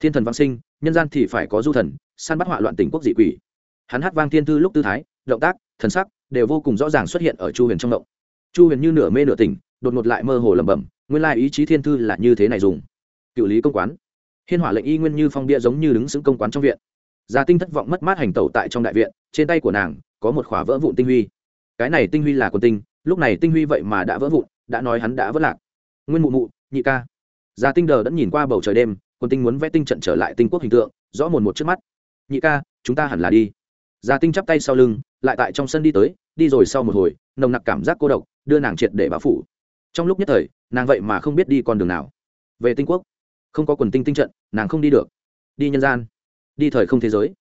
Thiên thần vang sinh, nhân gian thì phải có du thần săn bắt họa loạn tỉnh quốc dị quỷ. Hắn hát vang thiên thư lúc tư thái, động tác, thần sắc đều vô cùng rõ ràng xuất hiện ở chu huyền trong động. Chu huyền như nửa mê nửa tỉnh đột ngột lại mơ hồ lẩm bẩm, nguyên lai ý chí thiên thư là như thế này dùng. Cựu lý công quán. Hiên hỏa lệnh y nguyên như phong bia giống như đứng xứng công quán trong viện. Gia tinh thất vọng mất mát hành tẩu tại trong đại viện, trên tay của nàng có một khỏa vỡ vụn tinh huy. Cái này tinh huy là quần tinh, lúc này tinh huy vậy mà đã vỡ vụn, đã nói hắn đã vỡ lạc. Nguyên mụ mụ, nhị ca. Gia tinh đờ đã nhìn qua bầu trời đêm, quần tinh muốn vẽ tinh trận trở lại tinh quốc hình tượng, rõ mồn một trước mắt. Nhị ca, chúng ta hẳn là đi. Gia tinh chắp tay sau lưng, lại tại trong sân đi tới, đi rồi sau một hồi, nồng nặc cảm giác cô độc, đưa nàng triệt để báo phủ trong lúc nhất thời, nàng vậy mà không biết đi con đường nào. Về tinh quốc, không có quần tinh tinh trận, nàng không đi được. Đi nhân gian, đi thời không thế giới.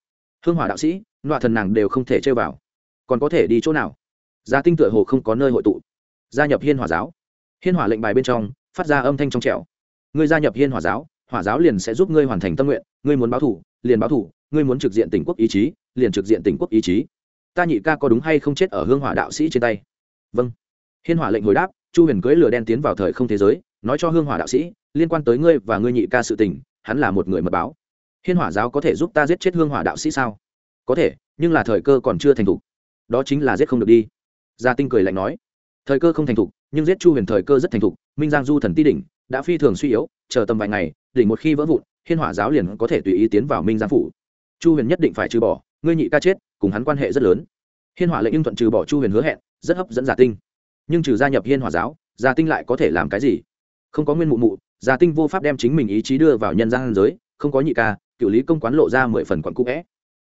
Hương hỏa đạo sĩ, nọa thần nàng đều không thể chơi vào. Còn có thể đi chỗ nào? Gia tinh tựa hồ không có nơi hội tụ. Gia nhập hiên hỏa giáo. Hiên hỏa lệnh bài bên trong, phát ra âm thanh trong trẻo. Ngươi gia nhập hiên hỏa giáo hỏa giáo liền sẽ giúp ngươi hoàn thành tâm nguyện, ngươi muốn báo thủ liền báo thủ ngươi muốn trực diện tỉnh quốc ý chí, liền trực diện tỉnh quốc ý chí. Ta nhị ca có đúng hay không chết ở hương hỏa đạo sĩ trên tay? Vâng. Hiên hỏa lệnh hồi đáp chu huyền cưỡi lửa đen tiến vào thời không thế giới, nói cho hương hỏa đạo sĩ, liên quan tới ngươi và ngươi nhị ca sự tình, hắn là một người mật báo. Hiên hỏa giáo có thể giúp ta giết chết hương hỏa đạo sĩ sao? Có thể, nhưng là thời cơ còn chưa thành thục. Đó chính là giết không được đi. Gia tinh cười lạnh nói. Thời cơ không thành thục, nhưng giết chu huyền thời cơ rất thành thục, minh giang du thần ti đỉnh, đã phi thường suy yếu, chờ tầm vài ngày, đỉnh một khi vỡ vụn, hiên hỏa giáo liền có thể tùy ý tiến vào minh giang phủ. Chu huyền nhất định phải trừ bỏ, ngươi nhị ca chết, cùng hắn quan hệ rất lớn. Hiên hỏa lệnh ưng thuận trừ bỏ chu huyền hứa hẹn, rất hấp dẫn giả tinh nhưng trừ gia nhập hiên hỏa giáo, gia tinh lại có thể làm cái gì? Không có nguyên mụ mụ, gia tinh vô pháp đem chính mình ý chí đưa vào nhân gian giới, không có nhị ca, cựu lý công quán lộ ra mười phần quận cũ vẽ.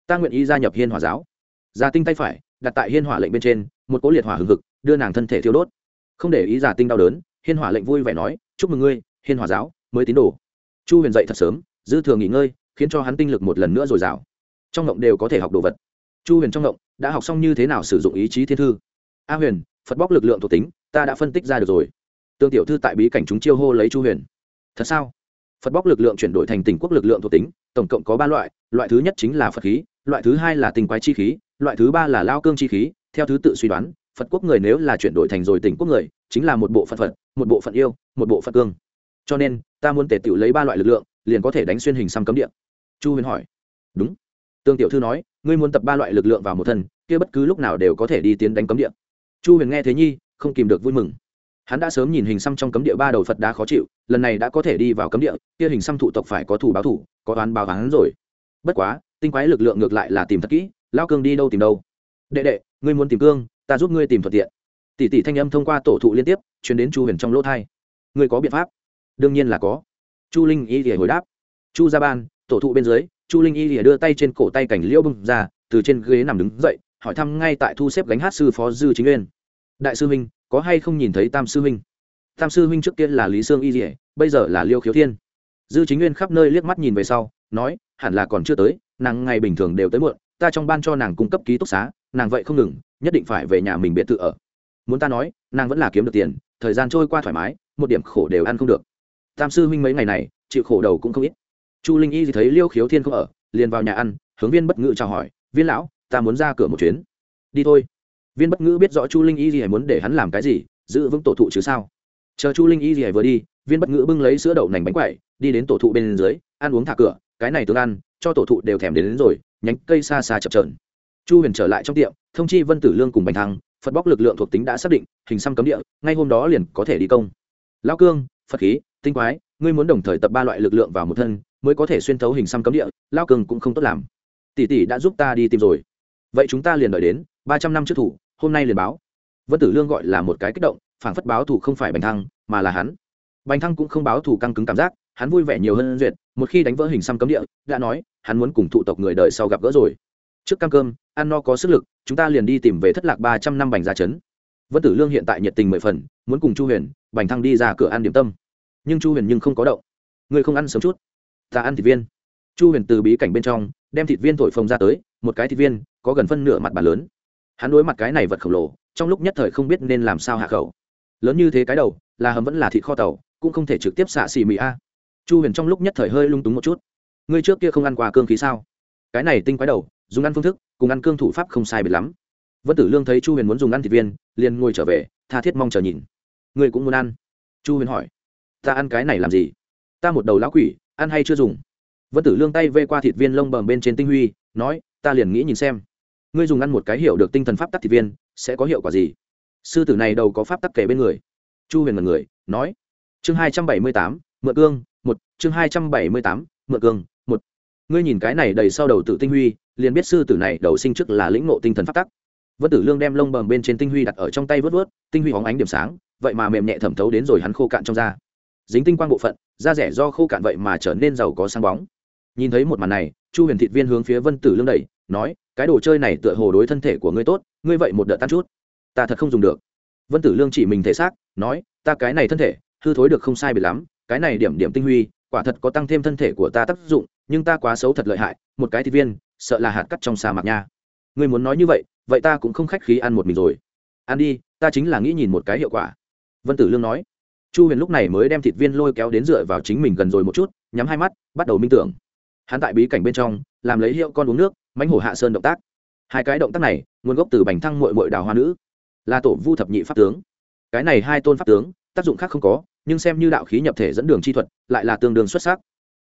Ta nguyện ý gia nhập hiên hỏa giáo. Gia tinh tay phải, đặt tại hiên hỏa lệnh bên trên, một cỗ liệt hỏa hừng hực, đưa nàng thân thể thiêu đốt. Không để ý gia tinh đau đớn, hiên hỏa lệnh vui vẻ nói, chúc mừng ngươi, hiên hỏa giáo, mới tín đồ. Chu huyền dậy thật sớm, dư thừa nghỉ ngơi, khiến cho hắn tinh lực một lần nữa dồi dào. Trong ngộng đều có thể học đồ vật. Chu huyền trong ngộng, đã học xong như thế nào sử dụng ý chí thiên thư. A huyền phật bóc lực lượng thuộc tính, ta đã phân tích ra được rồi. Tương tiểu thư tại bí cảnh chúng chiêu hô lấy chu huyền. Thật sao? Phật bóc lực lượng chuyển đổi thành tỉnh quốc lực lượng thuộc tính, tổng cộng có ba loại loại thứ nhất chính là phật khí, loại thứ hai là tình quái chi khí, loại thứ ba là lao cương chi khí. Theo thứ tự suy đoán, phật quốc người nếu là chuyển đổi thành rồi tỉnh quốc người, chính là một bộ phận phật, một bộ phận yêu, một bộ phận cương. Cho nên, ta muốn tể tiểu lấy ba loại lực lượng, liền có thể đánh xuyên hình xăm cấm địa. Chu huyền hỏi. Đúng. Tương tiểu thư nói, ngươi muốn tập ba loại lực lượng vào một thân, kia bất cứ lúc nào đều có thể đi tiến đánh cấm địa chu huyền nghe thế nhi, không kìm được vui mừng. Hắn đã sớm nhìn hình xăm trong cấm địa ba đầu phật đá khó chịu, lần này đã có thể đi vào cấm địa, kia hình xăm thụ tộc phải có thủ báo thủ, có oán báo hắn rồi. Bất quá, tinh quái lực lượng ngược lại là tìm thật kỹ lao cương đi đâu tìm đâu? Đệ đệ, ngươi muốn tìm cương, ta giúp ngươi tìm thuận tiện. Tỷ tỷ thanh âm thông qua tổ thụ liên tiếp chuyển đến chu huyền trong lỗ thai ngươi có biện pháp? Đương nhiên là có. Chu linh y thì hồi đáp. Chu gia ban, tổ thụ bên dưới, chu linh y thì đưa tay trên cổ tay cảnh liễu bưng ra, từ trên ghế nằm đứng dậy, hỏi thăm ngay tại thu xếp gánh hát sư phó dư chính nguyên đại sư huynh, có hay không nhìn thấy tam sư huynh? Tam sư huynh trước kia là lý sương y dỉa bây giờ là liêu khiếu thiên. Dư chính nguyên khắp nơi liếc mắt nhìn về sau, nói, hẳn là còn chưa tới, nàng ngày bình thường đều tới muộn, ta trong ban cho nàng cung cấp ký túc xá, nàng vậy không ngừng, nhất định phải về nhà mình biệt thự ở. Muốn ta nói, nàng vẫn là kiếm được tiền, thời gian trôi qua thoải mái, một điểm khổ đều ăn không được. Tam sư huynh mấy ngày này, chịu khổ đầu cũng không ít. Chu linh y thì thấy liêu khiếu thiên không ở, liền vào nhà ăn, hướng viên bất ngự chào hỏi, viên lão, ta muốn ra cửa một chuyến. Đi thôi viên bất ngữ biết rõ chu linh y gì muốn để hắn làm cái gì giữ vững tổ thụ chứ sao? Chờ chu linh y gì vừa đi viên bất ngữ bưng lấy sữa đậu nành bánh quậy đi đến tổ thụ bên dưới ăn uống thả cửa cái này tương ăn cho tổ thụ đều thèm đến, đến rồi nhánh cây xa xa chập trờn chu huyền trở lại trong tiệm thông chi vân tử lương cùng bành thăng phật bóc lực lượng thuộc tính đã xác định hình xăm cấm địa ngay hôm đó liền có thể đi công. Lao cương phật khí tinh quái ngươi muốn đồng thời tập ba loại lực lượng vào một thân mới có thể xuyên thấu hình xăm cấm địa lao cương cũng không tốt làm. Tỷ tỷ đã giúp ta đi tìm rồi. Vậy chúng ta liền đợi đến ba trăm năm trước thủ hôm nay liền báo. Vân tử lương gọi là một cái kích động, phảng phất báo thủ không phải bành thăng, mà là hắn. Bành thăng cũng không báo thủ căng cứng cảm giác, hắn vui vẻ nhiều hơn duyệt, một khi đánh vỡ hình xăm cấm địa, đã nói, hắn muốn cùng thụ tộc người đời sau gặp gỡ rồi. Trước cam cơm, ăn no có sức lực, chúng ta liền đi tìm về thất lạc ba trăm năm bành ra chấn vân tử lương hiện tại nhiệt tình mười phần, muốn cùng chu huyền, bành thăng đi ra cửa ăn điểm tâm. Nhưng chu huyền nhưng không có động. Người không ăn sớm chút. Ta ăn thịt viên. Chu huyền từ bí cảnh bên trong, đem thịt viên thổi phồng ra tới, một cái thịt viên, có gần phân nửa mặt bàn lớn hắn đối mặt cái này vật khổng lồ, trong lúc nhất thời không biết nên làm sao hạ khẩu. Lớn như thế cái đầu, là hầm vẫn là thịt kho tàu, cũng không thể trực tiếp xạ xì mì a. Chu huyền trong lúc nhất thời hơi lung túng một chút. Ngươi trước kia không ăn quà cương khí sao? Cái này tinh quái đầu, dùng ăn phương thức, cùng ăn cương thủ pháp không sai biệt lắm. Vân tử lương thấy chu huyền muốn dùng ăn thịt viên, liền ngồi trở về, tha thiết mong chờ nhìn. Ngươi cũng muốn ăn? Chu huyền hỏi. Ta ăn cái này làm gì? Ta một đầu lão quỷ, ăn hay chưa dùng? Vân tử lương tay vê qua thịt viên lông bầm bên trên tinh huy, nói, ta liền nghĩ nhìn xem ngươi dùng ăn một cái hiểu được tinh thần pháp tắc thịt viên, sẽ có hiệu quả gì? Sư tử này đầu có pháp tắc kể bên người. Chu huyền mật người, nói, chương hai trăm bảy mươi tám, mượn cương, một, chương hai trăm bảy mươi tám, mượn cương, một. Ngươi nhìn cái này đầy sau đầu tự tinh huy, liền biết sư tử này đầu sinh trước là lĩnh ngộ tinh thần pháp tắc. Vân tử lương đem lông bầm bên trên tinh huy đặt ở trong tay vớt vớt, tinh huy hóng ánh điểm sáng, vậy mà mềm nhẹ thẩm thấu đến rồi hắn khô cạn trong da. Dính tinh quang bộ phận, da rẻ do khô cạn vậy mà trở nên giàu có sáng bóng. Nhìn thấy một màn này, chu huyền thịt viên hướng phía vân tử lương đẩy, nói cái đồ chơi này tựa hồ đối thân thể của ngươi tốt, ngươi vậy một đợt tan chút. Ta thật không dùng được. Vân tử lương chỉ mình thể xác, nói, ta cái này thân thể, hư thối được không sai biệt lắm, cái này điểm điểm tinh huy, quả thật có tăng thêm thân thể của ta tác dụng, nhưng ta quá xấu thật lợi hại, một cái thịt viên, sợ là hạt cắt trong sa mạc nha. Ngươi muốn nói như vậy vậy ta cũng không khách khí ăn một mình rồi. Ăn đi, ta chính là nghĩ nhìn một cái hiệu quả. Vân tử lương nói. Chu huyền lúc này mới đem thịt viên lôi kéo đến dựa vào chính mình gần rồi một chút, nhắm hai mắt, bắt đầu minh tưởng. Hắn tại bí cảnh bên trong, làm lấy hiệu con uống nước mãnh hổ hạ sơn động tác. Hai cái động tác này, nguồn gốc từ bành thăng mội mội đào hoa nữ, là tổ vu thập nhị pháp tướng. Cái này hai tôn pháp tướng, tác dụng khác không có, nhưng xem như đạo khí nhập thể dẫn đường chi thuật, lại là tương đương xuất sắc.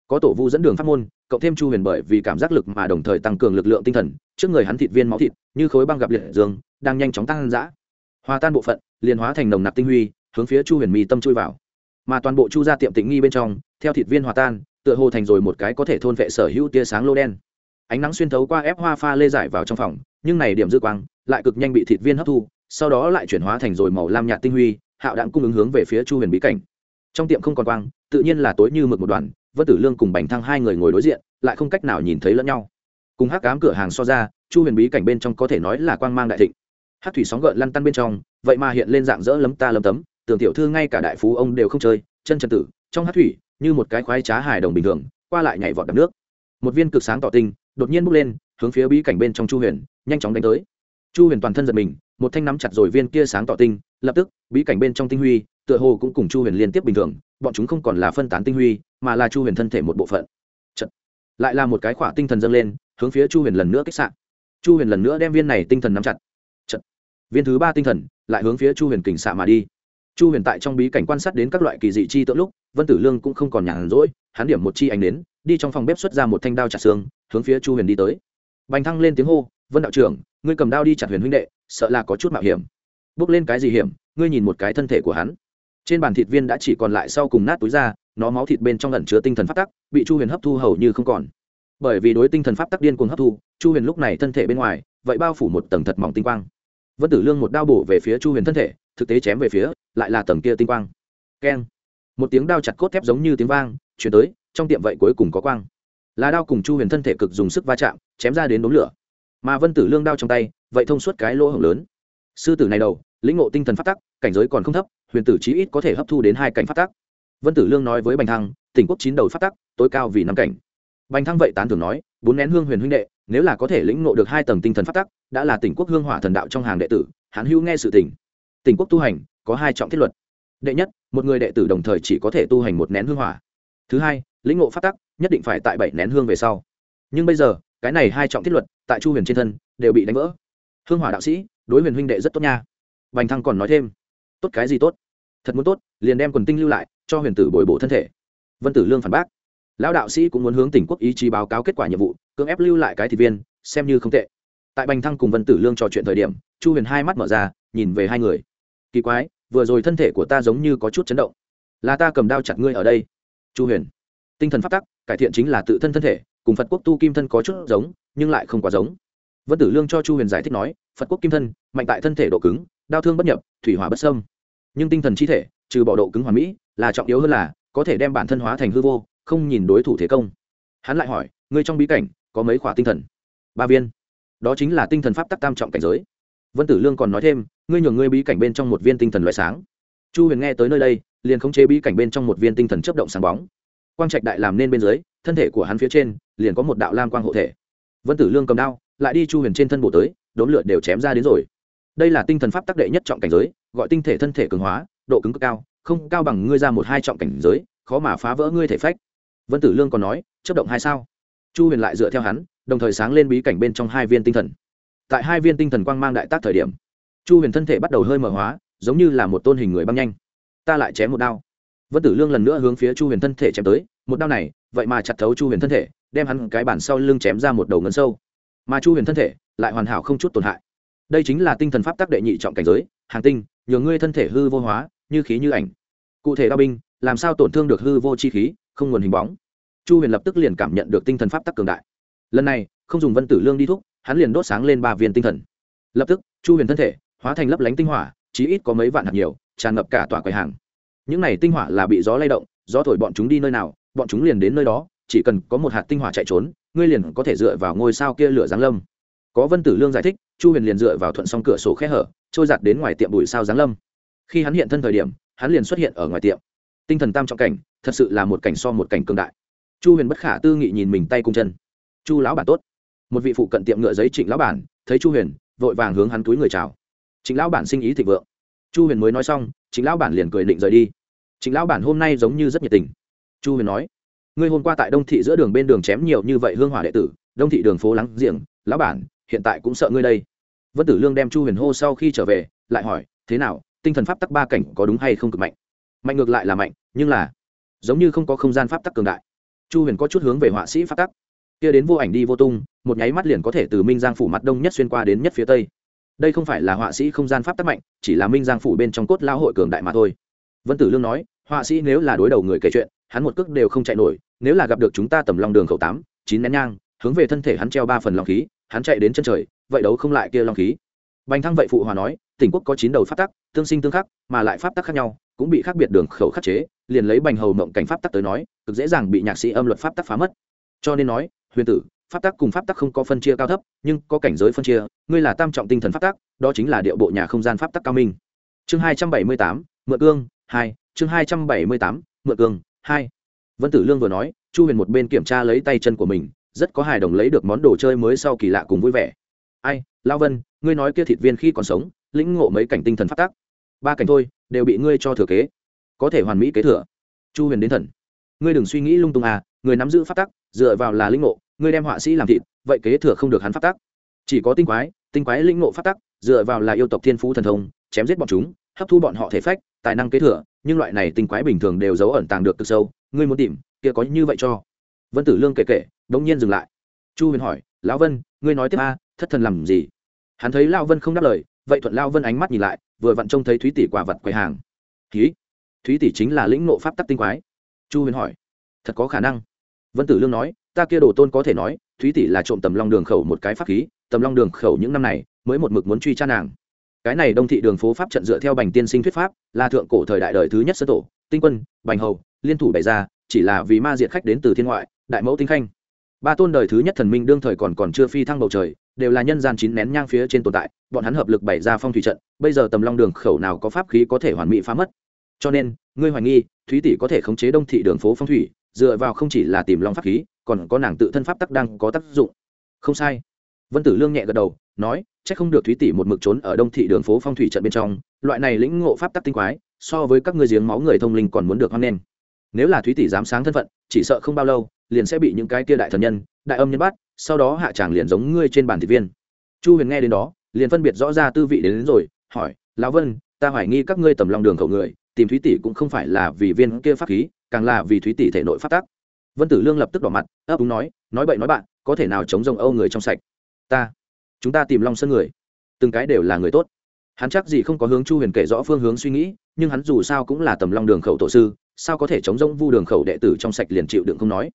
Có tổ vu dẫn đường pháp môn, cộng thêm chu huyền bởi vì cảm giác lực mà đồng thời tăng cường lực lượng tinh thần, trước người hắn thịt viên máu thịt, như khối băng gặp liệt dương, đang nhanh chóng tăng giã hòa tan bộ phận, liền hóa thành nồng nặc tinh huy, hướng phía chu huyền mi tâm chui vào. Mà toàn bộ chu ra tiệm tịnh nghi bên trong, theo thịt viên hòa tan, tựa hồ thành rồi một cái có thể thôn vệ sở hữu tia sáng lô đen ánh nắng xuyên thấu qua ép hoa pha lê giải vào trong phòng, nhưng này điểm dư quang lại cực nhanh bị thịt viên hấp thu, sau đó lại chuyển hóa thành rồi màu lam nhạt tinh huy, hạo đạn cung ứng hướng về phía chu huyền bí cảnh. Trong tiệm không còn quang, tự nhiên là tối như mực một đoàn, vân tử lương cùng bành thăng hai người ngồi đối diện, lại không cách nào nhìn thấy lẫn nhau. Cùng hắc cám cửa hàng so ra, chu huyền bí cảnh bên trong có thể nói là quang mang đại thịnh. Hát thủy sóng gợn lăn tăn bên trong, vậy mà hiện lên dạng dỡ lấm ta lấm tấm, tưởng tiểu thư ngay cả đại phú ông đều không chơi, chân trần tử, trong hát thủy, như một cái khoái trá hài đồng bình thường, qua lại nhảy vọt đập nước. Một viên cực sáng tỏ tinh đột nhiên bốc lên, hướng phía bí cảnh bên trong chu huyền, nhanh chóng đánh tới chu huyền toàn thân giật mình, một thanh nắm chặt rồi viên kia sáng tỏ tinh, lập tức, bí cảnh bên trong tinh huy, tựa hồ cũng cùng chu huyền liên tiếp bình thường, bọn chúng không còn là phân tán tinh huy, mà là chu huyền thân thể một bộ phận Chật. lại là một cái khỏa tinh thần dâng lên, hướng phía chu huyền lần nữa kích sạn chu huyền lần nữa đem viên này tinh thần nắm chặt Chật. viên thứ ba tinh thần lại hướng phía chu huyền kình xạ mà đi chu huyền tại trong bí cảnh quan sát đến các loại kỳ dị chi tượng lúc, vân tử lương cũng không còn nhàn rỗi hắn điểm một chi ánh đến đi trong phòng bếp xuất ra một thanh đao chặt xương, hướng phía chu huyền đi tới. Bành thăng lên tiếng hô, vân đạo trưởng, ngươi cầm đao đi chặt huyền huynh đệ, sợ là có chút mạo hiểm. Bước lên cái gì hiểm, ngươi nhìn một cái thân thể của hắn. Trên bàn thịt viên đã chỉ còn lại sau cùng nát túi ra, nó máu thịt bên trong lẩn chứa tinh thần pháp tắc, bị chu huyền hấp thu hầu như không còn. Bởi vì đối tinh thần pháp tắc điên cuồng hấp thu, chu huyền lúc này thân thể bên ngoài, vậy bao phủ một tầng thật mỏng tinh quang. Vân tử lương một đao bổ về phía chu huyền thân thể, thực tế chém về phía, lại là tầng kia tinh quang. Keng. Một tiếng đao chặt cốt thép giống như tiếng vang chuyển tới, trong tiệm vậy cuối cùng có quang. Là đao cùng chu huyền thân thể cực dùng sức va chạm, chém ra đến đống lửa. Mà vân tử lương đao trong tay, vậy thông suốt cái lỗ hổng lớn. Sư tử này đầu, lĩnh ngộ tinh thần phát tắc, cảnh giới còn không thấp, huyền tử chí ít có thể hấp thu đến hai cảnh phát tắc. Vân tử lương nói với bành thăng, tỉnh quốc chín đầu phát tắc, tối cao vì năm cảnh. Bành thăng vậy tán thường nói, bốn nén hương huyền huynh đệ, nếu là có thể lĩnh ngộ được hai tầng tinh thần phát tắc, đã là tỉnh quốc hương hỏa thần đạo trong hàng đệ tử hãn hữu nghe sự tỉnh tỉnh quốc tu hành, có hai trọng thiết luật. Đệ nhất, một người đệ tử đồng thời chỉ có thể tu hành một nén hương hỏa thứ hai, lĩnh ngộ phát tắc, nhất định phải tại bảy nén hương về sau. Nhưng bây giờ, cái này hai trọng thiết luật, tại chu huyền trên thân, đều bị đánh vỡ. Hương hỏa đạo sĩ, đối huyền huynh đệ rất tốt nha. Bành thăng còn nói thêm. Tốt cái gì tốt? Thật muốn tốt, liền đem quần tinh lưu lại, cho huyền tử bồi bổ thân thể. Vân tử lương phản bác. Lão đạo sĩ cũng muốn hướng tỉnh quốc ý chí báo cáo kết quả nhiệm vụ, cưỡng ép lưu lại cái thị viên, xem như không tệ. Tại bành thăng cùng vân tử lương trò chuyện thời điểm, chu huyền hai mắt mở ra, nhìn về hai người. Kỳ quái, vừa rồi thân thể của ta giống như có chút chấn động. Là ta cầm đao chặt ngươi ở đây chu huyền. Tinh thần phát tắc, cải thiện chính là tự thân thân thể, cùng phật quốc tu kim thân có chút giống, nhưng lại không quá giống. Vân tử lương cho chu huyền giải thích nói, phật quốc kim thân, mạnh tại thân thể độ cứng, đau thương bất nhập, thủy hỏa bất sâm nhưng tinh thần chi thể, trừ bỏ độ cứng hoàn mỹ, là trọng yếu hơn là, có thể đem bản thân hóa thành hư vô, không nhìn đối thủ thế công. Hắn lại hỏi, ngươi trong bí cảnh, có mấy khỏa tinh thần? Ba viên. Đó chính là tinh thần pháp tắc tam trọng cảnh giới. Vân tử lương còn nói thêm, ngươi nhường ngươi bí cảnh bên trong một viên tinh thần loại sáng. Chu huyền nghe tới nơi đây liền khống chế bí cảnh bên trong một viên tinh thần chấp động sáng bóng. Quang trạch đại làm nên bên dưới, thân thể của hắn phía trên, liền có một đạo lam quang hộ thể. Vân tử lương cầm đao, lại đi chu huyền trên thân bộ tới, đốn lượt đều chém ra đến rồi. Đây là tinh thần pháp tác đệ nhất trọng cảnh giới, gọi tinh thể thân thể cường hóa, độ cứng cực cao, không cao bằng ngươi ra một hai trọng cảnh giới, khó mà phá vỡ ngươi thể phách. Vân tử lương còn nói chấp động hai sao? Chu huyền lại dựa theo hắn, đồng thời sáng lên bí cảnh bên trong hai viên tinh thần. Tại hai viên tinh thần quang mang đại tác thời điểm, chu huyền thân thể bắt đầu hơi mở hóa, giống như là một tôn hình người băng nhanh ta lại chém một đao. Vân tử lương lần nữa hướng phía chu huyền thân thể chém tới, một đao này, vậy mà chặt thấu chu huyền thân thể, đem hắn cái bản sau lưng chém ra một đầu ngấn sâu. Mà chu huyền thân thể lại hoàn hảo không chút tổn hại. Đây chính là tinh thần pháp tác đệ nhị trọng cảnh giới, hàng tinh, nhờ ngươi thân thể hư vô hóa, như khí như ảnh. Cụ thể đao binh, làm sao tổn thương được hư vô chi khí, không nguồn hình bóng. Chu huyền lập tức liền cảm nhận được tinh thần pháp tắc cường đại. Lần này, không dùng vân tử lương đi thúc, hắn liền đốt sáng lên ba viên tinh thần. Lập tức, chu huyền thân thể hóa thành lấp lánh tinh hỏa, chí ít có mấy vạn hạt nhiều tràn ngập cả tòa quầy hàng. Những này tinh hỏa là bị gió lay động, gió thổi bọn chúng đi nơi nào, bọn chúng liền đến nơi đó, chỉ cần có một hạt tinh hỏa chạy trốn, ngươi liền có thể dựa vào ngôi sao kia lửa giáng lâm. Có vân tử lương giải thích, chu huyền liền dựa vào thuận song cửa sổ khe hở, trôi dạt đến ngoài tiệm bụi sao giáng lâm. Khi hắn hiện thân thời điểm, hắn liền xuất hiện ở ngoài tiệm. Tinh thần tam trọng cảnh, thật sự là một cảnh so một cảnh cường đại. Chu huyền bất khả tư nghị nhìn mình tay cung chân. Chu lão bản tốt. Một vị phụ cận tiệm ngựa giấy trịnh lão bản, thấy chu huyền, vội vàng hướng hắn túi người chào. Trịnh lão bản sinh ý thịnh vượng chu huyền mới nói xong chính lão bản liền cười định rời đi. Chính lão bản hôm nay giống như rất nhiệt tình. Chu huyền nói, ngươi hôm qua tại đông thị giữa đường bên đường chém nhiều như vậy hương hỏa đệ tử, đông thị đường phố lắng giềng, lão bản, hiện tại cũng sợ ngươi đây. Vân tử lương đem chu huyền hô sau khi trở về, lại hỏi, thế nào, tinh thần pháp tắc ba cảnh có đúng hay không cực mạnh? Mạnh ngược lại là mạnh, nhưng là giống như không có không gian pháp tắc cường đại. Chu huyền có chút hướng về họa sĩ pháp tắc. Kia đến vô ảnh đi vô tung, một nháy mắt liền có thể từ minh giang phủ mặt đông nhất xuyên qua đến nhất phía tây đây không phải là họa sĩ không gian pháp tắc mạnh, chỉ là minh giang phủ bên trong cốt lao hội cường đại mà thôi. Vân tử lương nói, họa sĩ nếu là đối đầu người kể chuyện, hắn một cước đều không chạy nổi, nếu là gặp được chúng ta tầm long đường khẩu tám, chín nén nhang, hướng về thân thể hắn treo ba phần long khí, hắn chạy đến chân trời, vậy đấu không lại kia long khí. Bành thăng vậy phụ hòa nói, tỉnh quốc có chín đầu pháp tắc, tương sinh tương khắc, mà lại pháp tắc khác nhau, cũng bị khác biệt đường khẩu khắc chế, liền lấy bành hầu mộng cảnh pháp tắc tới nói, cực dễ dàng bị nhạc sĩ âm luật pháp tắc phá mất. Cho nên nói, huyền tử pháp tắc cùng pháp tắc không có phân chia cao thấp, nhưng có cảnh giới phân chia, ngươi là tam trọng tinh thần pháp tắc, đó chính là điệu bộ nhà không gian pháp tắc cao minh. Chương hai trăm bảy mươi tám, mượn cương, hai, chương hai trăm bảy mươi tám, mượn cương, hai. Vân tử lương vừa nói, chu huyền một bên kiểm tra lấy tay chân của mình, rất có hài đồng lấy được món đồ chơi mới sau kỳ lạ cùng vui vẻ. Ai lao vân, ngươi nói kia thịt viên khi còn sống, lĩnh ngộ mấy cảnh tinh thần phát tác ba cảnh thôi, đều bị ngươi cho thừa kế. Có thể hoàn mỹ kế thừa. Chu huyền đến thần. Ngươi đừng suy nghĩ lung tung à người nắm giữ phát tác dựa vào là lĩnh ngộ ngươi đem họa sĩ làm thịt, vậy kế thừa không được hắn phát tác chỉ có tinh quái tinh quái lĩnh ngộ phát tắc, dựa vào là yêu tộc thiên phú thần thông, chém giết bọn chúng, hấp thu bọn họ thể phách, tài năng kế thừa, nhưng loại này tinh quái bình thường đều giấu ẩn tàng được cực sâu, ngươi muốn tìm, kia có như vậy cho. Vân tử lương kể kể đống nhiên dừng lại. Chu huyền hỏi, lão vân, ngươi nói tiếp a, thất thần làm gì? Hắn thấy lao vân không đáp lời, vậy thuận lao vân ánh mắt nhìn lại, vừa vặn trông thấy thúy tỷ quả vật quầy hàng. Ký thúy tỷ chính là lĩnh nộ pháp tắc tinh quái. Chu huyền hỏi, thật có khả năng? Vân tử lương nói ta kia đồ tôn có thể nói, thúy tỷ là trộm tầm long đường khẩu một cái pháp khí, tầm long đường khẩu những năm này, mới một mực muốn truy tra nàng. Cái này đông thị đường phố pháp trận dựa theo bành tiên sinh thuyết pháp, là thượng cổ thời đại đời thứ nhất sơ tổ, tinh quân, bành hầu, liên thủ bày ra, chỉ là vì ma diệt khách đến từ thiên ngoại, đại mẫu tinh khanh. Ba tôn đời thứ nhất thần minh đương thời còn còn chưa phi thăng bầu trời, đều là nhân gian chín nén nhang phía trên tồn tại, bọn hắn hợp lực bày ra phong thủy trận, bây giờ tầm long đường khẩu nào có pháp khí có thể hoàn mỹ phá mất. Cho nên, ngươi hoài nghi, thúy tỷ có thể khống chế đông thị đường phố phong thủy dựa vào không chỉ là tìm long pháp khí còn có nàng tự thân pháp tắc đang có tác dụng. Không sai. Vân tử lương nhẹ gật đầu nói c h ắ c không được thúy tỷ một mực trốn ở đông thị đường phố phong thủy trận bên trong loại này lĩnh ngộ pháp tắc tinh quái so với các ngươi giếng máu người thông linh còn muốn được hoang lên nếu là thúy tỷ dám sáng thân phận chỉ sợ không bao lâu liền sẽ bị những cái kia đại thần nhân đại âm nhân bắt sau đó hạ tràng liền giống ngươi trên bàn thị viên. Chu huyền nghe đến đó liền phân biệt rõ ra tư vị đến, đến rồi hỏi lão vân ta hoài nghi các ngươi tầm lòng đường khẩu người tìm thúy tỷ cũng không phải là vì viên kia pháp khí, càng là vì thúy tỷ thể nội phát tác vân tử lương lập tức đỏ mặt, ấp úng nói nói bậy nói bạn, có thể nào chống rồng âu người trong sạch? Ta, chúng ta tìm long sơn người. Từng cái đều là người tốt. Hắn chắc gì không có hướng chu huyền kể rõ phương hướng suy nghĩ, nhưng hắn dù sao cũng là tầm long đường khẩu tổ sư, sao có thể chống rông vu đường khẩu đệ tử trong sạch liền chịu đựng không nói?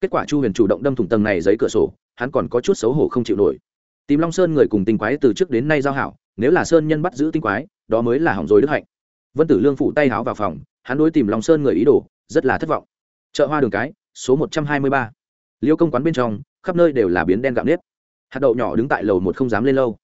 Kết quả chu huyền chủ động đâm thủng tầng này giấy cửa sổ, hắn còn có chút xấu hổ không chịu nổi. Tìm long sơn người cùng tinh quái từ trước đến nay giao hảo, nếu là sơn nhân bắt giữ tinh quái, đó mới là hỏng rồi đức hạnh vân tử lương phủ tay háo vào phòng, hắn đối tìm long sơn người ý đồ, rất là thất vọng. Chợ hoa đường cái, số một trăm hai mươi ba. Liêu công quán bên trong, khắp nơi đều là biến đen gạo nếp. Hạt đậu nhỏ đứng tại lầu một không dám lên lâu.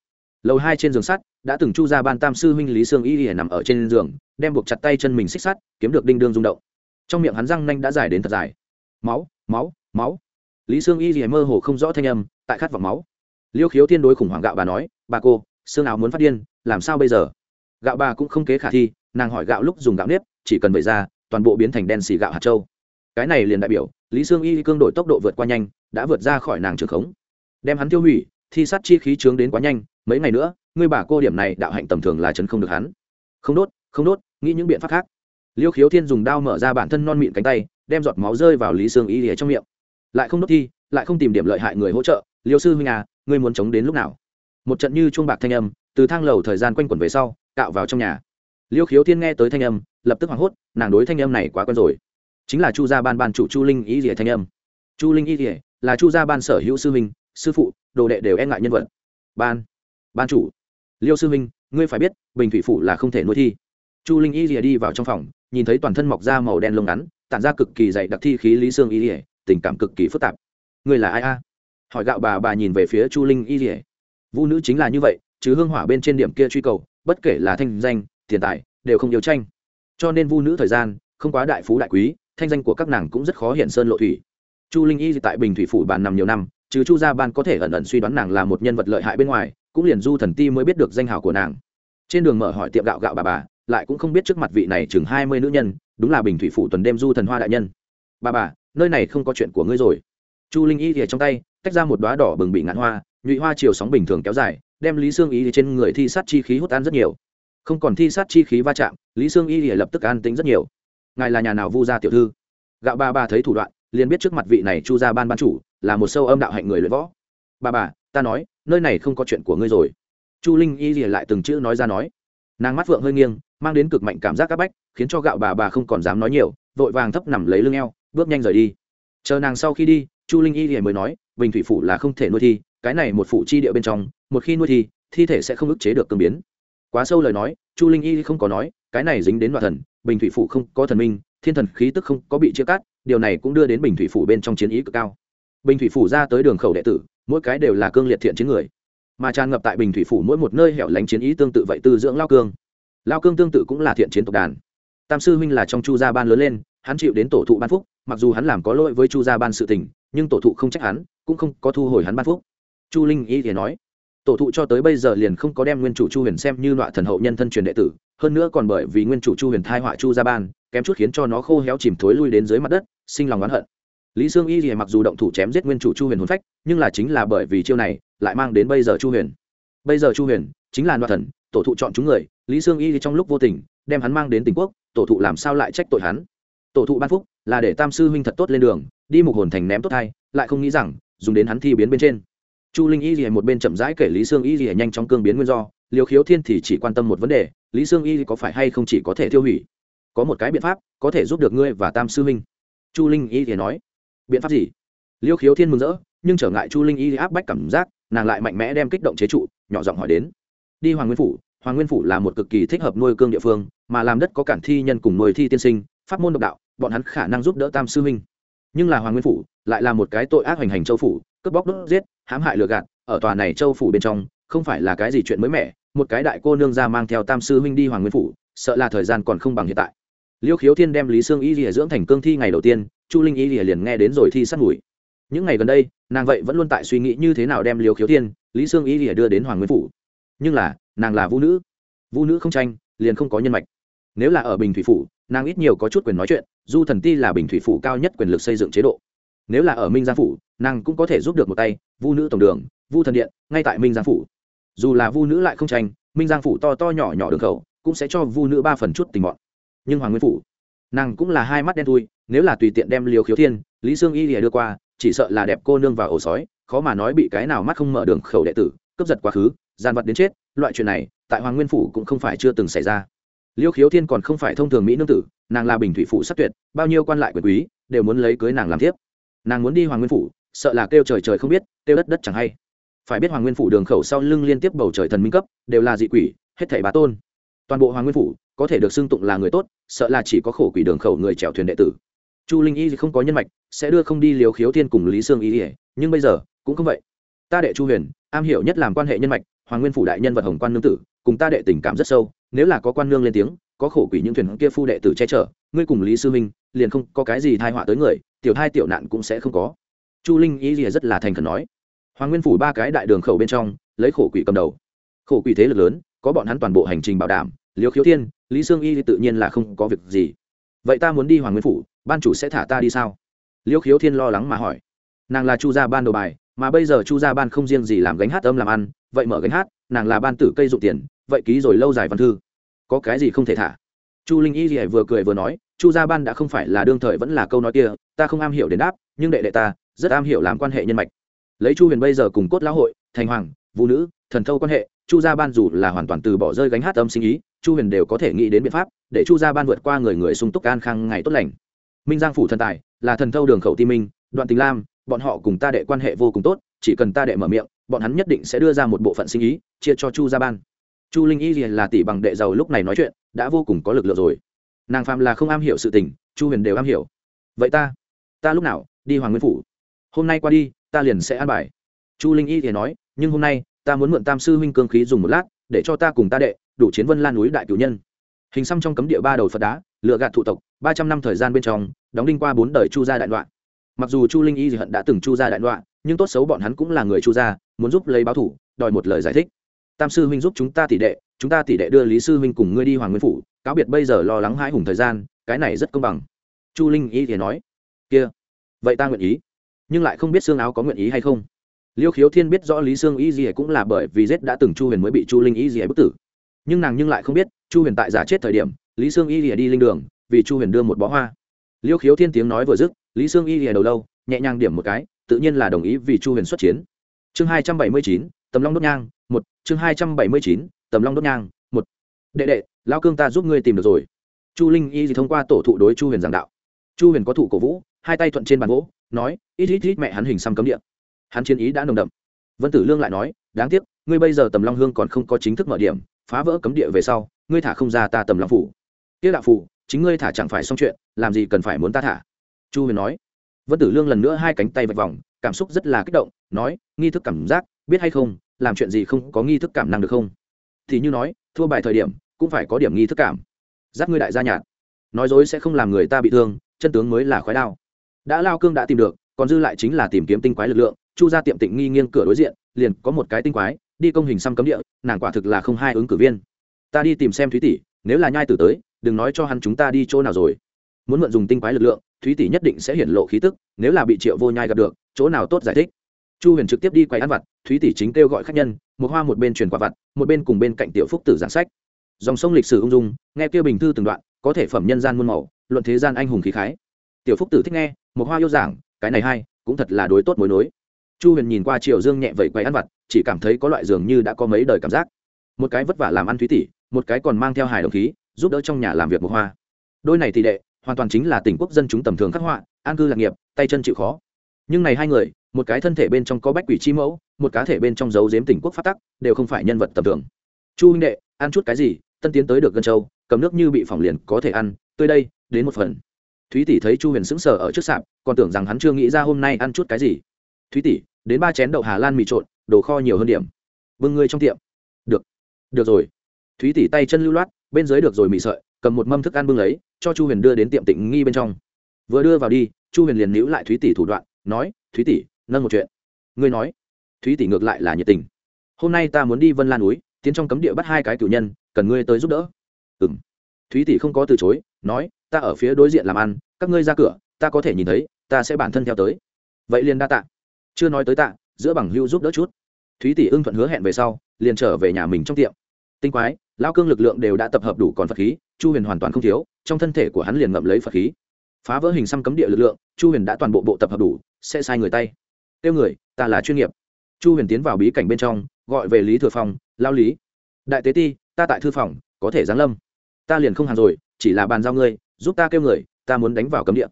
Lầu hai trên giường sắt, đã từng chu ra ban tam sư huynh lý sương y y nằm ở trên giường, đem buộc chặt tay chân mình xích sắt, kiếm được đinh đương rung động. Trong miệng hắn răng nanh đã dài đến thật dài. Máu máu máu. Lý sương y y mơ hồ không rõ thanh âm, tại khát vọng máu. Liêu khiếu Thiên đối khủng hoảng gạo bà nói, bà cô, xương áo muốn phát điên, làm sao bây giờ? Gạo bà cũng không kế khả thi nàng hỏi gạo lúc dùng gạo nếp, chỉ cần vậy ra, toàn bộ biến thành đen xì gạo hạt châu. Cái này liền đại biểu, lý sương y cương đổi tốc độ vượt qua nhanh, đã vượt ra khỏi nàng trường khống. Đem hắn tiêu hủy, thi sát chi khí trướng đến quá nhanh, mấy ngày nữa, ngươi bà cô điểm này đạo hạnh tầm thường là chấn không được hắn. Không đốt không đốt, nghĩ những biện pháp khác. Liêu khiếu thiên dùng đao mở ra bản thân non mịn cánh tay, đem giọt máu rơi vào lý sương y lìa trong miệng. Lại không đốt thi, lại không tìm điểm lợi hại người hỗ trợ, liêu sư huynh à ngươi muốn chống đến lúc nào? Một trận như chuông bạc thanh âm, từ thang lầu thời gian quanh quẩn về sau, cạo vào trong nhà liêu khiếu thiên nghe tới thanh âm lập tức hoảng hốt nàng đối thanh âm này quá quen rồi. Chính là chu gia ban ban chủ chu linh y rỉa thanh âm. Chu linh y rỉa là chu gia ban sở hữu sư Minh, sư phụ đồ đệ đều e ngại nhân vật. Ban ban chủ. Liêu sư Minh, ngươi phải biết bình thủy phủ là không thể nuôi thi. Chu linh y rỉa đi vào trong phòng nhìn thấy toàn thân mọc da màu đen lông ngắn tản ra cực kỳ dày đặc thi khí lý xương y rỉa tình cảm cực kỳ phức tạp. Ngươi là ai a? Hỏi gạo bà bà nhìn về phía chu linh y rỉa vũ nữ chính là như vậy chứ hương hỏa bên trên điểm kia truy cầu bất kể là thanh danh tiền tài, đều không yêu tranh. Cho nên vu nữ thời gian, không quá đại phú đại quý, thanh danh của các nàng cũng rất khó hiện sơn lộ thủy. Chu linh y tại bình thủy phủ bàn nằm nhiều năm, trừ chu gia ban có thể ẩn ẩn suy đoán nàng là một nhân vật lợi hại bên ngoài, cũng liền du thần ti mới biết được danh hào của nàng. Trên đường mở hỏi tiệm gạo gạo bà bà, lại cũng không biết trước mặt vị này chừng hai mươi nữ nhân, đúng là bình thủy phủ tuần đêm du thần hoa đại nhân. Bà bà, nơi này không có chuyện của ngươi rồi. Chu linh y thì trong tay, tách ra một đoá đỏ bừng bị ngạn hoa, nhụy hoa chiều sóng bình thường kéo dài, đem lý xương y trên người thi sát chi khí hút ăn rất nhiều không còn thi sát chi khí va chạm, lý sương y lập tức an tính rất nhiều. Ngài là nhà nào vu gia tiểu thư? Gạo ba ba thấy thủ đoạn, liền biết trước mặt vị này chu gia ban ban chủ là một sâu âm đạo hạnh người luyện võ. Bà bà, ta nói, nơi này không có chuyện của ngươi rồi. Chu linh y lìa lại từng chữ nói ra nói. Nàng mắt phượng hơi nghiêng, mang đến cực mạnh cảm giác c áp bách, khiến cho gạo bà bà không còn dám nói nhiều, vội vàng thấp nằm lấy lưng eo, bước nhanh rời đi. Chờ nàng sau khi đi, chu linh y lìa mới nói, bình thủy phủ là không thể nuôi thi, cái này một phủ chi địa bên trong, một khi nuôi thi thi thể sẽ không ức chế được cương biến quá sâu lời nói, chu linh y không có nói, cái này dính đến đoạn thần, bình thủy phủ không có thần minh, thiên thần khí tức không có bị chia cắt, điều này cũng đưa đến bình thủy phủ bên trong chiến ý cực cao. Bình thủy phủ ra tới đường khẩu đệ tử, mỗi cái đều là cương liệt thiện chiến người. Mà tràn ngập tại bình thủy phủ mỗi một nơi hẻo lánh chiến ý tương tự vậy tư dưỡng lao cương. Lao cương tương tự cũng là thiện chiến tộc đàn. Tam sư huynh là trong chu gia ban lớn lên, hắn chịu đến tổ thụ ban phúc, mặc dù hắn làm có lỗi với chu gia ban sự tình, nhưng tổ thụ không trách hắn, cũng không có thu hồi hắn ban phúc. Chu linh y thì nói tổ thụ cho tới bây giờ liền không có đem nguyên chủ chu huyền xem như loại thần hậu nhân thân truyền đệ tử, hơn nữa còn bởi vì nguyên chủ chu huyền thai họa chu gia ban, kém chút khiến cho nó khô héo chìm thối lui đến dưới mặt đất, sinh lòng oán hận. Lý sương y thì mặc dù động thủ chém giết nguyên chủ chu huyền hồn phách, nhưng là chính là bởi vì chiêu này, lại mang đến bây giờ chu huyền. Bây giờ chu huyền chính là loại thần, tổ thụ chọn chúng người, lý sương y trong lúc vô tình, đem hắn mang đến tình quốc, tổ thụ làm sao lại trách tội hắn? Tổ thụ ban phúc là để tam sư huynh thật tốt lên đường, đi mục hồn thành ném tốt thay lại không nghĩ rằng, dùng đến hắn thi biến bên trên chu linh y gì một bên chậm rãi kể lý sương y gì nhanh chóng cương biến nguyên do liều khiếu thiên thì chỉ quan tâm một vấn đề, lý sương y có phải hay không chỉ có thể tiêu hủy? Có một cái biện pháp, có thể giúp được ngươi và tam sư huynh chu linh y thì nói. Biện pháp gì? Liêu khiếu thiên mừng rỡ, nhưng trở ngại chu linh y áp bách cảm giác, nàng lại mạnh mẽ đem kích động chế trụ, nhỏ giọng hỏi đến. Đi hoàng nguyên phủ, hoàng nguyên phủ là một cực kỳ thích hợp nuôi cương địa phương, mà làm đất có cản thi nhân cùng nuôi thi tiên sinh, pháp môn độc đạo, bọn hắn khả năng giúp đỡ tam sư huynh nhưng là hoàng nguyên phủ lại là một cái tội ác hoành hành châu phủ, cướp bóc đốt giết hãm hại lừa gạt, ở tòa này châu phủ bên trong, không phải là cái gì chuyện mới mẻ, một cái đại cô nương ra mang theo tam sư huynh đi hoàng nguyên phủ, sợ là thời gian còn không bằng hiện tại. Liêu khiếu thiên đem lý sương y lìa dưỡng thành cương thi ngày đầu tiên, chu linh y lìa liền nghe đến rồi thi sát mùi những ngày gần đây, nàng vậy vẫn luôn tại suy nghĩ như thế nào đem liêu khiếu thiên, lý sương y lìa đưa đến hoàng nguyên phủ. Nhưng là, nàng là vũ nữ. Vũ nữ không tranh, liền không có nhân mạch. Nếu là ở bình thủy phủ, nàng ít nhiều có chút quyền nói chuyện, du thần ti là bình thủy phủ cao nhất quyền lực xây dựng chế độ nếu là ở minh giang phủ, nàng cũng có thể giúp được một tay, vu nữ tổng đường, vu thần điện, ngay tại minh giang phủ. Dù là vu nữ lại không tranh, minh giang phủ to to nhỏ nhỏ đường khẩu, cũng sẽ cho vu nữ ba phần chút tình bọn. Nhưng hoàng nguyên phủ, nàng cũng là hai mắt đen thui, nếu là tùy tiện đem liều khiếu thiên, lý sương y lìa đưa qua, chỉ sợ là đẹp cô nương vào ổ sói, khó mà nói bị cái nào mắt không mở đường khẩu đệ tử, cướp giật quá khứ, gian vật đến chết, loại chuyện này, tại hoàng nguyên phủ cũng không phải chưa từng xảy ra. Liêu khiếu thiên còn không phải thông thường mỹ nương tử, nàng là bình thủy phụ sắc tuyệt, bao nhiêu quan lại quyền quý, đều muốn lấy cưới nàng làm tiếp nàng muốn đi hoàng nguyên phủ, sợ là kêu trời trời không biết, kêu đất đất chẳng hay. Phải biết hoàng nguyên phủ đường khẩu sau lưng liên tiếp bầu trời thần minh cấp, đều là dị quỷ, hết thảy bá tôn. Toàn bộ hoàng nguyên phủ, có thể được xưng tụng là người tốt, sợ là chỉ có khổ quỷ đường khẩu người chèo thuyền đệ tử. Chu linh y không có nhân mạch, sẽ đưa không đi liều khiếu thiên cùng lý sương y ỉa nhưng bây giờ, cũng không vậy. Ta đệ chu huyền, am hiểu nhất làm quan hệ nhân mạch, hoàng nguyên phủ đại nhân vật hồng quan nương tử, cùng ta đệ tình cảm rất sâu, nếu là có quan nương lên tiếng, có khổ quỷ những thuyền kia phu đệ tử che chở, ngươi cùng lý sư minh, liền không có cái gì thai họa tới người tiểu thai tiểu nạn cũng sẽ không có. Chu linh ý gì rất là thành khẩn nói. Hoàng nguyên phủ ba cái đại đường khẩu bên trong, lấy khổ quỷ cầm đầu. Khổ quỷ thế lực lớn, có bọn hắn toàn bộ hành trình bảo đảm liều khiếu thiên, lý sương y thì tự nhiên là không có việc gì. Vậy ta muốn đi hoàng nguyên phủ, ban chủ sẽ thả ta đi sao? Liêu khiếu thiên lo lắng mà hỏi. Nàng là chu gia ban đồ bài, mà bây giờ chu gia ban không riêng gì làm gánh hát âm làm ăn, vậy mở gánh hát, nàng là ban tử cây dụng tiền, vậy ký rồi lâu dài văn thư. Có cái gì không thể thả? Chu linh y thì vừa cười vừa nói chu gia ban đã không phải là đương thời vẫn là câu nói kia, ta không am hiểu đến đáp, nhưng đệ đệ ta rất am hiểu làm quan hệ nhân mạch. Lấy chu huyền bây giờ cùng cốt lão hội, thành hoàng, vũ nữ, thần thâu quan hệ, chu gia ban dù là hoàn toàn từ bỏ rơi gánh hát âm sinh ý, chu huyền đều có thể nghĩ đến biện pháp để chu gia ban vượt qua người người sung túc an khang ngày tốt lành. Minh giang phủ thần tài, là thần thâu đường khẩu ti minh, đoạn tình lam, bọn họ cùng ta đệ quan hệ vô cùng tốt, chỉ cần ta đệ mở miệng, bọn hắn nhất định sẽ đưa ra một bộ phận sinh ý, chia cho chu gia ban. Chu linh y là tỷ bằng đệ giàu lúc này nói chuyện, đã vô cùng có lực lượng rồi nàng phàm là không am hiểu sự tình, chu huyền đều am hiểu. Vậy ta ta lúc nào đi hoàng nguyên phủ? Hôm nay qua đi, ta liền sẽ an bài. Chu linh y thì nói, nhưng hôm nay, ta muốn mượn tam sư huynh cương khí dùng một lát, để cho ta cùng ta đệ, đủ chiến vân lan núi đại cửu nhân. Hình xăm trong cấm địa ba đầu phật đá, lựa gạt thụ tộc, ba trăm năm thời gian bên trong, đóng đinh qua bốn đời chu gia đại đoạn mặc dù chu linh y thì hận đã từng chu gia đại đoạn nhưng tốt xấu bọn hắn cũng là người chu gia, muốn giúp lấy báo thủ, đòi một lời giải thích. Tam sư huynh giúp chúng ta tỷ đệ chúng ta tỷ đệ đưa lý sư huynh cùng ngươi đi hoàng nguyên phủ cáo biệt bây giờ lo lắng hai hùng thời gian cái này rất công bằng chu linh y thì nói kia vậy ta nguyện ý nhưng lại không biết xương áo có nguyện ý hay không liêu khiếu thiên biết rõ lý sương y gì cũng là bởi vì rết đã từng chu huyền mới bị chu linh y gì bức tử nhưng nàng nhưng lại không biết chu huyền tại giả chết thời điểm lý sương y gì đi linh đường vì chu huyền đưa một bó hoa liêu khiếu thiên tiếng nói vừa dứt lý sương y lìa đầu lâu nhẹ nhàng điểm một cái tự nhiên là đồng ý vì chu huyền xuất chiến chương hai trăm bảy mươi chín tầm long đốt nhang một chương hai trăm bảy mươi chín tầm long đốt nhang, một. Đệ đệ lao cương ta giúp ngươi tìm được rồi. Chu linh y thì thông qua tổ thụ đối chu huyền giảng đạo. Chu huyền có thụ cổ vũ, hai tay thuận trên bàn gỗ, nói, ít ít ít, mẹ hắn hình xăm cấm địa. Hắn chiến ý đã nồng đậm. Vân tử lương lại nói, đáng tiếc, ngươi bây giờ tầm long hương còn không có chính thức mở điểm, phá vỡ cấm địa về sau, ngươi thả không ra ta tầm long phủ. Tiết đạo phủ, chính ngươi thả chẳng phải xong chuyện, làm gì cần phải muốn ta thả? Chu huyền nói. Vân tử lương lần nữa hai cánh tay vạch vòng, cảm xúc rất là kích động, nói, nghi thức cảm giác, biết hay không, làm chuyện gì không có nghi thức cảm năng được không? Thì như nói, thua bài thời điểm, cũng phải có điểm nghi thức cảm. Giáp ngươi đại gia nhạt. Nói dối sẽ không làm người ta bị thương, chân tướng mới là khói đao. Đã lao cương đã tìm được, còn dư lại chính là tìm kiếm tinh quái lực lượng, chu ra tiệm tịnh nghi nghiêng cửa đối diện, liền có một cái tinh quái, đi công hình xăm cấm địa, nàng quả thực là không hai ứng cử viên. Ta đi tìm xem thúy tỷ, nếu là nhai tử tới, đừng nói cho hắn chúng ta đi chỗ nào rồi. Muốn mượn dùng tinh quái lực lượng, thúy tỷ nhất định sẽ hiển lộ khí tức, nếu là bị triệu vô nhai gặp được, chỗ nào tốt giải thích. Chu huyền trực tiếp đi quay ăn vặt, thúy tỷ chính kêu gọi khách nhân một hoa một bên truyền quả vặt, một bên cùng bên cạnh tiểu phúc tử giảng sách. Dòng sông lịch sử ung dung, nghe kia bình thư từng đoạn, có thể phẩm nhân gian muôn màu, luận thế gian anh hùng khí khái. Tiểu phúc tử thích nghe, một hoa yêu giảng, cái này hay, cũng thật là đối tốt mối nối. Chu huyền nhìn qua triều dương nhẹ vẩy quay ăn vặt, chỉ cảm thấy có loại dường như đã có mấy đời cảm giác. Một cái vất vả làm ăn thúy tỷ một cái còn mang theo hài đồng khí, giúp đỡ trong nhà làm việc một hoa. Đôi này thì đệ, hoàn toàn chính là tỉnh quốc dân chúng tầm thường khắc họa, an cư lạc nghiệp, tay chân chịu khó nhưng này hai người, một cái thân thể bên trong có bách quỷ chi mẫu, một cá thể bên trong dấu giếm tỉnh quốc phát tắc, đều không phải nhân vật tầm thường. Chu huynh đệ, ăn chút cái gì? Tân tiến tới được gân châu, cầm nước như bị phỏng liền có thể ăn, tươi đây, đến một phần. Thúy tỷ thấy chu huyền sững sờ ở trước sạp, còn tưởng rằng hắn chưa nghĩ ra hôm nay ăn chút cái gì. Thúy tỷ, đến ba chén đậu hà lan mì trộn, đồ kho nhiều hơn điểm. Bưng ngươi trong tiệm. Được. Được rồi. Thúy tỷ tay chân lưu loát, bên dưới được rồi mì sợi, cầm một mâm thức ăn bưng lấy, cho chu huyền đưa đến tiệm tịnh nghi bên trong. Vừa đưa vào đi, chu huyền liền níu lại thúy tỷ thủ đoạn nói, thúy tỷ, nâng một chuyện. Ngươi nói. Thúy tỷ ngược lại là nhiệt tình. Hôm nay ta muốn đi vân lan núi, tiến trong cấm địa bắt hai cái cử nhân, cần ngươi tới giúp đỡ. Ừ m thúy tỷ không có từ chối, nói, ta ở phía đối diện làm ăn, các ngươi ra cửa, ta có thể nhìn thấy, ta sẽ bản thân theo tới. Vậy liền đa tạ. Chưa nói tới tạ, giữa bằng hưu giúp đỡ chút. Thúy tỷ ưng thuận hứa hẹn về sau, liền trở về nhà mình trong tiệm. Tinh quái lao cương lực lượng đều đã tập hợp đủ còn phật khí, chu huyền hoàn toàn không thiếu, trong thân thể của hắn liền ngậm lấy phật khí phá vỡ hình xăm cấm địa lực lượng, chu huyền đã toàn bộ bộ tập hợp đủ, sẽ sai người tay. Tiêu người, ta là chuyên nghiệp. Chu huyền tiến vào bí cảnh bên trong, gọi về lý thừa phong, lao lý, đại tế ti, ta tại thư phòng, có thể giáng lâm. Ta liền không hàng rồi, chỉ là bàn giao ngươi, giúp ta kêu người, ta muốn đánh vào cấm địa.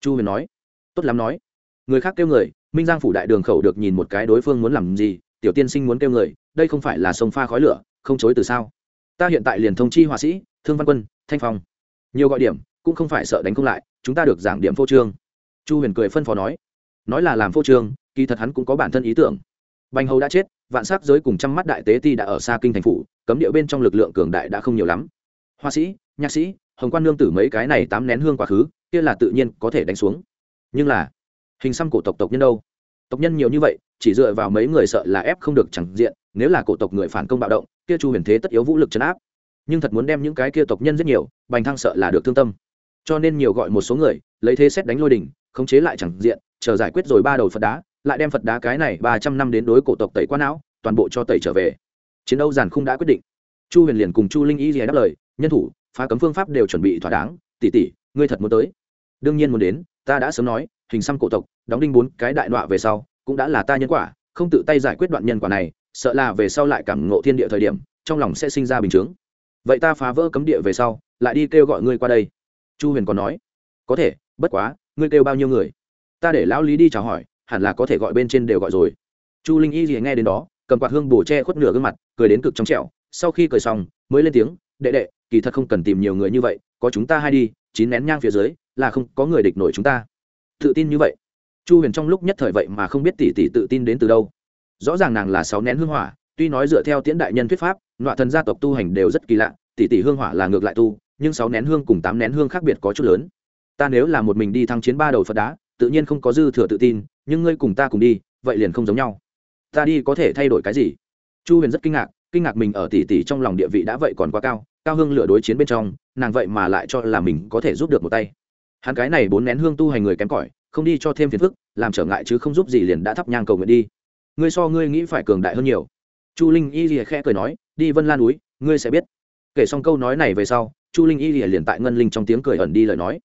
Chu huyền nói. Tốt lắm nói. Người khác kêu người, minh giang phủ đại đường khẩu được nhìn một cái đối phương muốn làm gì, tiểu tiên sinh muốn kêu người, đây không phải là sông pha khói lửa, không chối từ sao? Ta hiện tại liền thông chi họa sĩ, thương văn quân, thanh phong. Nhiều gọi điểm, cũng không phải sợ đánh không lại chúng ta được giảng điểm phô trương. Chu huyền cười phân phó nói nói là làm phô trương, kỳ thật hắn cũng có bản thân ý tưởng. Bành hầu đã chết, vạn sắc giới cùng trăm mắt đại tế ti đã ở xa kinh thành phủ, cấm địa bên trong lực lượng cường đại đã không nhiều lắm. Hoa sĩ, nhạc sĩ, hồng quan nương tử mấy cái này tám nén hương quá khứ, kia là tự nhiên có thể đánh xuống. Nhưng là, hình xăm cổ tộc tộc nhân đâu? Tộc nhân nhiều như vậy, chỉ dựa vào mấy người sợ là ép không được chẳng diện, nếu là cổ tộc người phản công bạo động, kia chu huyền thế tất yếu vũ lực chấn áp. Nhưng thật muốn đem những cái kia tộc nhân rất nhiều, bành thăng sợ là được thương tâm cho nên nhiều gọi một số người, lấy thế xét đánh lôi đỉnh, khống chế lại chẳng diện, chờ giải quyết rồi ba đầu phật đá, lại đem phật đá cái này ba trăm năm đến đối cổ tộc tẩy quá não, toàn bộ cho tẩy trở về. Chiến đấu giàn khung đã quyết định. Chu huyền liền cùng chu linh y rìa đáp lời, nhân thủ, phá cấm phương pháp đều chuẩn bị thỏa đáng, tỷ tỷ, ngươi thật muốn tới. Đương nhiên muốn đến, ta đã sớm nói, hình xăm cổ tộc, đóng đinh bốn cái đại đọa về sau, cũng đã là ta nhân quả, không tự tay giải quyết đoạn nhân quả này, sợ là về sau lại cảm ngộ thiên địa thời điểm, trong lòng sẽ sinh ra bình chướng. Vậy ta phá vỡ cấm địa về sau, lại đi kêu gọi ngươi qua đây chu huyền còn nói, có thể, bất quá, ngươi kêu bao nhiêu người? Ta để lão lý đi chào hỏi, hẳn là có thể gọi bên trên đều gọi rồi. Chu linh y gì nghe đến đó, cầm quạt hương bổ che khuất nửa gương mặt, cười đến cực trong trẻo. Sau khi cười xong, mới lên tiếng, đệ đệ, kỳ thật không cần tìm nhiều người như vậy, có chúng ta hai đi, chín nén nhang phía dưới, là không có người địch nổi chúng ta. Tự tin như vậy. Chu huyền trong lúc nhất thời vậy mà không biết tỷ tỷ tự tin đến từ đâu. Rõ ràng nàng là sáu nén hương hỏa, tuy nói dựa theo tiễn đại nhân thuyết pháp, nọa thần gia tộc tu hành đều rất kỳ lạ, tỷ tỷ hương hỏa là ngược lại tu nhưng sáu nén hương cùng tám nén hương khác biệt có chút lớn. Ta nếu là một mình đi thăng chiến ba đầu phật đá, tự nhiên không có dư thừa tự tin, nhưng ngươi cùng ta cùng đi, vậy liền không giống nhau. Ta đi có thể thay đổi cái gì? Chu huyền rất kinh ngạc kinh ngạc mình ở tỷ tỷ trong lòng địa vị đã vậy còn quá cao cao hương lửa đối chiến bên trong, nàng vậy mà lại cho là mình có thể giúp được một tay. Hắn cái này bốn nén hương tu hành người kém cỏi, không đi cho thêm phiền phức, làm trở ngại chứ không giúp gì liền đã thắp nhang cầu nguyện đi. Ngươi so ngươi nghĩ phải cường đại hơn nhiều. Chu linh y lìa khẽ cười nói, đi vân lan núi, ngươi sẽ biết. Kể xong câu nói này về sau chu linh y lìa liền tại ngân linh trong tiếng cười ẩn đi lời nói.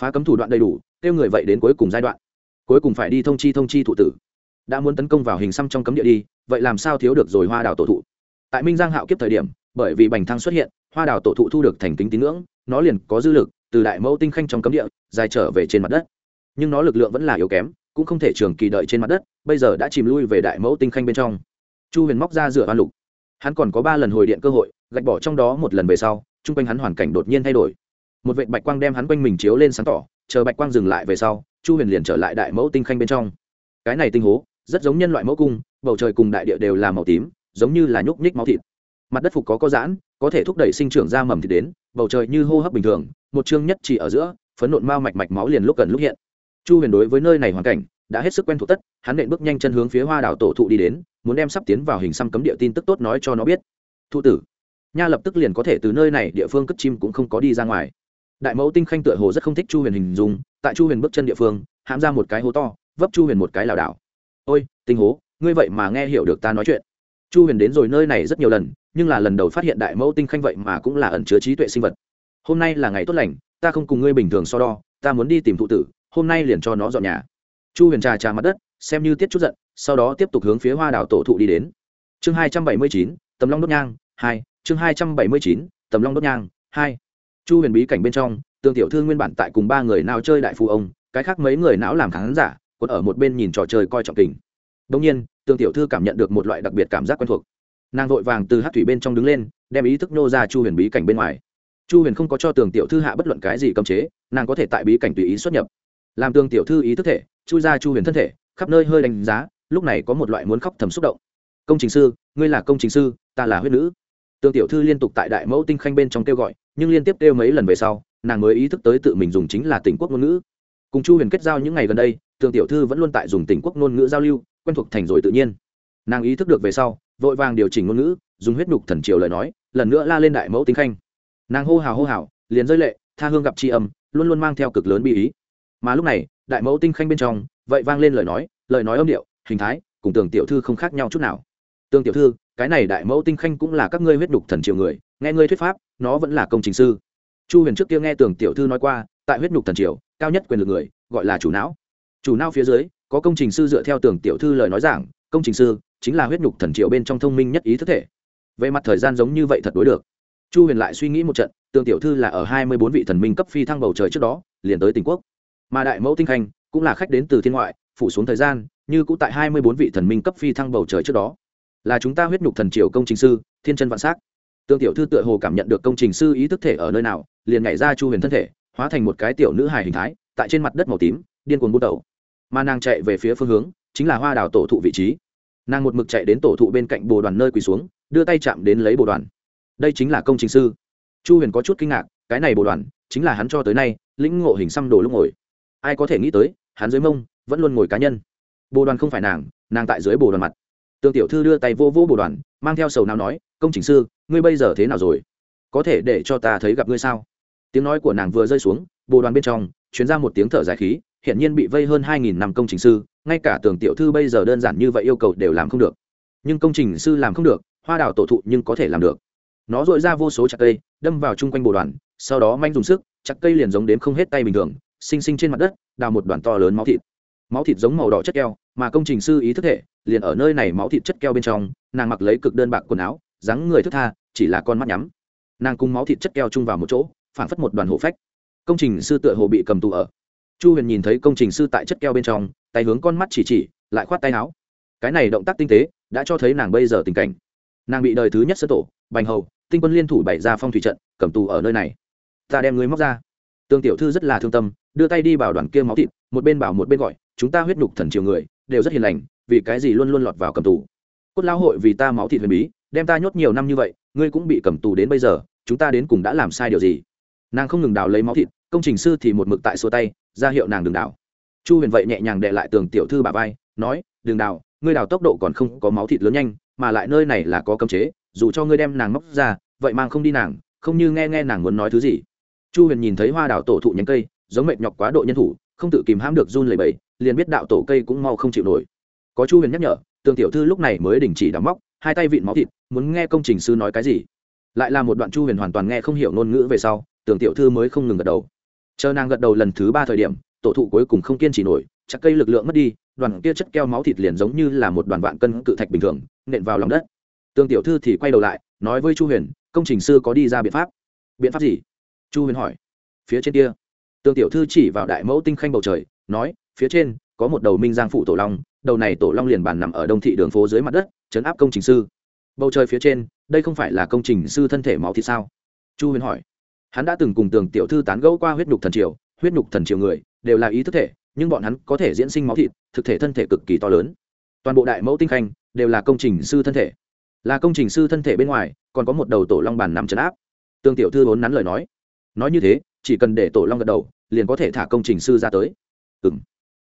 Phá cấm thủ đoạn đầy đủ, kêu người vậy đến cuối cùng giai đoạn. Cuối cùng phải đi thông chi thông chi thụ tử. Đã muốn tấn công vào hình xăm trong cấm địa đi, vậy làm sao thiếu được rồi hoa đào tổ thụ? Tại minh giang hạo kiếp thời điểm, bởi vì bành thăng xuất hiện, hoa đào tổ thụ thu được thành kính tín ngưỡng, nó liền có dư lực, từ đại mẫu tinh khanh trong cấm địa, dài trở về trên mặt đất. Nhưng nó lực lượng vẫn là yếu kém, cũng không thể trường kỳ đợi trên mặt đất, bây giờ đã chìm lui về đại mẫu tinh khanh bên trong. Chu huyền móc ra rửa hoa lục. Hắn còn có ba lần hồi điện cơ hội, gạch bỏ trong đó một lần về sau chung quanh hắn hoàn cảnh đột nhiên thay đổi. Một vệ bạch quang đem hắn quanh mình chiếu lên sáng tỏ, chờ bạch quang dừng lại về sau, chu huyền liền trở lại đại mẫu tinh khanh bên trong. Cái này tinh hố, rất giống nhân loại mẫu cung, bầu trời cùng đại địa đều là màu tím, giống như là nhúc nhích máu thịt. Mặt đất phục có có giãn, có thể thúc đẩy sinh trưởng ra mầm thịt đến, bầu trời như hô hấp bình thường, một chương nhất chỉ ở giữa, phấn nộn mao mạch mạch máu liền lúc gần lúc hiện. Chu huyền đối với nơi này hoàn cảnh, đã hết sức quen thuộc tất, hắn nện bước nhanh chân hướng phía hoa đảo tổ thụ đi đến, muốn đem sắp tiến vào hình xăm cấm địa tin tức tốt nói cho nó biết. Thụ tử nha lập tức liền có thể từ nơi này địa phương cất chim cũng không có đi ra ngoài. Đại mẫu tinh khanh tựa hồ rất không thích chu huyền hình dung, tại chu huyền bước chân địa phương, hãm ra một cái hố to, vấp chu huyền một cái lảo đảo. Ôi, tinh hố, ngươi vậy mà nghe hiểu được ta nói chuyện. Chu huyền đến rồi nơi này rất nhiều lần, nhưng là lần đầu phát hiện đại mẫu tinh khanh vậy mà cũng là ẩn chứa trí tuệ sinh vật. Hôm nay là ngày tốt lành, ta không cùng ngươi bình thường so đo, ta muốn đi tìm thụ tử, hôm nay liền cho nó dọn nhà. Chu huyền trà trà mặt đất, xem như tiết chút giận, sau đó tiếp tục hướng phía hoa đảo tổ thụ đi đến. Chương hai trăm bảy mươi chín, tầm long đốt nhang, hai chương hai trăm bảy mươi chín, tầm long đốt nhang, hai. Chu huyền bí cảnh bên trong tương tiểu thư nguyên bản tại cùng ba người nào chơi đại phu ông, cái khác mấy người não làm khán giả còn ở một bên nhìn trò chơi coi trọng tình. Đông nhiên tương tiểu thư cảm nhận được một loại đặc biệt cảm giác quen thuộc. Nàng vội vàng từ hát thủy bên trong đứng lên, đem ý thức nô ra chu huyền bí cảnh bên ngoài. Chu huyền không có cho tường tiểu thư hạ bất luận cái gì cấm chế, nàng có thể tại bí cảnh tùy ý xuất nhập. Làm tường tiểu thư ý thức thể, chui ra chu huyền thân thể, khắp nơi hơi đánh giá, lúc này có một loại muốn khóc thầm xúc động. Công trình sư, ngươi là công trình sư, ta là huyết nữ. Tương tiểu thư liên tục tại đại mẫu tinh khanh bên trong kêu gọi, nhưng liên tiếp kêu mấy lần về sau, nàng mới ý thức tới tự mình dùng chính là tỉnh quốc ngôn ngữ. Cùng chu huyền kết giao những ngày gần đây Tương tiểu thư vẫn luôn tại dùng tỉnh quốc ngôn ngữ giao lưu, quen thuộc thành rồi tự nhiên. Nàng ý thức được về sau, vội vàng điều chỉnh ngôn ngữ, dùng huyết nhục thần triều lời nói, lần nữa la lên đại mẫu tinh khanh. Nàng hô hào hô hào, liền rơi lệ, tha hương gặp tri âm, luôn luôn mang theo cực lớn bi ý. Mà lúc này, đại mẫu tinh khanh bên trong, vậy vang lên lời nói lời nói âm điệu, hình thái, cùng tưởng tiểu thư không khác nhau chút nào. Tương tiểu thư, cái này đại mẫu tinh khanh cũng là các ngươi huyết đục thần triều người, nghe ngươi thuyết pháp, nó vẫn là công trình sư. Chu huyền trước kia nghe tường tiểu thư nói qua, tại huyết nhục thần triều, cao nhất quyền lực người, gọi là chủ não. Chủ não phía dưới, có công trình sư dựa theo tường tiểu thư lời nói giảng, công trình sư chính là huyết nhục thần triều bên trong thông minh nhất ý thức thể. Về mặt thời gian giống như vậy thật đối được. Chu huyền lại suy nghĩ một trận, tường tiểu thư là ở hai mươi bốn vị thần minh cấp phi thăng bầu trời trước đó, liền tới tỉnh quốc. Mà đại mẫu tinh khanh cũng là khách đến từ thiên ngoại phụ xuống thời gian, như cũ tại hai mươi bốn vị thần minh cấp phi thăng bầu trời trước đó là chúng ta huyết nhục thần triều công trình sư, thiên chân vạn s á c tương tiểu thư tựa hồ cảm nhận được công trình sư ý thức thể ở nơi nào, liền nhảy ra chu huyền thân thể, hóa thành một cái tiểu nữ hài hình thái, tại trên mặt đất màu tím, điên cuồng bút đầu mà nàng chạy về phía phương hướng, chính là hoa đào tổ thụ vị trí. Nàng một mực chạy đến tổ thụ bên cạnh bồ đoàn nơi quỳ xuống, đưa tay chạm đến lấy bồ đoàn. Đây chính là công trình sư. Chu huyền có chút kinh ngạc, cái này bồ đoàn, chính là hắn cho tới nay, lĩnh ngộ hình xăm đồ lúc ngồi. Ai có thể nghĩ tới, hắn dưới mông, vẫn luôn ngồi cá nhân. Bồ đoàn không phải nàng nàng tại dưới bồ đoàn mặt tương tiểu thư đưa tay vô vô bồ đoàn, mang theo sầu nào nói, công trình sư, ngươi bây giờ thế nào rồi? Có thể để cho ta thấy gặp ngươi sao? Tiếng nói của nàng vừa rơi xuống bồ đoàn bên trong chuyến ra một tiếng thở dài khí hiện nhiên bị vây hơn hai nghìn năm công trình sư, ngay cả tường tiểu thư bây giờ đơn giản như vậy yêu cầu đều làm không được. Nhưng công trình sư làm không được, hoa đào tổ thụ nhưng có thể làm được. Nó dội ra vô số chặt cây, đâm vào chung quanh bồ đoàn, sau đó manh dùng sức, chặt cây liền giống đến không hết tay bình thường xinh xinh trên mặt đất, đào một đoàn to lớn máu thịt. Máu thịt giống màu đỏ chất keo, mà công trình sư ý thức hệ liền ở nơi này máu thịt chất keo bên trong, nàng mặc lấy cực đơn bạc quần áo, dáng người thức tha, chỉ là con mắt nhắm. Nàng cùng máu thịt chất keo chung vào một chỗ phản phất một đoàn hộ phách. Công trình sư tựa hồ bị cầm tù ở. Chu huyền nhìn thấy công trình sư tại chất keo bên trong, tay hướng con mắt chỉ chỉ, lại khoát tay áo. Cái này động tác tinh tế, đã cho thấy nàng bây giờ tình cảnh. Nàng bị đời thứ nhất sơ tổ, bành hầu, tinh quân liên thủ bày ra phong thủy trận, cầm tù ở nơi này. Ta đem người móc ra. Tương tiểu thư rất là thương tâm, đưa tay đi bảo đoàn kia máu thịt, một bên bảo một bên gọi chúng ta huyết nhục thần triều người, đều rất hiền lành, vì cái gì luôn luôn lọt vào cầm tù? Cốt lão hội vì ta máu thịt huyền bí, đem ta nhốt nhiều năm như vậy, ngươi cũng bị cầm tù đến bây giờ, chúng ta đến cùng đã làm sai điều gì? Nàng không ngừng đào lấy máu thịt, công trình sư thì một mực tại xua tay, ra hiệu nàng đừng đào. Chu huyền vậy nhẹ nhàng đệ lại tường tiểu thư bà vai, nói, đừng đào, ngươi đào tốc độ còn không có máu thịt lớn nhanh, mà lại nơi này là có cấm chế, dù cho ngươi đem nàng móc ra, vậy mang không đi nàng, không như nghe nghe nàng muốn nói thứ gì. Chu huyền nhìn thấy hoa đào tổ thụ nhánh cây, giống mệt nhọc quá độ nhân thủ không tự kìm hãm được run lẩy bẩy, liền biết đạo tổ cây cũng mau không chịu nổi. Có chu huyền nhắc nhở, tường tiểu thư lúc này mới đình chỉ đắm móc, hai tay vịn máu thịt, muốn nghe công trình sư nói cái gì. Lại là một đoạn chu huyền hoàn toàn nghe không hiểu ngôn ngữ về sau, tường tiểu thư mới không ngừng gật đầu. Chờ nàng gật đầu lần thứ ba thời điểm, tổ thụ cuối cùng không kiên trì nổi, chắc cây lực lượng mất đi, đoàn kia chất keo máu thịt liền giống như là một đoàn vạn cân cự thạch bình thường, nện vào lòng đất. Tường tiểu thư thì quay đầu lại, nói với chu huyền, công trình sư có đi ra biện pháp. Biện pháp gì? Chu huyền hỏi. Phía trên kia. Tương tiểu thư chỉ vào đại mẫu tinh khanh bầu trời, nói, phía trên, có một đầu minh giang phụ tổ long, đầu này tổ long liền bàn nằm ở đông thị đường phố dưới mặt đất chấn áp công trình sư. Bầu trời phía trên, đây không phải là công trình sư thân thể máu thì sao? Chu huyền hỏi. Hắn đã từng cùng tường tiểu thư tán gẫu qua huyết nhục thần triều, huyết nhục thần triều người, đều là ý thức thể, nhưng bọn hắn có thể diễn sinh máu thịt, thực thể thân thể cực kỳ to lớn. Toàn bộ đại mẫu tinh khanh, đều là công trình sư thân thể. Là công trình sư thân thể bên ngoài, còn có một đầu tổ long bàn nằm chấn áp. Tương tiểu thư vốn nắn lời nói. Nói như thế chỉ cần để tổ long gật đầu, liền có thể thả công trình sư ra tới. Ừ m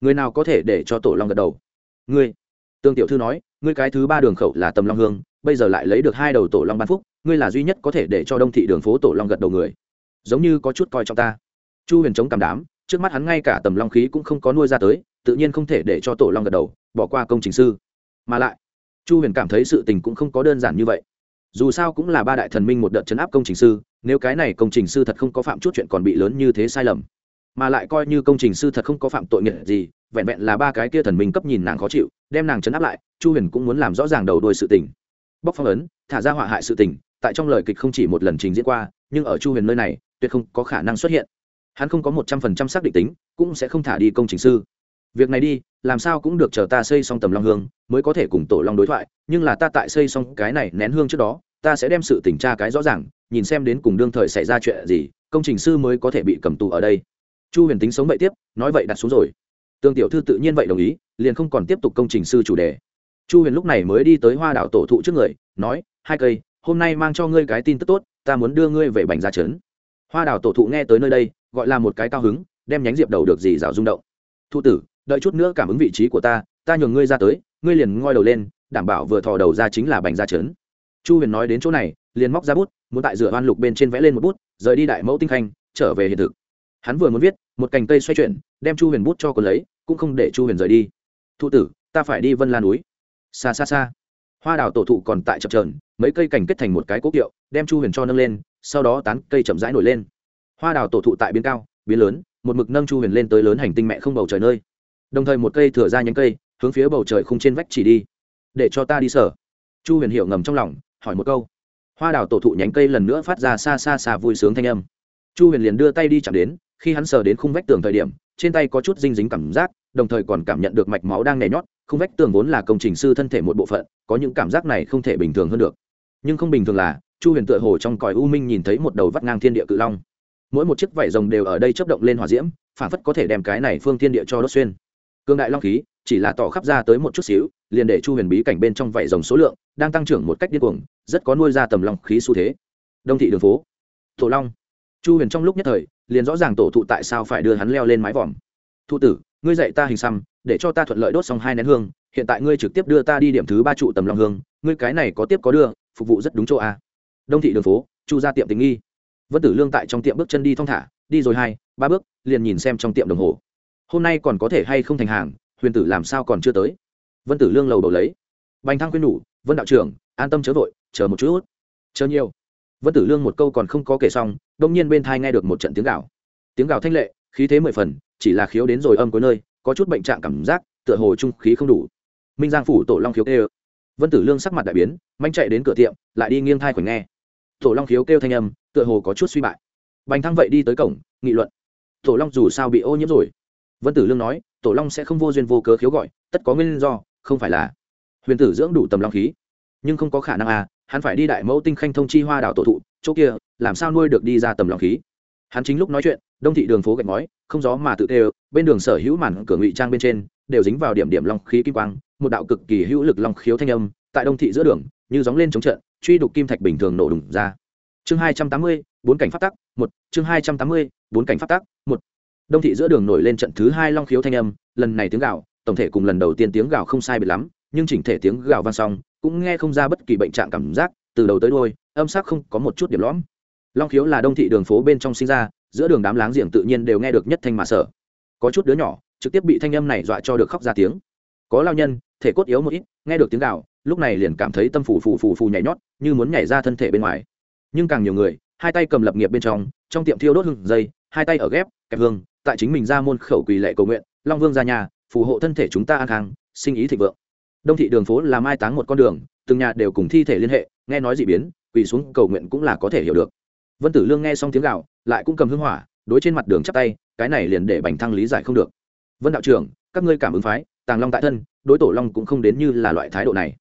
người nào có thể để cho tổ long gật đầu? Ngươi. Tương tiểu thư nói, ngươi cái thứ ba đường khẩu là tầm long hương, bây giờ lại lấy được hai đầu tổ long ban phúc, ngươi là duy nhất có thể để cho đông thị đường phố tổ long gật đầu người. Giống như có chút coi trọng ta. Chu huyền chống cảm đám, trước mắt hắn ngay cả tầm long khí cũng không có nuôi ra tới, tự nhiên không thể để cho tổ long gật đầu, bỏ qua công trình sư. Mà lại, chu huyền cảm thấy sự tình cũng không có đơn giản như vậy. Dù sao cũng là ba đại thần minh một đợt chấn áp công trình sư nếu cái này công trình sư thật không có phạm chút chuyện còn bị lớn như thế sai lầm, mà lại coi như công trình sư thật không có phạm tội nghiệp gì, vẹn vẹn là ba cái kia thần minh cấp nhìn nàng khó chịu, đem nàng chấn áp lại, chu huyền cũng muốn làm rõ ràng đầu đuôi sự tình. Bóc phong ấn, thả ra họa hại sự tình, tại trong lời kịch không chỉ một lần trình diễn qua, nhưng ở chu huyền nơi này, tuyệt không có khả năng xuất hiện. Hắn không có một trăm phần trăm xác định tính, cũng sẽ không thả đi công trình sư. Việc này đi, làm sao cũng được chờ ta xây xong tầm long hương, mới có thể cùng tổ long đối thoại, nhưng là ta tại xây xong cái này nén hương trước đó ta sẽ đem sự tình tra cái rõ ràng, nhìn xem đến cùng đương thời xảy ra chuyện gì, công trình sư mới có thể bị cầm tù ở đây. Chu huyền tính sống vậy tiếp, nói vậy đặt xuống rồi. Tương tiểu thư tự nhiên vậy đồng ý, liền không còn tiếp tục công trình sư chủ đề. Chu huyền lúc này mới đi tới hoa đảo tổ thụ trước người, nói, hai cây, hôm nay mang cho ngươi cái tin tức tốt, ta muốn đưa ngươi về bành gia trấn. Hoa đảo tổ thụ nghe tới nơi đây, gọi là một cái cao hứng, đem nhánh diệp đầu được gì rào rung động. Thụ tử, đợi chút nữa cảm ứng vị trí của ta ta nhường ngươi ra tới, ngươi liền ngoi đầu lên, đảm bảo vừa thò đầu ra chính là bành gia trấn chu huyền nói đến chỗ này, liền móc ra bút, muốn tại rửa oan lục bên trên vẽ lên một bút, rời đi đại mẫu tinh khanh, trở về hiện thực. Hắn vừa muốn viết, một cành cây xoay chuyển, đem chu huyền bút cho còn lấy, cũng không để chu huyền rời đi. Thụ tử, ta phải đi vân la núi. Xa xa xa. Hoa đào tổ thụ còn tại chập trờn mấy cây cành kết thành một cái cố kiệu, đem chu huyền cho nâng lên, sau đó tán cây chậm rãi nổi lên. Hoa đào tổ thụ tại biến cao, biến lớn, một mực nâng chu huyền lên tới lớn hành tinh mẹ không bầu trời nơi. Đồng thời một cây thừa ra nhánh cây, hướng phía bầu trời khung trên vách chỉ đi. Để cho ta đi sở chu huyền hiểu ngầm trong lòng hỏi một câu. Hoa đào tổ thụ nhánh cây lần nữa phát ra xa xa xa vui sướng thanh âm. Chu huyền liền đưa tay đi chạm đến, khi hắn sờ đến khung vách tường thời điểm, trên tay có chút dinh dính cảm giác, đồng thời còn cảm nhận được mạch máu đang nhảy nhót, khung vách tường vốn là công trình sư thân thể một bộ phận, có những cảm giác này không thể bình thường hơn được. Nhưng không bình thường là, chu huyền tựa hồ trong còi u minh nhìn thấy một đầu vắt ngang thiên địa cự long. Mỗi một chiếc vảy rồng đều ở đây chấp động lên hỏa diễm phản phất có thể đem cái này phương thiên địa cho đốt xuyên cương đại long khí, chỉ là tỏ khắp ra tới một chút xíu, liền để chu huyền bí cảnh bên trong vảy rồng số lượng đang tăng trưởng một cách điên cuồng, rất có nuôi ra tầm long khí xu thế. Đông thị đường phố. Tổ long. Chu huyền trong lúc nhất thời, liền rõ ràng tổ thụ tại sao phải đưa hắn leo lên mái vòm. Thụ tử, ngươi dạy ta hình xăm, để cho ta thuận lợi đốt xong hai nén hương, hiện tại ngươi trực tiếp đưa ta đi điểm thứ ba trụ tầm long hương, ngươi cái này có tiếp có đưa, phục vụ rất đúng chỗ a. Đông thị đường phố, chu ra tiệm tình nghi. Vân tử lương tại trong tiệm bước chân đi thong thả, đi rồi hai, ba bước, liền nhìn xem trong tiệm đồng hồ hôm nay còn có thể hay không thành hàng, huyền tử làm sao còn chưa tới? Vân tử lương lầu đầu lấy. Bành thăng khuyên nhủ, vân đạo trưởng, an tâm chớ vội, chờ một chút. Chờ nhiều. Vân tử lương một câu còn không có kể xong đông nhiên bên thai nghe được một trận tiếng gạo tiếng gạo thanh lệ, khí thế mười phần, chỉ là khiếu đến rồi âm cuối nơi, có chút bệnh trạng cảm giác, tựa hồ trung khí không đủ. Minh giang phủ tổ long khiếu kêu. Vân tử lương sắc mặt đại biến, manh chạy đến cửa tiệm, lại đi nghiêng thai khoảnh nghe. Tổ long khiếu kêu thanh âm, tựa hồ có chút suy bại. Bành thăng vậy đi tới cổng, nghị luận. Tổ long dù sao bị ô nhiễm rồi vân tử lương nói, tổ long sẽ không vô duyên vô cớ khiếu gọi, tất có nguyên do, không phải là huyền tử dưỡng đủ tầm long khí. Nhưng không có khả năng à hắn phải đi đại mẫu tinh khanh thông chi hoa đảo tổ thụ, chỗ kia, làm sao nuôi được đi ra tầm long khí? Hắn chính lúc nói chuyện, đông thị đường phố gạch ngói, không gió mà tự tê, bên đường sở hữu màn cửa ngụy trang bên trên, đều dính vào điểm điểm long khí kim quang, một đạo cực kỳ hữu lực long khiếu thanh âm, tại đông thị giữa đường, như gióng lên chống trận, truy đục kim thạch bình thường nổ đùng ra. Chương hai trăm tám mươi, bốn cảnh phát tắc, một, chương hai trăm tám mươi, bốn cảnh phát tắc, một đông thị giữa đường nổi lên trận thứ hai long khiếu thanh âm, lần này tiếng gạo tổng thể cùng lần đầu tiên tiếng gạo không sai biệt lắm, nhưng chỉnh thể tiếng gạo vang xong, cũng nghe không ra bất kỳ bệnh trạng cảm giác, từ đầu tới đôi âm sắc không có một chút điểm lõm. Long khiếu là đông thị đường phố bên trong sinh ra, giữa đường đám láng giềng tự nhiên đều nghe được nhất thanh mà sở có chút đứa nhỏ, trực tiếp bị thanh âm này dọa cho được khóc ra tiếng. Có lao nhân, thể cốt yếu một ít, nghe được tiếng gạo lúc này liền cảm thấy tâm phủ phù phù phù nhảy nhót, như muốn nhảy ra thân thể bên ngoài. Nhưng càng nhiều người, hai tay cầm lập nghiệp bên trong trong tiệm thiêu đốt hương dây, hai tay ở ghép, kẹp hương tại chính mình ra môn khẩu quỳ lệ cầu nguyện, long vương ra nhà, phù hộ thân thể chúng ta an khang, sinh ý thịnh vượng. Đông thị đường phố là mai táng một con đường, từng nhà đều cùng thi thể liên hệ, nghe nói dị biến, quỳ xuống cầu nguyện cũng là có thể hiểu được. Vân tử lương nghe xong tiếng gạo lại cũng cầm hương hỏa, đối trên mặt đường chắp tay, cái này liền để bành thăng lý giải không được. Vân đạo trưởng, các ngươi cảm ứng phái, tàng long tại thân, đối tổ long cũng không đến như là loại thái độ này.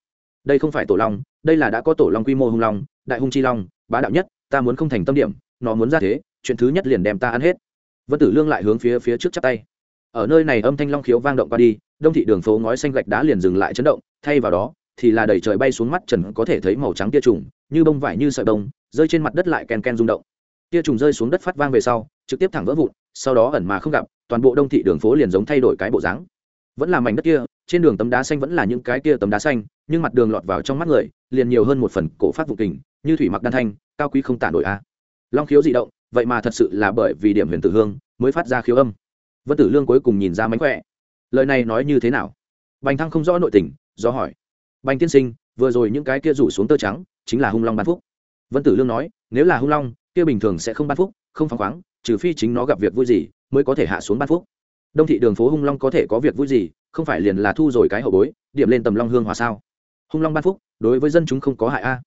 Đây không phải tổ long, đây là đã có tổ long quy mô hung long, đại hung chi long, bá đạo nhất, ta muốn không thành tâm điểm, nó muốn ra thế, chuyện thứ nhất liền đem ta ăn hết vân tử lương lại hướng phía phía trước chắp tay. Ở nơi này âm thanh long khiếu vang động qua đi, đông thị đường phố ngói xanh gạch đá liền dừng lại chấn động, thay vào đó, thì là đầy trời bay xuống mắt trần có thể thấy màu trắng tia trùng, như bông vải như sợi bông, rơi trên mặt đất lại ken ken rung động. Tia trùng rơi xuống đất phát vang về sau, trực tiếp thẳng vỡ vụn, sau đó ẩn mà không gặp, toàn bộ đông thị đường phố liền giống thay đổi cái bộ dáng. Vẫn là mảnh đất kia, trên đường tấm đá xanh vẫn là những cái kia tấm đá xanh, nhưng mặt đường lọt vào trong mắt người, liền nhiều hơn một phần cổ phát vụ kình, như thủy mặc đan thanh, cao quý không tản đổi a. Long khiếu dị động vậy mà thật sự là bởi vì điểm huyền tử hương mới phát ra khiếu âm. Vân tử lương cuối cùng nhìn ra mánh khỏe. Lời này nói như thế nào? Bành thăng không rõ nội tình, do hỏi. Bành tiên sinh, vừa rồi những cái kia rủ xuống tơ trắng, chính là hung long ban phúc. Vân tử lương nói, nếu là hung long, kia bình thường sẽ không ban phúc, không phăng khoáng, trừ phi chính nó gặp việc vui gì mới có thể hạ xuống ban phúc. Đông thị đường phố hung long có thể có việc vui gì, không phải liền là thu rồi cái hậu bối, điểm lên tầm long hương hòa sao? Hung long ban phúc, đối với dân chúng không có hại a.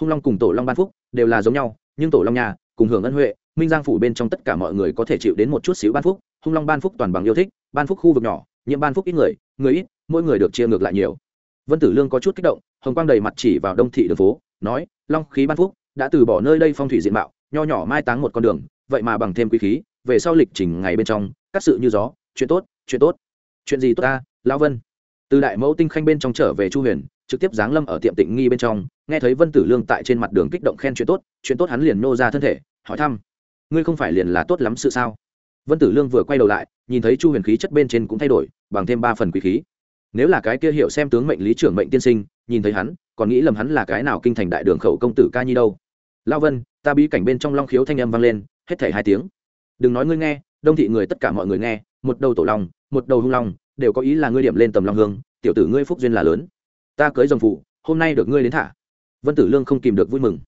Hung long cùng tổ long ban phúc đều là giống nhau, nhưng tổ long nhà, cùng hưởng ân huệ minh giang phủ bên trong tất cả mọi người có thể chịu đến một chút xíu ban phúc, hung long ban phúc toàn bằng yêu thích, ban phúc khu vực nhỏ, nhiễm ban phúc ít người người ít, mỗi người được chia ngược lại nhiều. Vân tử lương có chút kích động, hồng quang đầy mặt chỉ vào đông thị đường phố, nói, long khí ban phúc, đã từ bỏ nơi đây phong thủy diện mạo, nho nhỏ mai táng một con đường, vậy mà bằng thêm quý khí, về sau lịch trình ngày bên trong, các sự như gió, chuyện tốt chuyện tốt. Chuyện gì tốt ta, lão vân? Từ đại mẫu tinh khanh bên trong trở về chu huyền, trực tiếp giáng lâm ở tiệm tịnh nghi bên trong, nghe thấy vân tử lương tại trên mặt đường kích động khen chuyện tốt chuyện tốt hắn liền nô ra thân thể, hỏi thăm ngươi không phải liền là tốt lắm sự sao? Vân tử lương vừa quay đầu lại, nhìn thấy chu huyền khí chất bên trên cũng thay đổi, bằng thêm ba phần quý khí. Nếu là cái kia hiểu xem tướng mệnh lý trưởng mệnh tiên sinh, nhìn thấy hắn, còn nghĩ lầm hắn là cái nào kinh thành đại đường khẩu công tử ca nhi đâu. Lao vân, ta bí cảnh bên trong long khiếu thanh âm vang lên, hết thảy hai tiếng. Đừng nói ngươi nghe, đông thị người tất cả mọi người nghe, một đầu tổ long, một đầu hung long, đều có ý là ngươi điểm lên tầm long hương, tiểu tử ngươi phúc duyên là lớn. Ta cưới dòng phụ, hôm nay được ngươi đến thả. Vân tử lương không kìm được vui mừng.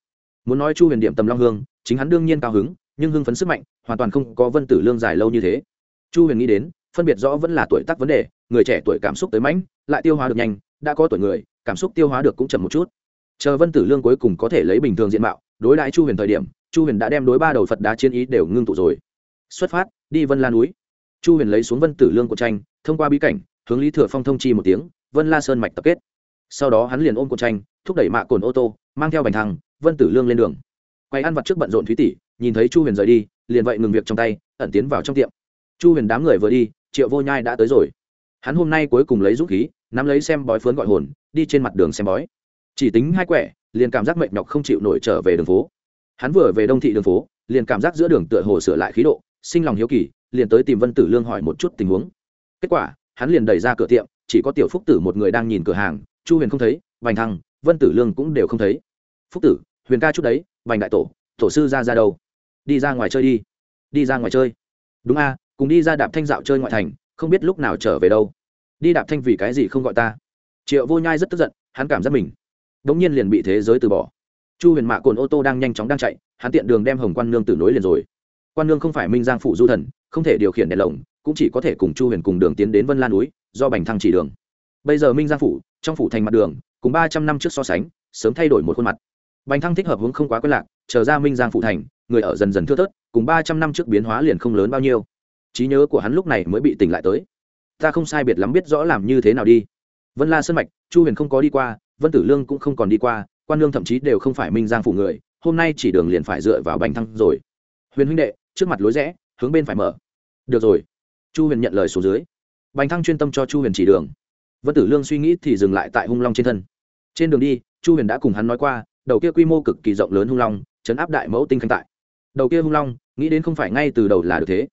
Muốn nói chu huyền điểm tầm long hương, chính hắn đương nhiên cao hứng nhưng hưng phấn sức mạnh, hoàn toàn không có vân tử lương dài lâu như thế. Chu huyền nghĩ đến, phân biệt rõ vẫn là tuổi tác vấn đề, người trẻ tuổi cảm xúc tới mãnh, lại tiêu hóa được nhanh, đã có tuổi người, cảm xúc tiêu hóa được cũng chậm một chút. Chờ vân tử lương cuối cùng có thể lấy bình thường diện mạo, đối đãi chu huyền thời điểm, chu huyền đã đem đối ba đầu phật đá chiến ý đều ngưng tụ rồi. Xuất phát, đi vân la núi. Chu huyền lấy xuống vân tử lương của tranh, thông qua bí cảnh, hướng lý thừa phong thông chi một tiếng, vân la sơn mạch tập kết. Sau đó hắn liền ôm của tranh, thúc đẩy mạ cồn ô tô, mang theo bành thăng, vân tử lương lên đường. Quay ăn vặt trước bận rộn thúy tỷ nhìn thấy chu huyền rời đi, liền vậy ngừng việc trong tay, ẩn tiến vào trong tiệm. Chu huyền đám người vừa đi, triệu vô nhai đã tới rồi. Hắn hôm nay cuối cùng lấy dũng khí, nắm lấy xem bói phướn gọi hồn, đi trên mặt đường xem bói. Chỉ tính hai quẻ, liền cảm giác mệt nhọc không chịu nổi trở về đường phố. Hắn vừa về đông thị đường phố, liền cảm giác giữa đường tựa hồ sửa lại khí độ, sinh lòng hiếu kỳ, liền tới tìm vân tử lương hỏi một chút tình huống. Kết quả, hắn liền đẩy ra cửa tiệm, chỉ có tiểu phúc tử một người đang nhìn cửa hàng, chu huyền không thấy, vành thăng, vân tử lương cũng đều không thấy. Phúc tử, huyền ca chút đấy, vành đại tổ tổ sư ra ra đâu? Đi ra ngoài chơi đi. Đi ra ngoài chơi. Đúng a, cùng đi ra đạp thanh dạo chơi ngoại thành, không biết lúc nào trở về đâu. Đi đạp thanh vì cái gì không gọi ta? Triệu vô nhai rất tức giận, hắn cảm giác mình đ ỗ n g nhiên liền bị thế giới từ bỏ. Chu huyền mạ cồn ô tô đang nhanh chóng đang chạy, hắn tiện đường đem hồng quan nương từ nối liền rồi. Quan nương không phải minh giang phụ du thần, không thể điều khiển đèn lồng, cũng chỉ có thể cùng chu huyền cùng đường tiến đến vân lan núi, do bành thăng chỉ đường. Bây giờ minh giang phủ, trong phủ thành mặt đường, cùng ba trăm năm trước so sánh, sớm thay đổi một khuôn mặt. Bành thăng thích hợp hướng không quá quen lạc, chờ ra minh giang phủ thành người ở dần dần thưa thớt, cùng ba trăm năm trước biến hóa liền không lớn bao nhiêu. Trí nhớ của hắn lúc này mới bị tỉnh lại tới. Ta không sai biệt lắm biết rõ làm như thế nào đi. Vân la sơn mạch, chu huyền không có đi qua, vân tử lương cũng không còn đi qua, quan lương thậm chí đều không phải minh giang phủ người, hôm nay chỉ đường liền phải dựa vào bành thăng rồi. Huyền huynh đệ, trước mặt lối rẽ, hướng bên phải mở. Được rồi. Chu huyền nhận lời số dưới. Bành thăng chuyên tâm cho chu huyền chỉ đường. Vân tử lương suy nghĩ thì dừng lại tại hung long trên thân. Trên đường đi, chu huyền đã cùng hắn nói qua, đầu kia quy mô cực kỳ rộng lớn hung long, chấn áp đại mẫu tinh khanh tại đầu kia hung long, nghĩ đến không phải ngay từ đầu là được thế.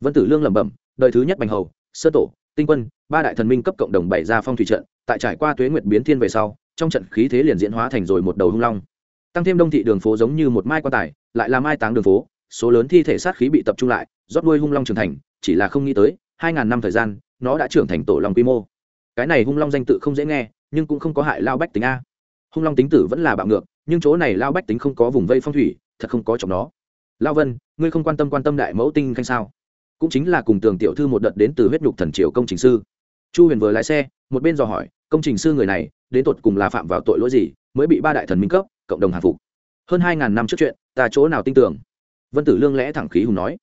Vân tử lương lẩm bẩm, đời thứ nhất bành hầu, sơ tổ, tinh quân, ba đại thần minh cấp cộng đồng bày ra phong thủy trận, tại trải qua tuế nguyệt biến thiên về sau, trong trận khí thế liền diễn hóa thành rồi một đầu hung long. Tăng thêm đông thị đường phố giống như một mai quan tài, lại là mai táng đường phố, số lớn thi thể sát khí bị tập trung lại, rót nuôi hung long trưởng thành, chỉ là không nghĩ tới, hai ngàn năm thời gian, nó đã trưởng thành tổ long quy mô. Cái này hung long danh tự không dễ nghe, nhưng cũng không có hại lao bách tính a. Hung long tính tử vẫn là bạo ngược, nhưng chỗ này lao bách tính không có vùng vây phong thủy, thật không có trong nó lao vân, ngươi không quan tâm quan tâm đại mẫu tinh khanh sao? Cũng chính là cùng tường tiểu thư một đợt đến từ huyết nhục thần triều công trình sư. Chu huyền vừa lái xe, một bên dò hỏi, công trình sư người này, đến tột cùng là phạm vào tội lỗi gì, mới bị ba đại thần minh cấp, cộng đồng hạ phục. Hơn hai ngàn năm trước chuyện, ta chỗ nào tin tưởng? Vân tử lương lẽ thẳng khí hùng nói.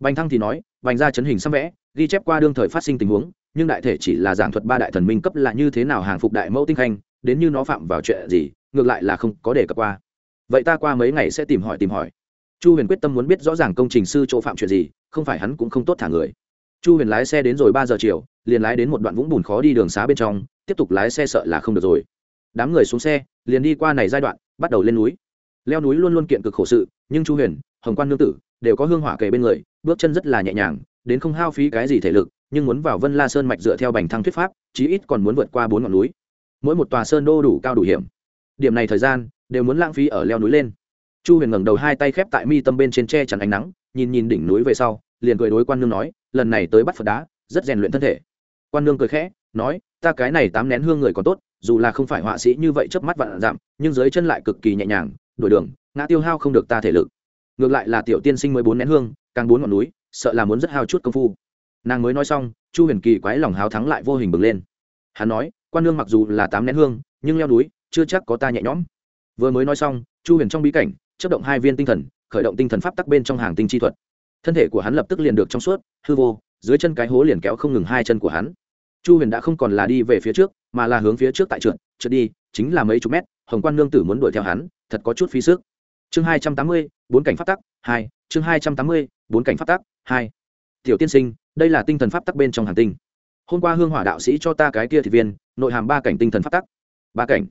Bành thăng thì nói, bành ra chấn hình xăm vẽ, ghi chép qua đương thời phát sinh tình huống, nhưng đại thể chỉ là giảng thuật ba đại thần minh cấp là như thế nào hàng phục đại mẫu tinh khanh, đến như nó phạm vào chuyện gì, ngược lại là không có đề cập qua. Vậy ta qua mấy ngày sẽ tìm hỏi tìm hỏi chu huyền quyết tâm muốn biết rõ ràng công trình sư chỗ phạm chuyện gì, không phải hắn cũng không tốt thả người. Chu huyền lái xe đến rồi ba giờ chiều, liền lái đến một đoạn vũng bùn khó đi đường xá bên trong, tiếp tục lái xe sợ là không được rồi. Đám người xuống xe, liền đi qua này giai đoạn, bắt đầu lên núi. Leo núi luôn luôn kiện cực khổ sự, nhưng chu huyền, hồng quan nương tử, đều có hương hỏa kề bên người, bước chân rất là nhẹ nhàng, đến không hao phí cái gì thể lực, nhưng muốn vào vân la sơn mạch dựa theo bành thăng thuyết pháp, chí ít còn muốn vượt qua bốn ngọn núi. Mỗi một tòa sơn đô đủ cao đủ hiểm. Điểm này thời gian, đều muốn lãng phí ở leo núi lên chu huyền ngẩng đầu hai tay khép tại mi tâm bên trên tre chắn ánh nắng, nhìn nhìn đỉnh núi về sau, liền cười đối quan nương nói, lần này tới bắt phật đá, rất rèn luyện thân thể. Quan nương cười khẽ, nói, ta cái này tám nén hương người còn tốt, dù là không phải họa sĩ như vậy chớp mắt vạn giảm nhưng dưới chân lại cực kỳ nhẹ nhàng, đổi đường, ngã tiêu hao không được ta thể lực. Ngược lại là tiểu tiên sinh mới bốn nén hương, càng bốn ngọn núi, sợ là muốn rất hao chút công phu. Nàng mới nói xong, chu huyền kỳ quái lòng háo thắng lại vô hình bừng lên. Hắn nói, quan nương mặc dù là tám nén hương, nhưng leo núi, chưa chắc có ta nhẹ nhõm. Vừa mới nói xong, chu huyền trong bí cảnh chất động hai viên tinh thần, khởi động tinh thần pháp tắc bên trong hàng tinh chi thuật. Thân thể của hắn lập tức liền được trong suốt, hư vô, dưới chân cái hố liền kéo không ngừng hai chân của hắn. Chu huyền đã không còn là đi về phía trước, mà là hướng phía trước tại trượt trượt đi, chính là mấy chục mét, hồng quan nương tử muốn đuổi theo hắn, thật có chút phí sức. Chương hai trăm tám mươi, bốn cảnh pháp tắc, hai, chương hai trăm tám mươi, bốn cảnh pháp tắc, hai. Tiểu tiên sinh, đây là tinh thần pháp tắc bên trong hàng tinh. Hôm qua hương hỏa đạo sĩ cho ta cái kia thị viên, nội hàm ba cảnh tinh thần pháp tắc. Ba cảnh.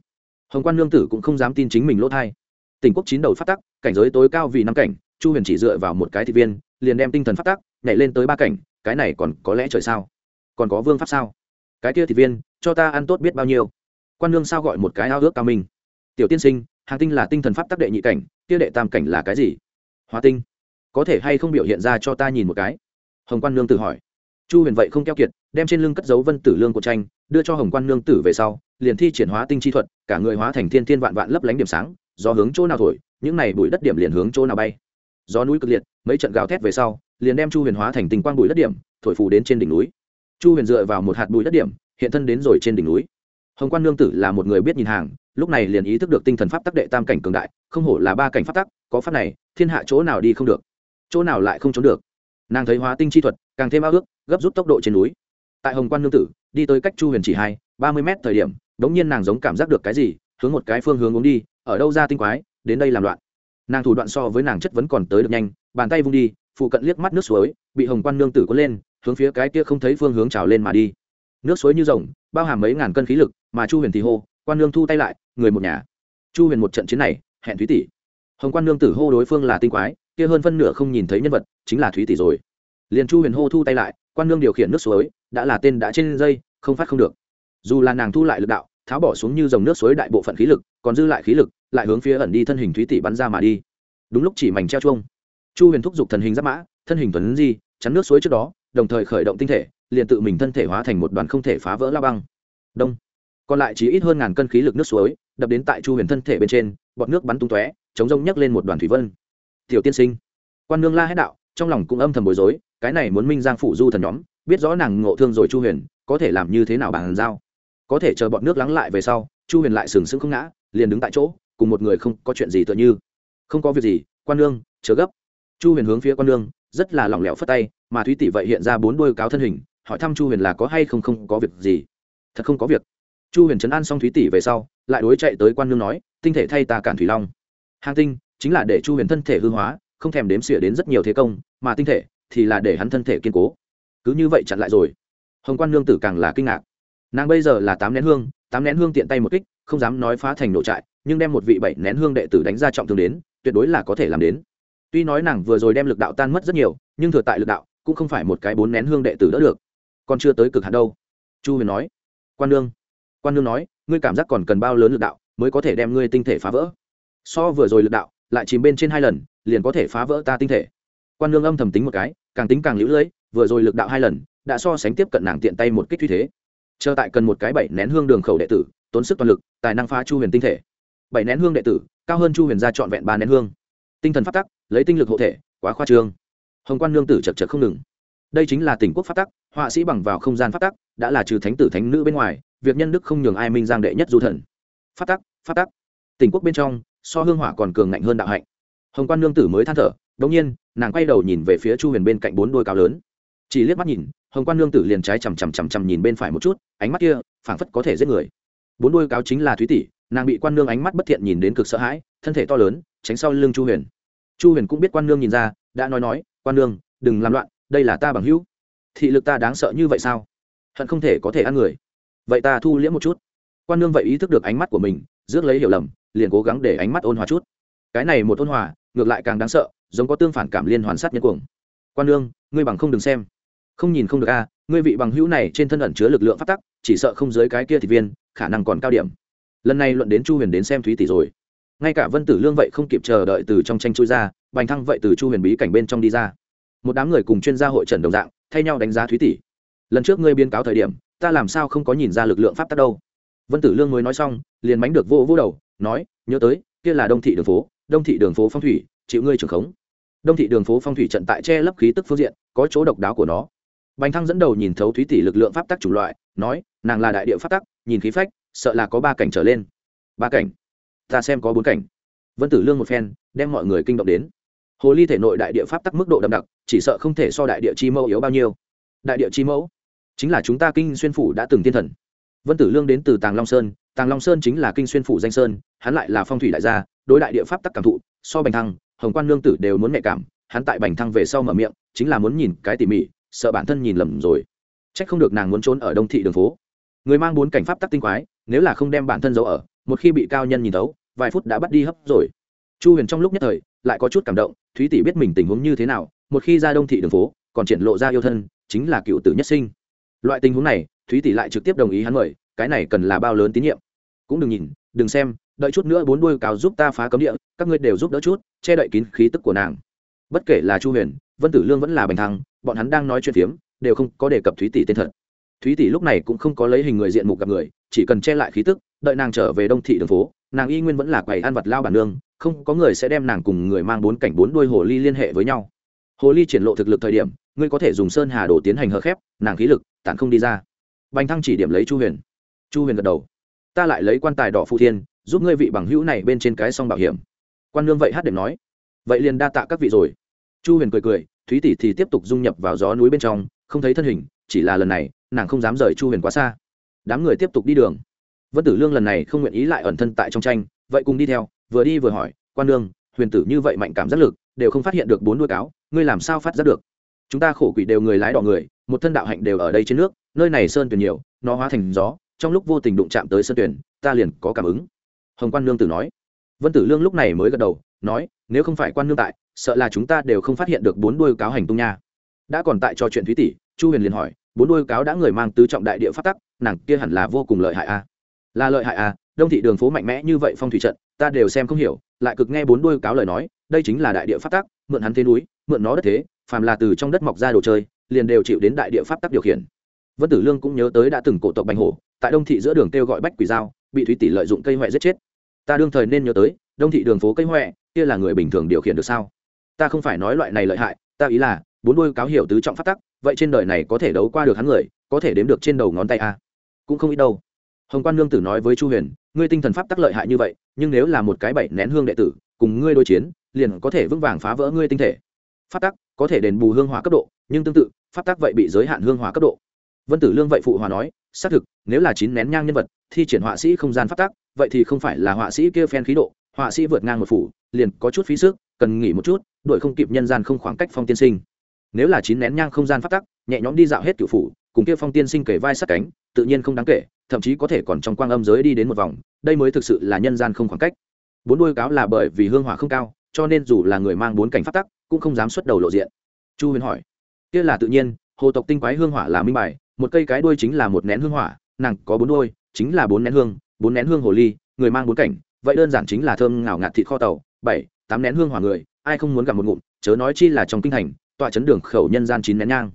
Hồng quan nương tử cũng không dám tin chính mình lỗ thai tỉnh quốc chín đầu phát tắc, cảnh giới tối cao vì năm cảnh, chu huyền chỉ dựa vào một cái thị viên, liền đem tinh thần phát tắc nhảy lên tới ba cảnh, cái này còn có lẽ trời sao? Còn có vương pháp sao? Cái kia thị viên, cho ta ăn tốt biết bao nhiêu? Quan lương sao gọi một cái ao ước cao minh? Tiểu tiên sinh, hàng tinh là tinh thần pháp tắc đệ nhị cảnh, kia đệ tam cảnh là cái gì? Hóa tinh. Có thể hay không biểu hiện ra cho ta nhìn một cái? Hồng quan nương tử hỏi. Chu huyền vậy không keo kiệt, đem trên lưng cất dấu vân tử lương của tranh, đưa cho hồng quan nương tử về sau, liền thi triển hóa tinh chi thuật, cả người hóa thành thiên thiên vạn vạn lấp lánh điểm sáng do hướng chỗ nào thổi, những này bụi đất điểm liền hướng chỗ nào bay. Gió núi cực liệt, mấy trận gào thét về sau, liền đem chu huyền hóa thành tình quang bụi đất điểm, thổi phù đến trên đỉnh núi. Chu huyền dựa vào một hạt bụi đất điểm, hiện thân đến rồi trên đỉnh núi. Hồng quan nương tử là một người biết nhìn hàng, lúc này liền ý thức được tinh thần pháp tắc đệ tam cảnh cường đại, không hổ là ba cảnh pháp tắc, có pháp này, thiên hạ chỗ nào đi không được, chỗ nào lại không trốn được. Nàng thấy hóa tinh chi thuật, càng thêm ao ước, gấp rút tốc độ trên núi. Tại hồng quan nương tử, đi tới cách chu huyền chỉ hai, ba mươi mét thời điểm đ ố n g nhiên nàng giống cảm giác được cái gì, hướng một cái phương hướng uống đi ở đâu ra tinh quái, đến đây làm loạn. Nàng thủ đoạn so với nàng chất vấn còn tới được nhanh, bàn tay vung đi, phụ cận liếc mắt nước suối, bị hồng quan nương tử có lên, hướng phía cái kia không thấy phương hướng trào lên mà đi. Nước suối như rồng, bao hàm mấy ngàn cân khí lực, mà chu huyền thì hô, quan nương thu tay lại, người một nhà. Chu huyền một trận chiến này, hẹn thúy tỷ. Hồng quan nương tử hô đối phương là tinh quái, kia hơn phân nửa không nhìn thấy nhân vật, chính là thúy tỷ rồi. Liền chu huyền hô thu tay lại, quan nương điều khiển nước suối, đã là tên đã trên dây, không phát không được. Dù là nàng thu lại lực đạo tháo bỏ xuống như dòng nước suối đại bộ phận khí lực, còn dư lại khí lực, lại hướng phía ẩn đi thân hình thúy tỷ bắn ra mà đi. Đúng lúc chỉ mảnh treo chuông. Chu huyền thúc giục thần hình giáp mã, thân hình tuấn di, chắn nước suối trước đó, đồng thời khởi động tinh thể, liền tự mình thân thể hóa thành một đoàn không thể phá vỡ la băng. Đông. Còn lại chỉ ít hơn ngàn cân khí lực nước suối, đập đến tại chu huyền thân thể bên trên, bọt nước bắn tung tóe, chống rông nhấc lên một đoàn thủy vân. Tiểu tiên sinh. Quan nương la hét đạo, trong lòng cũng âm thầm bối rối, cái này muốn minh giang phủ du thần nhóm, biết rõ nàng ngộ thương rồi chu huyền, có thể làm như thế nào bàn giao có thể chờ bọn nước lắng lại về sau chu huyền lại sừng sững không ngã liền đứng tại chỗ cùng một người không có chuyện gì tựa như. Không có việc gì quan lương, chớ gấp. Chu huyền hướng phía quan lương, rất là lỏng lẻo phất tay mà thúy tỷ vậy hiện ra bốn đôi cáo thân hình hỏi thăm chu huyền là có hay không không có việc gì. Thật không có việc. Chu huyền chấn an xong thúy tỷ về sau lại đối chạy tới quan lương nói tinh thể thay ta cản thủy long. Hàng tinh chính là để chu huyền thân thể hư hóa không thèm đếm xỉa đến rất nhiều thế công mà tinh thể thì là để hắn thân thể kiên cố. Cứ như vậy chặn lại rồi. Hồng quan lương tử càng là kinh ngạc nàng bây giờ là tám nén hương, tám nén hương tiện tay một kích, không dám nói phá thành nổ trại, nhưng đem một vị bảy nén hương đệ tử đánh ra trọng thương đến, tuyệt đối là có thể làm đến. Tuy nói nàng vừa rồi đem lực đạo tan mất rất nhiều, nhưng thừa tại lực đạo, cũng không phải một cái bốn nén hương đệ tử đỡ được. Còn chưa tới cực hạn đâu. Chu huyền nói. Quan nương. Quan nương nói, ngươi cảm giác còn cần bao lớn lực đạo mới có thể đem ngươi tinh thể phá vỡ? So vừa rồi lực đạo, lại chìm bên trên hai lần, liền có thể phá vỡ ta tinh thể. Quan nương âm thầm tính một cái, càng tính càng lũ lưỡi, vừa rồi lực đạo hai lần, đã so sánh tiếp cận nàng tiện tay một kích thuy thế chờ tại cần một cái bảy nén hương đường khẩu đệ tử, tốn sức toàn lực, tài năng phá chu huyền tinh thể. Bảy nén hương đệ tử, cao hơn chu huyền ra trọn vẹn ba nén hương. Tinh thần phát tắc, lấy tinh lực hộ thể, quá khoa trương. Hồng quan nương tử chật chật không ngừng. Đây chính là tỉnh quốc phát tắc, họa sĩ bằng vào không gian phát tắc, đã là trừ thánh tử thánh nữ bên ngoài, việc nhân đức không nhường ai minh giang đệ nhất du thần. Phát tắc phát tắc. Tỉnh quốc bên trong, so hương hỏa còn cường ngạnh hơn đạo hạnh. Hồng quan nương tử mới than thở đ ỗ n g nhiên, nàng quay đầu nhìn về phía chu huyền bên cạnh bốn đôi cao lớn. Chỉ liếc mắt nhìn hồng quan nương tử liền trái chằm chằm chằm chằm nhìn bên phải một chút, ánh mắt kia, phảng phất có thể giết người. Bốn đôi cáo chính là thúy tỷ, nàng bị quan nương ánh mắt bất thiện nhìn đến cực sợ hãi, thân thể to lớn, tránh sau lưng chu huyền. Chu huyền cũng biết quan nương nhìn ra, đã nói nói, quan nương, đừng làm loạn, đây là ta bằng hữu. Thị lực ta đáng sợ như vậy sao? Hận không thể có thể ăn người. Vậy ta thu liễm một chút. Quan nương vậy ý thức được ánh mắt của mình, rước lấy hiểu lầm, liền cố gắng để ánh mắt ôn hòa chút. Cái này một ôn hòa, ngược lại càng đáng sợ, giống có tương phản cảm liên hoàn sát nhân cuồng. Quan lương ngươi bằng không đừng xem không nhìn không được a, ngươi vị bằng hữu này trên thân ẩn chứa lực lượng phát tắc, chỉ sợ không dưới cái kia thị viên, khả năng còn cao điểm. Lần này luận đến chu huyền đến xem thúy tỷ rồi. Ngay cả vân tử lương vậy không kịp chờ đợi từ trong tranh chui ra, bành thăng vậy từ chu huyền bí cảnh bên trong đi ra. Một đám người cùng chuyên gia hội trần đồng dạng, thay nhau đánh giá thúy tỷ. Lần trước ngươi biên cáo thời điểm, ta làm sao không có nhìn ra lực lượng pháp tắc đâu? Vân tử lương mới nói xong, liền mánh được vô vô đầu, nói, nhớ tới, kia là đông thị đường phố, đông thị đường phố phong thủy, chịu ngươi trưởng khống. Đông thị đường phố phong thủy trận tại che lấp khí tức phương diện, có chỗ độc đáo của nó bành thăng dẫn đầu nhìn thấu thúy tỷ lực lượng pháp tắc chủng loại, nói, nàng là đại địa pháp tắc, nhìn khí phách, sợ là có ba cảnh trở lên. Ba cảnh? Ta xem có bốn cảnh. Vân tử lương một phen, đem mọi người kinh động đến. Hồ ly thể nội đại địa pháp tắc mức độ đậm đặc, chỉ sợ không thể so đại địa chi mẫu yếu bao nhiêu. Đại địa chi mẫu? Chính là chúng ta kinh xuyên phủ đã từng tiên thần. Vân tử lương đến từ tàng long sơn, tàng long sơn chính là kinh xuyên phủ danh sơn, hắn lại là phong thủy đại gia, đối đại địa pháp tắc cảm thụ, so bành thăng, hồng quan lương tử đều muốn mẹ cảm, hắn tại bành thăng về sau mở miệng, chính là muốn nhìn cái tỉ mỉ sợ bản thân nhìn lầm rồi. Trách không được nàng muốn trốn ở đông thị đường phố. Người mang bốn cảnh pháp tắc tinh quái, nếu là không đem bản thân giấu ở, một khi bị cao nhân nhìn thấu, vài phút đã bắt đi hấp rồi. Chu huyền trong lúc nhất thời, lại có chút cảm động, thúy tỷ biết mình tình huống như thế nào, một khi ra đông thị đường phố, còn triển lộ ra yêu thân, chính là cựu tử nhất sinh. Loại tình huống này, thúy tỷ lại trực tiếp đồng ý hắn mời, cái này cần là bao lớn tín nhiệm. Cũng đừng nhìn, đừng xem, đợi chút nữa bốn đuôi cáo giúp ta phá cấm địa, các ngươi đều giúp đỡ chút, che đậy kín khí tức của nàng. Bất kể là chu huyền, vân tử lương vẫn là bành thăng bọn hắn đang nói chuyện phiếm, đều không có đề cập thúy tỷ tên thật. Thúy tỷ lúc này cũng không có lấy hình người diện mục gặp người, chỉ cần che lại khí tức, đợi nàng trở về đông thị đường phố, nàng y nguyên vẫn là quầy ăn vật lao bản nương, không có người sẽ đem nàng cùng người mang bốn cảnh bốn đuôi hồ ly liên hệ với nhau. Hồ ly triển lộ thực lực thời điểm, ngươi có thể dùng sơn hà đồ tiến hành hờ khép, nàng khí lực, tản không đi ra. Bành thăng chỉ điểm lấy chu huyền. Chu huyền gật đầu. Ta lại lấy quan tài đỏ phụ thiên, giúp ngươi vị bằng hữu này bên trên cái song bảo hiểm. Quan nương vậy hát đệm nói. Vậy liền đa tạ các vị rồi. Chu huyền cười cười thúy tỷ thì tiếp tục dung nhập vào gió núi bên trong, không thấy thân hình, chỉ là lần này, nàng không dám rời chu huyền quá xa. Đám người tiếp tục đi đường. Vân tử lương lần này không nguyện ý lại ẩn thân tại trong tranh, vậy cùng đi theo, vừa đi vừa hỏi, quan lương huyền tử như vậy mạnh cảm giác lực, đều không phát hiện được bốn đuôi cáo, ngươi làm sao phát giác được? Chúng ta khổ quỷ đều người lái đỏ người, một thân đạo hạnh đều ở đây trên nước, nơi này sơn tuyển nhiều, nó hóa thành gió, trong lúc vô tình đụng chạm tới sơn tuyển, ta liền có cảm ứng. Hồng quan lương tử nói. Vân tử lương lúc này mới gật đầu, nói, nếu không phải quan lương tại sợ là chúng ta đều không phát hiện được bốn đuôi cáo hành tung nha. Đã còn tại trò chuyện thúy tỷ, chu huyền liền hỏi, bốn đuôi cáo đã người mang tứ trọng đại địa phát tắc, nàng kia hẳn là vô cùng lợi hại a à? là lợi hại à? Đông thị đường phố mạnh mẽ như vậy phong thủy trận, ta đều xem không hiểu, lại cực nghe bốn đuôi cáo lời nói, đây chính là đại địa phát tắc, mượn hắn thế núi, mượn nó đất thế, phàm là từ trong đất mọc ra đồ chơi, liền đều chịu đến đại địa pháp tắc điều khiển. Vân tử lương cũng nhớ tới đã từng cổ tộc bành hổ, tại đông thị giữa đường kêu gọi bách quỷ dao bị thúy tỷ lợi dụng cây huệ giết chết. Ta đương thời nên nhớ tới, đông thị đường phố cây huệ kia là người bình thường điều khiển được sao? Ta không phải nói loại này lợi hại, ta ý là, bốn đôi cáo hiểu tứ trọng phát tắc, vậy trên đời này có thể đấu qua được hắn người, có thể đếm được trên đầu ngón tay a. Cũng không ít đâu. Hồng quan nương tử nói với chu huyền, ngươi tinh thần pháp tắc lợi hại như vậy, nhưng nếu là một cái bảy nén hương đệ tử, cùng ngươi đối chiến, liền có thể vững vàng phá vỡ ngươi tinh thể. Pháp tắc có thể đền bù hương hỏa cấp độ, nhưng tương tự, pháp tắc vậy bị giới hạn hương hỏa cấp độ. Vân tử lương vậy phụ hòa nói, xác thực, nếu là chín nén nhang nhân vật, thi triển họa sĩ không gian pháp tắc, vậy thì không phải là họa sĩ kia phen khí độ họa sĩ vượt ngang một phủ, liền có chút phí sức, cần nghỉ một chút đội không kịp nhân gian không khoảng cách phong tiên sinh. Nếu là chín nén nhang không gian phát tắc, nhẹ nhõm đi dạo hết cựu phủ, cùng kia phong tiên sinh kể vai sát cánh, tự nhiên không đáng kể, thậm chí có thể còn trong quang âm giới đi đến một vòng, đây mới thực sự là nhân gian không khoảng cách. Bốn đuôi cáo là bởi vì hương hỏa không cao, cho nên dù là người mang bốn cảnh phát tắc, cũng không dám xuất đầu lộ diện. Chu huyền hỏi, kia là tự nhiên, hồ tộc tinh quái hương hỏa là minh bài, một cây cái đuôi chính là một nén hương hỏa, nàng có bốn đuôi, chính là bốn nén hương, bốn nén hương hồ ly, người mang bốn cảnh vậy đơn giản chính là thơm ngào ngạt thịt kho tàu, bảy, tám nén hương hỏa người, ai không muốn gặp một ngụm, chớ nói chi là trong kinh thành, tọa chấn đường khẩu nhân gian chín nén nhang.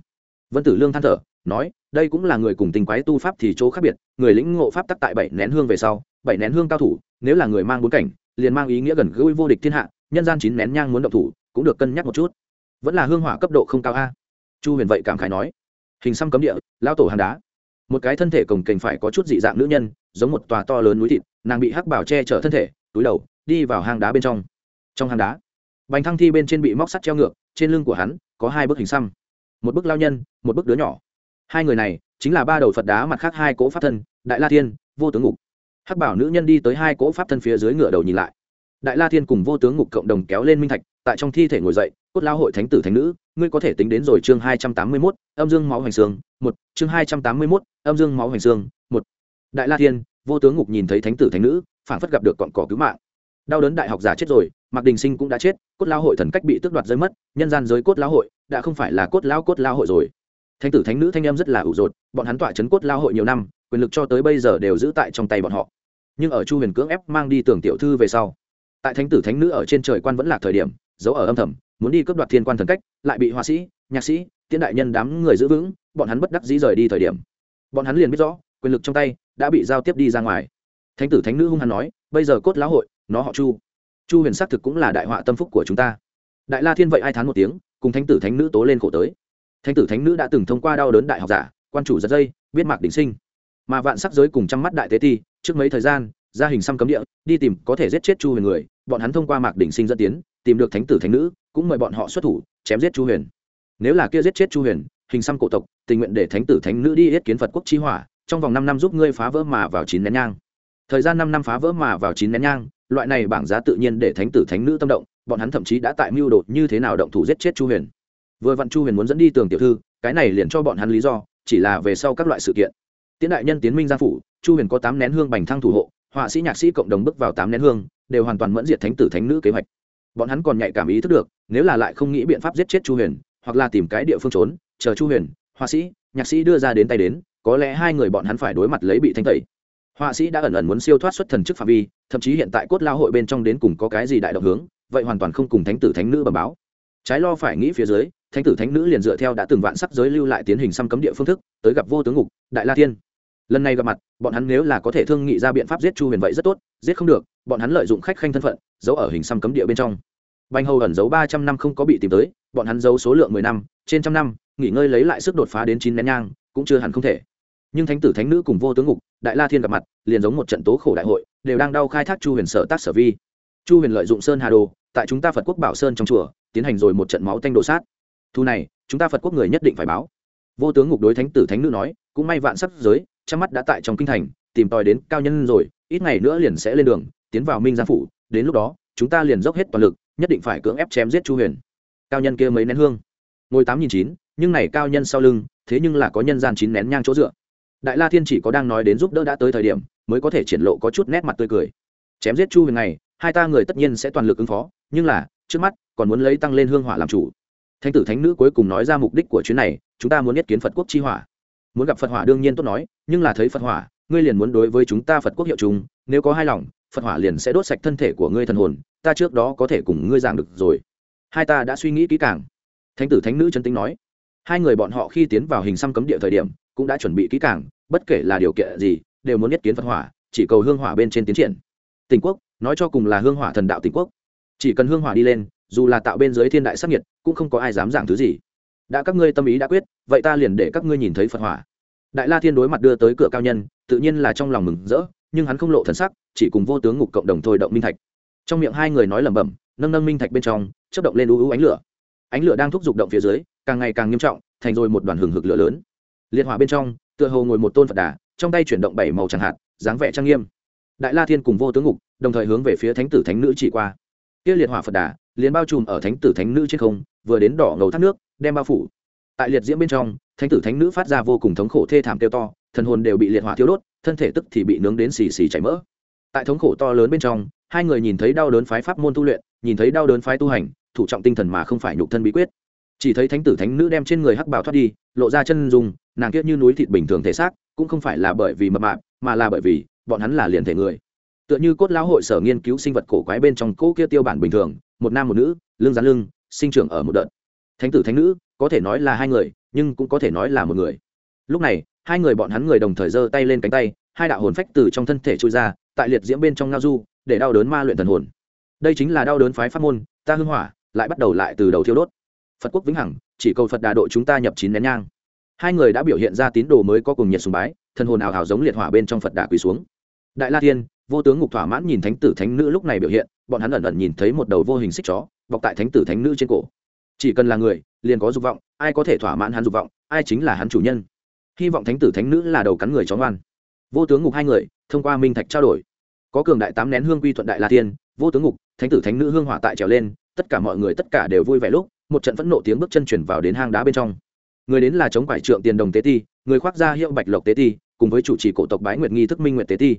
Vân tử lương than thở, nói, đây cũng là người cùng tình quái tu pháp thì chỗ khác biệt, người lĩnh ngộ pháp tắc tại bảy nén hương về sau, bảy nén hương cao thủ, nếu là người mang bốn cảnh, liền mang ý nghĩa gần gũi vô địch thiên hạ, nhân gian chín nén nhang muốn động thủ, cũng được cân nhắc một chút. Vẫn là hương hỏa cấp độ không cao a. Chu huyền vậy cảm khái nói, hình xăm cấm địa lao tổ hàng đá. Một cái thân thể cồng kềnh phải có chút dị dạng nữ nhân, giống một tòa to lớn núi thịt nàng bị hắc bảo che chở thân thể, túi đầu, đi vào hang đá bên trong. Trong hang đá bánh thăng thi bên trên bị móc sắt treo ngược, trên lưng của hắn có hai bức hình xăm. Một bức lao nhân, một bức đứa nhỏ. Hai người này chính là ba đầu phật đá mặt khác hai cỗ pháp thân, đại la thiên, vô tướng ngục. Hắc bảo nữ nhân đi tới hai cỗ pháp thân phía dưới ngựa đầu nhìn lại. Đại la thiên cùng vô tướng ngục cộng đồng kéo lên minh thạch, tại trong thi thể ngồi dậy, cốt lao hội thánh tử thánh nữ, ngươi có thể tính đến rồi chương hai trăm tám mươi mốt, âm dương máu hoành xương, một, chương hai trăm tám mươi mốt, âm dương máu hoành xương, một. Đại la thiên vô tướng ngục nhìn thấy thánh tử thánh nữ phản phất gặp được cọn cỏ cứu mạng. Đau đớn đại học giả chết rồi, mạc đình sinh cũng đã chết, cốt lao hội thần cách bị tước đoạt rơi mất, nhân gian giới cốt lao hội đã không phải là cốt lao cốt lao hội rồi. Thánh tử thánh nữ thanh em rất là ủ rột, bọn hắn tọa chấn cốt lao hội nhiều năm, quyền lực cho tới bây giờ đều giữ tại trong tay bọn họ. Nhưng ở chu huyền cưỡng ép mang đi tưởng tiểu thư về sau, tại thánh tử thánh nữ ở trên trời quan vẫn là thời điểm, giấu ở âm thầm, muốn đi cướp đoạt thiên quan thần cách, lại bị họa sĩ, nhạc sĩ, tiễn đại nhân đám người giữ vững, bọn hắn bất đắc dĩ rời đi thời điểm. Bọn hắn liền biết rõ, quyền lực trong tay đã bị giao tiếp đi ra ngoài. Thánh tử, thánh nữ hung hăng nói, bây giờ cốt lão hội, nó họ chu. Chu huyền xác thực cũng là đại họa tâm phúc của chúng ta. Đại la thiên vậy ai thán một tiếng, cùng thánh tử, thánh nữ tố lên khổ tới. Thánh tử, thánh nữ đã từng thông qua đau đớn đại học giả, quan chủ giật dây, biết mạc đỉnh sinh. Mà vạn sắc giới cùng chăm mắt đại tế ti, trước mấy thời gian ra hình xăm cấm địa, đi tìm có thể giết chết chu huyền người, bọn hắn thông qua mạc đỉnh sinh dẫn tiến, tìm được thánh tử, thánh nữ, cũng mời bọn họ xuất thủ, chém giết chu huyền. Nếu là kia giết chết chu huyền, hình xăm cổ tộc, tình nguyện để thánh tử, thánh nữ đi yết kiến phật quốc chi hỏa trong vòng năm năm giúp ngươi phá vỡ mà vào chín nén nhang. Thời gian năm năm phá vỡ mà vào chín nén nhang, loại này bảng giá tự nhiên để thánh tử thánh nữ tâm động, bọn hắn thậm chí đã tại mưu đồ như thế nào động thủ giết chết chu huyền. Vừa vặn chu huyền muốn dẫn đi tường tiểu thư, cái này liền cho bọn hắn lý do, chỉ là về sau các loại sự kiện. Tiến đại nhân tiến minh gia phủ, chu huyền có tám nén hương bành thăng thủ hộ, họa sĩ nhạc sĩ cộng đồng bước vào tám nén hương, đều hoàn toàn mẫn diệt thánh tử thánh nữ kế hoạch. Bọn hắn còn nhạy cảm ý thức được, nếu là lại không nghĩ biện pháp giết chết chu huyền, hoặc là tìm cái địa phương trốn, chờ chu huyền, họa sĩ, nhạc sĩ đưa ra đến tay đến có lẽ hai người bọn hắn phải đối mặt lấy bị thanh tẩy. Họa sĩ đã ẩn ẩn muốn siêu thoát xuất thần chức phạm vi, thậm chí hiện tại cốt lao hội bên trong đến cùng có cái gì đại động hướng, vậy hoàn toàn không cùng thánh tử thánh nữ bẩm báo. Trái lo phải nghĩ phía dưới, thánh tử thánh nữ liền dựa theo đã từng vạn sắc giới lưu lại tiến hình xăm cấm địa phương thức, tới gặp vô tướng ngục, đại la tiên lần này gặp mặt, bọn hắn nếu là có thể thương nghị ra biện pháp giết chu huyền vậy rất tốt, giết không được, bọn hắn lợi dụng khách khanh thân phận, giấu ở hình xăm cấm địa bên trong. Banh hầu ẩn giấu ba trăm năm không có bị tìm tới, bọn hắn giấu số lượng mười năm, trên trăm năm, nghỉ ngơi lấy lại sức đột phá đến chín nén nhang, cũng chưa hẳn không thể nhưng thánh tử thánh nữ cùng vô tướng ngục, đại la thiên gặp mặt, liền giống một trận tố khổ đại hội, đều đang đau khai thác chu huyền sở tác sở vi. Chu huyền lợi dụng sơn hà đồ, tại chúng ta phật quốc bảo sơn trong chùa, tiến hành rồi một trận máu tanh đồ sát. Thu này, chúng ta phật quốc người nhất định phải báo. Vô tướng ngục đối thánh tử thánh nữ nói, cũng may vạn sắp giới chăm mắt đã tại trong kinh thành, tìm tòi đến cao nhân rồi, ít ngày nữa liền sẽ lên đường, tiến vào minh gia phủ, đến lúc đó, chúng ta liền dốc hết toàn lực, nhất định phải cưỡng ép chém giết chu huyền. Cao nhân kia mấy nén hương. Ngồi tám nghìn chín, nhưng này cao nhân sau lưng, thế nhưng là có nhân gian chín nén nhang chỗ dựa đại la thiên chỉ có đang nói đến giúp đỡ đã tới thời điểm, mới có thể triển lộ có chút nét mặt tươi cười. Chém giết chu huyền này hai ta người tất nhiên sẽ toàn lực ứng phó, nhưng là, trước mắt, còn muốn lấy tăng lên hương hỏa làm chủ. Thánh tử thánh nữ cuối cùng nói ra mục đích của chuyến này, chúng ta muốn nhất kiến phật quốc chi hỏa. Muốn gặp phật hỏa đương nhiên tốt nói, nhưng là thấy phật hỏa, ngươi liền muốn đối với chúng ta phật quốc hiệu chúng, nếu có hai lòng, phật hỏa liền sẽ đốt sạch thân thể của ngươi thần hồn, ta trước đó có thể cùng ngươi giảng được rồi. Hai ta đã suy nghĩ kỹ càng. Thánh tử thánh nữ chân tính nói. Hai người bọn họ khi tiến vào hình xăm cấm địa thời điểm cũng đã chuẩn bị kỹ càng, bất kể là điều kiện gì, đều muốn nhất kiến phật hỏa, chỉ cầu hương hỏa bên trên tiến triển. Tỉnh quốc, nói cho cùng là hương hỏa thần đạo tỉnh quốc. Chỉ cần hương hỏa đi lên, dù là tạo bên dưới thiên đại sắc nhiệt cũng không có ai dám giảng thứ gì. Đã các ngươi tâm ý đã quyết, vậy ta liền để các ngươi nhìn thấy phật hỏa. Đại la thiên đối mặt đưa tới cửa cao nhân, tự nhiên là trong lòng mừng rỡ, nhưng hắn không lộ thần sắc, chỉ cùng vô tướng ngục cộng đồng thôi động minh thạch. Trong miệng hai người nói lẩm bẩm, nâng nâng minh thạch bên trong chất động lên u u ánh lửa. Ánh lửa đang thúc giục động phía dưới, càng ngày càng nghiêm trọng, thành rồi một đoàn hừng hực lửa lớn liệt hỏa bên trong, tựa hồ ngồi một tôn phật đà, trong tay chuyển động bảy màu chẳng hạt dáng vẻ trang nghiêm. Đại la thiên cùng vô tướng ngục, đồng thời hướng về phía thánh tử thánh nữ chỉ qua. Kia liệt hỏa phật đà, liền bao trùm ở thánh tử thánh nữ trên không, vừa đến đỏ ngầu thác nước, đem bao phủ. Tại liệt diễm bên trong, thánh tử thánh nữ phát ra vô cùng thống khổ thê thảm kêu to, thần hồn đều bị liệt hỏa thiêu đốt, thân thể tức thì bị nướng đến xì xì chảy mỡ. Tại thống khổ to lớn bên trong, hai người nhìn thấy đau đớn phái pháp môn tu luyện, nhìn thấy đau đớn phái tu hành, thủ trọng tinh thần mà không phải nhục thân bí quyết chỉ thấy thánh tử thánh nữ đem trên người hắc bào thoát đi, lộ ra chân dùng nàng kiết như núi thịt bình thường thể xác, cũng không phải là bởi vì mập mạp, mà là bởi vì bọn hắn là liền thể người. Tựa như cốt lão hội sở nghiên cứu sinh vật cổ quái bên trong cỗ kia tiêu bản bình thường, một nam một nữ, lưng rắn lưng, sinh trưởng ở một đợt. Thánh tử thánh nữ, có thể nói là hai người, nhưng cũng có thể nói là một người. Lúc này, hai người bọn hắn người đồng thời giơ tay lên cánh tay, hai đạo hồn phách từ trong thân thể trôi ra, tại liệt diễm bên trong ngao du, để đau đớn ma luyện thần hồn. Đây chính là đau đớn phái pháp môn, ta hưng hỏa, lại bắt đầu lại từ đầu thiêu đốt phật quốc vĩnh hằng chỉ cầu phật đà độ chúng ta nhập chín nén nhang. Hai người đã biểu hiện ra tín đồ mới có cùng nhiệt sùng bái thần hồn ảo hào giống liệt hỏa bên trong phật đà quỳ xuống. Đại la thiên vô tướng ngục thỏa mãn nhìn thánh tử thánh nữ lúc này biểu hiện bọn hắn ẩn ẩn nhìn thấy một đầu vô hình xích chó bọc tại thánh tử thánh nữ trên cổ. Chỉ cần là người liền có dục vọng ai có thể thỏa mãn hắn dục vọng ai chính là hắn chủ nhân. Hy vọng thánh tử thánh nữ là đầu cắn người chó ngoan. Vô tướng ngục hai người thông qua minh thạch trao đổi. Có cường đại tám nén hương quy thuận đại la Thiên, vô tướng ngục thánh tử thánh nữ hương hỏa tại trèo lên tất cả mọi người tất cả đều vui vẻ lúc một trận phẫn nộ tiếng bước chân chuyển vào đến hang đá bên trong. Người đến là chống quải trượng tiền đồng tế ti, người khoác ra hiệu bạch lộc tế ti, cùng với chủ trì cổ tộc bái nguyệt nghi thức minh nguyệt tế ti.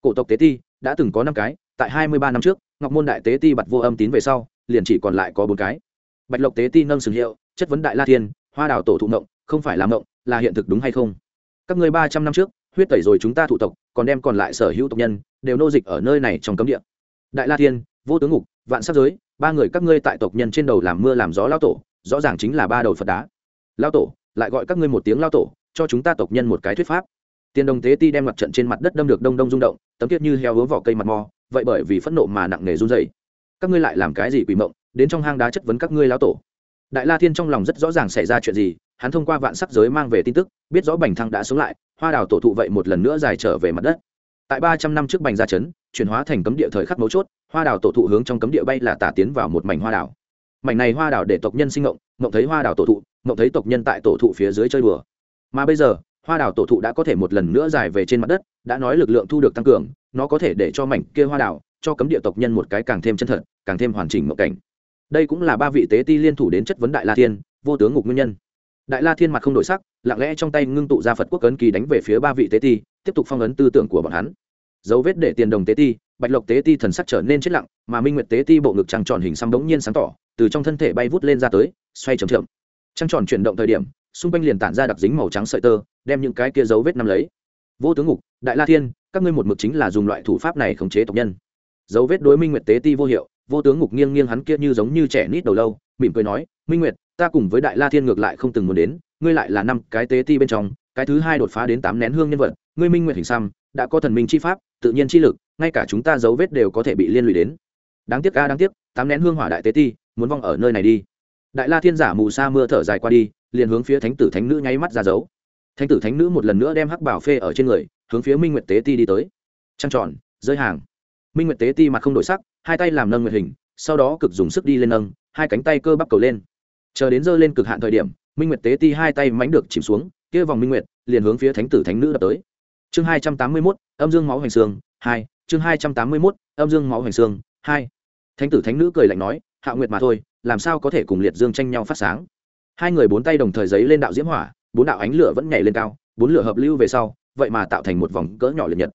Cổ tộc tế ti đã từng có năm cái, tại hai mươi ba năm trước, ngọc môn đại tế ti bật vô âm tín về sau, liền chỉ còn lại có bốn cái. Bạch lộc tế ti nâng sừng hiệu, chất vấn đại la thiên, hoa đào tổ thụ mộng không phải là mộng là hiện thực đúng hay không? Các người ba trăm năm trước, huyết tẩy rồi chúng ta thụ tộc, còn đem còn lại sở hữu tộc nhân, đều nô dịch ở nơi này trong cấm địa. Đại la thiên, vô tướng ngục, vạn sắc giới ba người các ngươi tại tộc nhân trên đầu làm mưa làm gió lao tổ, rõ ràng chính là ba đầu phật đá. Lao tổ, lại gọi các ngươi một tiếng lao tổ, cho chúng ta tộc nhân một cái thuyết pháp. Tiền đồng tế ti đem mặt trận trên mặt đất đâm được đông đông rung động, tấm tiết như heo hứa vỏ cây mặt mò, vậy bởi vì phẫn nộ mà nặng nề run dày các ngươi lại làm cái gì quỷ mộng, đến trong hang đá chất vấn các ngươi lao tổ? Đại la thiên trong lòng rất rõ ràng xảy ra chuyện gì, hắn thông qua vạn sắc giới mang về tin tức, biết rõ bành thăng đã sống lại, hoa đào tổ thụ vậy một lần nữa dài trở về mặt đất. Tại ba trăm năm trước bành gia chấn chuyển hóa thành cấm địa thời khắc mấu chốt hoa đào tổ thụ hướng trong cấm địa bay là tả tiến vào một mảnh hoa đào mảnh này hoa đào để tộc nhân sinh ngộng ngộng thấy hoa đào tổ thụ, ngộng thấy tộc nhân tại tổ thụ phía dưới chơi đùa. Mà bây giờ, hoa đào tổ thụ đã có thể một lần nữa dài về trên mặt đất, đã nói lực lượng thu được tăng cường, nó có thể để cho mảnh kia hoa đào cho cấm địa tộc nhân một cái càng thêm chân thật, càng thêm hoàn chỉnh mộng cảnh. Đây cũng là ba vị tế ti liên thủ đến chất vấn đại la thiên, vô tướng ngục nguyên nhân. Đại la thiên mặt không đổi sắc, lặng lẽ trong tay ngưng tụ ra phật quốc ấn kỳ đánh về phía ba vị tế ti, tiếp tục phong ấn tư tưởng của bọn hắn. Dấu vết để tiền đồng tế ti bạch lộc tế ti thần sắc trở nên chết lặng, mà minh nguyệt tế ti bộ ngực trăng tròn hình xăm bỗng nhiên sáng tỏ, từ trong thân thể bay vút lên ra tới, xoay trầm chậm. Trăng tròn chuyển động thời điểm, xung quanh liền tản ra đặc dính màu trắng sợi tơ, đem những cái kia dấu vết nắm lấy. Vô tướng ngục, đại la thiên, các ngươi một mực chính là dùng loại thủ pháp này khống chế tộc nhân. Dấu vết đối minh nguyệt tế ti vô hiệu, vô tướng ngục nghiêng nghiêng hắn kia như giống như trẻ nít đầu lâu, mỉm cười nói, minh nguyệt, ta cùng với đại la thiên ngược lại không từng muốn đến, ngươi lại là năm cái tế ti bên trong, cái thứ hai đột phá đến tám nén hương nhân vật, ngươi minh nguyệt hình xăm đã có thần minh chi pháp, tự nhiên chi lực, ngay cả chúng ta dấu vết đều có thể bị liên lụy đến. Đáng tiếc ca đáng tiếc, tám nén hương hỏa đại tế ti, muốn vong ở nơi này đi. Đại la thiên giả mù sa mưa thở dài qua đi, liền hướng phía thánh tử thánh nữ nháy mắt ra dấu. Thánh tử thánh nữ một lần nữa đem hắc bảo phê ở trên người, hướng phía minh nguyệt tế ti đi tới. Trăng tròn, rơi hàng. Minh nguyệt tế ti mặt không đổi sắc, hai tay làm nâng nguyệt hình, sau đó cực dùng sức đi lên nâng, hai cánh tay cơ bắp cầu lên. Chờ đến giơ lên cực hạn thời điểm, minh nguyệt tế ti hai tay mánh được chìm xuống, kia vòng minh nguyệt liền hướng phía thánh tử thánh nữ đập tới chương hai trăm tám mươi mốt, âm dương máu hoành xương hai, chương hai trăm tám mươi mốt, âm dương máu hoành xương hai. Thánh tử thánh nữ cười lạnh nói, hạ nguyệt mà thôi, làm sao có thể cùng liệt dương tranh nhau phát sáng? Hai người bốn tay đồng thời giấy lên đạo diễm hỏa, bốn đạo ánh lửa vẫn nhảy lên cao, bốn lửa hợp lưu về sau, vậy mà tạo thành một vòng cỡ nhỏ liệt nhật.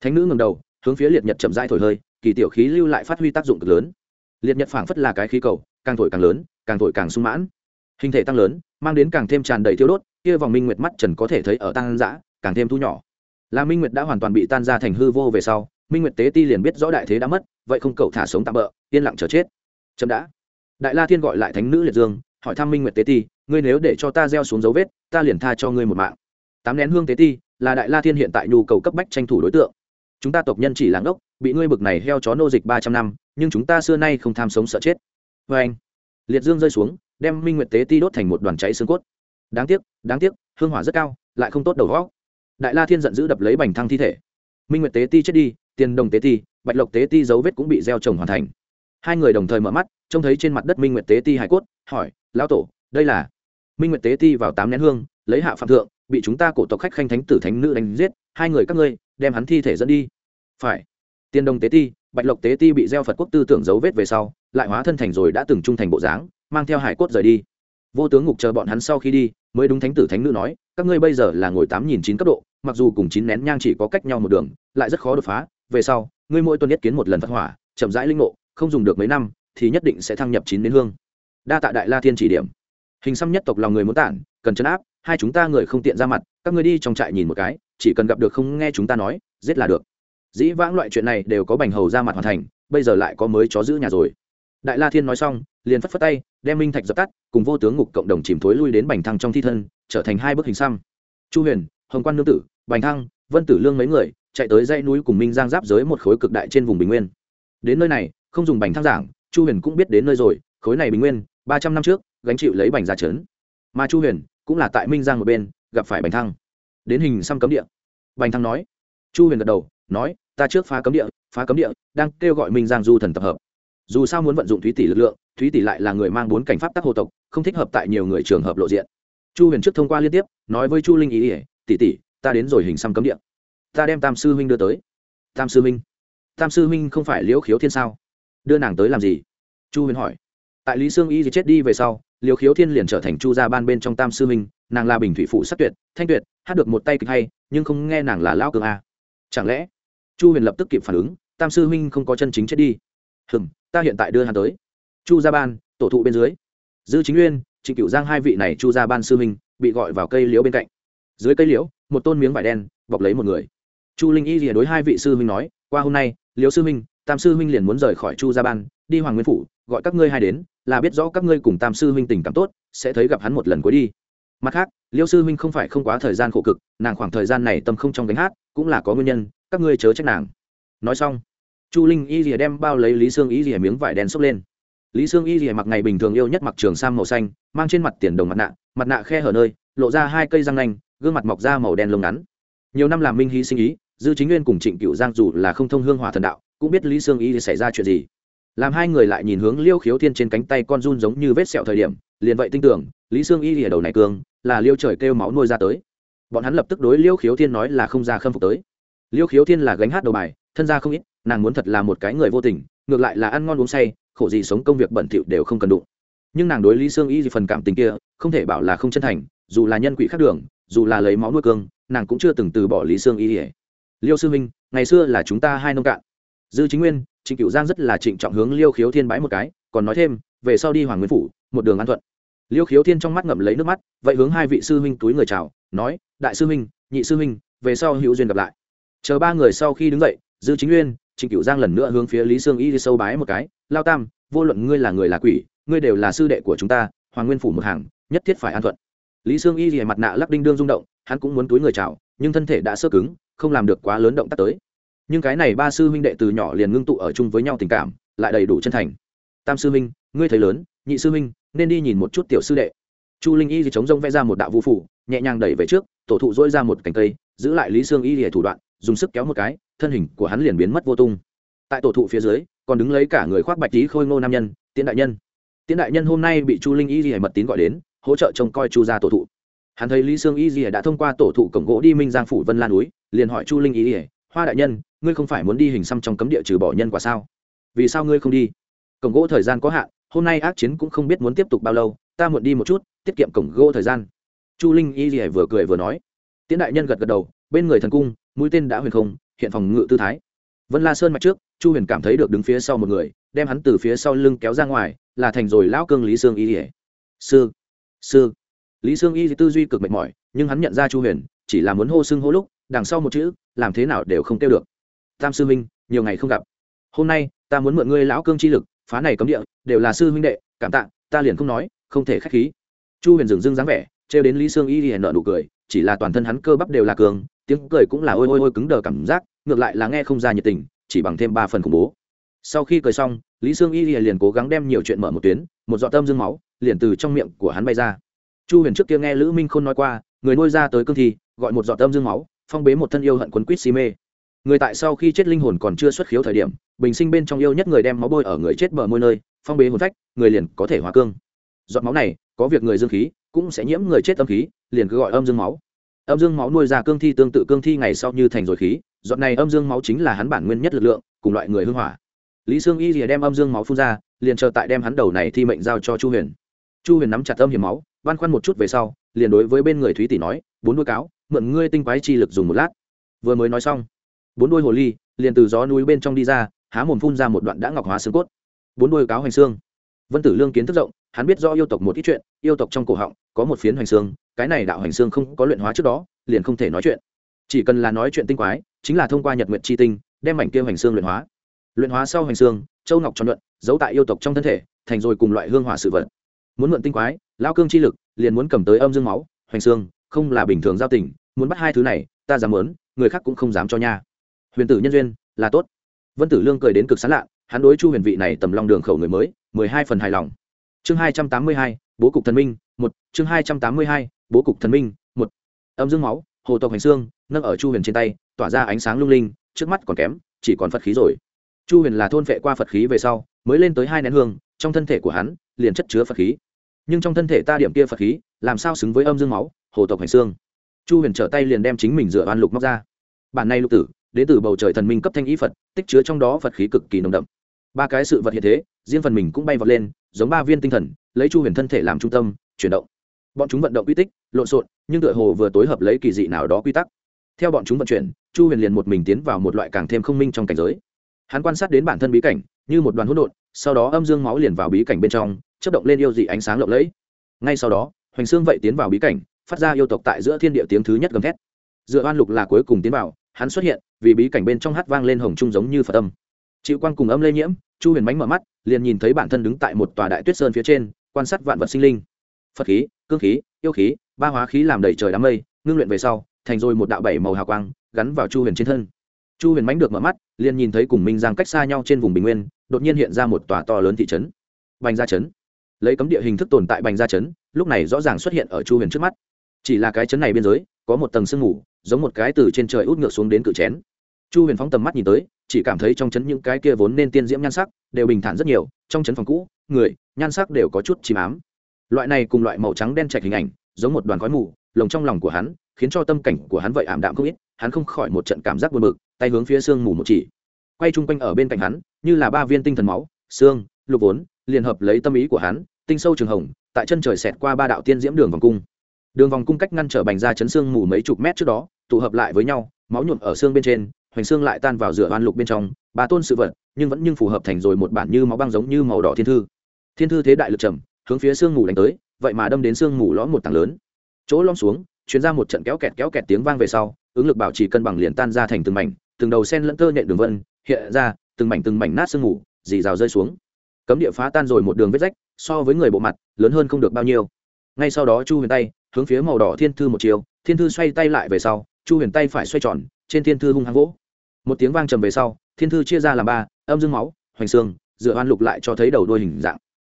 Thánh nữ ngầm đầu, hướng phía liệt nhật chậm rãi thổi hơi, kỳ tiểu khí lưu lại phát huy tác dụng cực lớn. Liệt nhật phảng phất là cái khí cầu, càng thổi càng lớn, càng thổi càng sung mãn. Hình thể tăng lớn, mang đến càng thêm tràn đầy thiêu đốt, kia vòng minh nguyệt mắt trần có thể thấy ở tăng dã, càng thêm thu nhỏ là minh nguyệt đã hoàn toàn bị tan ra thành hư vô về sau minh nguyệt tế ti liền biết rõ đại thế đã mất vậy không cầu thả sống tạm bỡ yên lặng chờ chết chậm đã đại la thiên gọi lại thánh nữ liệt dương hỏi thăm minh nguyệt tế ti ngươi nếu để cho ta gieo xuống dấu vết ta liền tha cho ngươi một mạng tám nén hương tế ti là đại la thiên hiện tại nhu cầu cấp bách tranh thủ đối tượng chúng ta tộc nhân chỉ làng ốc bị ngươi bực này heo chó nô dịch ba trăm năm nhưng chúng ta xưa nay không tham sống sợ chết vê anh liệt dương rơi xuống đem minh nguyệt tế ti đốt thành một đoàn cháy xương cốt đáng tiếc đáng tiếc, hương hỏa rất cao, lại không tốt đầu góc đại la thiên giận dữ đập lấy bành thăng thi thể. Minh nguyệt tế ti chết đi, tiền đồng tế ti, bạch lộc tế ti dấu vết cũng bị gieo trồng hoàn thành. Hai người đồng thời mở mắt, trông thấy trên mặt đất minh nguyệt tế ti hải cốt, hỏi, lão tổ, đây là? Minh nguyệt tế ti vào tám nén hương, lấy hạ phạm thượng, bị chúng ta cổ tộc khách khanh thánh tử thánh nữ đánh giết, hai người các ngươi, đem hắn thi thể dẫn đi. Phải. Tiền đồng tế ti, bạch lộc tế ti bị gieo phật quốc tư tưởng dấu vết về sau, lại hóa thân thành rồi đã từng trung thành bộ dáng, mang theo hải cốt rời đi. Vô tướng ngục chờ bọn hắn sau khi đi mới đúng thánh tử thánh nữ nói, các ngươi bây giờ là ngồi tám nghìn chín cấp độ, mặc dù cùng chín nén nhang chỉ có cách nhau một đường, lại rất khó đột phá, về sau, ngươi mỗi tuần nhất kiến một lần phát hỏa, chậm rãi linh ngộ, không dùng được mấy năm, thì nhất định sẽ thăng nhập chín đến hương. Đa tạ đại la thiên chỉ điểm. Hình xăm nhất tộc lòng người muốn tản, cần chấn áp, hai chúng ta người không tiện ra mặt, các ngươi đi trong trại nhìn một cái, chỉ cần gặp được không nghe chúng ta nói, giết là được. Dĩ vãng loại chuyện này đều có bành hầu ra mặt hoàn thành, bây giờ lại có mới chó giữ nhà rồi. Đại la thiên nói xong liền phất phất tay, đem minh thạch dập tắt, cùng vô tướng ngục cộng đồng chìm thối lui đến bành thăng trong thi thân, trở thành hai bức hình xăm. Chu huyền, hồng quan nương tử, bành thăng, vân tử lương mấy người, chạy tới dãy núi cùng minh giang giáp giới một khối cực đại trên vùng bình nguyên. Đến nơi này, không dùng bành thăng giảng, chu huyền cũng biết đến nơi rồi, khối này bình nguyên, ba trăm năm trước, gánh chịu lấy bành ra trấn. Mà chu huyền cũng là tại minh giang một bên, gặp phải bành thăng. Đến hình xăm cấm địa. Bành thăng nói, chu huyền gật đầu, nói, ta trước phá cấm địa, phá cấm địa, đang kêu gọi minh giang du thần tập hợp dù sao muốn vận dụng thúy tỷ lực lượng, thúy tỷ lại là người mang bốn cảnh pháp tác hộ tộc, không thích hợp tại nhiều người trường hợp lộ diện. Chu huyền trước thông qua liên tiếp, nói với chu linh ý ỉa tỷ tỷ, ta đến rồi hình xăm cấm địa. Ta đem tam sư huynh đưa tới. Tam sư huynh? Tam sư huynh không phải liễu khiếu thiên sao? Đưa nàng tới làm gì? Chu huyền hỏi. Tại lý sương y chết đi về sau, liễu khiếu thiên liền trở thành chu gia ban bên trong tam sư huynh, nàng là bình thủy phụ sắc tuyệt, thanh tuyệt, hát được một tay kịch hay, nhưng không nghe nàng là lão cường a. Chẳng lẽ? Chu huyền lập tức kịp phản ứng, tam sư huynh không có chân chính chết đi. Hừm ta hiện tại đưa hắn tới. Chu gia ban tổ thụ bên dưới. Dư chính uyên trịnh cựu giang hai vị này chu gia ban sư minh bị gọi vào cây liễu bên cạnh. Dưới cây liễu một tôn miếng vải đen bọc lấy một người. Chu linh y rìa đối hai vị sư minh nói qua hôm nay liễu sư minh, tam sư minh liền muốn rời khỏi chu gia ban đi hoàng nguyên phủ gọi các ngươi hai đến là biết rõ các ngươi cùng tam sư minh tình cảm tốt sẽ thấy gặp hắn một lần cuối đi. Mặt khác Liễu sư minh không phải không quá thời gian khổ cực nàng khoảng thời gian này tâm không trong gánh hát cũng là có nguyên nhân các ngươi chớ trách nàng. Nói xong chu linh y rìa đem bao lấy lý sương y rìa miếng vải đen xốc lên. Lý sương y rìa mặc ngày bình thường yêu nhất mặc trường sam màu xanh, mang trên mặt tiền đồng mặt nạ mặt nạ khe hở nơi, lộ ra hai cây răng nanh, gương mặt mọc da màu đen lông ngắn. Nhiều năm làm minh hy sinh ý, dư chính nguyên cùng trịnh cựu giang dù là không thông hương hỏa thần đạo, cũng biết lý sương y xảy ra chuyện gì. Làm hai người lại nhìn hướng liêu khiếu thiên trên cánh tay con run giống như vết sẹo thời điểm, liền vậy tin tưởng, lý sương y ở đầu này cương là liêu trời kêu máu nuôi ra tới. Bọn hắn lập tức đối liêu khiếu thiên nói là không ra khâm phục tới. Liêu khiếu thiên là gánh hát đầu bài, thân gia không ít nàng muốn thật là một cái người vô tình, ngược lại là ăn ngon uống say, khổ gì sống công việc bẩn thỉu đều không cần đụng. Nhưng nàng đối lý sương y phần cảm tình kia, không thể bảo là không chân thành, dù là nhân quỷ khác đường, dù là lấy máu nuôi cương, nàng cũng chưa từng từ bỏ lý sương y liêu sư minh, ngày xưa là chúng ta hai nông cạn. Dư chính nguyên, trịnh cựu giang rất là trịnh trọng hướng liêu khiếu thiên bái một cái, còn nói thêm, về sau đi hoàng nguyên phủ, một đường an thuận. Liêu khiếu thiên trong mắt ngậm lấy nước mắt, vậy hướng hai vị sư huynh túi người chào, nói, đại sư huynh, nhị sư huynh, về sau hữu duyên gặp lại. Chờ ba người sau khi đứng dậy, dư chính nguyên trịnh Cửu giang lần nữa hướng phía lý sương y đi sâu bái một cái, lao tam, vô luận ngươi là người là quỷ, ngươi đều là sư đệ của chúng ta, hoàng nguyên phủ một hàng, nhất thiết phải an thuận. Lý sương y thì mặt nạ lắc đinh đương rung động, hắn cũng muốn túi người chào, nhưng thân thể đã sơ cứng, không làm được quá lớn động tác tới. Nhưng cái này ba sư huynh đệ từ nhỏ liền ngưng tụ ở chung với nhau tình cảm, lại đầy đủ chân thành. Tam sư huynh, ngươi thấy lớn, nhị sư huynh, nên đi nhìn một chút tiểu sư đệ. Chu linh y thì chống rông vẽ ra một đạo vũ phủ, nhẹ nhàng đẩy về trước, tổ thụ dỗi ra một cành cây, giữ lại lý sương y thì thủ đoạn, dùng sức kéo một cái thân hình của hắn liền biến mất vô tung. Tại tổ thụ phía dưới, còn đứng lấy cả người khoác bạch tí khôi ngô nam nhân, tiễn đại nhân. Tiễn đại nhân hôm nay bị chu linh y thì mật tín gọi đến, hỗ trợ trông coi chu gia tổ thụ. Hắn thấy lý sương y thì đã thông qua tổ thụ cổng gỗ đi minh giang phủ vân lan núi, liền hỏi chu linh y thì hoa đại nhân, ngươi không phải muốn đi hình xăm trong cấm địa trừ bỏ nhân quả sao? Vì sao ngươi không đi? Cổng gỗ thời gian có hạn, hôm nay ác chiến cũng không biết muốn tiếp tục bao lâu, ta muộn đi một chút, tiết kiệm cổng gỗ thời gian. Chu linh y di vừa cười vừa nói. Tiễn đại nhân gật gật đầu, bên người thần cung, mũi tên đã huyền không hiện phòng ngự tư thái. Vân la sơn mạch trước, chu huyền cảm thấy được đứng phía sau một người, đem hắn từ phía sau lưng kéo ra ngoài, là thành rồi lão cương lý sương y ỉa sư sư. Lý sương y tư duy cực mệt mỏi, nhưng hắn nhận ra chu huyền, chỉ là muốn hô xưng hô lúc, đằng sau một chữ, làm thế nào đều không kêu được. Tam sư huynh, nhiều ngày không gặp. Hôm nay, ta muốn mượn ngươi lão cương chi lực, phá này cấm địa, đều là sư huynh đệ, cảm tạ, ta liền không nói, không thể khách khí. Chu huyền dừng dưng dáng vẻ, trêu đến lý sương y hiền nợ nụ cười chỉ là toàn thân hắn cơ bắp đều là cường, tiếng cười cũng là ôi ôi ôi cứng đờ cảm giác, ngược lại là nghe không ra nhiệt tình, chỉ bằng thêm ba phần khủng bố. Sau khi cười xong, lý sương y liền cố gắng đem nhiều chuyện mở một tuyến, một giọt tâm dương máu, liền từ trong miệng của hắn bay ra. Chu huyền trước kia nghe lữ minh k h ô n nói qua, người nuôi ra tới cương thi, gọi một giọt tâm dương máu, phong bế một thân yêu hận quấn quýt si mê. Người tại sau khi chết linh hồn còn chưa xuất khiếu thời điểm, bình sinh bên trong yêu nhất người đem máu bôi ở người chết bờ môi nơi, phong bế hồn phách, người liền có thể hóa cương giọt máu này, có việc người dương khí, cũng sẽ nhiễm người chết âm khí, liền cứ gọi âm dương máu. Âm dương máu nuôi ra cương thi tương tự cương thi ngày sau như thành rồi khí, giọt này âm dương máu chính là hắn bản nguyên nhất lực lượng, cùng loại người hưng hỏa. Lý sương y rìa đem âm dương máu phun ra, liền chờ tại đem hắn đầu này thi mệnh giao cho chu huyền. Chu huyền nắm chặt âm hiểm máu, băn khoăn một chút về sau, liền đối với bên người thúy tỷ nói, bốn đuôi cáo, mượn ngươi tinh quái chi lực dùng một lát. Vừa mới nói xong, bốn đuôi hồ ly liền từ gió núi bên trong đi ra, há mồm phun ra một đoạn đã ngọc hóa xương cốt. Bốn đuôi cáo hành xương. Vân tử lương kiến thức rộng hắn biết do yêu tộc một ít chuyện, yêu tộc trong cổ họng có một phiến hoành xương, cái này đạo hoành xương không có luyện hóa trước đó, liền không thể nói chuyện. Chỉ cần là nói chuyện tinh quái, chính là thông qua nhật nguyện chi tinh, đem mảnh kia hoành xương luyện hóa. Luyện hóa sau hoành xương, châu ngọc tròn luận, giấu tại yêu tộc trong thân thể, thành rồi cùng loại hương hỏa sự vật. Muốn mượn tinh quái, lao cương chi lực, liền muốn cầm tới âm dương máu, hoành xương, không là bình thường giao tình, muốn bắt hai thứ này, ta dám muốn, người khác cũng không dám cho nha. Huyền tử nhân duyên, là tốt. Vân tử lương cười đến cực sán lạ, hắn đối chu huyền vị này tầm long đường khẩu người mới, mười hai phần hài lòng chương hai trăm tám mươi hai, bố cục thần minh, một. Chương hai trăm tám mươi hai, bố cục thần minh, một. Âm dương máu, hồ tộc hành xương, nâng ở chu huyền trên tay, tỏa ra ánh sáng lung linh, trước mắt còn kém, chỉ còn phật khí rồi. Chu huyền là thôn vệ qua phật khí về sau, mới lên tới hai nén hương, trong thân thể của hắn, liền chất chứa phật khí. Nhưng trong thân thể ta điểm kia phật khí, làm sao xứng với âm dương máu, hồ tộc hành xương? Chu huyền trở tay liền đem chính mình dựa oan lục móc ra. Bản này lục tử, đến từ bầu trời thần minh cấp thanh ý phật, tích chứa trong đó phật khí cực kỳ nồng đậm. Ba cái sự vật hiện thế, riêng phần mình cũng bay vọt lên giống ba viên tinh thần, lấy chu huyền thân thể làm trung tâm, chuyển động. Bọn chúng vận động quy tích, lộn xộn, nhưng tựa hồ vừa tối hợp lấy kỳ dị nào đó quy tắc. Theo bọn chúng vận chuyển, chu huyền liền một mình tiến vào một loại càng thêm không minh trong cảnh giới. Hắn quan sát đến bản thân bí cảnh, như một đoàn hỗn độn, sau đó âm dương máu liền vào bí cảnh bên trong chất động lên yêu dị ánh sáng lộng lẫy. Ngay sau đó, hoành xương vậy tiến vào bí cảnh, phát ra yêu tộc tại giữa thiên địa tiếng thứ nhất gầm thét. Dựa oan lục là cuối cùng tiến vào, hắn xuất hiện, vì bí cảnh bên trong hát vang lên hồng trung giống như phật âm. Chịu quang cùng âm lây nhiễm, chu huyền mánh mở mắt liền nhìn thấy bản thân đứng tại một tòa đại tuyết sơn phía trên, quan sát vạn vật sinh linh. Phật khí, cương khí, yêu khí, ba hóa khí làm đầy trời đám mây, ngưng luyện về sau, thành rồi một đạo bảy màu hào quang, gắn vào chu huyền trên thân. Chu huyền mánh được mở mắt, liền nhìn thấy cùng minh giang cách xa nhau trên vùng bình nguyên, đột nhiên hiện ra một tòa to lớn thị trấn. Bành gia trấn. Lấy cấm địa hình thức tồn tại bành gia trấn, lúc này rõ ràng xuất hiện ở chu huyền trước mắt. Chỉ là cái trấn này biên giới, có một tầng sương mù, giống một cái từ trên trời út ngược xuống đến cự chén. Chu huyền phóng tầm mắt nhìn tới chỉ cảm thấy trong trấn những cái kia vốn nên tiên diễm nhan sắc đều bình thản rất nhiều, trong trấn phòng cũ, người, nhan sắc đều có chút chìm ám. Loại này cùng loại màu trắng đen chạch hình ảnh, giống một đoàn khói mù, lồng trong lòng của hắn, khiến cho tâm cảnh của hắn vậy ảm đạm không ít, hắn không khỏi một trận cảm giác buồn bực, tay hướng phía sương mù một chỉ. Quay chung quanh ở bên cạnh hắn, như là ba viên tinh thần máu xương lục vốn liền hợp lấy tâm ý của hắn, tinh sâu trường hồng, tại chân trời xẹt qua ba đạo tiên diễm đường vòng cung. Đường vòng cung cách ngăn trở bành ra chấn xương mù mấy chục mét trước đó, tụ hợp lại với nhau, máu nhuộm ở xương bên trên hoành xương lại tan vào rửa oan lục bên trong, ba tôn sự vật, nhưng vẫn nhưng phù hợp thành rồi một bản như máu băng giống như màu đỏ thiên thư. Thiên thư thế đại lực trầm, hướng phía xương mù đánh tới, vậy mà đâm đến xương mù lõm một tảng lớn. Chỗ lõm xuống chuyến ra một trận kéo kẹt kéo kẹt tiếng vang về sau, ứng lực bảo trì cân bằng liền tan ra thành từng mảnh, từng đầu sen lẫn tơ nhện đường vân, hiện ra, từng mảnh từng mảnh nát sương mù, dì rào rơi xuống. Cấm địa phá tan rồi một đường vết rách, so với người bộ mặt, lớn hơn không được bao nhiêu. Ngay sau đó chu huyền tay, hướng phía màu đỏ thiên thư một chiều, thiên thư xoay tay lại về sau, chu huyền tay phải xoay tròn, trên thiên thư hung hăng vỗ một tiếng vang trầm về sau, thiên thư chia ra làm ba, âm dương máu, hoành xương, dựa oan lục lại cho thấy đầu đôi hình dạng.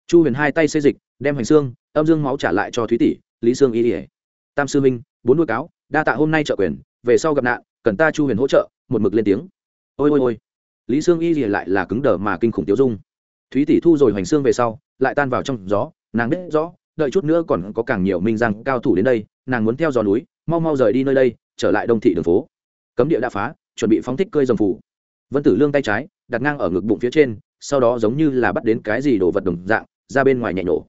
Chu huyền hai tay xây dịch, đem hoành xương, âm dương máu trả lại cho thúy tỷ, lý sương y ỉa tam sư minh bốn nuôi cáo, đa tạ hôm nay trợ quyền, về sau gặp nạn, cần ta chu huyền hỗ trợ, một mực lên tiếng. Ôi ôi ôi. Lý sương y ỉa lại là cứng đờ mà kinh khủng tiêu dung. Thúy tỷ thu rồi hoành xương về sau, lại tan vào trong gió, nàng biết rõ, đợi chút nữa còn có càng nhiều minh giang cao thủ đến đây, nàng muốn theo gió núi, mau mau rời đi nơi đây, trở lại đông thị đường phố. Cấm địa đã phá chuẩn bị phóng thích cơi rồng phủ. Vân tử lương tay trái, đặt ngang ở ngực bụng phía trên, sau đó giống như là bắt đến cái gì đồ vật đồng dạng, ra bên ngoài nhảy nổ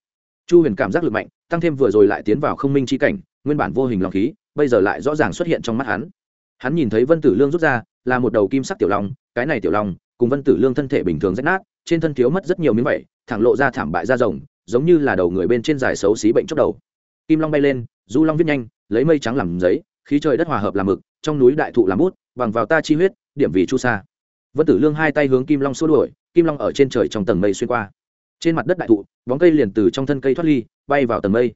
chu huyền cảm giác lực mạnh, tăng thêm vừa rồi lại tiến vào không minh chi cảnh, nguyên bản vô hình lòng khí, bây giờ lại rõ ràng xuất hiện trong mắt hắn. Hắn nhìn thấy vân tử lương rút ra, là một đầu kim sắc tiểu long, cái này tiểu long, cùng vân tử lương thân thể bình thường rách nát, trên thân thiếu mất rất nhiều miếng vẩy thẳng lộ ra thảm bại da rồng, giống như là đầu người bên trên dài xấu xí bệnh chốc đầu. Kim long bay lên, du long viết nhanh, lấy mây trắng làm giấy, khí trời đất hòa hợp làm mực, trong núi đại thụ làm bút bằng vào ta chi huyết, điểm vì chu sa. Vân tử lương hai tay hướng kim long xua đuổi, kim long ở trên trời trong tầng mây xuyên qua. Trên mặt đất đại thụ, bóng cây liền từ trong thân cây thoát ly, bay vào tầng mây.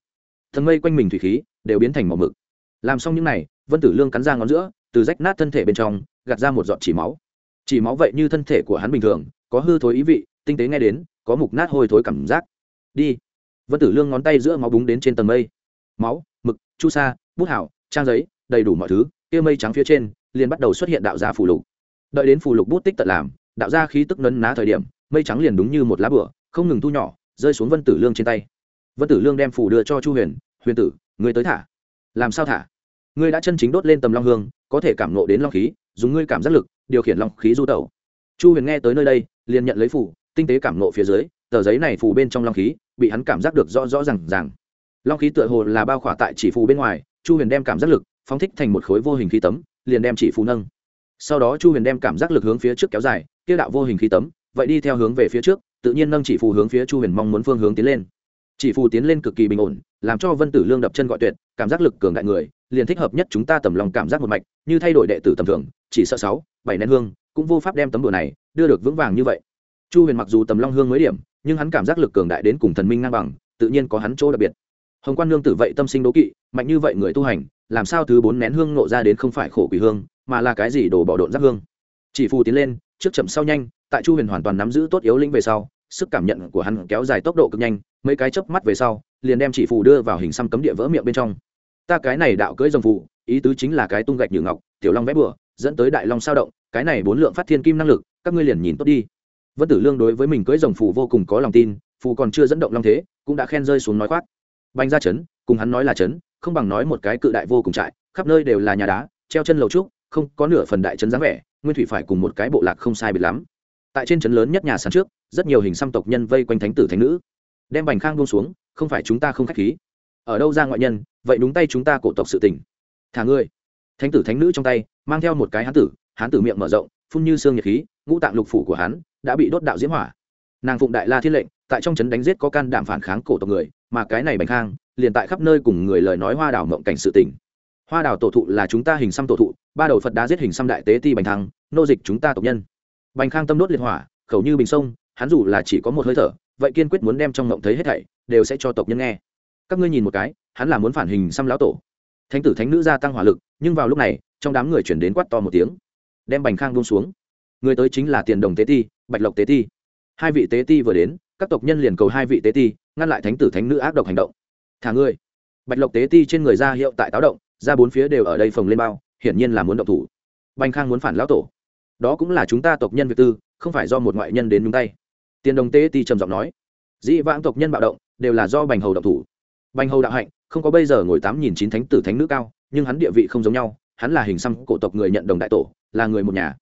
Tầng mây quanh mình thủy khí, đều biến thành màu mực. Làm xong những này, vân tử lương cắn ra ngón giữa, từ rách nát thân thể bên trong, gạt ra một giọt chỉ máu. Chỉ máu vậy như thân thể của hắn bình thường, có hư thối ý vị, tinh tế nghe đến, có mục nát hôi thối cảm giác. Đi. Vân tử lương ngón tay giữa máu búng đến trên tầng mây. Máu, mực, chu sa, bút hảo trang giấy, đầy đủ mọi thứ, kia mây trắng phía trên liền bắt đầu xuất hiện đạo gia phù lục. Đợi đến phù lục bút tích tận làm, đạo gia khí tức nấn ná thời điểm, mây trắng liền đúng như một lá bửa, không ngừng thu nhỏ, rơi xuống vân tử lương trên tay. Vân tử lương đem phù đưa cho chu huyền huyền tử, ngươi tới thả. Làm sao thả? Ngươi đã chân chính đốt lên tầm long hương, có thể cảm nộ đến long khí, dùng ngươi cảm giác lực, điều khiển long khí du tẩu. Chu huyền nghe tới nơi đây, liền nhận lấy phù, tinh tế cảm nộ phía dưới, tờ giấy này phù bên trong long khí, bị hắn cảm giác được rõ rõ r à n g r long khí tựa hồ là bao khỏa tại chỉ phù bên ngoài, chu huyền đem cảm giác lực, phóng thích thành một khối vô hình khí tấm liền đem chỉ phù nâng. Sau đó chu huyền đem cảm giác lực hướng phía trước kéo dài, kia đạo vô hình khí tấm, vậy đi theo hướng về phía trước, tự nhiên nâng chỉ phù hướng phía chu huyền mong muốn phương hướng tiến lên. Chỉ phù tiến lên cực kỳ bình ổn, làm cho vân tử lương đập chân gọi tuyệt, cảm giác lực cường đại người, liền thích hợp nhất chúng ta tầm lòng cảm giác một mạch, như thay đổi đệ tử tầm thường, chỉ sợ sáu, bảy nén hương, cũng vô pháp đem tấm đồ này đưa được vững vàng như vậy. Chu huyền mặc dù tầm long hương mới điểm, nhưng hắn cảm giác lực cường đại đến cùng thần minh ngang bằng, tự nhiên có hắn chỗ đặc biệt. Hồng quan nương tử vậy tâm sinh đố kỵ, mạnh như vậy người tu hành làm sao thứ bốn nén hương nộ ra đến không phải khổ quỷ hương, mà là cái gì đổ bỏ độn giác hương. Chỉ phù tiến lên, trước chậm sau nhanh, tại chu huyền hoàn toàn nắm giữ tốt yếu lĩnh về sau, sức cảm nhận của hắn kéo dài tốc độ cực nhanh, mấy cái chớp mắt về sau, liền đem chỉ phù đưa vào hình xăm cấm địa vỡ miệng bên trong. Ta cái này đạo cưỡi dòng phù, ý tứ chính là cái tung gạch như ngọc, tiểu long vẽ bừa, dẫn tới đại long sao động, cái này bốn lượng phát thiên kim năng lực, các ngươi liền nhìn tốt đi. Vân tử lương đối với mình cưỡi rồng phù vô cùng có lòng tin, phù còn chưa dẫn động long thế, cũng đã khen rơi xuống nói khoác. Banh ra chấn, cùng hắn nói là chấn không bằng nói một cái cự đại vô cùng trại, khắp nơi đều là nhà đá, treo chân lầu trúc, không có nửa phần đại trấn dáng vẻ, nguyên thủy phải cùng một cái bộ lạc không sai biệt lắm. Tại trên trấn lớn nhất nhà sàn trước, rất nhiều hình xăm tộc nhân vây quanh thánh tử thánh nữ, đem bành khang buông xuống, không phải chúng ta không khách khí. Ở đâu ra ngoại nhân, vậy đúng tay chúng ta cổ tộc sự tình. Thả ngươi. Thánh tử thánh nữ trong tay, mang theo một cái hán tử hán tử miệng mở rộng, phun như xương nhiệt khí, ngũ tạng lục phủ của hắn đã bị đốt đạo diễm hỏa. Nàng phụng đại la thiên lệnh, tại trong trấn đánh giết có can đảm phản kháng cổ tộc người, mà cái này bành khang liền tại khắp nơi cùng người lời nói hoa đảo mộng cảnh sự tình. Hoa đảo tổ thụ là chúng ta hình xăm tổ thụ, ba đầu phật đã giết hình xăm đại tế ti bành thăng, nô dịch chúng ta tộc nhân. Bành khang tâm đốt liệt hỏa, khẩu như bình sông, hắn dù là chỉ có một hơi thở, vậy kiên quyết muốn đem trong mộng thấy hết thảy, đều sẽ cho tộc nhân nghe. Các ngươi nhìn một cái, hắn là muốn phản hình xăm lão tổ. Thánh tử thánh nữ gia tăng hỏa lực, nhưng vào lúc này, trong đám người chuyển đến quát to một tiếng. Đem bành khang buông xuống. Người tới chính là tiền đồng tế ti, bạch lộc tế ti. Hai vị tế ti vừa đến, các tộc nhân liền cầu hai vị tế ti, ngăn lại thánh tử thánh nữ ác độc hành động thả ngươi. Bạch lộc tế ti trên người ra hiệu tại táo động, ra bốn phía đều ở đây phồng lên bao, hiển nhiên là muốn động thủ. Bành khang muốn phản lão tổ. Đó cũng là chúng ta tộc nhân việt tư, không phải do một ngoại nhân đến nhúng tay. Tiền đồng tế ti trầm giọng nói. Dĩ vãng tộc nhân bạo động, đều là do bành hầu động thủ. Bành hầu đạo hạnh, không có bây giờ ngồi tám nghìn chín thánh tử thánh nữ cao, nhưng hắn địa vị không giống nhau, hắn là hình xăm cổ tộc người nhận đồng đại tổ, là người một nhà.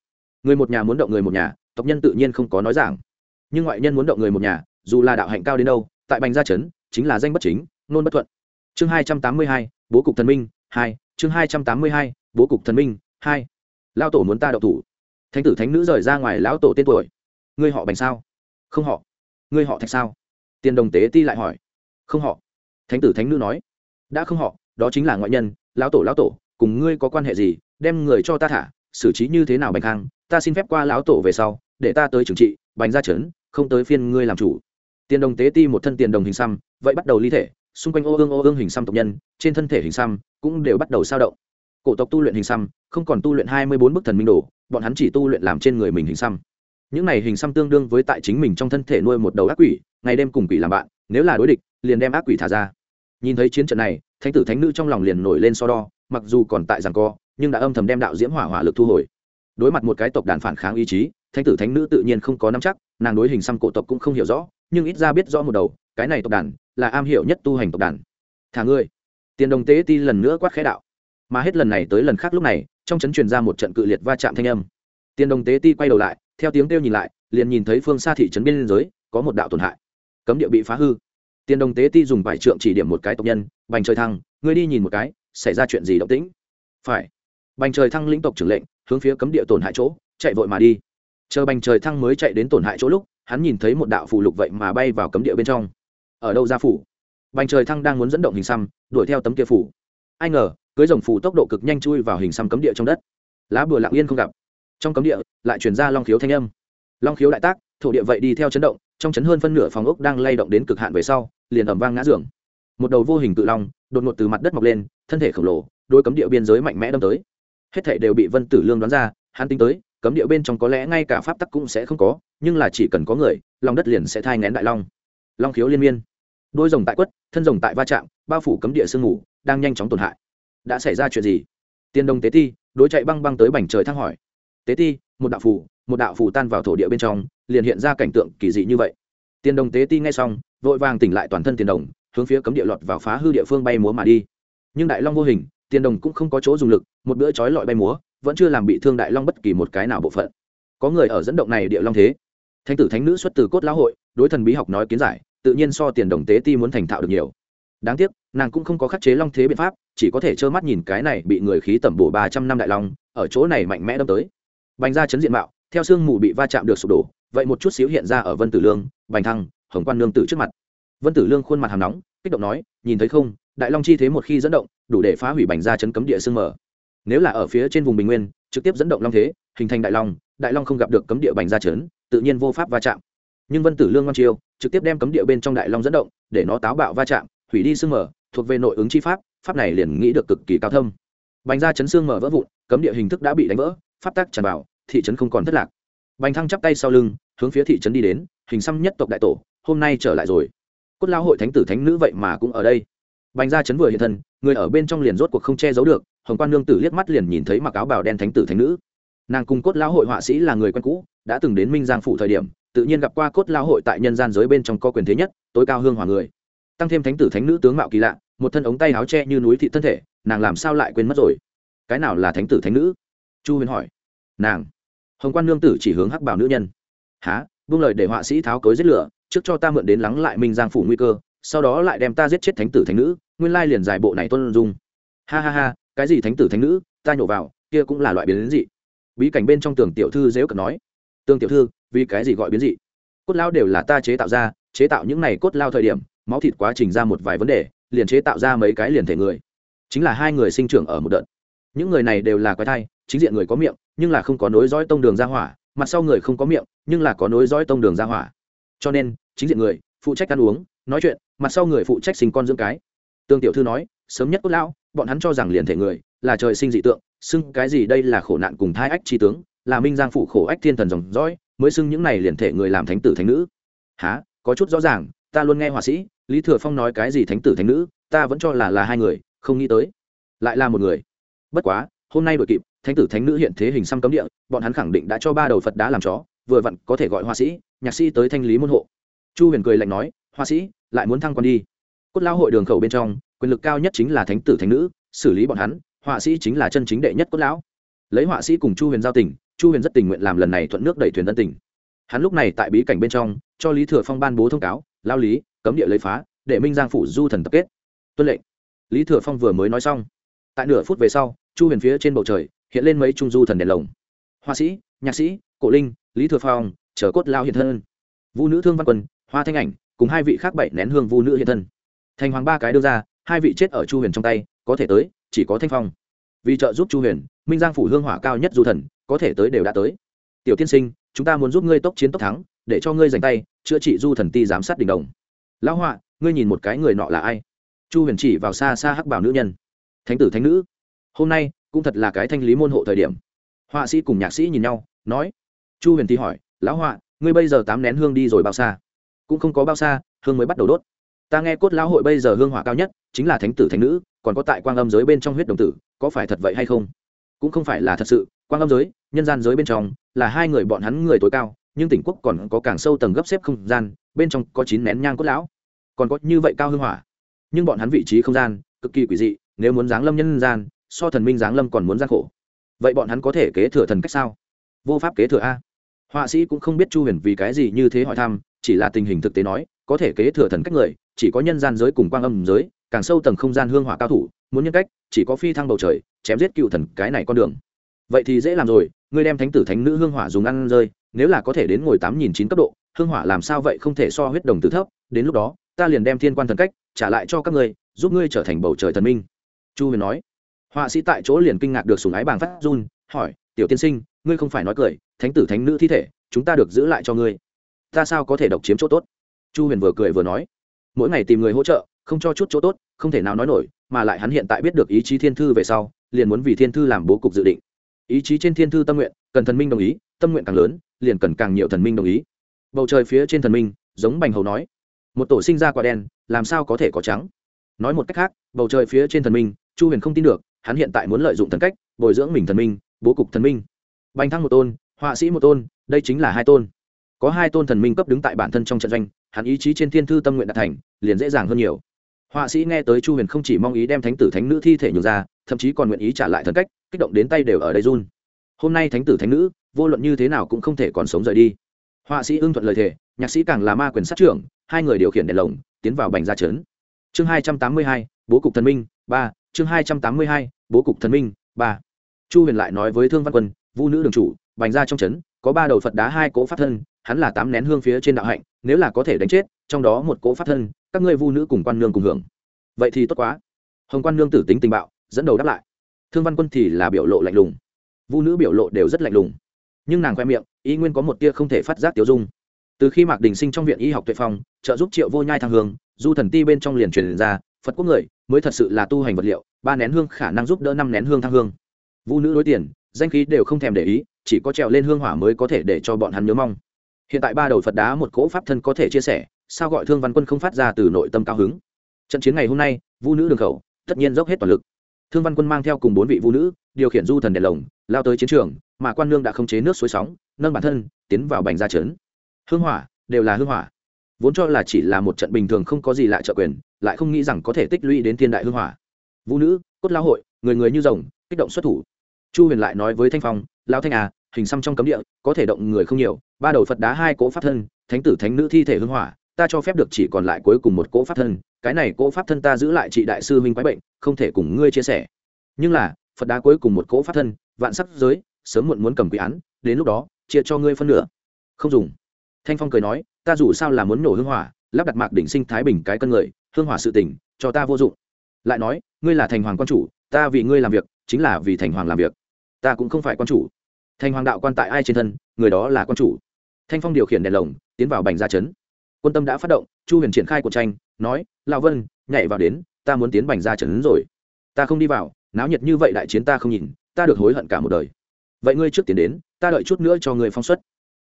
Người một nhà muốn động người một nhà, tộc nhân tự nhiên không có nói giảng. Nhưng ngoại nhân muốn động người một nhà, dù là đạo hạnh cao đến đâu, tại bành gia trấn, chính là danh bất chính nôn bất thuận. Chương hai trăm tám mươi hai, bố cục thần minh, hai, chương hai trăm tám mươi hai, bố cục thần minh, hai. Lao tổ muốn ta đậu thủ. Thánh tử thánh nữ rời ra ngoài lão tổ tên tuổi. Ngươi họ bành sao? Không họ. Ngươi họ thạch sao? Tiền đồng tế ti lại hỏi. Không họ. Thánh tử thánh nữ nói. Đã không họ, đó chính là ngoại nhân, lão tổ lão tổ, cùng ngươi có quan hệ gì, đem người cho ta thả, xử trí như thế nào bành khang, ta xin phép qua lão tổ về sau, để ta tới trừng trị, bành ra trấn, không tới phiên ngươi làm chủ. Tiền đồng tế ti một thân tiền đồng hình xăm, vậy bắt đầu ly thể xung quanh ô ương ô ương hình xăm tộc nhân, trên thân thể hình xăm cũng đều bắt đầu sao động. Cổ tộc tu luyện hình xăm, không còn tu luyện hai mươi bốn bức thần minh đồ, bọn hắn chỉ tu luyện làm trên người mình hình xăm. Những này hình xăm tương đương với tại chính mình trong thân thể nuôi một đầu ác quỷ, ngày đêm cùng quỷ làm bạn, nếu là đối địch, liền đem ác quỷ thả ra. Nhìn thấy chiến trận này, thánh tử thánh nữ trong lòng liền nổi lên so đo, mặc dù còn tại rằng co, nhưng đã âm thầm đem đạo diễm hỏa hỏa lực thu hồi. Đối mặt một cái tộc đàn phản kháng ý chí, thánh tử thánh nữ tự nhiên không có nắm chắc, nàng đối hình xăm cổ tộc cũng không hiểu rõ nhưng ít ra biết rõ một đầu, cái này tộc đàn là am hiểu nhất tu hành tộc đàn. Thả ngươi. Tiền đồng tế ti lần nữa quát khẽ đạo. Mà hết lần này tới lần khác lúc này, trong chấn truyền ra một trận cự liệt va chạm thanh âm. Tiền đồng tế ti quay đầu lại, theo tiếng kêu nhìn lại, liền nhìn thấy phương xa thị trấn biên giới, có một đạo tổn hại. Cấm địa bị phá hư. Tiền đồng tế ti dùng vải trượng chỉ điểm một cái tộc nhân, bành trời thăng, ngươi đi nhìn một cái, xảy ra chuyện gì động tĩnh? Phải. Bành trời thăng lĩnh tộc trưởng lệnh, hướng phía cấm địa tổn hại chỗ, chạy vội mà đi. Chờ bành trời thăng mới chạy đến tổn hại chỗ lúc hắn nhìn thấy một đạo phù lục vậy mà bay vào cấm địa bên trong. Ở đâu ra phủ bành trời thăng đang muốn dẫn động hình xăm, đuổi theo tấm kia phủ ai ngờ, cưới rồng phủ tốc độ cực nhanh chui vào hình xăm cấm địa trong đất. Lá bùa lặng yên không gặp. Trong cấm địa, lại chuyển ra long khiếu thanh âm. Long khiếu đại tác, thổ địa vậy đi theo chấn động, trong chấn hơn phân nửa phòng ốc đang lay động đến cực hạn về sau, liền ẩm vang ngã giường. Một đầu vô hình tự long, đột ngột từ mặt đất mọc lên, thân thể khổng lồ, đôi cấm địa biên giới mạnh mẽ đâm tới. Hết thể đều bị vân tử lương đoán ra, hắn tính tới cấm địa bên trong có lẽ ngay cả pháp tắc cũng sẽ không có, nhưng là chỉ cần có người, lòng đất liền sẽ thai ngén đại long. Long khiếu liên miên. Đôi rồng tại quất, thân rồng tại va chạm, bao phủ cấm địa sương ngủ đang nhanh chóng tổn hại. Đã xảy ra chuyện gì? Tiên đông tế ti, đối chạy băng băng tới bành trời thăng hỏi. Tế ti, một đạo phù, một đạo phù tan vào thổ địa bên trong, liền hiện ra cảnh tượng kỳ dị như vậy. Tiên đồng tế ti ngay xong, vội vàng tỉnh lại toàn thân tiền đồng, hướng phía cấm địa lọt vào phá hư địa phương bay múa mà đi. Nhưng đại long vô hình, tiền đồng cũng không có chỗ dùng lực, một bữa trói lọi bay múa vẫn chưa làm bị thương đại long bất kỳ một cái nào bộ phận. Có người ở dẫn động này địa long thế. Thánh tử thánh nữ xuất từ cốt lão hội, đối thần bí học nói kiến giải, tự nhiên so tiền đồng tế ti muốn thành thạo được nhiều. Đáng tiếc, nàng cũng không có khắc chế long thế biện pháp, chỉ có thể trơ mắt nhìn cái này bị người khí tẩm bổ ba trăm năm đại long, ở chỗ này mạnh mẽ đâm tới. Bành ra chấn diện mạo, theo sương mù bị va chạm được sụp đổ, vậy một chút xíu hiện ra ở vân tử lương, bành thăng, hồng quan nương tử trước mặt. Vân tử lương khuôn mặt hàm nóng, kích động nói, nhìn thấy không, đại long chi thế một khi dẫn động, đủ để phá hủy bành ra chấn cấm địa sương mở nếu là ở phía trên vùng bình nguyên, trực tiếp dẫn động long thế, hình thành đại long đại long không gặp được cấm địa bành ra chấn tự nhiên vô pháp va chạm. Nhưng vân tử lương ngon chiêu trực tiếp đem cấm địa bên trong đại long dẫn động, để nó táo bạo va chạm, hủy đi sương mở, thuộc về nội ứng chi pháp pháp này liền nghĩ được cực kỳ cao thâm. Bành ra chấn xương mở vỡ vụn, cấm địa hình thức đã bị đánh vỡ, pháp tác tràn vào, thị trấn không còn thất lạc. Bành thăng chắp tay sau lưng, hướng phía thị trấn đi đến, hình xăm nhất tộc đại tổ, hôm nay trở lại rồi. Cốt lao hội thánh tử thánh nữ vậy mà cũng ở đây. Bành ra chấn vừa hiện thân, người ở bên trong liền rốt cuộc không che giấu được hồng quan nương tử liếc mắt liền nhìn thấy mặc áo bào đen thánh tử thánh nữ. Nàng cùng cốt Lão hội họa sĩ là người quen cũ, đã từng đến minh giang phủ thời điểm, tự nhiên gặp qua cốt Lão hội tại nhân gian giới bên trong có quyền thế nhất, tối cao hương hòa người. Tăng thêm thánh tử thánh nữ tướng mạo kỳ lạ, một thân ống tay áo che như núi thị thân thể, nàng làm sao lại quên mất rồi? Cái nào là thánh tử thánh nữ? Chu huyền hỏi. Nàng. Hồng quan nương tử chỉ hướng hắc bảo nữ nhân. Há buông lời để họa sĩ tháo cối giết lửa, trước cho ta mượn đến lắng lại minh giang phủ nguy cơ, sau đó lại đem ta giết chết thánh tử thánh nữ, nguyên lai liền giải bộ này tuân dung. Ha ha ha cái gì thánh tử thánh nữ, ta nhổ vào, kia cũng là loại biến dị. Bí cảnh bên trong tường tiểu thư dễu cận nói. Tường tiểu thư, vì cái gì gọi biến dị? Cốt lao đều là ta chế tạo ra, chế tạo những này cốt lao thời điểm, máu thịt quá trình ra một vài vấn đề, liền chế tạo ra mấy cái liền thể người. Chính là hai người sinh trưởng ở một đợt. Những người này đều là quái thai, chính diện người có miệng, nhưng là không có nối dõi tông đường ra hỏa, mặt sau người không có miệng, nhưng là có nối dõi tông đường ra hỏa. Cho nên, chính diện người, phụ trách ăn uống, nói chuyện, mặt sau người phụ trách sinh con dưỡng cái. Tương tiểu thư nói sớm nhất cốt lão, bọn hắn cho rằng liền thể người, là trời sinh dị tượng, xưng cái gì đây là khổ nạn cùng thai ách tri tướng, là minh giang phụ khổ ách thiên thần dòng dõi, mới xưng những này liền thể người làm thánh tử thánh nữ. Há có chút rõ ràng, ta luôn nghe họa sĩ, lý thừa phong nói cái gì thánh tử thánh nữ, ta vẫn cho là là hai người, không nghĩ tới. Lại là một người. Bất quá, hôm nay đội kịp, thánh tử thánh nữ hiện thế hình xăm cấm địa, bọn hắn khẳng định đã cho ba đầu phật đá làm chó, vừa vặn có thể gọi họa sĩ, nhạc sĩ tới thanh lý môn hộ. Chu huyền cười lạnh nói, họa sĩ, lại muốn thăng quan đi. Cốt lao hội đường khẩu bên trong quyền lực cao nhất chính là thánh tử thánh nữ, xử lý bọn hắn, họa sĩ chính là chân chính đệ nhất cốt lão. Lấy họa sĩ cùng chu huyền giao tình, chu huyền rất tình nguyện làm lần này thuận nước đẩy thuyền tân tình. Hắn lúc này tại bí cảnh bên trong, cho lý thừa phong ban bố thông cáo, lao lý, cấm địa lấy phá, để minh giang phủ du thần tập kết. Tuân lệnh. Lý thừa phong vừa mới nói xong. Tại nửa phút về sau, chu huyền phía trên bầu trời, hiện lên mấy trung du thần đèn lồng. Họa sĩ, nhạc sĩ, cổ linh, lý thừa phong, chờ cốt lao hiện thân. Vũ nữ thương văn quân hoa thanh ảnh, cùng hai vị khác bảy nén hương vũ nữ hiện thân. Thành hoàng ba cái đưa ra hai vị chết ở chu huyền trong tay, có thể tới, chỉ có thanh phong. Vì trợ giúp chu huyền, minh giang phủ hương hỏa cao nhất du thần, có thể tới đều đã tới. Tiểu tiên sinh, chúng ta muốn giúp ngươi tốc chiến tốc thắng, để cho ngươi giành tay, chữa trị du thần ti giám sát đình đồng. Lão họa, ngươi nhìn một cái người nọ là ai? Chu huyền chỉ vào xa xa hắc bảo nữ nhân. Thánh tử thánh nữ, hôm nay cũng thật là cái thanh lý môn hộ thời điểm. Họa sĩ cùng nhạc sĩ nhìn nhau, nói. Chu huyền thì hỏi, lão họa, ngươi bây giờ tám nén hương đi rồi bao xa? Cũng không có bao xa, hương mới bắt đầu đốt ta nghe cốt lão hội bây giờ hương hỏa cao nhất chính là thánh tử thánh nữ, còn có tại quang âm giới bên trong huyết đồng tử, có phải thật vậy hay không? Cũng không phải là thật sự, quang âm giới, nhân gian giới bên trong là hai người bọn hắn người tối cao, nhưng tỉnh quốc còn có càng sâu tầng gấp xếp không gian, bên trong có chín nén nhang cốt lão. Còn có như vậy cao hương hỏa, nhưng bọn hắn vị trí không gian cực kỳ quỷ dị, nếu muốn giáng lâm nhân gian, so thần minh giáng lâm còn muốn gian khổ. Vậy bọn hắn có thể kế thừa thần cách sao? Vô pháp kế thừa a. Họa sĩ cũng không biết chu huyền vì cái gì như thế hỏi thăm, chỉ là tình hình thực tế nói có thể kế thừa thần cách người, chỉ có nhân gian giới cùng quang âm giới, càng sâu tầng không gian hương hỏa cao thủ, muốn nhân cách, chỉ có phi thăng bầu trời, chém giết cựu thần, cái này con đường. Vậy thì dễ làm rồi, ngươi đem thánh tử thánh nữ hương hỏa dùng ăn rơi, nếu là có thể đến ngồi tám nghìn chín cấp độ, hương hỏa làm sao vậy không thể so huyết đồng tử thấp, đến lúc đó, ta liền đem thiên quan thần cách trả lại cho các ngươi, giúp ngươi trở thành bầu trời thần minh. Chu huyền nói. Họa sĩ tại chỗ liền kinh ngạc được sùng ái bàng phát run, hỏi, tiểu tiên sinh, ngươi không phải nói cười, thánh tử thánh nữ thi thể, chúng ta được giữ lại cho ngươi. Ta sao có thể độc chiếm chỗ tốt? Chu huyền vừa cười vừa nói, mỗi ngày tìm người hỗ trợ, không cho chút chỗ tốt, không thể nào nói nổi, mà lại hắn hiện tại biết được ý chí thiên thư về sau, liền muốn vì thiên thư làm bố cục dự định. Ý chí trên thiên thư tâm nguyện, cần thần minh đồng ý, tâm nguyện càng lớn, liền cần càng nhiều thần minh đồng ý. Bầu trời phía trên thần minh, giống bành hầu nói, một tổ sinh ra quả đen, làm sao có thể có trắng? Nói một cách khác, bầu trời phía trên thần minh, chu huyền không tin được, hắn hiện tại muốn lợi dụng thần cách, bồi dưỡng mình thần minh, bố cục thần minh. Bành thăng một tôn, họa sĩ một tôn, đây chính là hai tôn. Có hai tôn thần minh cấp đứng tại bản thân trong trận doanh hắn ý chí trên thiên thư tâm nguyện đạt thành, liền dễ dàng hơn nhiều. Họa sĩ nghe tới chu huyền không chỉ mong ý đem thánh tử thánh nữ thi thể nhường ra, thậm chí còn nguyện ý trả lại thần cách, kích động đến tay đều ở đây run. Hôm nay thánh tử thánh nữ, vô luận như thế nào cũng không thể còn sống rời đi. Họa sĩ ưng thuận lời thề, nhạc sĩ càng là ma quyền sát trưởng, hai người điều khiển đèn lồng, tiến vào bành ra trấn. Chương hai trăm tám mươi hai, bố cục thần minh, ba. Chương hai trăm tám mươi hai, bố cục thần minh, ba. Chu huyền lại nói với thương văn quân vu nữ đường chủ, bành ra trong trấn có ba đầu phật đá, hai cỗ pháp thân, hắn là tám nén hương phía trên đạo hạnh, nếu là có thể đánh chết, trong đó một cỗ pháp thân, các ngươi vu nữ cùng quan nương cùng hưởng. Vậy thì tốt quá. Hồng quan nương tử tính tình bạo, dẫn đầu đáp lại. Thương văn quân thì là biểu lộ lạnh lùng. Vu nữ biểu lộ đều rất lạnh lùng. Nhưng nàng khoe miệng, y nguyên có một tia không thể phát giác tiêu dung. Từ khi mạc đình sinh trong viện y học tuệ phong, trợ giúp triệu vô nhai thăng hương, du thần ti bên trong liền truyền ra, phật quốc người mới thật sự là tu hành vật liệu, ba nén hương khả năng giúp đỡ năm nén hương thăng hương. Vu nữ đối tiền danh khí đều không thèm để ý, chỉ có trèo lên hương hỏa mới có thể để cho bọn hắn nhớ mong. Hiện tại ba đầu phật đá một cỗ pháp thân có thể chia sẻ, sao gọi thương văn quân không phát ra từ nội tâm cao hứng? Trận chiến ngày hôm nay, vu nữ đường khẩu, tất nhiên dốc hết toàn lực. Thương văn quân mang theo cùng bốn vị vu nữ, điều khiển du thần đèn lồng, lao tới chiến trường, mà quan Lương đã không chế nước suối sóng, nâng bản thân, tiến vào bành ra trấn. Hương hỏa, đều là hương hỏa. Vốn cho là chỉ là một trận bình thường không có gì lại trợ quyền, lại không nghĩ rằng có thể tích lũy đến thiên đại hương hỏa. Vũ nữ, cốt lao hội, người người như rồng, kích động xuất thủ chu huyền lại nói với thanh phong lao thanh à hình xăm trong cấm địa, có thể động người không nhiều, ba đầu phật đá hai cỗ pháp thân, thánh tử thánh nữ thi thể hương hỏa, ta cho phép được chỉ còn lại cuối cùng một cỗ pháp thân, cái này cỗ pháp thân ta giữ lại chị đại sư minh quái bệnh, không thể cùng ngươi chia sẻ. Nhưng là, phật đá cuối cùng một cỗ pháp thân, vạn sắc giới, sớm muộn muốn cầm quý án, đến lúc đó, chia cho ngươi phân nửa. Không dùng. Thanh phong cười nói, ta dù sao là muốn nổ hương hỏa, lắp đặt mạc đỉnh sinh thái bình cái cân người, hương hỏa sự tỉnh cho ta vô dụng. Lại nói, ngươi là thành hoàng quan chủ, ta vì ngươi làm việc, chính là vì thành hoàng làm việc ta cũng không phải quan chủ. Thành hoàng đạo quan tại ai trên thân, người đó là quan chủ. Thanh phong điều khiển đèn lồng, tiến vào bành gia trấn. Quân tâm đã phát động, chu huyền triển khai cuộc tranh, nói, lão vân, nhảy vào đến, ta muốn tiến bành gia trấn rồi. Ta không đi vào, náo nhiệt như vậy đại chiến ta không nhìn, ta được hối hận cả một đời. Vậy ngươi trước tiến đến, ta đợi chút nữa cho ngươi phong xuất.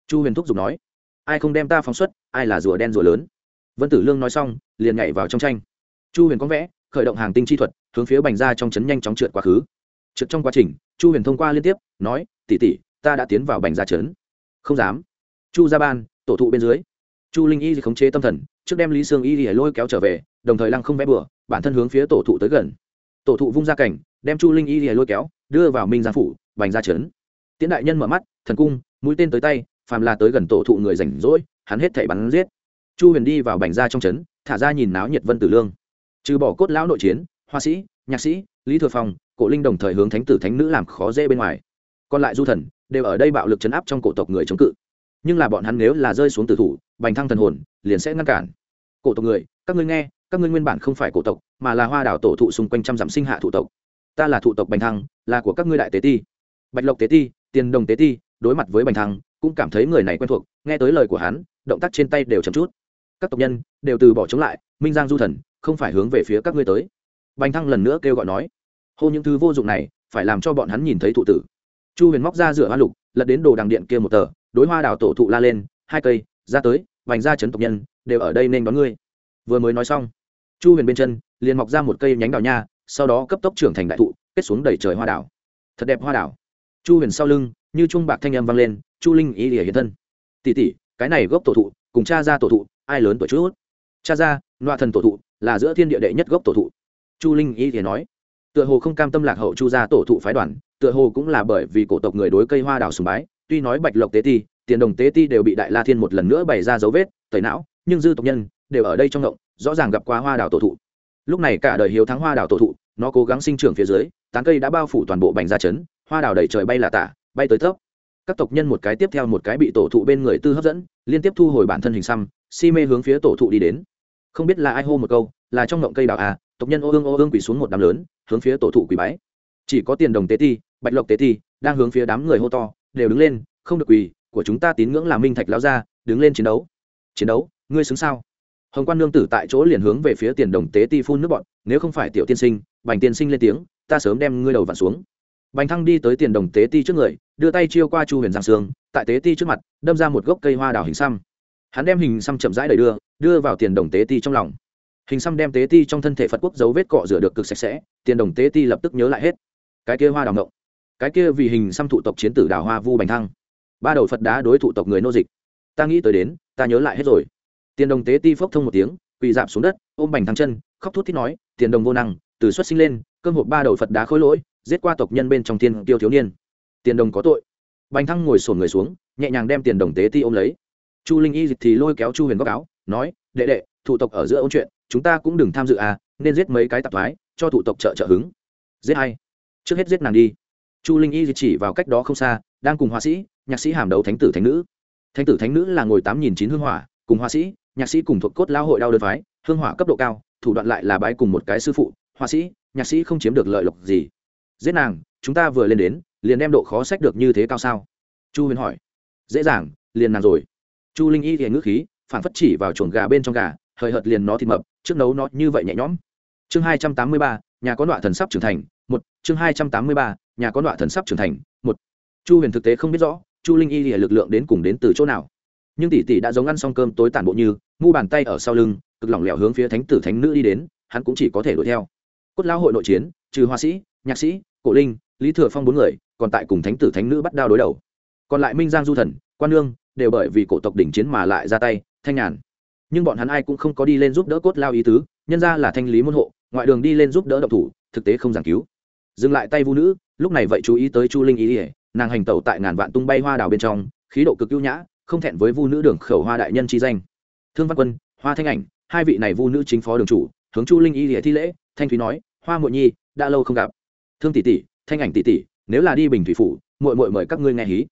Chu huyền thúc giục nói, ai không đem ta phong xuất, ai là rùa đen rùa lớn. Vân tử lương nói xong, liền nhảy vào trong tranh. Chu huyền có vẽ khởi động hàng tinh chi thuật, hướng phía bành ra trong trấn nhanh chóng trượt quá khứ. Trượt trong quá trình chu huyền thông qua liên tiếp, nói tỉ tỉ ta đã tiến vào bành gia trấn. Không dám. Chu ra ban, tổ thụ bên dưới. Chu linh y khống chế tâm thần, trước đem lý sương y thì lôi kéo trở về, đồng thời lăng không vẽ bừa, bản thân hướng phía tổ thụ tới gần. Tổ thụ vung ra cảnh, đem chu linh y thì lôi kéo, đưa vào minh giang phủ, bành gia trấn. Tiễn đại nhân mở mắt, thần cung, mũi tên tới tay, phàm là tới gần tổ thụ người rảnh rỗi, hắn hết thảy bắn giết. Chu huyền đi vào bành gia trong trấn, thả ra nhìn náo nhiệt vân tử lương. Trừ bỏ cốt lão nội chiến hoa sĩ, nhạc sĩ, lý thừa phong cổ linh đồng thời hướng thánh tử thánh nữ làm khó dễ bên ngoài. Còn lại du thần đều ở đây bạo lực chấn áp trong cổ tộc người chống cự. Nhưng là bọn hắn nếu là rơi xuống tử thủ, bành thăng thần hồn, liền sẽ ngăn cản. Cổ tộc người, các ngươi nghe, các ngươi nguyên bản không phải cổ tộc, mà là hoa đảo tổ thụ xung quanh trăm dặm sinh hạ thụ tộc. Ta là thụ tộc bành thăng, là của các ngươi đại tế ti. Bạch lộc tế ti, tiền đồng tế ti, đối mặt với bành thăng, cũng cảm thấy người này quen thuộc, nghe tới lời của hắn, động tác trên tay đều chậm chút. Các tộc nhân đều từ bỏ chống lại, minh giang du thần, không phải hướng về phía các ngươi tới. Bành thăng lần nữa kêu gọi nói hô những thứ vô dụng này, phải làm cho bọn hắn nhìn thấy thụ tử. Chu huyền móc ra rửa hoa lục, lật đến đồ đằng điện kia một tờ, đối hoa đào tổ thụ la lên, hai cây, ra tới, vành ra chấn tộc nhân, đều ở đây nên đón ngươi. Vừa mới nói xong, chu huyền bên chân, liền mọc ra một cây nhánh đào nha, sau đó cấp tốc trưởng thành đại thụ, kết xuống đầy trời hoa đào. Thật đẹp hoa đào. Chu huyền sau lưng, như trung bạc thanh âm vang lên, chu linh ý lìa hiện thân. Tỷ tỷ, cái này gốc tổ thụ, cùng cha ra tổ thụ, ai lớn tuổi chút? Cha ra loa thần tổ thụ, là giữa thiên địa đệ nhất gốc tổ thụ. Chu linh ý lìa nói tựa hồ không cam tâm lạc hậu chu gia tổ thụ phái đoàn, tựa hồ cũng là bởi vì cổ tộc người đối cây hoa đào sùng bái, tuy nói bạch lộc tế ti, tiền đồng tế ti đều bị đại la thiên một lần nữa bày ra dấu vết, tẩy não, nhưng dư tộc nhân đều ở đây trong động, rõ ràng gặp qua hoa đào tổ thụ. Lúc này cả đời hiếu thắng hoa đào tổ thụ, nó cố gắng sinh trưởng phía dưới, tán cây đã bao phủ toàn bộ bành ra chấn hoa đào đầy trời bay là tả, bay tới thấp. Các tộc nhân một cái tiếp theo một cái bị tổ thụ bên người tư hấp dẫn, liên tiếp thu hồi bản thân hình xăm, si mê hướng phía tổ thụ đi đến. Không biết là ai hô một câu, là trong ngộng cây đào à tộc nhân ô ương ô ương quỳ xuống một đám lớn, hướng phía tổ thụ quỳ bái. Chỉ có tiền đồng tế ti, bạch lộc tế ti, đang hướng phía đám người hô to, đều đứng lên, không được quỳ, của chúng ta tín ngưỡng là minh thạch lao ra đứng lên chiến đấu. Chiến đấu, ngươi xứng sao? Hồng quan nương tử tại chỗ liền hướng về phía tiền đồng tế ti phun nước bọn, nếu không phải tiểu tiên sinh, bành tiên sinh lên tiếng, ta sớm đem ngươi đầu vặn xuống. Bành thăng đi tới tiền đồng tế ti trước người, đưa tay chiêu qua chu huyền giang sương, tại tế ti trước mặt, đâm ra một gốc cây hoa đào hình xăm. Hắn đem hình xăm chậm rãi đẩy đưa đưa vào tiền đồng tế ti trong lòng hình xăm đem tế ti trong thân thể phật quốc dấu vết cọ rửa được cực sạch sẽ, tiền đồng tế ti lập tức nhớ lại hết. Cái kia hoa đào ngộng. Cái kia vì hình xăm thụ tộc chiến tử đào hoa vu bành thăng. Ba đầu phật đá đối thụ tộc người nô dịch. Ta nghĩ tới đến, ta nhớ lại hết rồi. Tiền đồng tế ti phốc thông một tiếng, quỳ dạp xuống đất, ôm bành thăng chân, khóc thút thít nói, tiền đồng vô năng, từ xuất sinh lên, cơm hộp ba đầu phật đá khối lỗi, giết qua tộc nhân bên trong thiên tiêu thiếu niên. Tiền đồng có tội. Bành thăng ngồi sổn người xuống, nhẹ nhàng đem tiền đồng tế ti ôm lấy. Chu linh y thì lôi kéo chu huyền góc áo, nói, đệ đệ thủ tộc ở giữa ôn chuyện, chúng ta cũng đừng tham dự à nên giết mấy cái tạp thoái, cho thủ tộc trợ trợ hứng. Giết hay trước hết giết nàng đi. Chu linh y chỉ vào cách đó không xa, đang cùng họa sĩ, nhạc sĩ hàm đấu thánh tử thánh nữ. Thánh tử thánh nữ là ngồi tám nghìn chín hương hỏa, cùng họa sĩ, nhạc sĩ cùng thuộc cốt lao hội đau đơn phái, hương hỏa cấp độ cao, thủ đoạn lại là bái cùng một cái sư phụ, họa sĩ, nhạc sĩ không chiếm được lợi lộc gì. Giết nàng, chúng ta vừa lên đến, liền đem độ khó sách được như thế cao sao? Chu huyền hỏi. Dễ dàng, liền nàng rồi. Chu linh y thì ngữ khí phản phất chỉ vào chuồng gà bên trong gà hời hợt liền nó thịt mập, trước nấu nó như vậy nhẹ nhõm. Chương hai trăm tám mươi ba, nhà có đoạn thần sắp trưởng thành, một. Chương hai trăm tám mươi ba, nhà có đoạn thần sắp trưởng thành, một. Chu huyền thực tế không biết rõ, chu linh y thì lực lượng đến cùng đến từ chỗ nào. Nhưng tỷ tỷ đã giống ăn xong cơm tối tản bộ như ngu bàn tay ở sau lưng, cực lỏng lẻo hướng phía thánh tử thánh nữ đi đến, hắn cũng chỉ có thể đuổi theo. Cốt lão hội nội chiến, trừ hoa sĩ, nhạc sĩ, cổ linh, lý thừa phong bốn người, còn tại cùng thánh tử thánh nữ bắt đao đối đầu. Còn lại minh giang du thần, quan lương đều bởi vì cổ tộc đỉnh chiến mà lại ra tay, thanh nhàn nhưng bọn hắn ai cũng không có đi lên giúp đỡ cốt lao ý tứ, nhân ra là thanh lý môn hộ, ngoại đường đi lên giúp đỡ độc thủ, thực tế không giảng cứu. Dừng lại tay vũ nữ, lúc này vậy chú ý tới chu linh ý ỉa nàng hành tẩu tại ngàn vạn tung bay hoa đào bên trong, khí độ cực ưu nhã, không thẹn với vu nữ đường khẩu hoa đại nhân chi danh. Thương văn quân, hoa thanh ảnh, hai vị này vu nữ chính phó đường chủ, hướng chu linh y lìa thi lễ, thanh thúy nói, hoa muội nhi, đã lâu không gặp. Thương tỷ tỷ, thanh ảnh tỷ tỷ, nếu là đi bình thủy phủ, muội muội mời các ngươi nghe hí.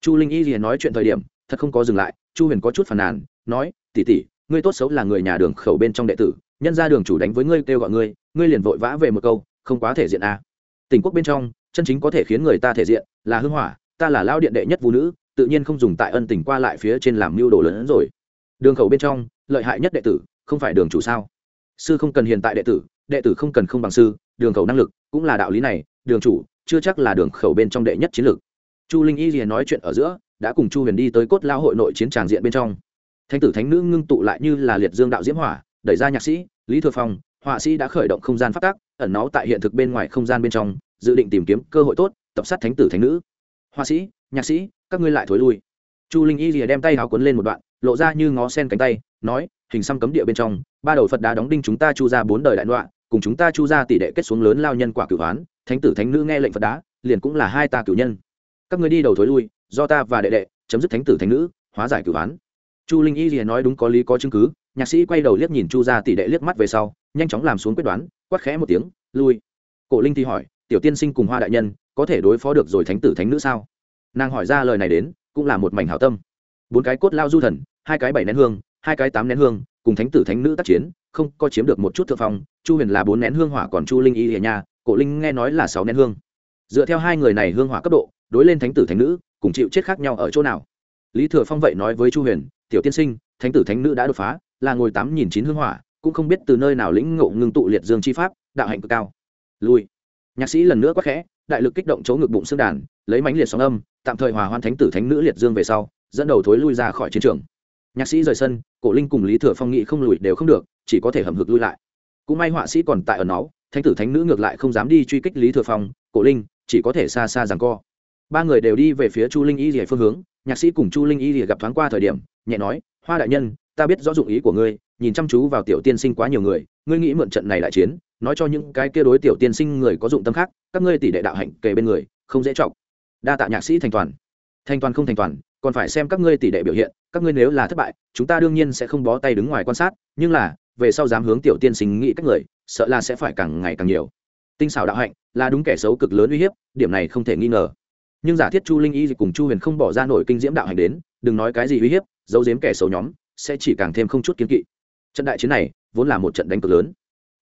Chu linh y lìa nói chuyện thời điểm, thật không có dừng lại, chu huyền có chút phàn nàn, nói, tỷ tỷ ngươi tốt xấu là người nhà đường khẩu bên trong đệ tử, nhân ra đường chủ đánh với ngươi kêu gọi ngươi ngươi liền vội vã về một câu, không quá thể diện à. tỉnh quốc bên trong, chân chính có thể khiến người ta thể diện là hưng hỏa, ta là lao điện đệ nhất vũ nữ, tự nhiên không dùng tại ân tình qua lại phía trên làm mưu đồ lớn hơn rồi. Đường khẩu bên trong, lợi hại nhất đệ tử, không phải đường chủ sao? Sư không cần hiện tại đệ tử đệ tử không cần không bằng sư, đường khẩu năng lực cũng là đạo lý này, đường chủ, chưa chắc là đường khẩu bên trong đệ nhất chiến lược. Chu linh y liền nói chuyện ở giữa, đã cùng chu huyền đi tới cốt lao hội nội chiến tràng diện bên trong thánh tử thánh nữ ngưng tụ lại như là liệt dương đạo diễm hỏa, đẩy ra nhạc sĩ, lý thừa phong, họa sĩ đã khởi động không gian phát tác ẩn náu tại hiện thực bên ngoài không gian bên trong, dự định tìm kiếm cơ hội tốt, tập sát thánh tử thánh nữ. Họa sĩ, nhạc sĩ, các ngươi lại thối lui. Chu linh y rìa đem tay háo quấn lên một đoạn, lộ ra như ngó sen cánh tay, nói, hình xăm cấm địa bên trong, ba đầu phật đá đóng đinh chúng ta chu ra bốn đời đại đoạn cùng chúng ta chu ra tỷ đệ kết xuống lớn lao nhân quả cửu hoán thánh tử thánh nữ nghe lệnh phật đá liền cũng là hai ta cửu nhân. Các ngươi đi đầu thối lui, do ta và đệ đệ chấm dứt thánh tử thánh nữ, hóa giải cửu hoán chu linh y rìa nói đúng có lý có chứng cứ, nhạc sĩ quay đầu liếc nhìn chu ra tỷ đệ liếc mắt về sau, nhanh chóng làm xuống quyết đoán, quát khẽ một tiếng, lui. Cổ linh thì hỏi, tiểu tiên sinh cùng hoa đại nhân, có thể đối phó được rồi thánh tử thánh nữ sao? Nàng hỏi ra lời này đến, cũng là một mảnh hảo tâm. Bốn cái cốt lao du thần, hai cái bảy nén hương, hai cái tám nén hương, cùng thánh tử thánh nữ tác chiến, không có chiếm được một chút thượng phong, chu huyền là bốn nén hương hỏa còn chu linh y hiền nha, cổ linh nghe nói là sáu nén hương. Dựa theo hai người này hương hỏa cấp độ, đối lên thánh tử thánh nữ, cùng chịu chết khác nhau ở chỗ nào? Lý thừa phong vậy nói với chu huyền tiểu tiên sinh, thánh tử thánh nữ đã đột phá, là ngồi tám nghìn chín hương hỏa, cũng không biết từ nơi nào lĩnh ngộ ngưng tụ liệt dương chi pháp, đạo hạnh cực cao. Lui. Nhạc sĩ lần nữa quắc khẽ, đại lực kích động chỗ ngực bụng xương đàn, lấy mánh liệt sóng âm, tạm thời hòa hoan thánh tử thánh nữ liệt dương về sau, dẫn đầu thối lui ra khỏi chiến trường. Nhạc sĩ rời sân, cổ linh cùng lý thừa phong nghị không lùi đều không được, chỉ có thể hầm hực lui lại. Cũng may họa sĩ còn tại ở nó thánh tử thánh nữ ngược lại không dám đi truy kích lý thừa phong, cổ linh, chỉ có thể xa xa rằng co ba người đều đi về phía chu linh y rìa phương hướng, nhạc sĩ cùng chu linh y rìa gặp thoáng qua thời điểm, nhẹ nói, hoa đại nhân, ta biết rõ dụng ý của ngươi, nhìn chăm chú vào tiểu tiên sinh quá nhiều người, ngươi nghĩ mượn trận này đại chiến, nói cho những cái kia đối tiểu tiên sinh người có dụng tâm khác, các ngươi tỷ đệ đạo hạnh kề bên người, không dễ trọng đa tạ nhạc sĩ thành toàn. Thành toàn không thành toàn, còn phải xem các ngươi tỷ đệ biểu hiện, các ngươi nếu là thất bại, chúng ta đương nhiên sẽ không bó tay đứng ngoài quan sát, nhưng là, về sau dám hướng tiểu tiên sinh nghĩ các người, sợ là sẽ phải càng ngày càng nhiều. Tinh xảo đạo hạnh là đúng kẻ xấu cực lớn uy hiếp, điểm này không thể nghi ngờ nhưng giả thiết chu linh y cùng chu huyền không bỏ ra nổi kinh diễm đạo hành đến, đừng nói cái gì uy hiếp, giấu giếm kẻ xấu nhóm, sẽ chỉ càng thêm không chút kiến kỵ. Trận đại chiến này vốn là một trận đánh cực lớn.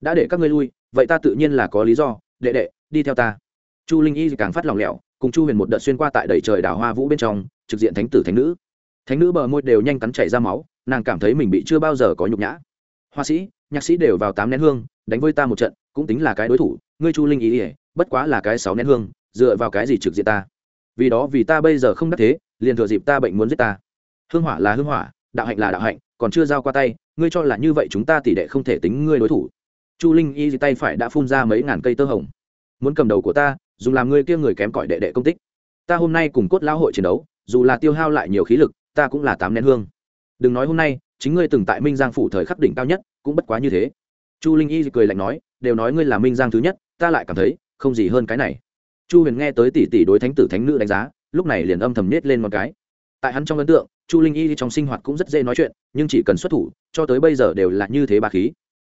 Đã để các ngươi lui, vậy ta tự nhiên là có lý do, đệ đệ, đi theo ta. Chu linh y càng phát lòng lẻo, cùng chu huyền một đợt xuyên qua tại đầy trời đào hoa vũ bên trong, trực diện thánh tử thánh nữ. Thánh nữ bờ môi đều nhanh cắn chảy ra máu, nàng cảm thấy mình bị chưa bao giờ có nhục nhã. Hoa sĩ, nhạc sĩ đều vào tám nén hương, đánh với ta một trận, cũng tính là cái đối thủ, ngươi chu linh ý ỉa bất quá là cái sáu nén hương, dựa vào cái gì trực diện ta? Vì đó vì ta bây giờ không đắc thế, liền thừa dịp ta bệnh muốn giết ta. Hương hỏa là hương hỏa, đạo hạnh là đạo hạnh, còn chưa giao qua tay, ngươi cho là như vậy chúng ta tỷ đệ không thể tính ngươi đối thủ. Chu linh y tay phải đã phun ra mấy ngàn cây tơ hồng. Muốn cầm đầu của ta, dùng làm ngươi kia người kém cỏi đệ đệ công tích. Ta hôm nay cùng cốt lão hội chiến đấu, dù là tiêu hao lại nhiều khí lực, ta cũng là tám nén hương. Đừng nói hôm nay, chính ngươi từng tại minh giang phủ thời khắc đỉnh cao nhất, cũng bất quá như thế. Chu linh y cười lạnh nói, đều nói ngươi là minh giang thứ nhất, ta lại cảm thấy, không gì hơn cái này chu huyền nghe tới tỷ tỷ đối thánh tử thánh nữ đánh giá, lúc này liền âm thầm nết lên một cái. Tại hắn trong ấn tượng, chu linh y trong sinh hoạt cũng rất dễ nói chuyện, nhưng chỉ cần xuất thủ, cho tới bây giờ đều là như thế bà khí.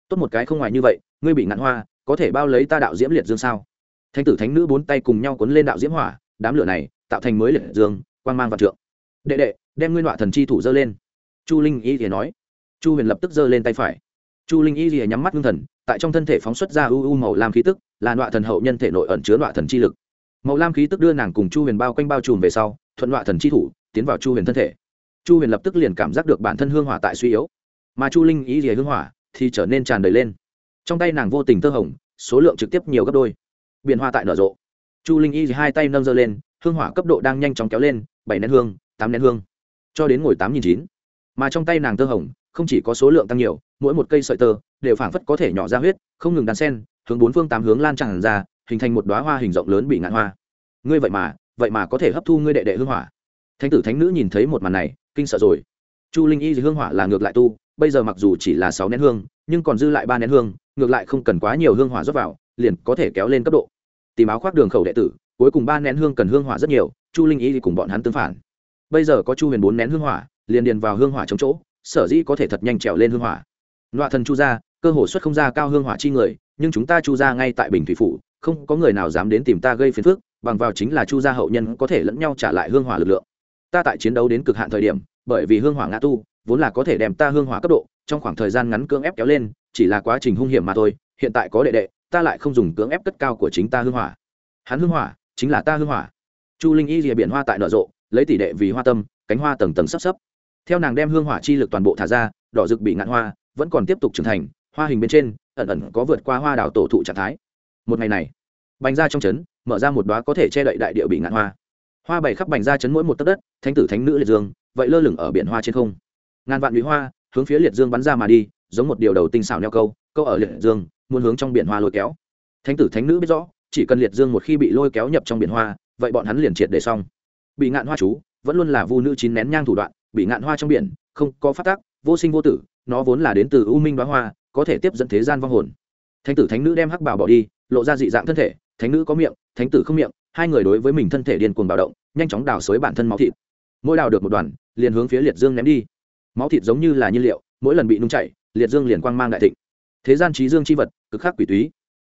Tốt một cái không ngoài như vậy, ngươi bị ngạn hoa, có thể bao lấy ta đạo diễm liệt dương sao? Thánh tử thánh nữ bốn tay cùng nhau cuốn lên đạo diễm hỏa, đám lửa này tạo thành mới liệt dương, quang mang và trượng. Đệ đệ, đem nguyên họa thần chi thủ dơ lên. Chu linh y thì nói. Chu huyền lập tức giơ lên tay phải chu linh y thì nhắm mắt ngưng thần, tại trong thân thể phóng xuất ra u u màu lam khí tức, là nọa thần hậu nhân thể nội ẩn chứa nọa thần chi lực. Màu lam khí tức đưa nàng cùng chu huyền bao quanh bao trùm về sau, thuận nọa thần chi thủ, tiến vào chu huyền thân thể. Chu huyền lập tức liền cảm giác được bản thân hương hỏa tại suy yếu. Mà chu linh Y rìa hương hỏa thì trở nên tràn đầy lên. Trong tay nàng vô tình tơ hồng, số lượng trực tiếp nhiều gấp đôi. Biển hoa tại nở rộ. Chu linh y hai tay nâng giơ lên, hương hỏa cấp độ đang nhanh chóng kéo lên, bảy nén hương, tám nén hương, cho đến ngồi tám nghìn chín. Mà trong tay nàng tơ hồng, không chỉ có số lượng tăng nhiều mỗi một cây sợi tơ đều phảng phất có thể nhỏ ra huyết, không ngừng đàn sen, hướng bốn phương tám hướng lan tràn ra, hình thành một đoá hoa hình rộng lớn bị ngạn hoa. Ngươi vậy mà vậy mà có thể hấp thu ngươi đệ đệ hương hỏa. Thánh tử thánh nữ nhìn thấy một màn này, kinh sợ rồi. Chu linh y hương hỏa là ngược lại tu, bây giờ mặc dù chỉ là sáu nén hương, nhưng còn dư lại ba nén hương, ngược lại không cần quá nhiều hương hỏa rót vào, liền có thể kéo lên cấp độ. Tìm áo khoác đường khẩu đệ tử, cuối cùng ba nén hương cần hương hỏa rất nhiều, chu linh y cùng bọn hắn tương phản. Bây giờ có chu huyền bốn nén hương hỏa, liền điền vào hương hỏa chống chỗ, sở dĩ có thể thật nhanh trèo lên hương hỏa loạ thần chu gia, cơ hồ xuất không ra cao hương hỏa chi người, nhưng chúng ta chu gia ngay tại bình thủy phủ, không có người nào dám đến tìm ta gây phiền phức, bằng vào chính là chu gia hậu nhân có thể lẫn nhau trả lại hương hỏa lực lượng. Ta tại chiến đấu đến cực hạn thời điểm, bởi vì hương hỏa ngã tu, vốn là có thể đem ta hương hỏa cấp độ, trong khoảng thời gian ngắn cưỡng ép kéo lên, chỉ là quá trình hung hiểm mà thôi, hiện tại có đệ đệ, ta lại không dùng cưỡng ép cất cao của chính ta hương hỏa. Hắn hương hỏa, chính là ta hương hỏa. Chu linh y rìa biển hoa tại nở rộ, lấy tỷ đệ vì hoa tâm, cánh hoa tầng tầng sắp sấp theo nàng đem hương hỏa chi lực toàn bộ thả ra, đỏ rực bị ngạn hoa vẫn còn tiếp tục trưởng thành, hoa hình bên trên, ẩn ẩn có vượt qua hoa đào tổ thụ trạng thái. Một ngày này, bành ra trong trấn, mở ra một đoá có thể che đậy đại địa bị ngạn hoa. Hoa bày khắp bành ra chấn mỗi một tấc đất, thánh tử thánh nữ liệt dương, vậy lơ lửng ở biển hoa trên không. Ngàn vạn núi hoa, hướng phía liệt dương bắn ra mà đi, giống một điều đầu tinh xảo neo câu câu ở liệt dương, muốn hướng trong biển hoa lôi kéo. Thánh tử thánh nữ biết rõ, chỉ cần liệt dương một khi bị lôi kéo nhập trong biển hoa, vậy bọn hắn liền triệt để xong. Bị ngạn hoa chú, vẫn luôn là vu nữ chín nén nhang thủ đoạn, bị ngạn hoa trong biển, không có phát tác, vô sinh vô tử nó vốn là đến từ u minh đoá hoa, có thể tiếp dẫn thế gian vong hồn. Thánh tử, thánh nữ đem hắc bảo bỏ đi, lộ ra dị dạng thân thể, thánh nữ có miệng, thánh tử không miệng, hai người đối với mình thân thể điên cuồng bạo động, nhanh chóng đào xới bản thân máu thịt. Mỗi đào được một đoàn, liền hướng phía liệt dương ném đi. Máu thịt giống như là nhiên liệu, mỗi lần bị nung chảy, liệt dương liền quang mang đại thịnh. Thế gian trí dương c h i vật, cực khắc quỷ túy.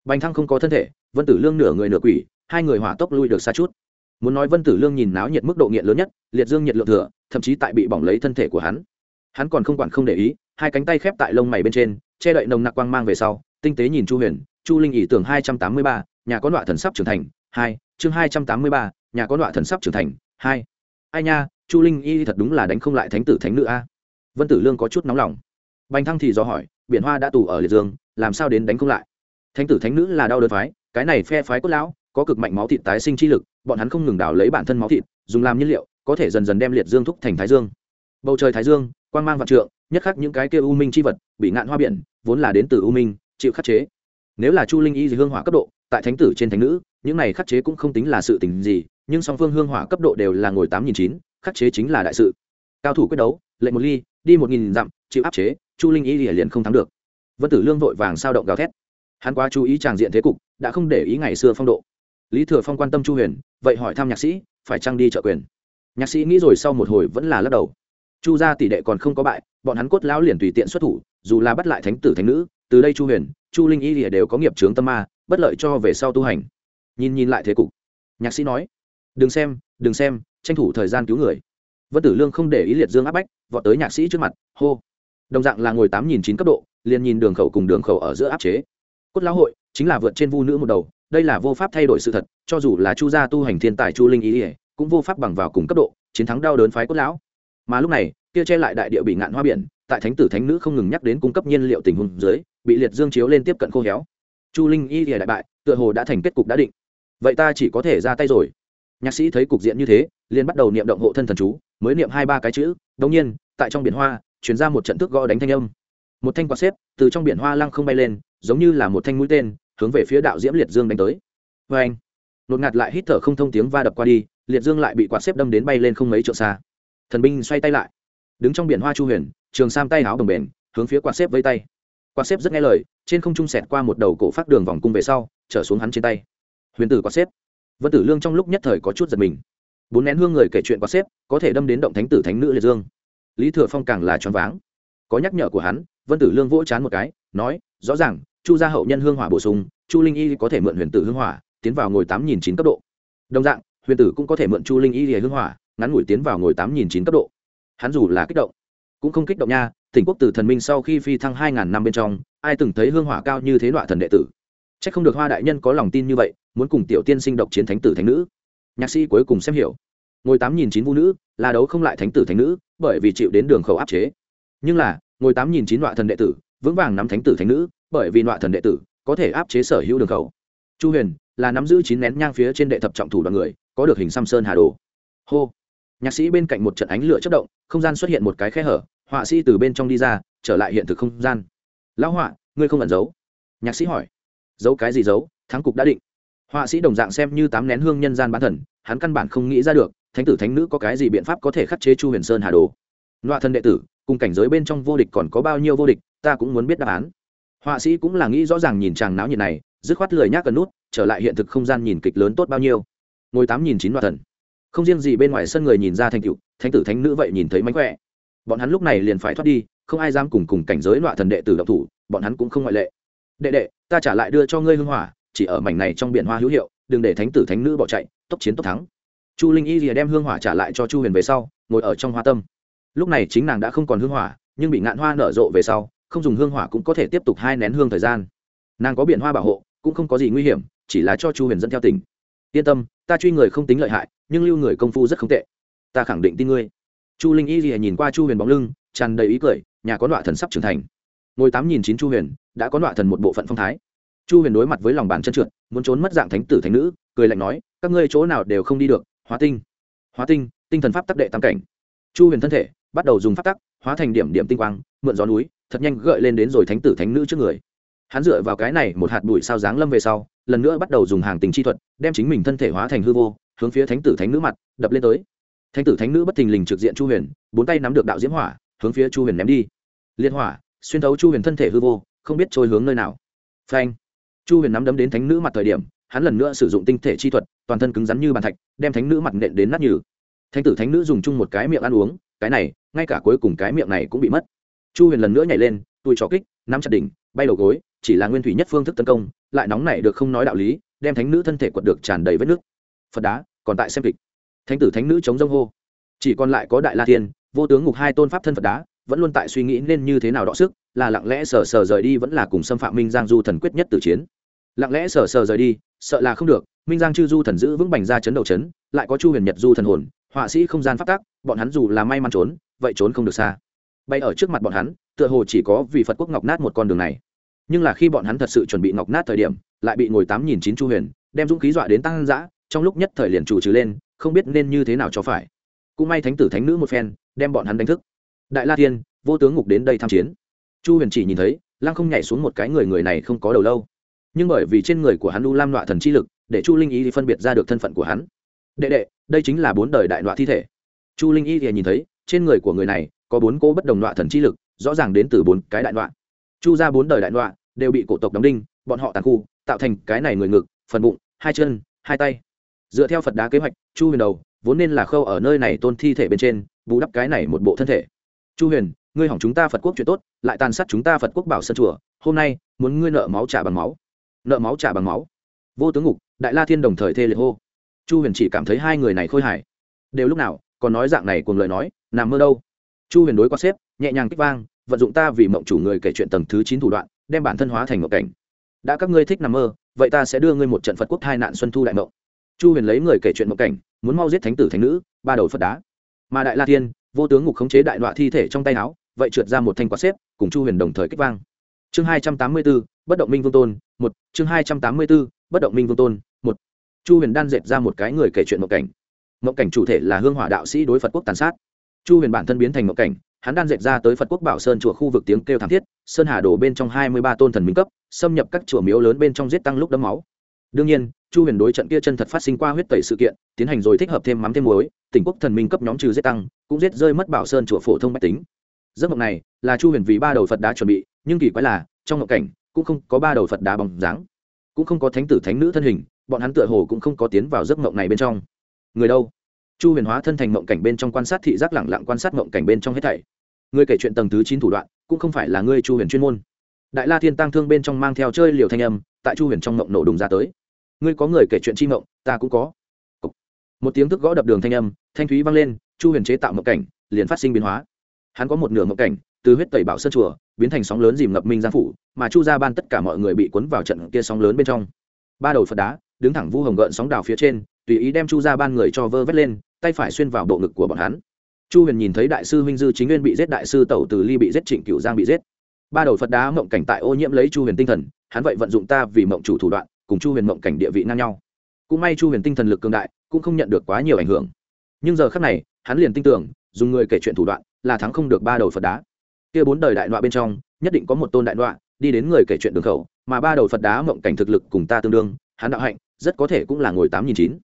Bành thăng không có thân thể, vân tử lương nửa người nửa quỷ, hai người hỏa tốc lui được xa chút. Muốn nói vân tử lương nhìn náo nhiệt mức độ nghiện lớn nhất, liệt dương nhiệt lượng thừa, thậm chí tại bị bỏng lấy thân thể của hắn. Hắn còn không quản không để ý hai cánh tay khép tại lông mày bên trên, che đậy nồng nặc quang mang về sau, tinh tế nhìn chu huyền, chu linh ỉ tưởng hai trăm tám mươi ba, nhà có đọa thần sắp trưởng thành, hai, chương hai trăm tám mươi ba, nhà có đọa thần sắp trưởng thành, hai. Ai nha, chu linh y thật đúng là đánh không lại thánh tử thánh nữ a. Vân tử lương có chút nóng lòng. Bành thăng thì do hỏi, biển hoa đã tù ở liệt dương, làm sao đến đánh không lại? Thánh tử thánh nữ là đau đớn phái, cái này phe phái cốt lão, có cực mạnh máu thịt tái sinh chi lực, bọn hắn không ngừng đào lấy bản thân máu thịt, dùng làm nhiên liệu, có thể dần dần đem liệt dương thúc thành thái dương. Bầu trời thái dương, quang mang vạn trượng nhất khắc những cái kia u minh chi vật, bị ngạn hoa biển, vốn là đến từ u minh, chịu khắc chế. Nếu là chu linh y hương hỏa cấp độ, tại thánh tử trên thánh nữ, những này khắc chế cũng không tính là sự tình gì, nhưng song phương hương hỏa cấp độ đều là ngồi tám nghìn chín, khắc chế chính là đại sự. Cao thủ quyết đấu, lệnh một ly, đi một nghìn dặm, chịu áp chế, chu linh y liền không thắng được. Vân tử lương vội vàng sao động gào thét. Hắn quá chú ý tràng diện thế cục, đã không để ý ngày xưa phong độ. Lý thừa phong quan tâm chu huyền, vậy hỏi thăm nhạc sĩ, phải trăng đi trợ quyền? Nhạc sĩ nghĩ rồi sau một hồi vẫn là lắc đầu chu gia tỷ đệ còn không có bại, bọn hắn cốt lão liền tùy tiện xuất thủ, dù là bắt lại thánh tử thánh nữ, từ đây chu huyền, chu linh y lìa đều có nghiệp trướng tâm ma, bất lợi cho về sau tu hành. Nhìn nhìn lại thế cục, nhạc sĩ nói, đừng xem đừng xem, tranh thủ thời gian cứu người. Vân tử lương không để ý liệt dương áp bách, vọt tới nhạc sĩ trước mặt, hô. Đồng dạng là ngồi tám nghìn chín cấp độ, liền nhìn đường khẩu cùng đường khẩu ở giữa áp chế. Cốt lão hội chính là vượt trên vu nữ một đầu, đây là vô pháp thay đổi sự thật, cho dù là chu gia tu hành thiên tài chu linh ý ỉa cũng vô pháp bằng vào cùng cấp độ, chiến thắng đau đớn phái cốt lão mà lúc này, kia che lại đại địa bị ngạn hoa biển, tại thánh tử thánh nữ không ngừng nhắc đến cung cấp nhiên liệu tình huống dưới, bị liệt dương chiếu lên tiếp cận khô héo. Chu linh y thì đại bại, tựa hồ đã thành kết cục đã định. Vậy ta chỉ có thể ra tay rồi. Nhạc sĩ thấy cục diện như thế, liền bắt đầu niệm động hộ thân thần chú, mới niệm hai ba cái chữ. Đông nhiên, tại trong biển hoa chuyển ra một trận thức gõ đánh thanh âm. Một thanh quạt xếp từ trong biển hoa lăng không bay lên, giống như là một thanh mũi tên, hướng về phía đạo diễm liệt dương đánh tới. Vê anh nột ngạt lại hít thở không thông tiếng va đập qua đi, liệt dương lại bị quạt xếp đâm đến bay lên không mấy trượng xa thần binh xoay tay lại, đứng trong biển hoa chu huyền, trường sam tay áo đồng bền, hướng phía quạt xếp vây tay. Quạt xếp rất nghe lời, trên không trung sẹt qua một đầu cổ phát đường vòng cung về sau, trở xuống hắn trên tay. Huyền tử quạt xếp. Vân tử lương trong lúc nhất thời có chút giật mình. Bốn nén hương người kể chuyện quạt xếp, có thể đâm đến động thánh tử thánh nữ liệt dương. Lý thừa phong càng là choáng váng. Có nhắc nhở của hắn, vân tử lương vỗ chán một cái, nói, rõ ràng, chu gia hậu nhân hương hỏa bổ sung, chu linh y có thể mượn huyền tử hương hỏa, tiến vào ngồi tám nghìn chín cấp độ. Đồng dạng, huyền tử cũng có thể mượn chu linh y hương hỏa ngắn ngủi tiến vào ngồi tám nghìn chín cấp độ. Hắn dù là kích động, cũng không kích động nha, tỉnh quốc tử thần minh sau khi phi thăng hai ngàn năm bên trong, ai từng thấy hương hỏa cao như thế loại thần đệ tử? C h ắ c không được hoa đại nhân có lòng tin như vậy, muốn cùng tiểu tiên sinh độc chiến thánh tử thánh nữ. Nhạc sĩ cuối cùng xem hiểu. Ngồi tám nghìn chín vũ nữ, là đấu không lại thánh tử thánh nữ, bởi vì chịu đến đường khẩu áp chế. Nhưng là, ngồi tám nghìn chín loại thần đệ tử, vững vàng nắm thánh tử thánh nữ, bởi vì loại thần đệ tử có thể áp chế sở hữu đường khẩu. Chu huyền là nắm giữ chín nén nhang phía trên đệ thập trọng thủ đoàn người, có được hình xăm sơn hà đồ. Hô nhạc sĩ bên cạnh một trận ánh lửa chất động, không gian xuất hiện một cái khe hở, họa sĩ từ bên trong đi ra, trở lại hiện thực không gian. Lão họa, ngươi không ẩn giấu? Nhạc sĩ hỏi. Giấu cái gì giấu? Thắng cục đã định. Họa sĩ đồng dạng xem như tám nén hương nhân gian bán thần, hắn căn bản không nghĩ ra được, thánh tử thánh nữ có cái gì biện pháp có thể khắc chế chu huyền sơn hà đồ. Nọa thần đệ tử, cùng cảnh giới bên trong vô địch còn có bao nhiêu vô địch, ta cũng muốn biết đáp án. Họa sĩ cũng là nghĩ rõ ràng nhìn chàng náo nhiệt này, dứt khoát lười nhác cần nút, trở lại hiện thực không gian nhìn kịch lớn tốt bao nhiêu. Ngồi tám nghìn chín loạ thần không riêng gì bên ngoài sân người nhìn ra thành cựu thánh tử thánh nữ vậy nhìn thấy mánh khỏe. Bọn hắn lúc này liền phải thoát đi, không ai dám cùng cùng cảnh giới đoạt thần đệ tử độc thủ, bọn hắn cũng không ngoại lệ. Đệ đệ, ta trả lại đưa cho ngươi hưng hỏa, chỉ ở mảnh này trong biển hoa hữu hiệu, đừng để thánh tử thánh nữ bỏ chạy, tốc chiến tốc thắng. Chu linh y rìa đem hương hỏa trả lại cho chu huyền về sau, ngồi ở trong hoa tâm. Lúc này chính nàng đã không còn hương hỏa, nhưng bị ngạn hoa nở rộ về sau, không dùng hương hỏa cũng có thể tiếp tục hai nén hương thời gian. Nàng có biển hoa bảo hộ, cũng không có gì nguy hiểm, chỉ là cho chu huyền dẫn theo tỉnh yên tâm, ta truy người không tính lợi hại, nhưng lưu người công phu rất không tệ. Ta khẳng định tin ngươi. Chu linh y gì nhìn qua chu huyền bóng lưng, tràn đầy ý cười, nhà có đoạn thần sắp trưởng thành. Ngồi tám nhìn chín chu huyền, đã có đoạn thần một bộ phận phong thái. Chu huyền đối mặt với lòng bàn chân trượt, muốn trốn mất dạng thánh tử thánh nữ, cười lạnh nói, các ngươi chỗ nào đều không đi được, hóa tinh. Hóa tinh tinh thần pháp tắc đệ tam cảnh. Chu huyền thân thể, bắt đầu dùng pháp tắc, hóa thành điểm điểm tinh quang, mượn gió núi, thật nhanh gợi lên đến rồi thánh tử thánh nữ trước người. Hắn dựa vào cái này một hạt bụi sao dáng lâm về sau lần nữa bắt đầu dùng hàng tình chi thuật, đem chính mình thân thể hóa thành hư vô, hướng phía thánh tử thánh nữ mặt, đập lên tới. Thánh tử thánh nữ bất thình lình trực diện chu huyền, bốn tay nắm được đạo diễm hỏa, hướng phía chu huyền ném đi. Liên hỏa, xuyên thấu chu huyền thân thể hư vô, không biết trôi hướng nơi nào. Phanh. Chu huyền nắm đấm đến thánh nữ mặt thời điểm, hắn lần nữa sử dụng tinh thể chi thuật, toàn thân cứng rắn như bàn thạch, đem thánh nữ mặt nện đến nát nhừ. Thánh tử thánh nữ dùng chung một cái miệng ăn uống, cái này, ngay cả cuối cùng cái miệng này cũng bị mất. Chu huyền lần nữa nhảy lên tùi trò kích, nắm chặt đỉnh bay đầu gối, chỉ là nguyên thủy nhất phương thức tấn công, lại nóng này được không nói đạo lý, đem thánh nữ thân thể quật được tràn đầy vết nước. Phật đá, còn tại xem kịch. Thánh tử thánh nữ chống dông hô. Chỉ còn lại có đại la thiên, vô tướng ngục hai tôn pháp thân phật đá, vẫn luôn tại suy nghĩ nên như thế nào đọ sức, là lặng lẽ sờ sờ rời đi vẫn là cùng xâm phạm minh giang du thần quyết nhất tử chiến. Lặng lẽ sờ sờ rời đi, sợ là không được, minh giang chư du thần giữ vững bành ra chấn đầu chấn, lại có chu huyền nhật du thần hồn, họa sĩ không gian phát tác, bọn hắn dù là may mắn trốn, vậy trốn không được xa. Bay ở trước mặt bọn hắn, tựa hồ chỉ có vì phật quốc ngọc nát một con đường này nhưng là khi bọn hắn thật sự chuẩn bị ngọc nát thời điểm, lại bị ngồi tám nghìn chín chu huyền, đem dũng khí dọa đến tăng dã, trong lúc nhất thời liền chủ trừ lên, không biết nên như thế nào cho phải. Cũng may thánh tử thánh nữ một phen, đem bọn hắn đánh thức. Đại la tiên vô tướng ngục đến đây tham chiến. Chu huyền chỉ nhìn thấy, lăng không nhảy xuống một cái người người này không có đầu lâu. Nhưng bởi vì trên người của hắn u lam loạ thần chi lực, để chu linh y thì phân biệt ra được thân phận của hắn. Đệ đệ, đây chính là bốn đời đại loạ thi thể. Chu linh y thì nhìn thấy, trên người của người này, có bốn cỗ bất đồng loạ thần chi lực, rõ ràng đến từ bốn cái đại nọa chu ra bốn đời đại nọa đều bị cổ tộc đóng đinh, bọn họ tàn khu, tạo thành cái này người ngực, phần bụng, hai chân, hai tay. Dựa theo phật đá kế hoạch, chu huyền đầu vốn nên là khâu ở nơi này tôn thi thể bên trên, bù đắp cái này một bộ thân thể. Chu huyền, ngươi hỏng chúng ta phật quốc chuyện tốt, lại tàn sát chúng ta phật quốc bảo sân chùa, hôm nay muốn ngươi nợ máu trả bằng máu. Nợ máu trả bằng máu. Vô tướng ngục, đại la thiên đồng thời thê liệt hô. Chu huyền chỉ cảm thấy hai người này khôi hài. Đều lúc nào còn nói dạng này cùng lời nói, nằm mơ đâu. Chu huyền đối qua xếp, nhẹ nhàng kích vang vận dụng ta vì mộng chủ người kể chuyện tầng thứ chín thủ đoạn, đem bản thân hóa thành mộng cảnh. Đã các ngươi thích nằm mơ, vậy ta sẽ đưa ngươi một trận phật quốc hai nạn xuân thu đại mộng. Chu huyền lấy người kể chuyện mộng cảnh, muốn mau giết thánh tử thánh nữ, ba đầu phật đá. Mà đại la thiên, vô tướng ngục khống chế đại đoạn thi thể trong tay áo, vậy trượt ra một thanh quạt xếp, cùng chu huyền đồng thời kích vang. Chương hai trăm tám mươi b ố bất động minh vương tôn, một, chương hai trăm tám mươi b ố bất động minh vương tôn, một. Chu huyền đan dệt ra một cái người kể chuyện mộng cảnh. Mộng cảnh chủ thể là hương hỏa đạo sĩ đối phật quốc tàn sát. Chu huyền bản thân biến thành mộng cảnh hắn đan dệt ra tới phật quốc bảo sơn chùa khu vực tiếng kêu thảm thiết, sơn hà đổ bên trong hai mươi ba tôn thần minh cấp, xâm nhập các chùa miếu lớn bên trong giết tăng lúc đấm máu. Đương nhiên, chu huyền đối trận kia chân thật phát sinh qua huyết tẩy sự kiện, tiến hành rồi thích hợp thêm mắm thêm muối, tỉnh quốc thần minh cấp nhóm trừ giết tăng, cũng giết rơi mất bảo sơn chùa phổ thông bách tính. Giấc mộng này là chu huyền vì ba đầu phật đá chuẩn bị, nhưng kỳ quái là, trong mộng cảnh, cũng không có ba đầu phật đá bằng dáng. Cũng không có thánh tử thánh nữ thân hình, bọn hắn tựa hồ cũng không có tiến vào giấc mộng này bên trong. Người đâu? Chu huyền hóa thân thành mộng cảnh bên trong quan sát thị giác lẳng lặng quan sát mộng cảnh bên trong hết thảy người kể chuyện tầng thứ chín thủ đoạn, cũng không phải là ngươi chu huyền chuyên môn. Đại la thiên tăng thương bên trong mang theo chơi liều thanh âm, tại chu huyền trong mộng nổ đùng ra tới. Ngươi có người kể chuyện chi mộng, ta cũng có. Một tiếng thức gõ đập đường thanh âm, thanh thúy vang lên, chu huyền chế tạo mộng cảnh, liền phát sinh biến hóa. Hắn có một nửa mộng cảnh, từ huyết tẩy bảo sơn chùa, biến thành sóng lớn dìm ngập minh giang phủ, mà chu ra ban tất cả mọi người bị cuốn vào trận kia sóng lớn bên trong. Ba đầu phật đá, đứng thẳng vu hồng gợn sóng đào phía trên, tùy ý đem chu ra ban người cho vơ vét lên, tay phải xuyên vào bộ ngực của bọn hắn chu huyền nhìn thấy đại sư huynh dư chính nguyên bị giết, đại sư tẩu từ ly bị giết, trịnh Cựu giang bị giết. Ba đầu phật đá mộng cảnh tại ô nhiễm lấy chu huyền tinh thần, hắn vậy vận dụng ta vì mộng chủ thủ đoạn, cùng chu huyền mộng cảnh địa vị ngang nhau. Cũng may chu huyền tinh thần lực cường đại, cũng không nhận được quá nhiều ảnh hưởng. Nhưng giờ khác này, hắn liền tin tưởng, dùng người kể chuyện thủ đoạn, là thắng không được ba đầu phật đá. Kia bốn đời đại đoạn bên trong, nhất định có một tôn đại đoạn đi đến người kể chuyện đường khẩu, mà ba đầu phật đá mộng cảnh thực lực cùng ta tương đương, hắn đạo hạnh, rất có thể cũng là ngồi tám nghìn chín.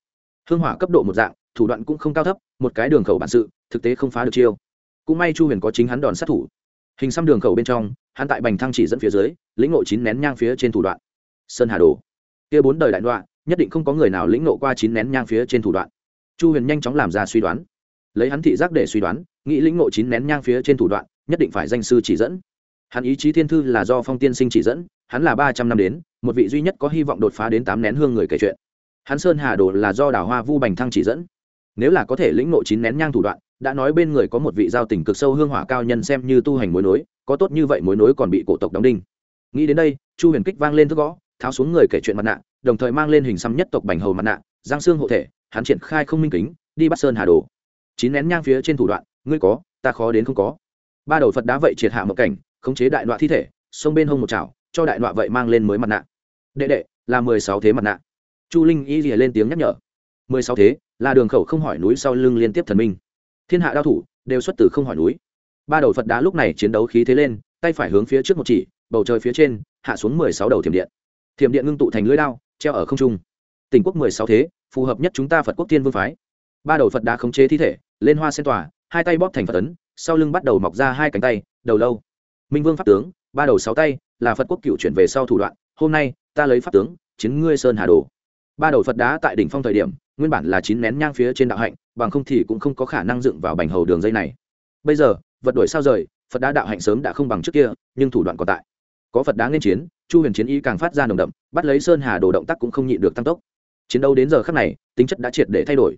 Hương hỏa cấp độ một dạng thủ đoạn cũng không cao thấp, một cái đường khẩu bản sự, thực tế không phá được chiêu. Cũng may chu huyền có chính hắn đòn sát thủ. Hình xăm đường khẩu bên trong, hắn tại bành thăng chỉ dẫn phía dưới, lĩnh ngộ chín nén nhang phía trên thủ đoạn. Sơn hà đồ. Kia bốn đời đại đoạn, nhất định không có người nào lĩnh ngộ qua chín nén nhang phía trên thủ đoạn. Chu huyền nhanh chóng làm ra suy đoán. Lấy hắn thị giác để suy đoán, nghĩ lĩnh ngộ chín nén nhang phía trên thủ đoạn, nhất định phải danh sư chỉ dẫn. Hắn ý chí thiên thư là do phong tiên sinh chỉ dẫn, hắn là ba trăm năm đến, một vị duy nhất có hy vọng đột phá đến tám nén hương người kể chuyện. Hắn sơn hà đồ là do đào hoa vu bành thăng chỉ dẫn nếu là có thể lĩnh ngộ chín nén nhang thủ đoạn, đã nói bên người có một vị giao tình cực sâu hương hỏa cao nhân xem như tu hành mối nối, có tốt như vậy mối nối còn bị cổ tộc đóng đinh. Nghĩ đến đây, chu huyền kích vang lên thức gõ, tháo xuống người kể chuyện mặt nạ, đồng thời mang lên hình xăm nhất tộc bành hầu mặt nạ, giang xương hộ thể, hắn triển khai không minh kính, đi bắt sơn hà đồ. Chín nén nhang phía trên thủ đoạn, ngươi có, ta khó đến không có. Ba đầu phật đá vậy triệt hạ một cảnh, khống chế đại đoạn thi thể sông bên hông một chảo, cho đại đoạn vậy mang lên mới mặt nạ. Đệ đệ, là mười sáu thế mặt nạ. Chu linh y rìa lên tiếng nhắc nhở mười sáu thế là đường khẩu không hỏi núi sau lưng liên tiếp thần minh. Thiên hạ đao thủ đều xuất từ không hỏi núi. Ba đầu phật đá lúc này chiến đấu khí thế lên tay phải hướng phía trước một chỉ bầu trời phía trên hạ xuống mười sáu đầu thiểm điện. Thiểm điện ngưng tụ thành lưới đao treo ở không trung. Tỉnh quốc mười sáu thế phù hợp nhất chúng ta phật quốc tiên vương phái. Ba đầu phật đá khống chế thi thể lên hoa sen tỏa, hai tay bóp thành phật ấn sau lưng bắt đầu mọc ra hai cánh tay đầu lâu. Minh vương pháp tướng ba đầu sáu tay là phật quốc cựu chuyển về sau thủ đoạn. Hôm nay ta lấy pháp tướng chiến ngươi sơn hà đồ ba đầu phật đá tại đỉnh phong thời điểm, nguyên bản là chín nén nhang phía trên đạo hạnh, bằng không thì cũng không có khả năng dựng vào bành hầu đường dây này. Bây giờ, vật đổi sao rời, phật đá đạo hạnh sớm đã không bằng trước kia, nhưng thủ đoạn còn tại. Có phật đá nên chiến, chu huyền chiến ý càng phát ra nồng đậm, bắt lấy sơn hà đồ động tác cũng không nhịn được tăng tốc. Chiến đấu đến giờ khắc này, tính chất đã triệt để thay đổi.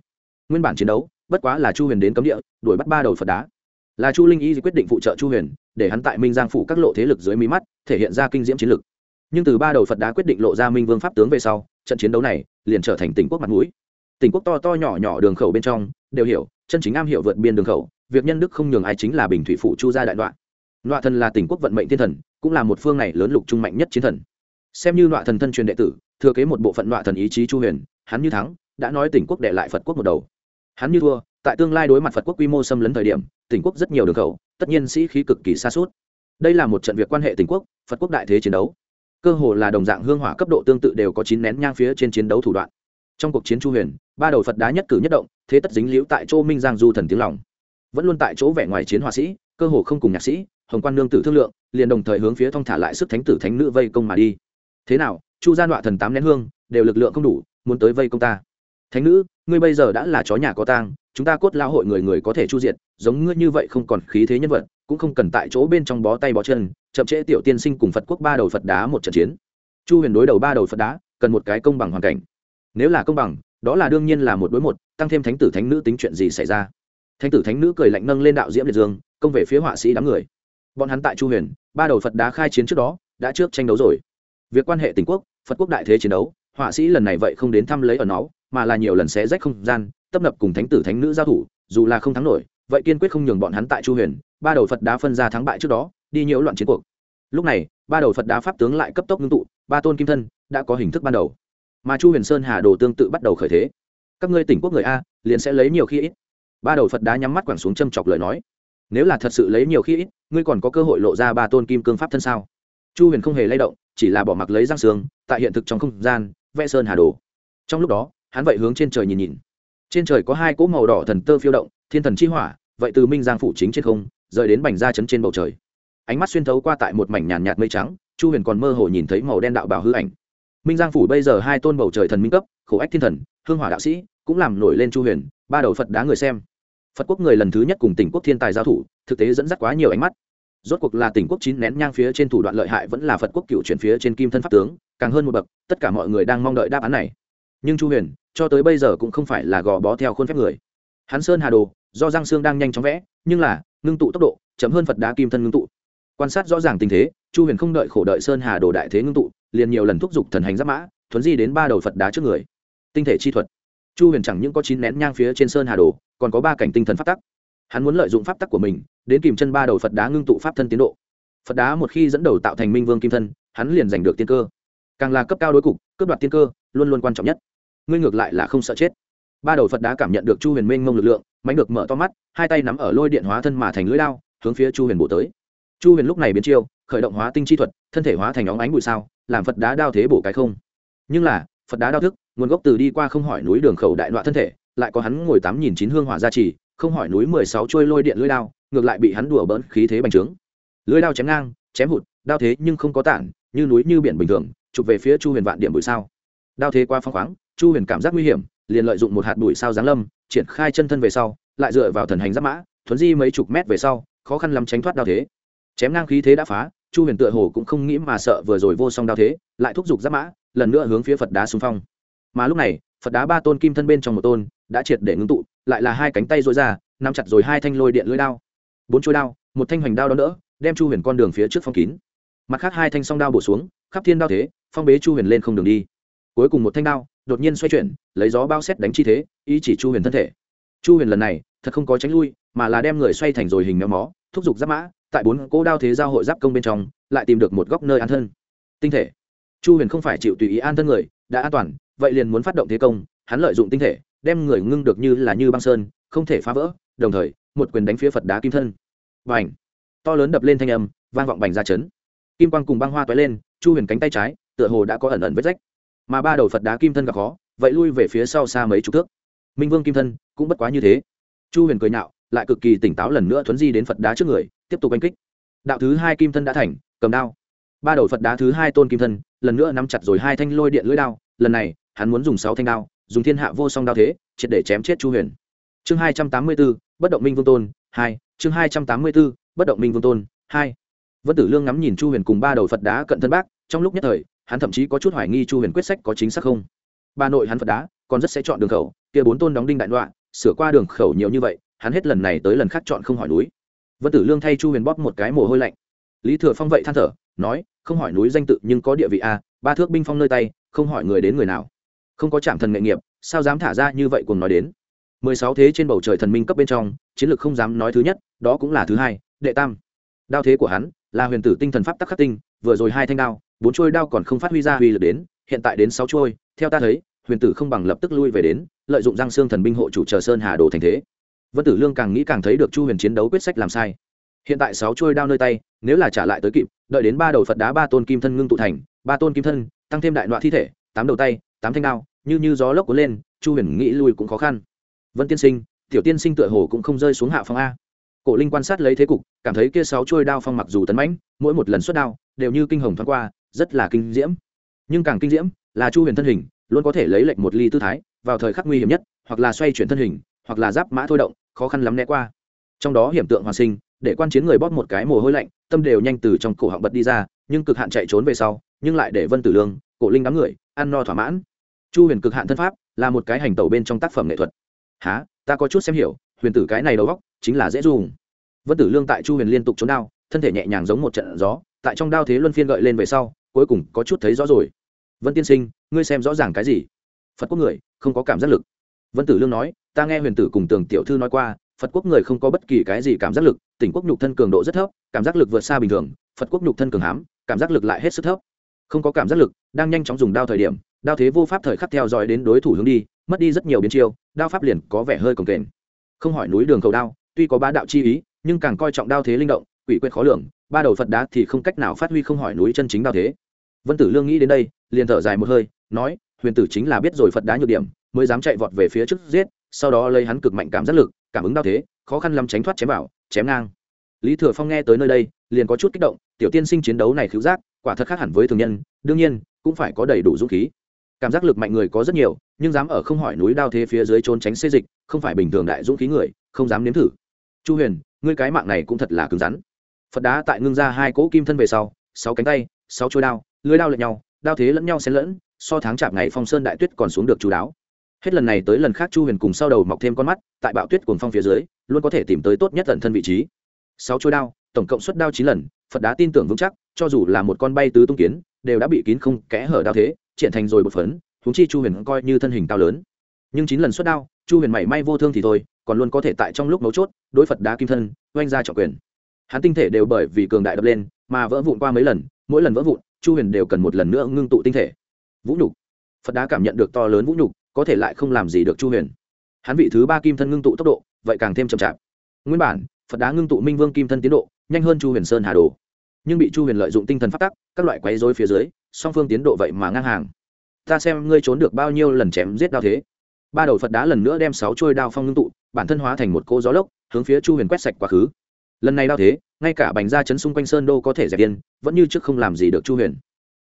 Nguyên bản chiến đấu, bất quá là chu huyền đến cấm địa, đuổi bắt ba đầu phật đá. Là chu linh y quyết định phụ trợ chu huyền, để hắn tại minh giang phủ các lộ thế lực dưới mí mắt, thể hiện ra kinh diễm chiến lực nhưng từ ba đầu phật đã quyết định lộ ra minh vương pháp tướng về sau trận chiến đấu này liền trở thành tỉnh quốc mặt mũi tỉnh quốc to to nhỏ nhỏ đường khẩu bên trong đều hiểu chân chính am hiểu vượt biên đường khẩu việc nhân đức không nhường ai chính là bình thủy phụ chu gia đại đoạn nọa thần là tỉnh quốc vận mệnh thiên thần cũng là một phương này lớn lục trung mạnh nhất chiến thần xem như nọa thần thân truyền đệ tử thừa kế một bộ phận nọa thần ý chí chu huyền hắn như thắng đã nói tỉnh quốc đệ lại phật quốc một đầu hắn như thua tại tương lai đối mặt phật quốc quy mô xâm lấn thời điểm tỉnh quốc rất nhiều đường khẩu tất nhiên sĩ khí cực kỳ xa suốt đây là một trận việc quan hệ tỉnh quốc phật quốc đại thế chiến đấu cơ hồ là đồng dạng hương hỏa cấp độ tương tự đều có chín nén nhang phía trên chiến đấu thủ đoạn. Trong cuộc chiến chu huyền, ba đầu phật đá nhất cử nhất động, thế tất dính liễu tại chỗ minh giang du thần tiếng lòng. Vẫn luôn tại chỗ vẻ ngoài chiến họa sĩ, cơ hồ không cùng nhạc sĩ, hồng quan nương tử thương lượng, liền đồng thời hướng phía thong thả lại sức thánh tử thánh nữ vây công mà đi. Thế nào, chu gian đoạn thần tám nén hương, đều lực lượng không đủ, muốn tới vây công ta. Thánh nữ, ngươi bây giờ đã là chó nhà có tang, chúng ta cốt lao hội người người có thể chu diệt, giống ngươi như vậy không còn khí thế nhân vật, cũng không cần tại chỗ bên trong bó tay bó chân chậm trễ tiểu tiên sinh cùng phật quốc ba đầu phật đá một trận chiến. Chu huyền đối đầu ba đầu phật đá, cần một cái công bằng hoàn cảnh. Nếu là công bằng, đó là đương nhiên là một đối một, tăng thêm thánh tử thánh nữ tính chuyện gì xảy ra. Thánh tử thánh nữ cười lạnh nâng lên đạo diễm liệt dương, công về phía họa sĩ đám người. Bọn hắn tại chu huyền, ba đầu phật đá khai chiến trước đó, đã trước tranh đấu rồi. Việc quan hệ tình quốc, phật quốc đại thế chiến đấu, họa sĩ lần này vậy không đến thăm lấy ở nó mà là nhiều lần xé rách không gian, tấp nập cùng thánh tử thánh nữ giao thủ, dù là không thắng nổi, vậy kiên quyết không nhường bọn hắn tại chu huyền, ba đầu phật đá phân ra thắng bại trước đó đi nhiễu loạn chiến cuộc. Lúc này, ba đầu phật đá pháp tướng lại cấp tốc ngưng tụ, ba tôn kim thân đã có hình thức ban đầu. Mà chu huyền sơn hà đồ tương tự bắt đầu khởi thế. Các ngươi tỉnh quốc người a, liền sẽ lấy nhiều khi ít. Ba đầu phật đá nhắm mắt quẳng xuống châm chọc lời nói. Nếu là thật sự lấy nhiều khi ít, ngươi còn có cơ hội lộ ra ba tôn kim cương pháp thân sao? Chu huyền không hề lay động, chỉ là bỏ mặc lấy răng xương tại hiện thực trong không gian, vẽ sơn hà đồ. Trong lúc đó, hắn vậy hướng trên trời nhìn nhìn. Trên trời có hai cỗ màu đỏ thần tơ phiêu động, thiên thần chi hỏa, vậy từ minh giang phủ chính trên không, rời đến bành ra chấn trên bầu trời ánh mắt xuyên thấu qua tại một mảnh nhàn nhạt mây trắng, chu huyền còn mơ hồ nhìn thấy màu đen đạo bào hư ảnh. Minh giang phủ bây giờ hai tôn bầu trời thần minh cấp, khổ ách thiên thần, hương hỏa đạo sĩ, cũng làm nổi lên chu huyền, ba đầu phật đá người xem. Phật quốc người lần thứ nhất cùng tỉnh quốc thiên tài giao thủ, thực tế dẫn dắt quá nhiều ánh mắt. Rốt cuộc là tỉnh quốc chín nén nhang phía trên thủ đoạn lợi hại vẫn là phật quốc cựu chuyển phía trên kim thân pháp tướng, càng hơn một bậc, tất cả mọi người đang mong đợi đáp án này. Nhưng chu huyền, cho tới bây giờ cũng không phải là gò bó theo khuôn phép người. Hắn sơn hà đồ, do giang sương đang nhanh chóng vẽ, nhưng là, ngưng tụ tốc độ, chậm hơn phật đá kim thân ngưng tụ quan sát rõ ràng tình thế, chu huyền không đợi khổ đợi sơn hà đồ đại thế ngưng tụ, liền nhiều lần thúc giục thần hành giáp mã, thuấn di đến ba đầu phật đá trước người. Tinh thể chi thuật. Chu huyền chẳng những có chín nén nhang phía trên sơn hà đồ, còn có ba cảnh tinh thần pháp tắc. Hắn muốn lợi dụng pháp tắc của mình, đến kìm chân ba đầu phật đá ngưng tụ pháp thân tiến độ. Phật đá một khi dẫn đầu tạo thành minh vương kim thân, hắn liền giành được tiên cơ. Càng là cấp cao đối cục, cướp đoạt tiên cơ, luôn luôn quan trọng nhất. Ngươi ngược lại là không sợ chết. Ba đầu phật đá cảm nhận được chu huyền minh ngông lực lượng mánh được mở to mắt, hai tay nắm ở lôi điện hóa thân mà thành lưỡi lao hướng phía chu huyền bổ tới chu huyền lúc này biến chiêu, khởi động hóa tinh chi thuật, thân thể hóa thành óng ánh bụi sao, làm phật đá đao thế bổ cái không. Nhưng là, phật đá đao thức, nguồn gốc từ đi qua không hỏi núi đường khẩu đại đoạn thân thể, lại có hắn ngồi tám nghìn chín hương hỏa gia trì, không hỏi núi mười sáu trôi lôi điện lưỡi đao, ngược lại bị hắn đùa bỡn khí thế bành trướng. Lưỡi đao chém ngang, chém hụt, đao thế nhưng không có tản, như núi như biển bình thường, chụp về phía chu huyền vạn điểm bụi sao. Đao thế qua phong khoáng, chu huyền cảm giác nguy hiểm, liền lợi dụng một hạt bụi sao giáng lâm, triển khai chân thân về sau, lại dựa vào thần hành giáp mã, thuấn di mấy chục mét về sau, khó khăn lắm tránh thoát đao thế chém ngang khí thế đã phá, chu huyền tựa hồ cũng không nghĩ mà sợ vừa rồi vô song đao thế, lại thúc giục giáp mã, lần nữa hướng phía phật đá xung phong. Mà lúc này, phật đá ba tôn kim thân bên trong một tôn đã triệt để ngưng tụ, lại là hai cánh tay dối ra, nắm chặt rồi hai thanh lôi điện lưỡi đao. Bốn chuôi đao, một thanh hoành đao đó nữa đem chu huyền con đường phía trước phong kín. Mặt khác hai thanh song đao bổ xuống, khắp thiên đao thế, phong bế chu huyền lên không đường đi. Cuối cùng một thanh đao đột nhiên xoay chuyển, lấy gió bao xét đánh chi thế, ý chỉ chu huyền thân thể. Chu huyền lần này thật không có tránh lui, mà là đem người xoay thành rồi hình méo mó, thúc giục giáp mã tại bốn cỗ đao thế giao hội giáp công bên trong, lại tìm được một góc nơi an thân. Tinh thể. Chu huyền không phải chịu tùy ý an thân người, đã an toàn, vậy liền muốn phát động thế công, hắn lợi dụng tinh thể, đem người ngưng được như là như băng sơn, không thể phá vỡ, đồng thời, một quyền đánh phía phật đá kim thân. Bành! To lớn đập lên thanh âm, vang vọng bành ra chấn. Kim quang cùng băng hoa toái lên, chu huyền cánh tay trái, tựa hồ đã có ẩn ẩn vết rách. Mà ba đầu phật đá kim thân gặp khó, vậy lui về phía sau xa mấy chục thước. Minh vương kim thân cũng bất quá như thế. Chu huyền cười nhạo lại cực kỳ tỉnh táo lần nữa thuấn di đến phật đá trước người, tiếp tục oanh kích. Đạo thứ hai kim thân đã thành, cầm đao. Ba đầu phật đá thứ hai tôn kim thân, lần nữa nắm chặt rồi hai thanh lôi điện lưỡi đao, lần này, hắn muốn dùng sáu thanh đao, dùng thiên hạ vô song đao thế, triệt để chém chết chu huyền. Chương hai trăm tám mươi b ố bất động minh vương tôn, hai, chương hai trăm tám mươi b ố bất động minh vương tôn, hai. Vân tử lương ngắm nhìn chu huyền cùng ba đầu phật đá cận thân bác, trong lúc nhất thời, hắn thậm chí có chút hoài nghi chu huyền quyết sách có chính xác không. Ba nội hắn phật đá, còn rất sẽ chọn đường khẩu, kia bốn tôn đóng đinh đại đoạn sửa qua đường khẩu nhiều như vậy hắn hết lần này tới lần khác chọn không hỏi núi. Vân tử lương thay chu huyền bóp một cái mồ hôi lạnh. Lý thừa phong vậy than thở, nói, không hỏi núi danh tự nhưng có địa vị a ba thước binh phong nơi tay, không hỏi người đến người nào. Không có chạm thần nghệ nghiệp, sao dám thả ra như vậy cùng nói đến? Mười sáu thế trên bầu trời thần minh cấp bên trong, chiến lược không dám nói thứ nhất, đó cũng là thứ hai, đệ tam. Đao thế của hắn, là huyền tử tinh thần pháp tắc khắc tinh, vừa rồi hai thanh đao, bốn trôi đao còn không phát huy ra uy lực đến, hiện tại đến sáu trôi theo ta thấy, huyền tử không bằng lập tức lui về đến, lợi dụng giang xương thần binh hộ chủ chờ sơn hà đồ thành thế vân tử lương càng nghĩ càng thấy được chu huyền chiến đấu quyết sách làm sai. Hiện tại sáu trôi đao nơi tay, nếu là trả lại tới kịp, đợi đến ba đầu phật đá ba tôn kim thân ngưng tụ thành, ba tôn kim thân, tăng thêm đại đoạn thi thể, tám đầu tay, tám thanh đao, như như gió lốc cuốn lên, chu huyền nghĩ lui cũng khó khăn. Vân tiên sinh, tiểu tiên sinh tựa hồ cũng không rơi xuống hạ phong a. Cổ linh quan sát lấy thế cục, cảm thấy kia sáu trôi đao phong mặc dù tấn mãnh, mỗi một lần xuất đao, đều như kinh hồng thoáng qua, rất là kinh diễm. Nhưng càng kinh diễm là chu huyền thân hình, luôn có thể lấy lệnh một ly tư thái, vào thời khắc nguy hiểm nhất, hoặc là xoay chuyển thân hình, hoặc là giáp mã thôi động khó khăn lắm né qua. Trong đó hiểm tượng hoàn sinh, để quan chiến người bóp một cái mồ hôi lạnh, tâm đều nhanh từ trong cổ họng bật đi ra, nhưng cực hạn chạy trốn về sau, nhưng lại để vân tử lương, cổ linh đám người, ăn no thỏa mãn. Chu huyền cực hạn thân pháp, là một cái hành tẩu bên trong tác phẩm nghệ thuật. Há ta có chút xem hiểu, huyền tử cái này đầu góc chính là dễ dùng. Vân tử lương tại chu huyền liên tục trốn đao, thân thể nhẹ nhàng giống một trận gió, tại trong đao thế luân phiên gợi lên về sau, cuối cùng có chút thấy rõ rồi. Vân tiên sinh, ngươi xem rõ ràng cái gì? Phật quốc người, không có cảm giác lực. Vân tử lương nói ta nghe huyền tử cùng tường tiểu thư nói qua, phật quốc người không có bất kỳ cái gì cảm giác lực, tỉnh quốc nhục thân cường độ rất thấp, cảm giác lực vượt xa bình thường, phật quốc nhục thân cường hám cảm giác lực lại hết sức thấp. Không có cảm giác lực, đang nhanh chóng dùng đao thời điểm, đao thế vô pháp thời khắc theo dõi đến đối thủ hướng đi, mất đi rất nhiều biến chiêu, đao pháp liền có vẻ hơi cồng kềnh. Không hỏi núi đường cầu đao, tuy có ba đạo chi ý, nhưng càng coi trọng đao thế linh động, quỷ quyệt khó lường, ba đầu phật đá thì không cách nào phát huy không hỏi núi chân chính đao thế. Vân tử lương nghĩ đến đây, liền thở dài một hơi, nói, huyền tử chính là biết rồi phật đá nhược điểm, mới dám chạy vọt về phía trước giết sau đó lấy hắn cực mạnh cảm giác lực, cảm ứng đao thế, khó khăn lắm tránh thoát chém vào, chém ngang. Lý thừa phong nghe tới nơi đây, liền có chút kích động, tiểu tiên sinh chiến đấu này khiếu giác, quả thật khác hẳn với thường nhân, đương nhiên, cũng phải có đầy đủ dũng khí. Cảm giác lực mạnh người có rất nhiều, nhưng dám ở không hỏi núi đao thế phía dưới trốn tránh xê dịch, không phải bình thường đại dũng khí người, không dám nếm thử. Chu huyền, ngươi cái mạng này cũng thật là cứng rắn. Phật đá tại ngưng ra hai cỗ kim thân về sau, sáu cánh tay, sáu trôi đao, lưới đao lẫn nhau, đao thế lẫn nhau xen lẫn, so tháng chạp ngày phong sơn đại tuyết còn xuống được chú đáo hết lần này tới lần khác chu huyền cùng sau đầu mọc thêm con mắt, tại bạo tuyết cuồng phong phía dưới, luôn có thể tìm tới tốt nhất tận thân vị trí. Sáu chuôi đao, tổng cộng xuất đao chín lần, phật đá tin tưởng vững chắc, cho dù là một con bay tứ tung kiến, đều đã bị kín không kẽ hở đao thế, triển thành rồi bột phấn thúng chi chu huyền coi như thân hình cao lớn. Nhưng chín lần xuất đao, chu huyền mảy may vô thương thì thôi, còn luôn có thể tại trong lúc mấu chốt, đối phật đá kim thân, oanh ra trọng quyền. Hắn tinh thể đều bởi vì cường đại đập lên, mà vỡ vụn qua mấy lần, mỗi lần vỡ vụn, chu huyền đều cần một lần nữa ngưng tụ tinh thể. Vũ nhục. Phật đá cảm nhận được to lớn vũ nhục có thể lại không làm gì được chu huyền. Hắn vị thứ ba kim thân ngưng tụ tốc độ, vậy càng thêm chậm chạp. Nguyên bản, phật đá ngưng tụ minh vương kim thân tiến độ, nhanh hơn chu huyền sơn hà đồ. Nhưng bị chu huyền lợi dụng tinh thần phát tắc, các loại quấy dối phía dưới, song phương tiến độ vậy mà ngang hàng. Ta xem ngươi trốn được bao nhiêu lần chém giết đao thế. Ba đầu phật đá lần nữa đem sáu trôi đao phong ngưng tụ, bản thân hóa thành một cô gió lốc, hướng phía chu huyền quét sạch quá khứ. Lần này đao thế, ngay cả bành ra chấn xung quanh sơn đô có thể dẹp yên, vẫn như trước không làm gì được chu huyền.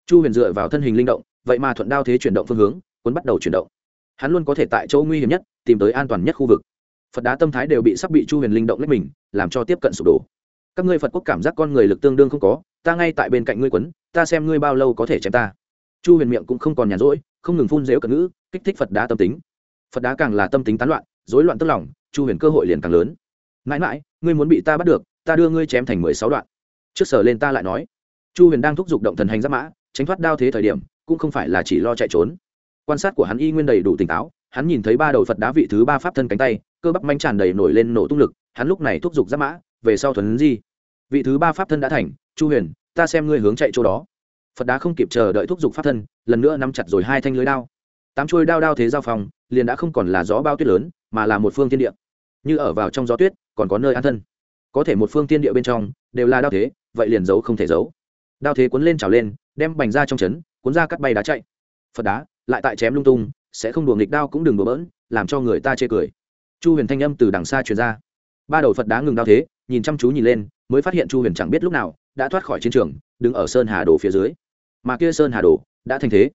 Chu huyền dựa vào thân hình linh động, vậy mà thuận đao thế chuyển động phương hướng, cuốn bắt đầu chuyển động hắn luôn có thể tại chỗ nguy hiểm nhất, tìm tới an toàn nhất khu vực. Phật đá tâm thái đều bị sắp bị chu huyền linh động lấy mình, làm cho tiếp cận sụp đổ. Các ngươi phật quốc cảm giác con người lực tương đương không có, ta ngay tại bên cạnh ngươi quấn, ta xem ngươi bao lâu có thể chém ta. Chu huyền miệng cũng không còn nhàn rỗi, không ngừng phun dễu cận ngữ, kích thích phật đá tâm tính. Phật đá càng là tâm tính tán loạn, rối loạn tức lòng, chu huyền cơ hội liền càng lớn. Mãi mãi, ngươi muốn bị ta bắt được, ta đưa ngươi chém thành mười sáu đoạn. Trước sở lên ta lại nói. Chu huyền đang thúc giục động thần hành giáp mã, tránh thoát đao thế thời điểm, cũng không phải là chỉ lo chạy trốn quan sát của hắn y nguyên đầy đủ tỉnh táo, hắn nhìn thấy ba đầu phật đá vị thứ ba pháp thân cánh tay, cơ bắp manh tràn đầy nổi lên nổ tung lực, hắn lúc này thúc giục giáp mã, về sau thuần di. Vị thứ ba pháp thân đã thành, chu huyền, ta xem ngươi hướng chạy chỗ đó. Phật đá không kịp chờ đợi thúc giục pháp thân, lần nữa nắm chặt rồi hai thanh lưới đao. Tám chuôi đao đao thế giao phòng, liền đã không còn là gió bao tuyết lớn, mà là một phương thiên địa. Như ở vào trong gió tuyết, còn có nơi an thân. Có thể một phương thiên địa bên trong, đều là đao thế, vậy liền giấu không thể giấu. Đao thế cuốn lên trào lên, đem bành ra trong trấn cuốn ra cắt bay đá chạy. Phật đá lại tại chém lung tung, sẽ không đùa nghịch đao cũng đừng đùa bỡn, làm cho người ta chê cười. Chu huyền thanh âm từ đằng xa truyền ra. Ba đầu phật đá ngừng đao thế, nhìn chăm chú nhìn lên, mới phát hiện chu huyền chẳng biết lúc nào, đã thoát khỏi chiến trường, đứng ở sơn hà đồ phía dưới. Mà kia sơn hà đồ đã thành thế.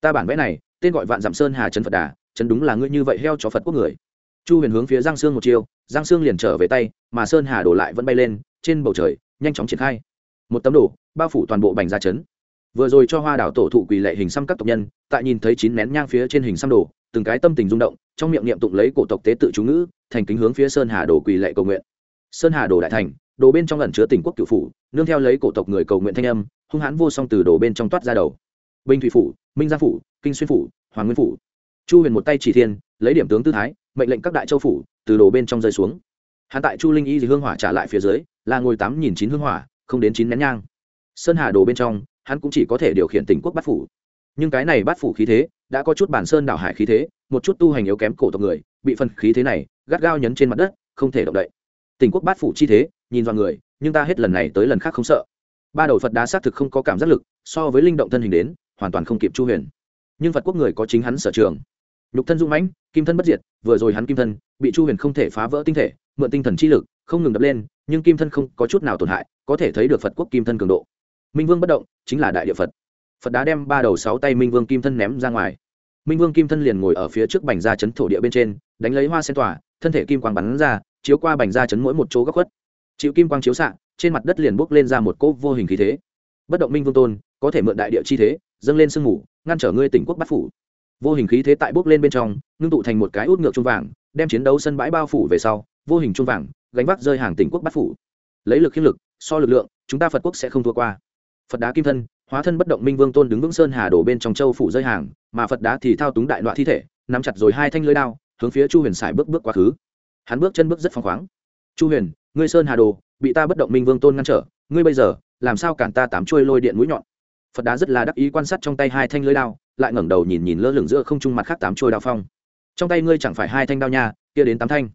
Ta bản vẽ này, tên gọi vạn dặm sơn hà trấn phật đà, trấn đúng là ngươi như vậy heo cho phật quốc người. Chu huyền hướng phía giang sương một chiều giang sương liền trở về tay, mà sơn hà đổ lại vẫn bay lên, trên bầu trời, nhanh chóng triển khai. Một tấm đồ bao phủ toàn bộ bành ra trấn vừa rồi cho hoa đảo tổ thụ quỳ lệ hình xăm các tộc nhân, tại nhìn thấy chín nén nhang phía trên hình xăm đồ, từng cái tâm tình rung động, trong miệng niệm tụng lấy cổ tộc tế tự chú ngữ, thành kính hướng phía sơn hà đồ quỳ lệ cầu nguyện. Sơn hà đồ đại thành, đồ bên trong ẩn chứa tỉnh quốc cựu phủ, nương theo lấy cổ tộc người cầu nguyện thanh âm, hung hãn vô song từ đồ bên trong toát ra đầu. Binh thủy phủ, minh gia phủ, kinh xuyên phủ, hoàng nguyên phủ. Chu huyền một tay chỉ thiên, lấy điểm tướng tư thái, mệnh lệnh các đại châu phủ, từ đồ bên trong rơi xuống. Hắn tại chu linh y thì hương hỏa trả lại phía dưới, là ngồi tám nghìn chín hương hỏa, không đến chín nén nhang. Sơn hà đồ bên trong hắn cũng chỉ có thể điều khiển tỉnh quốc bát phủ. Nhưng cái này bát phủ khí thế, đã có chút bản sơn đảo hải khí thế, một chút tu hành yếu kém cổ tộc người, bị phần khí thế này gắt gao nhấn trên mặt đất, không thể động đậy. Tỉnh quốc bát phủ chi thế, nhìn vào người, nhưng ta hết lần này tới lần khác không sợ. Ba đầu phật đá xác thực không có cảm giác lực, so với linh động thân hình đến, hoàn toàn không kịp chu huyền. Nhưng phật quốc người có chính hắn sở trường. Nhục thân dung mãnh, kim thân bất diệt, vừa rồi hắn kim thân, bị chu huyền không thể phá vỡ tinh thể, mượn tinh thần chi lực, không ngừng đập lên, nhưng kim thân không có chút nào tổn hại, có thể thấy được phật quốc kim thân cường độ minh vương bất động, chính là đại địa phật. Phật đã đem ba đầu sáu tay minh vương kim thân ném ra ngoài. Minh vương kim thân liền ngồi ở phía trước bành ra chấn thổ địa bên trên, đánh lấy hoa sen tỏa, thân thể kim quang bắn ra, chiếu qua bành ra chấn mỗi một chỗ góc khuất. Chịu kim quang chiếu xạ, trên mặt đất liền bốc lên ra một cỗ vô hình khí thế. Bất động minh vương tôn, có thể mượn đại địa chi thế, dâng lên sương mù, ngăn trở ngươi tỉnh quốc bắt phủ. Vô hình khí thế tại bốc lên bên trong, ngưng tụ thành một cái út ngược trung vàng, đem chiến đấu sân bãi bao phủ về sau, vô hình trung vàng, gánh vác rơi hàng tỉnh quốc bắt phủ. Lấy lực khiết lực, so lực lượng, chúng ta phật quốc sẽ không thua qua phật đá kim thân, hóa thân bất động minh vương tôn đứng vững sơn hà đổ bên trong châu phủ rơi hàng, mà phật đá thì thao túng đại loại thi thể, nắm chặt rồi hai thanh lưới đao, hướng phía chu huyền sải bước bước quá khứ. Hắn bước chân bước rất phăng khoáng. Chu huyền, ngươi sơn hà đồ, bị ta bất động minh vương tôn ngăn trở, ngươi bây giờ, làm sao cản ta tám chuôi lôi điện mũi nhọn? Phật đá rất là đắc ý quan sát trong tay hai thanh lưới đao, lại ngẩng đầu nhìn nhìn lơ lửng giữa không trung mặt khác tám chuôi đao phong. Trong tay ngươi chẳng phải hai thanh đao nha, kia đến tám thanh.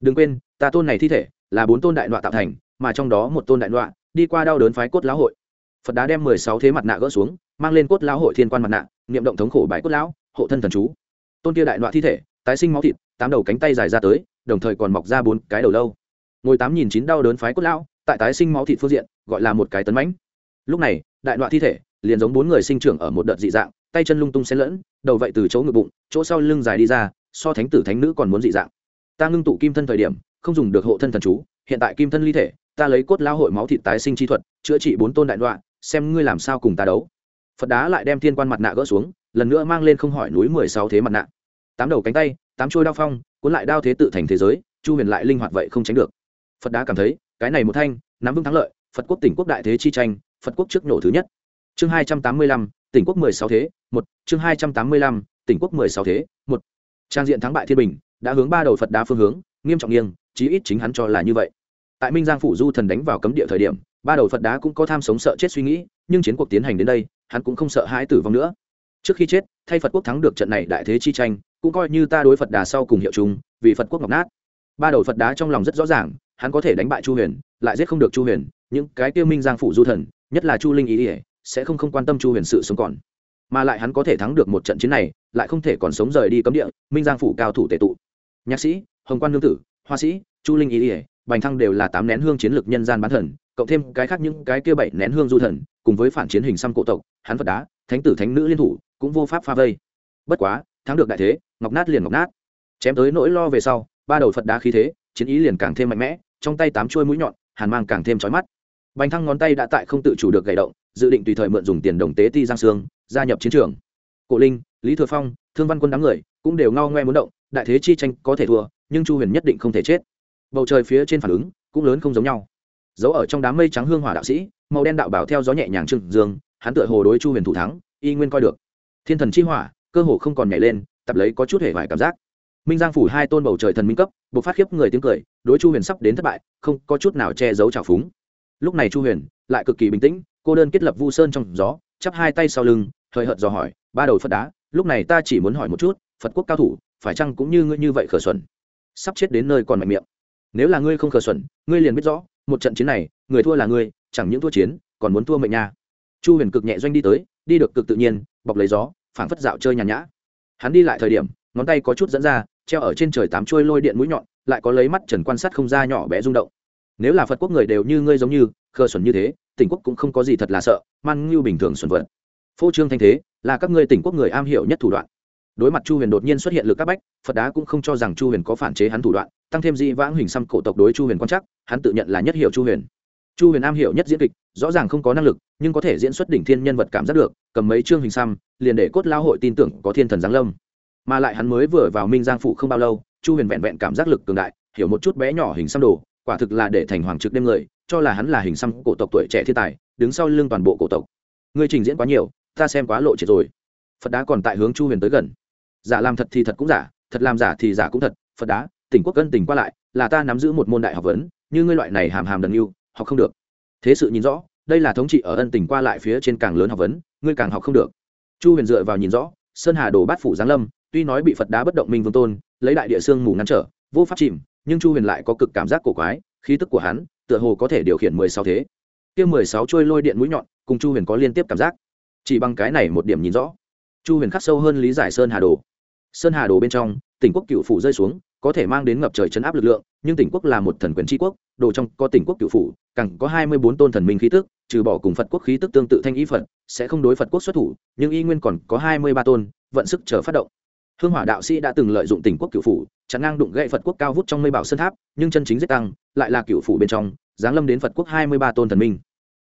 Đừng quên, ta tôn này thi thể là bốn tôn đại nọa tạo thành, mà trong đó một tôn đại nọa đi qua đau đớn phái cốt lão hội phật đã đem mười sáu thế mặt nạ gỡ xuống, mang lên cốt lão hội thiên quan mặt nạ, niệm động thống khổ bãi cốt lão, hộ thân thần chú. Tôn kia đại nọa thi thể, tái sinh máu thịt, tám đầu cánh tay dài ra tới, đồng thời còn mọc ra bốn cái đầu lâu. Ngồi tám nhìn chín đau đớn phái cốt lão, tại tái sinh máu thịt phương diện, gọi là một cái tấn mãnh. Lúc này, đại nọa thi thể, liền giống bốn người sinh trưởng ở một đợt dị dạng, tay chân lung tung xen lẫn, đầu vậy từ chỗ ngực bụng, chỗ sau lưng dài đi ra, so thánh tử thánh nữ còn muốn dị dạng. Ta ngưng tụ kim thân thời điểm, không dùng được hộ thân thần chú, hiện tại kim thân ly thể, ta lấy cốt lao hội máu thịt tái sinh chi thuật, chữa trị bốn tôn đại đoạn xem ngươi làm sao cùng ta đấu. Phật đá lại đem thiên quan mặt nạ gỡ xuống, lần nữa mang lên không hỏi núi mười sáu thế mặt nạ. Tám đầu cánh tay, tám trôi đao phong, cuốn lại đao thế tự thành thế giới, chu huyền lại linh hoạt vậy không tránh được. Phật đá cảm thấy, cái này một thanh, nắm vững thắng lợi, phật quốc tỉnh quốc đại thế chi tranh, phật quốc trước nổ thứ nhất. Chương hai trăm tám mươi lăm, tỉnh quốc mười sáu thế, một. Chương hai trăm tám mươi lăm, tỉnh quốc mười sáu thế, một. Trang diện thắng bại thiên bình, đã hướng ba đầu phật đá phương hướng, nghiêm trọng nghiêng, chí ít chính hắn cho là như vậy. Tại minh giang phủ du thần đánh vào cấm địa thời điểm ba đầu phật đá cũng có tham sống sợ chết suy nghĩ, nhưng chiến cuộc tiến hành đến đây, hắn cũng không sợ hãi tử vong nữa. Trước khi chết, thay phật quốc thắng được trận này đại thế chi tranh, cũng coi như ta đối phật đà sau cùng hiệu chung, vì phật quốc ngọc nát. Ba đầu phật đá trong lòng rất rõ ràng, hắn có thể đánh bại chu huyền, lại giết không được chu huyền, những cái tiêu minh giang phủ du thần, nhất là chu linh ý ỉa sẽ không không quan tâm chu huyền sự sống còn. Mà lại hắn có thể thắng được một trận chiến này, lại không thể còn sống rời đi cấm địa, minh giang phủ cao thủ tệ tụ. Nhạc sĩ, hồng quan nương tử, hoa sĩ, chu linh ý ỉa bành thăng đều là tám nén hương chiến lược nhân gian bán thần, cộng thêm cái khác những cái kia bảy nén hương du thần, cùng với phản chiến hình xăm cổ tộc, hắn phật đá, thánh tử thánh nữ liên thủ, cũng vô pháp pha vây. Bất quá, thắng được đại thế, ngọc nát liền ngọc nát. Chém tới nỗi lo về sau, ba đầu phật đá khí thế, chiến ý liền càng thêm mạnh mẽ, trong tay tám chuôi mũi nhọn, hàn mang càng thêm chói mắt. Bành thăng ngón tay đã tại không tự chủ được gậy động, dự định tùy thời mượn dùng tiền đồng tế ti giang sương gia nhập chiến trường. Cổ linh, lý thừa phong, thương văn quân đám người cũng đều ngao ngoe muốn động, đại thế chi tranh có thể thua, nhưng chu huyền nhất định không thể chết bầu trời phía trên phản ứng cũng lớn không giống nhau. Giấu ở trong đám mây trắng hương hỏa đạo sĩ, màu đen đạo bảo theo gió nhẹ nhàng trừng dương, hắn tựa hồ đối chu huyền thủ thắng, y nguyên coi được. Thiên thần chi hỏa, cơ hồ không còn nhảy lên, tập lấy có chút hề vải cảm giác. Minh giang phủ hai tôn bầu trời thần minh cấp buộc phát khiếp người tiếng cười, đối chu huyền sắp đến thất bại, không có chút nào che giấu trào phúng. Lúc này chu huyền lại cực kỳ bình tĩnh, cô đơn kết lập vu sơn trong gió, chắp hai tay sau lưng thời hợt dò hỏi, ba đầu phật đá, lúc này ta chỉ muốn hỏi một chút, phật quốc cao thủ, phải chăng cũng như ngươi như vậy khởi xuẩn? Sắp chết đến nơi còn mạnh miệng nếu là ngươi không khờ xuẩn, ngươi liền biết rõ, một trận chiến này, người thua là ngươi, chẳng những thua chiến, còn muốn thua mệnh nha. Chu huyền cực nhẹ doanh đi tới, đi được cực tự nhiên, bọc lấy gió, phảng phất dạo chơi nhàn nhã. Hắn đi lại thời điểm, ngón tay có chút dẫn ra, treo ở trên trời tám chuôi lôi điện mũi nhọn, lại có lấy mắt trần quan sát không ra nhỏ bé rung động. Nếu là phật quốc người đều như ngươi giống như, khờ xuẩn như thế, tỉnh quốc cũng không có gì thật là sợ man như bình thường xuẩn vật. Phô trương thanh thế, là các ngươi tỉnh quốc người am hiểu nhất thủ đoạn đối mặt chu huyền đột nhiên xuất hiện lực các bách, phật đá cũng không cho rằng chu huyền có phản chế hắn thủ đoạn, tăng thêm di vãng hình xăm cổ tộc đối chu huyền quan chắc hắn tự nhận là nhất hiệu chu huyền. Chu huyền am hiểu nhất diễn kịch, rõ ràng không có năng lực, nhưng có thể diễn xuất đỉnh thiên nhân vật cảm giác được, cầm mấy chương hình xăm, liền để cốt lao hội tin tưởng có thiên thần giáng lâm. Mà lại hắn mới vừa vào minh giang phụ không bao lâu, chu huyền vẹn vẹn cảm giác lực cường đại, hiểu một chút bé nhỏ hình xăm đồ, quả thực là để thành hoàng trực đêm người, cho là hắn là hình xăm cổ tộc tuổi trẻ thiên tài, đứng sau lưng toàn bộ cổ tộc. Ngươi trình diễn quá nhiều, ta xem quá lộ triệt rồi. Phật đá còn tại hướng chu huyền tới gần giả làm thật thì thật cũng giả, thật làm giả thì giả cũng thật, phật đá, tỉnh quốc cân tỉnh qua lại, là ta nắm giữ một môn đại học vấn, như ngươi loại này hàm hàm đần yêu, học không được. Thế sự nhìn rõ, đây là thống trị ở ân tỉnh qua lại phía trên càng lớn học vấn, ngươi càng học không được. Chu huyền dựa vào nhìn rõ, sơn hà đồ bát phủ giáng lâm, tuy nói bị phật đá bất động minh vương tôn, lấy đại địa sương mù ngăn trở, vô pháp chìm, nhưng chu huyền lại có cực cảm giác cổ quái, khí tức của hắn, tựa hồ có thể điều khiển mười sáu thế. Kia mười sáu trôi lôi điện mũi nhọn, cùng chu huyền có liên tiếp cảm giác. Chỉ bằng cái này một điểm nhìn rõ, chu huyền khắc sâu hơn lý giải sơn hà đồ sơn hà đồ bên trong, tỉnh quốc cựu phủ rơi xuống, có thể mang đến ngập trời chấn áp lực lượng, nhưng tỉnh quốc là một thần quyền tri quốc, đồ trong có tỉnh quốc cựu phủ, càng có hai mươi bốn tôn thần minh khí tức, trừ bỏ cùng phật quốc khí tức tương tự thanh ý phật, sẽ không đối phật quốc xuất thủ, nhưng y nguyên còn có hai mươi ba tôn, vận sức chờ phát động. Hương hỏa đạo sĩ đã từng lợi dụng tỉnh quốc cựu phủ chắn ngang đụng gậy phật quốc cao vút trong mây bảo sơn tháp, nhưng chân chính giết tăng, lại là cựu phủ bên trong, giáng lâm đến phật quốc hai mươi ba tôn thần minh.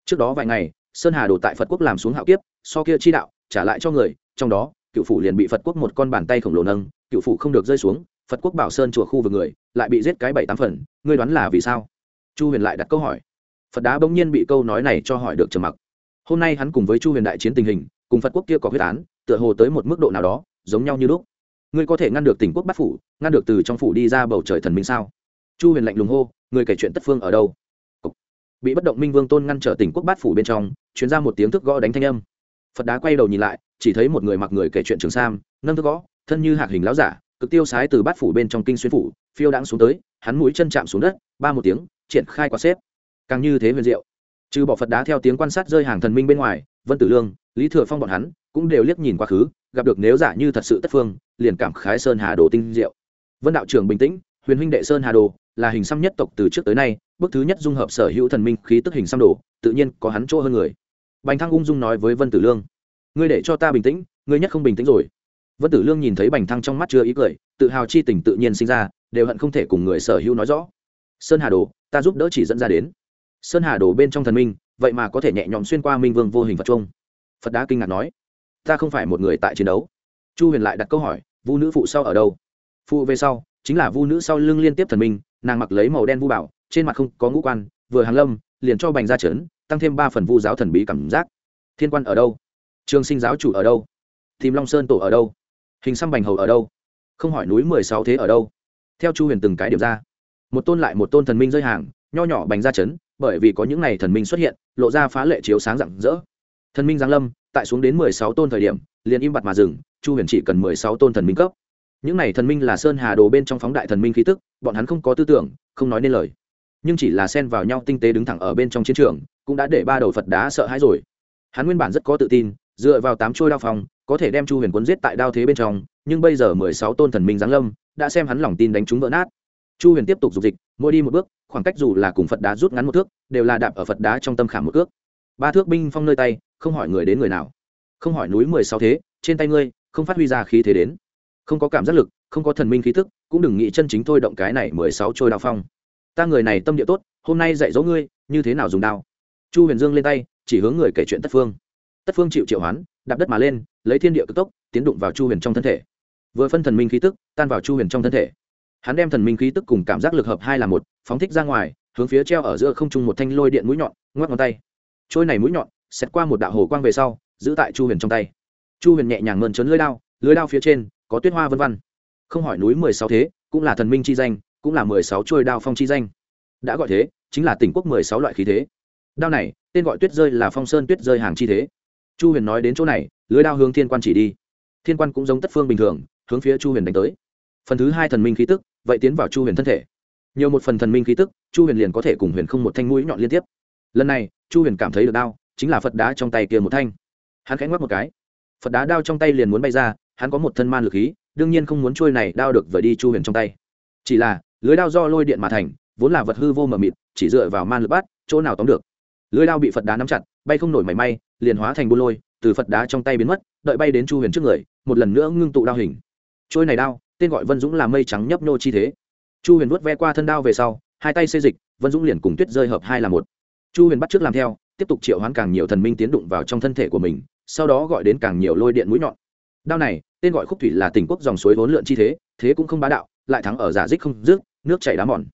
Trước đó vài ngày, sơn hà đồ tại phật quốc làm xuống hạo kiếp, so kia chi đạo, trả lại cho người, trong đó cựu phủ liền bị phật quốc một con bàn tay khổng lồ nâng, cựu phủ không được rơi xuống, phật quốc bảo sơn chùa khu vực người lại bị giết cái bảy tám phần, ngươi đoán là vì sao? Chu huyền lại đặt câu hỏi. Phật đá bỗng nhiên bị câu nói này cho hỏi được trầm mặc. Hôm nay hắn cùng với chu huyền đại chiến tình hình, cùng phật quốc kia có huyết án, tựa hồ tới một mức độ nào đó, giống nhau như lúc. Ngươi có thể ngăn được tỉnh quốc bắt phủ, ngăn được từ trong phủ đi ra bầu trời thần minh sao? Chu huyền lạnh lùng hô người kể chuyện tất phương ở đâu? Bị bất động minh vương tôn ngăn trở tỉnh quốc bát phủ bên trong chuyến ra một tiếng thức gõ đánh thanh âm. Phật đá quay đầu nhìn lại chỉ thấy một người mặc người kể chuyện trường sam, nâng thức gõ, thân như hạc hình láo giả, cực tiêu sái từ bát phủ bên trong kinh xuyên phủ, phiêu đãng xuống tới, hắn mũi chân chạm xuống đất, ba một tiếng, triển khai quả xếp. Càng như thế huyền diệu. Trừ bỏ phật đá theo tiếng quan sát rơi hàng thần minh bên ngoài, vân tử lương, lý thừa phong bọn hắn cũng đều liếc nhìn quá khứ, gặp được nếu giả như thật sự tất phương, liền cảm khái sơn hà đồ tinh diệu. Vân đạo trưởng bình tĩnh, huyền huynh đệ sơn hà đồ, là hình xăm nhất tộc từ trước tới nay, bước thứ nhất dung hợp sở hữu thần minh khí tức hình xăm đồ, tự nhiên có hắn chỗ hơn người. Bành thăng ung dung nói với vân tử lương ngươi để cho ta bình tĩnh, ngươi nhất không bình tĩnh rồi. Vân tử lương nhìn thấy bành thăng trong mắt chưa ý cười, tự hào chi tình tự nhiên sinh ra, đều hận không thể cùng người sở hữu nói rõ. Sơn hà đồ, ta giúp đỡ chỉ dẫn ra đến. Sơn hà đồ bên trong thần minh, vậy mà có thể nhẹ nhõm xuyên qua minh vương vô hình phật trung phật đã kinh ngạc nói, ta không phải một người tại chiến đấu. Chu huyền lại đặt câu hỏi, vu nữ phụ sau ở đâu? Phụ về sau, chính là vu nữ sau lưng liên tiếp thần minh, nàng mặc lấy màu đen vu bảo, trên mặt không có ngũ quan, vừa hàng lâm, liền cho bành ra trấn, tăng thêm ba phần vu giáo thần bí cảm giác. Thiên quan ở đâu? Trường sinh giáo chủ ở đâu? Tìm long sơn tổ ở đâu? Hình xăm bành hầu ở đâu? Không hỏi núi mười sáu thế ở đâu? Theo chu huyền từng cái điểm ra. Một tôn lại một tôn thần minh rơi hàng, nho nhỏ bành ra chấn, bởi vì có những n à y thần minh xuất hiện, lộ ra phá lệ chiếu sáng rạng rỡ. Thần minh giáng lâm, tại xuống đến mười sáu tôn thời điểm, liền im bặt mà dừng, chu huyền chỉ cần mười sáu tôn thần minh cấp. Những n à y thần minh là sơn hà đồ bên trong phóng đại thần minh khí tức, bọn hắn không có tư tưởng, không nói nên lời. Nhưng chỉ là xen vào nhau tinh tế đứng thẳng ở bên trong chiến trường, cũng đã để ba đầu phật đá sợ hãi rồi. Hắn nguyên bản rất có tự tin dựa vào tám trôi đao phòng có thể đem chu huyền quân giết tại đao thế bên trong, nhưng bây giờ mười sáu tôn thần minh giáng lâm, đã xem hắn lòng tin đánh chúng vỡ nát. Chu huyền tiếp tục dục dịch, mỗi đi một bước, khoảng cách dù là cùng phật đá rút ngắn một thước, đều là đạp ở phật đá trong tâm khảm một cước. Ba thước binh phong nơi tay, không hỏi người đến người nào. Không hỏi núi mười sáu thế, trên tay ngươi, không phát huy ra khí thế đến. Không có cảm giác lực, không có thần minh khí thức, cũng đừng nghĩ chân chính thôi động cái này mười sáu trôi đao phong. Ta người này tâm địa tốt, hôm nay dạy dỗ ngươi, như thế nào dùng đao. Chu huyền dương lên tay, chỉ hướng người kể chuyện tất phương tất phương chịu triệu hoán, đạp đất mà lên, lấy thiên địa cực tốc, tiến đụng vào chu huyền trong thân thể. Vừa phân thần minh khí tức, tan vào chu huyền trong thân thể. Hắn đem thần minh khí tức cùng cảm giác lực hợp hai là một, phóng thích ra ngoài, hướng phía treo ở giữa không trung một thanh lôi điện mũi nhọn, ngoắc ngón tay. Trôi này mũi nhọn xét qua một đạo hồ quang về sau, giữ tại chu huyền trong tay. Chu huyền nhẹ nhàng mơn trớn lưới đao lưới đao phía trên, có tuyết hoa vân văn không hỏi núi mười sáu thế, cũng là thần minh chi danh, cũng là mười sáu trôi đao phong chi danh. Đã gọi thế, chính là tỉnh quốc mười sáu loại khí thế. Đao này, tên gọi tuyết rơi là phong sơn tuyết rơi hàng chi thế chu huyền nói đến chỗ này, lưới đao hướng thiên quan chỉ đi. Thiên quan cũng giống tất phương bình thường, hướng phía chu huyền đánh tới. Phần thứ hai thần minh khí tức, vậy tiến vào chu huyền thân thể. Nhiều một phần thần minh khí tức, chu huyền liền có thể cùng huyền không một thanh mũi nhọn liên tiếp. Lần này, chu huyền cảm thấy được đao chính là phật đá trong tay kia một thanh. Hắn khẽ ngoắc một cái. Phật đá đao trong tay liền muốn bay ra, hắn có một thân man lực khí, đương nhiên không muốn trôi này đao được vời đi chu huyền trong tay. Chỉ là, lưới đao do lôi điện mà thành, vốn là vật hư vô mờ mịt, chỉ dựa vào man lực bắt, chỗ nào tóm được lưới đao bị phật đá nắm chặt, bay không nổi mảy may, liền hóa thành buôn lôi, từ phật đá trong tay biến mất, đợi bay đến chu huyền trước người, một lần nữa ngưng tụ đao hình. Trôi này đao, tên gọi vân dũng là mây trắng nhấp nhô chi thế. Chu huyền vuốt ve qua thân đao về sau, hai tay xê dịch, vân dũng liền cùng tuyết rơi hợp hai là một. Chu huyền bắt trước làm theo, tiếp tục triệu hoán càng nhiều thần minh tiến đụng vào trong thân thể của mình, sau đó gọi đến càng nhiều lôi điện mũi nhọn. Đao này, tên gọi khúc thủy là tỉnh quốc dòng suối vốn lượn chi thế thế cũng không bá đạo, lại thắng ở giả dích không dứt, nước chảy đá mòn.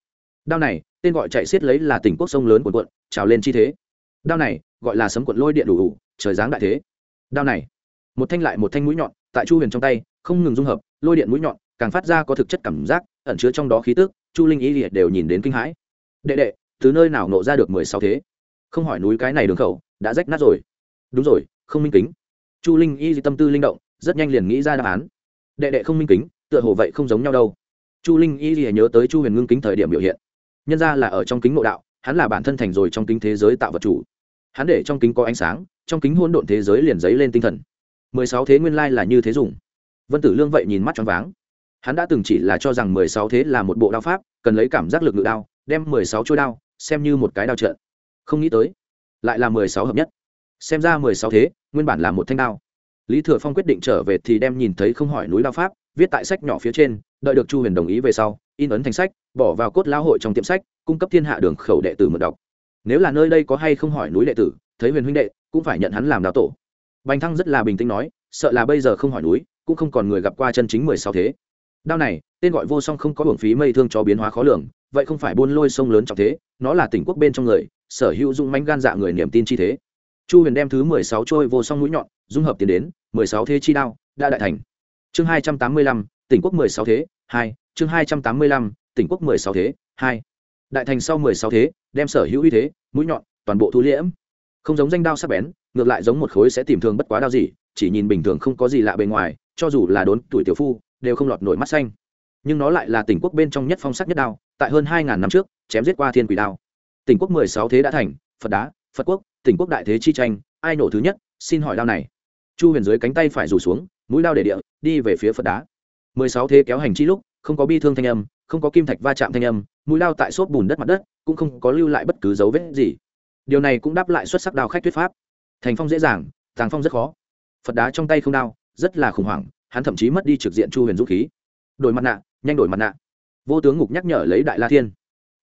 Đao này, tên gọi chạy xiết lấy là tỉnh quốc sông lớn cuộn cuộn, trào lên chi thế đao này, gọi là sấm cuộn lôi điện đủ đủ, trời giáng đại thế. Đao này, một thanh lại một thanh mũi nhọn, tại chu huyền trong tay, không ngừng dung hợp, lôi điện mũi nhọn, càng phát ra có thực chất cảm giác, ẩn chứa trong đó khí tức, chu linh ý liệt đều nhìn đến kinh hãi. Đệ đệ, từ nơi nào nộ ra được mười sáu thế? Không hỏi núi cái này đường khẩu, đã rách nát rồi. Đúng rồi, không minh kính. Chu linh y tâm tư linh động, rất nhanh liền nghĩ ra đáp án. Đệ đệ không minh kính, tựa hồ vậy không giống nhau đâu. Chu linh y nhớ tới chu huyền ngưng kính thời điểm biểu hiện. Nhân ra là ở trong kính mộ đạo, hắn là bản thân thành rồi trong kính thế giới tạo vật chủ hắn để trong kính có ánh sáng, trong kính hôn độn thế giới liền dấy lên tinh thần. Mười sáu thế nguyên lai là như thế dùng. Vân tử lương vậy nhìn mắt choáng váng. Hắn đã từng chỉ là cho rằng mười sáu thế là một bộ đao pháp, cần lấy cảm giác lực ngự đao, đem mười sáu chuôi đao xem như một cái đao trợn. Không nghĩ tới, lại là mười sáu hợp nhất. Xem ra mười sáu thế, nguyên bản là một thanh đao. Lý thừa phong quyết định trở về thì đem nhìn thấy không hỏi núi đao pháp, viết tại sách nhỏ phía trên, đợi được chu huyền đồng ý về sau, in ấn thành sách, bỏ vào cốt lao hội trong tiệm sách, cung cấp thiên hạ đường khẩu đệ tử mượn đọc nếu là nơi đây có hay không hỏi núi đệ tử, thấy huyền huynh đệ, cũng phải nhận hắn làm đạo tổ. Bành thăng rất là bình tĩnh nói, sợ là bây giờ không hỏi núi, cũng không còn người gặp qua chân chính mười sáu thế. Đao này, tên gọi vô song không có hưởng phí mây thương cho biến hóa khó lường, vậy không phải buôn lôi sông lớn trọng thế, nó là tỉnh quốc bên trong người, sở hữu dung manh gan dạ người niềm tin chi thế. Chu huyền đem thứ mười sáu trôi vô song mũi nhọn, dung hợp tiến đến, mười sáu thế chi đao, đã đại thành. Chương hai trăm tám mươi lăm, tỉnh quốc mười sáu thế, hai, chương hai trăm tám mươi lăm, tỉnh quốc mười sáu thế, hai đại thành sau mười sáu thế, đem sở hữu uy thế, mũi nhọn, toàn bộ thu liễm. Không giống danh đao sắc bén, ngược lại giống một khối sẽ tìm thường bất quá đao gì, chỉ nhìn bình thường không có gì lạ bề ngoài, cho dù là đốn tuổi tiểu phu, đều không lọt nổi mắt xanh. Nhưng nó lại là tỉnh quốc bên trong nhất phong sắc nhất đao, tại hơn hai ngàn năm trước, chém giết qua thiên quỷ đao. Tỉnh quốc mười sáu thế đã thành, phật đá, phật quốc, tỉnh quốc đại thế chi tranh, ai nổ thứ nhất, xin hỏi đao này. Chu huyền dưới cánh tay phải rủ xuống, mũi đao để địa, đi về phía phật đá. mười sáu thế kéo hành chi lúc, không có bi thương thanh âm, không có kim thạch va chạm thanh âm mũi lao tại xốp bùn đất mặt đất, cũng không có lưu lại bất cứ dấu vết gì. Điều này cũng đáp lại xuất sắc đao khách thuyết pháp. Thành phong dễ dàng, tàng phong rất khó. Phật đá trong tay không đao rất là khủng hoảng, hắn thậm chí mất đi trực diện chu huyền dũng khí. Đổi mặt nạ, nhanh đổi mặt nạ. Vô tướng ngục nhắc nhở lấy đại la thiên.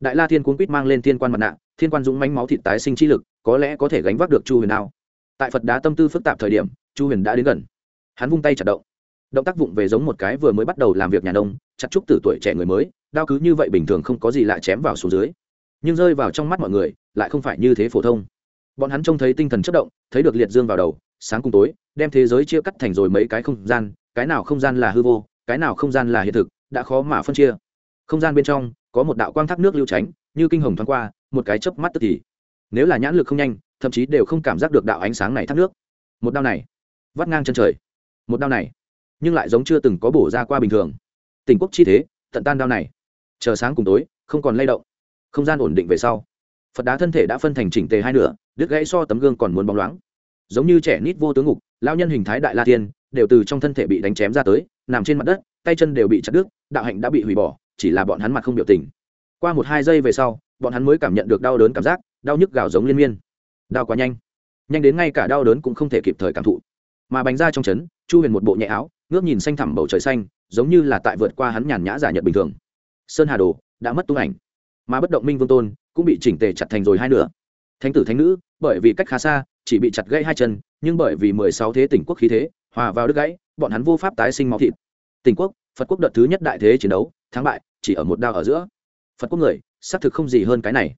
Đại la thiên cuốn quýt mang lên thiên quan mặt nạ, thiên quan dũng mánh máu thịt tái sinh chi lực, có lẽ có thể gánh vác được chu huyền đao. Tại phật đá tâm tư phức tạp thời điểm, chu huyền đã đến gần. Hắn vung tay chặt động động tác vụng về giống một cái vừa mới bắt đầu làm việc nhà nông, chặt chúc từ tuổi trẻ người mới, đao cứ như vậy bình thường không có gì lại chém vào xuống dưới. Nhưng rơi vào trong mắt mọi người, lại không phải như thế phổ thông. Bọn hắn trông thấy tinh thần chất động, thấy được liệt dương vào đầu, sáng cùng tối, đem thế giới chia cắt thành rồi mấy cái không gian, cái nào không gian là hư vô, cái nào không gian là hiện thực, đã khó mà phân chia. Không gian bên trong, có một đạo quang thác nước lưu tránh, như kinh hồng thoáng qua, một cái chớp mắt tức thì. Nếu là nhãn lực không nhanh, thậm chí đều không cảm giác được đạo ánh sáng này thác nước. Một đao này, vắt ngang chân trời. Một đao này nhưng lại giống chưa từng có bổ ra qua bình thường. Tình quốc chi thế, tận tan đao này. Chờ sáng cùng tối, không còn lay động. Không gian ổn định về sau. Phật đá thân thể đã phân thành chỉnh tề hai nửa, đứt gãy so tấm gương còn muốn bóng loáng. Giống như trẻ nít vô tướng ngục lao nhân hình thái đại la tiên đều từ trong thân thể bị đánh chém ra tới, nằm trên mặt đất, tay chân đều bị chặt đứt, đạo hạnh đã bị hủy bỏ, chỉ là bọn hắn mặt không biểu tình. Qua một hai giây về sau, bọn hắn mới cảm nhận được đau đớn cảm giác, đau nhức gào giống liên miên. Đau quá nhanh. Nhanh đến ngay cả đau đớn cũng không thể kịp thời cảm thụ. Mà bánh ra trong trấn chu huyền một bộ nhẹ áo ngước nhìn xanh thẳm bầu trời xanh, giống như là tại vượt qua hắn nhàn nhã giả nhật bình thường. Sơn hà đồ đã mất tung ảnh, mà bất động minh vương tôn cũng bị chỉnh tề chặt thành rồi hai nửa. Thánh tử thánh nữ, bởi vì cách khá xa, chỉ bị chặt gãy hai chân, nhưng bởi vì mười sáu thế tỉnh quốc khí thế, hòa vào đứt gãy, bọn hắn vô pháp tái sinh máu thịt. Tỉnh quốc, phật quốc đợt thứ nhất đại thế chiến đấu, thắng bại, chỉ ở một đao ở giữa. Phật quốc người, xác thực không gì hơn cái này.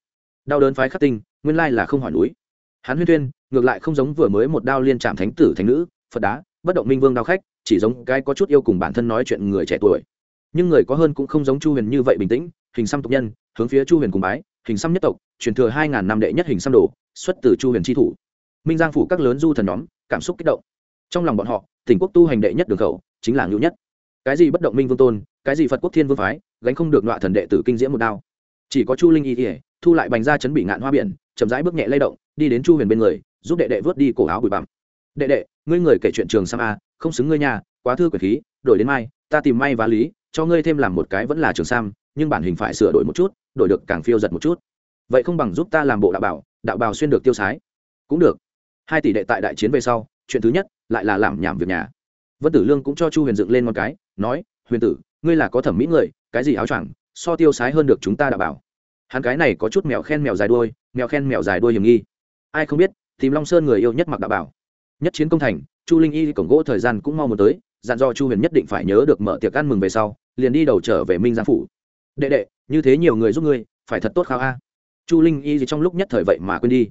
Đau đớn phái khắc tinh, nguyên lai là không hỏi núi. Hắn huyên tuyên ngược lại không giống vừa mới một đao liên chạm thánh tử thánh nữ, phật đá, bất động minh vương đao khách chỉ giống cái có chút yêu cùng bản thân nói chuyện người trẻ tuổi. Nhưng người có hơn cũng không giống chu huyền như vậy bình tĩnh, hình xăm tộc nhân, hướng phía chu huyền cùng bái, hình xăm nhất tộc, truyền thừa hai ngàn năm đệ nhất hình xăm đồ, xuất từ chu huyền tri thủ. Minh giang phủ các lớn du thần nhóm, cảm xúc kích động. Trong lòng bọn họ, tỉnh quốc tu hành đệ nhất đường khẩu, chính là ngữ nhất. Cái gì bất động minh vương tôn, cái gì phật quốc thiên vương phái, gánh không được loại thần đệ tử kinh diễm một đao. Chỉ có chu linh y ỉa thu lại bành ra chấn bị ngạn hoa biển, chậm rãi bước nhẹ lay động, đi đến chu huyền bên người, giúp đệ đệ vớt đi cổ áo bụi bặm. Đệ đệ, ngươi người kể chuyện trường sam a không xứng ngươi nhà quá thư quyền khí, đổi đến mai, ta tìm may và lý, cho ngươi thêm làm một cái vẫn là trường sam, nhưng bản hình phải sửa đổi một chút, đổi được càng phiêu giật một chút. Vậy không bằng giúp ta làm bộ đạo bảo, đạo bào xuyên được tiêu sái. Cũng được. Hai tỷ đệ tại đại chiến về sau, chuyện thứ nhất, lại là làm nhảm việc nhà. Vân tử lương cũng cho chu huyền dựng lên một cái, nói, huyền tử, ngươi là có thẩm mỹ người, cái gì áo choàng, so tiêu sái hơn được chúng ta đạo bảo. Hắn cái này có chút mèo khen mèo dài đuôi, mèo khen mèo dài đuôi hiểm nghi. Ai không biết, tìm long sơn người yêu nhất mặc đạo bảo. Nhất chiến công thành chu linh y cổng gỗ thời gian cũng mau một tới, dặn do chu huyền nhất định phải nhớ được mở tiệc ăn mừng về sau, liền đi đầu trở về minh giang phủ. Đệ đệ, như thế nhiều người giúp ngươi, phải thật tốt khao a. Chu linh y trong lúc nhất thời vậy mà quên đi.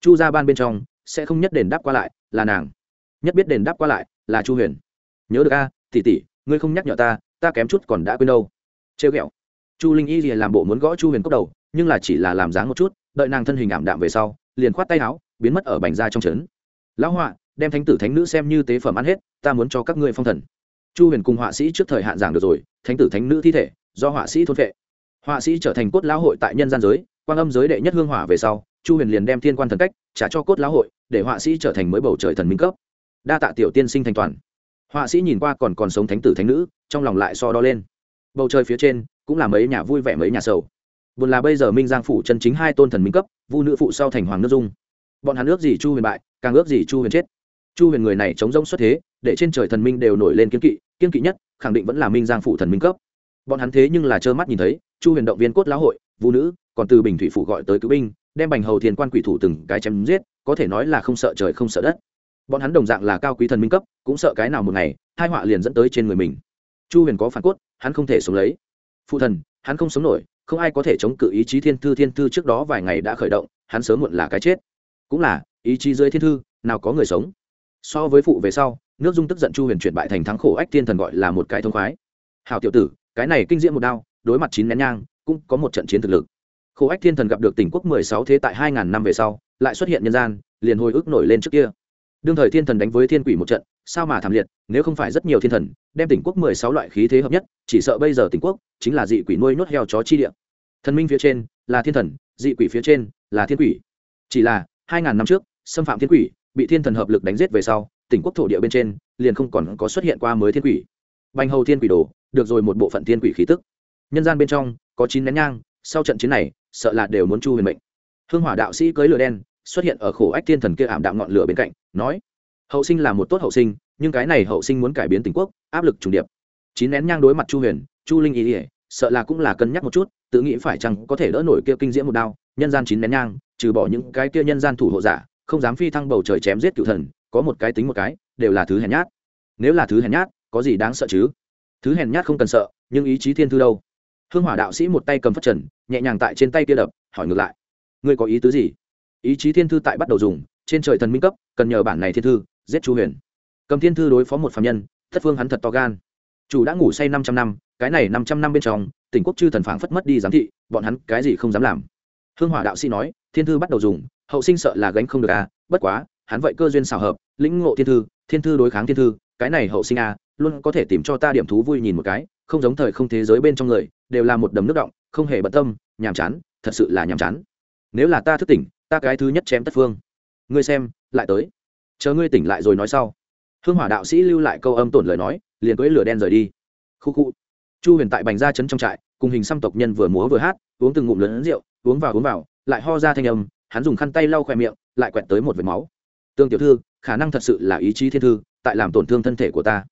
Chu ra ban bên trong, sẽ không nhất đền đáp qua lại là nàng. Nhất biết đền đáp qua lại là chu huyền. Nhớ được a, tỷ tỷ, ngươi không nhắc nhở ta ta kém chút còn đã quên đâu. Trêu ghẹo. Chu linh y làm bộ muốn gõ chu huyền cốc đầu, nhưng là chỉ là làm dáng một chút, đợi nàng thân hình ảm đạm về sau, liền khoát tay áo, biến mất ở bành ra trong trấn. Lão họa đem thánh tử thánh nữ xem như tế phẩm ăn hết, ta muốn cho các ngươi phong thần. Chu huyền cùng họa sĩ trước thời hạn giảng được rồi, thánh tử thánh nữ thi thể, do họa sĩ thôn vệ. Họa sĩ trở thành cốt lão hội tại nhân gian giới, quang âm giới đệ nhất hương hỏa về sau, chu huyền liền đem thiên quan thần cách trả cho cốt lão hội, để họa sĩ trở thành mới bầu trời thần minh cấp. Đa tạ tiểu tiên sinh thành toàn. Họa sĩ nhìn qua còn còn sống thánh tử thánh nữ, trong lòng lại so đo lên. Bầu trời phía trên, cũng là mấy nhà vui vẻ mấy nhà sầu. Buồn là bây giờ minh giang phủ chân chính hai tôn thần minh cấp, vu nữ phụ sau thành hoàng nước dung. Bọn hắn ước gì chu huyền bại, càng ước gì chu huyền chết chu huyền người này chống rông xuất thế, để trên trời thần minh đều nổi lên kiên kỵ kiên kỵ nhất, khẳng định vẫn là minh giang phủ thần minh cấp. Bọn hắn thế nhưng là trơ mắt nhìn thấy, chu huyền động viên cốt lão hội, vũ nữ, còn từ bình thủy phủ gọi tới cứu binh, đem bành hầu thiên quan quỷ thủ từng cái chém giết, có thể nói là không sợ trời không sợ đất. Bọn hắn đồng dạng là cao quý thần minh cấp, cũng sợ cái nào một ngày, hai họa liền dẫn tới trên người mình. Chu huyền có phản cốt, hắn không thể sống lấy. Phụ thần, hắn không sống nổi, không ai có thể chống cự ý chí thiên thư thiên thư trước đó vài ngày đã khởi động, hắn sớm muộn là cái chết. Cũng là, ý chí dưới thiên thư, nào có người sống so với phụ về sau, nước dung tức giận chu huyền chuyển bại thành thắng khổ ách thiên thần gọi là một cái thông khoái. Hào tiểu tử, cái này kinh diễm một đao, đối mặt chín nén nhang, cũng có một trận chiến thực lực. Khổ ách thiên thần gặp được tỉnh quốc mười sáu thế tại hai ngàn năm về sau, lại xuất hiện nhân gian, liền hồi ức nổi lên trước kia. Đương thời thiên thần đánh với thiên quỷ một trận, sao mà thảm liệt, nếu không phải rất nhiều thiên thần, đem tỉnh quốc mười sáu loại khí thế hợp nhất, chỉ sợ bây giờ tỉnh quốc chính là dị quỷ nuôi nhốt heo chó chi địa. Thần minh phía trên là thiên thần, dị quỷ phía trên là thiên quỷ. Chỉ là hai ngàn năm trước, xâm phạm thiên quỷ bị thiên thần hợp lực đánh giết về sau, tỉnh quốc thổ địa bên trên, liền không còn có xuất hiện qua mới thiên quỷ. Bành hầu thiên quỷ đồ, được rồi một bộ phận thiên quỷ khí tức. Nhân gian bên trong, có chín nén nhang, sau trận chiến này, sợ là đều muốn chu huyền mệnh. Hương hỏa đạo sĩ cưới lửa đen, xuất hiện ở khổ ách thiên thần kia ảm đạm ngọn lửa bên cạnh, nói, hậu sinh là một tốt hậu sinh, nhưng cái này hậu sinh muốn cải biến tình quốc, áp lực trùng điệp. Chín nén nhang đối mặt chu huyền, chu linh ý ỉa sợ là cũng là cân nhắc một chút, tự nghĩ phải chăng có thể đỡ nổi kia kinh diễm một đao, nhân gian chín nén nhang, trừ bỏ những cái kia nhân gian thủ hộ giả không dám phi thăng bầu trời chém giết cựu thần, có một cái tính một cái, đều là thứ hèn nhát. Nếu là thứ hèn nhát, có gì đáng sợ chứ? Thứ hèn nhát không cần sợ, nhưng ý chí thiên thư đâu? Hương hỏa đạo sĩ một tay cầm phất trần, nhẹ nhàng tại trên tay kia đập, hỏi ngược lại. Ngươi có ý tứ gì? Ý chí thiên thư tại bắt đầu dùng, trên trời thần minh cấp, cần nhờ bản này thiên thư, giết chu huyền. Cầm thiên thư đối phó một phạm nhân, thất phương hắn thật to gan. Chủ đã ngủ say năm trăm năm, cái này năm trăm năm bên trong, tỉnh quốc chư thần phảng phất mất đi giám thị, bọn hắn cái gì không dám làm. Hương hỏa đạo sĩ nói, thiên thư bắt đầu dùng hậu sinh sợ là gánh không được à bất quá, hắn vậy cơ duyên xảo hợp, lĩnh ngộ thiên thư thiên thư đối kháng thiên thư, cái này hậu sinh à luôn có thể tìm cho ta điểm thú vui nhìn một cái, không giống thời không thế giới bên trong người, đều là một đầm nước động, không hề bận tâm, nhàm chán, thật sự là nhàm chán. Nếu là ta thức tỉnh, ta cái thứ nhất chém tất phương. Ngươi xem, lại tới. Chờ ngươi tỉnh lại rồi nói sau. Hương hỏa đạo sĩ lưu lại câu âm tổn lời nói, liền cưỡi lửa đen rời đi. Khu khu. Chu huyền tại bành ra trấn trong trại, cùng hình xăm tộc nhân vừa múa vừa hát, uống từng ngụm lớn rượu, uống vào uống vào, lại ho ra thanh âm hắn dùng khăn tay lau khoe miệng, lại quẹt tới một vệt máu. Tương tiểu thư, khả năng thật sự là ý chí thiên thư, tại làm tổn thương thân thể của ta.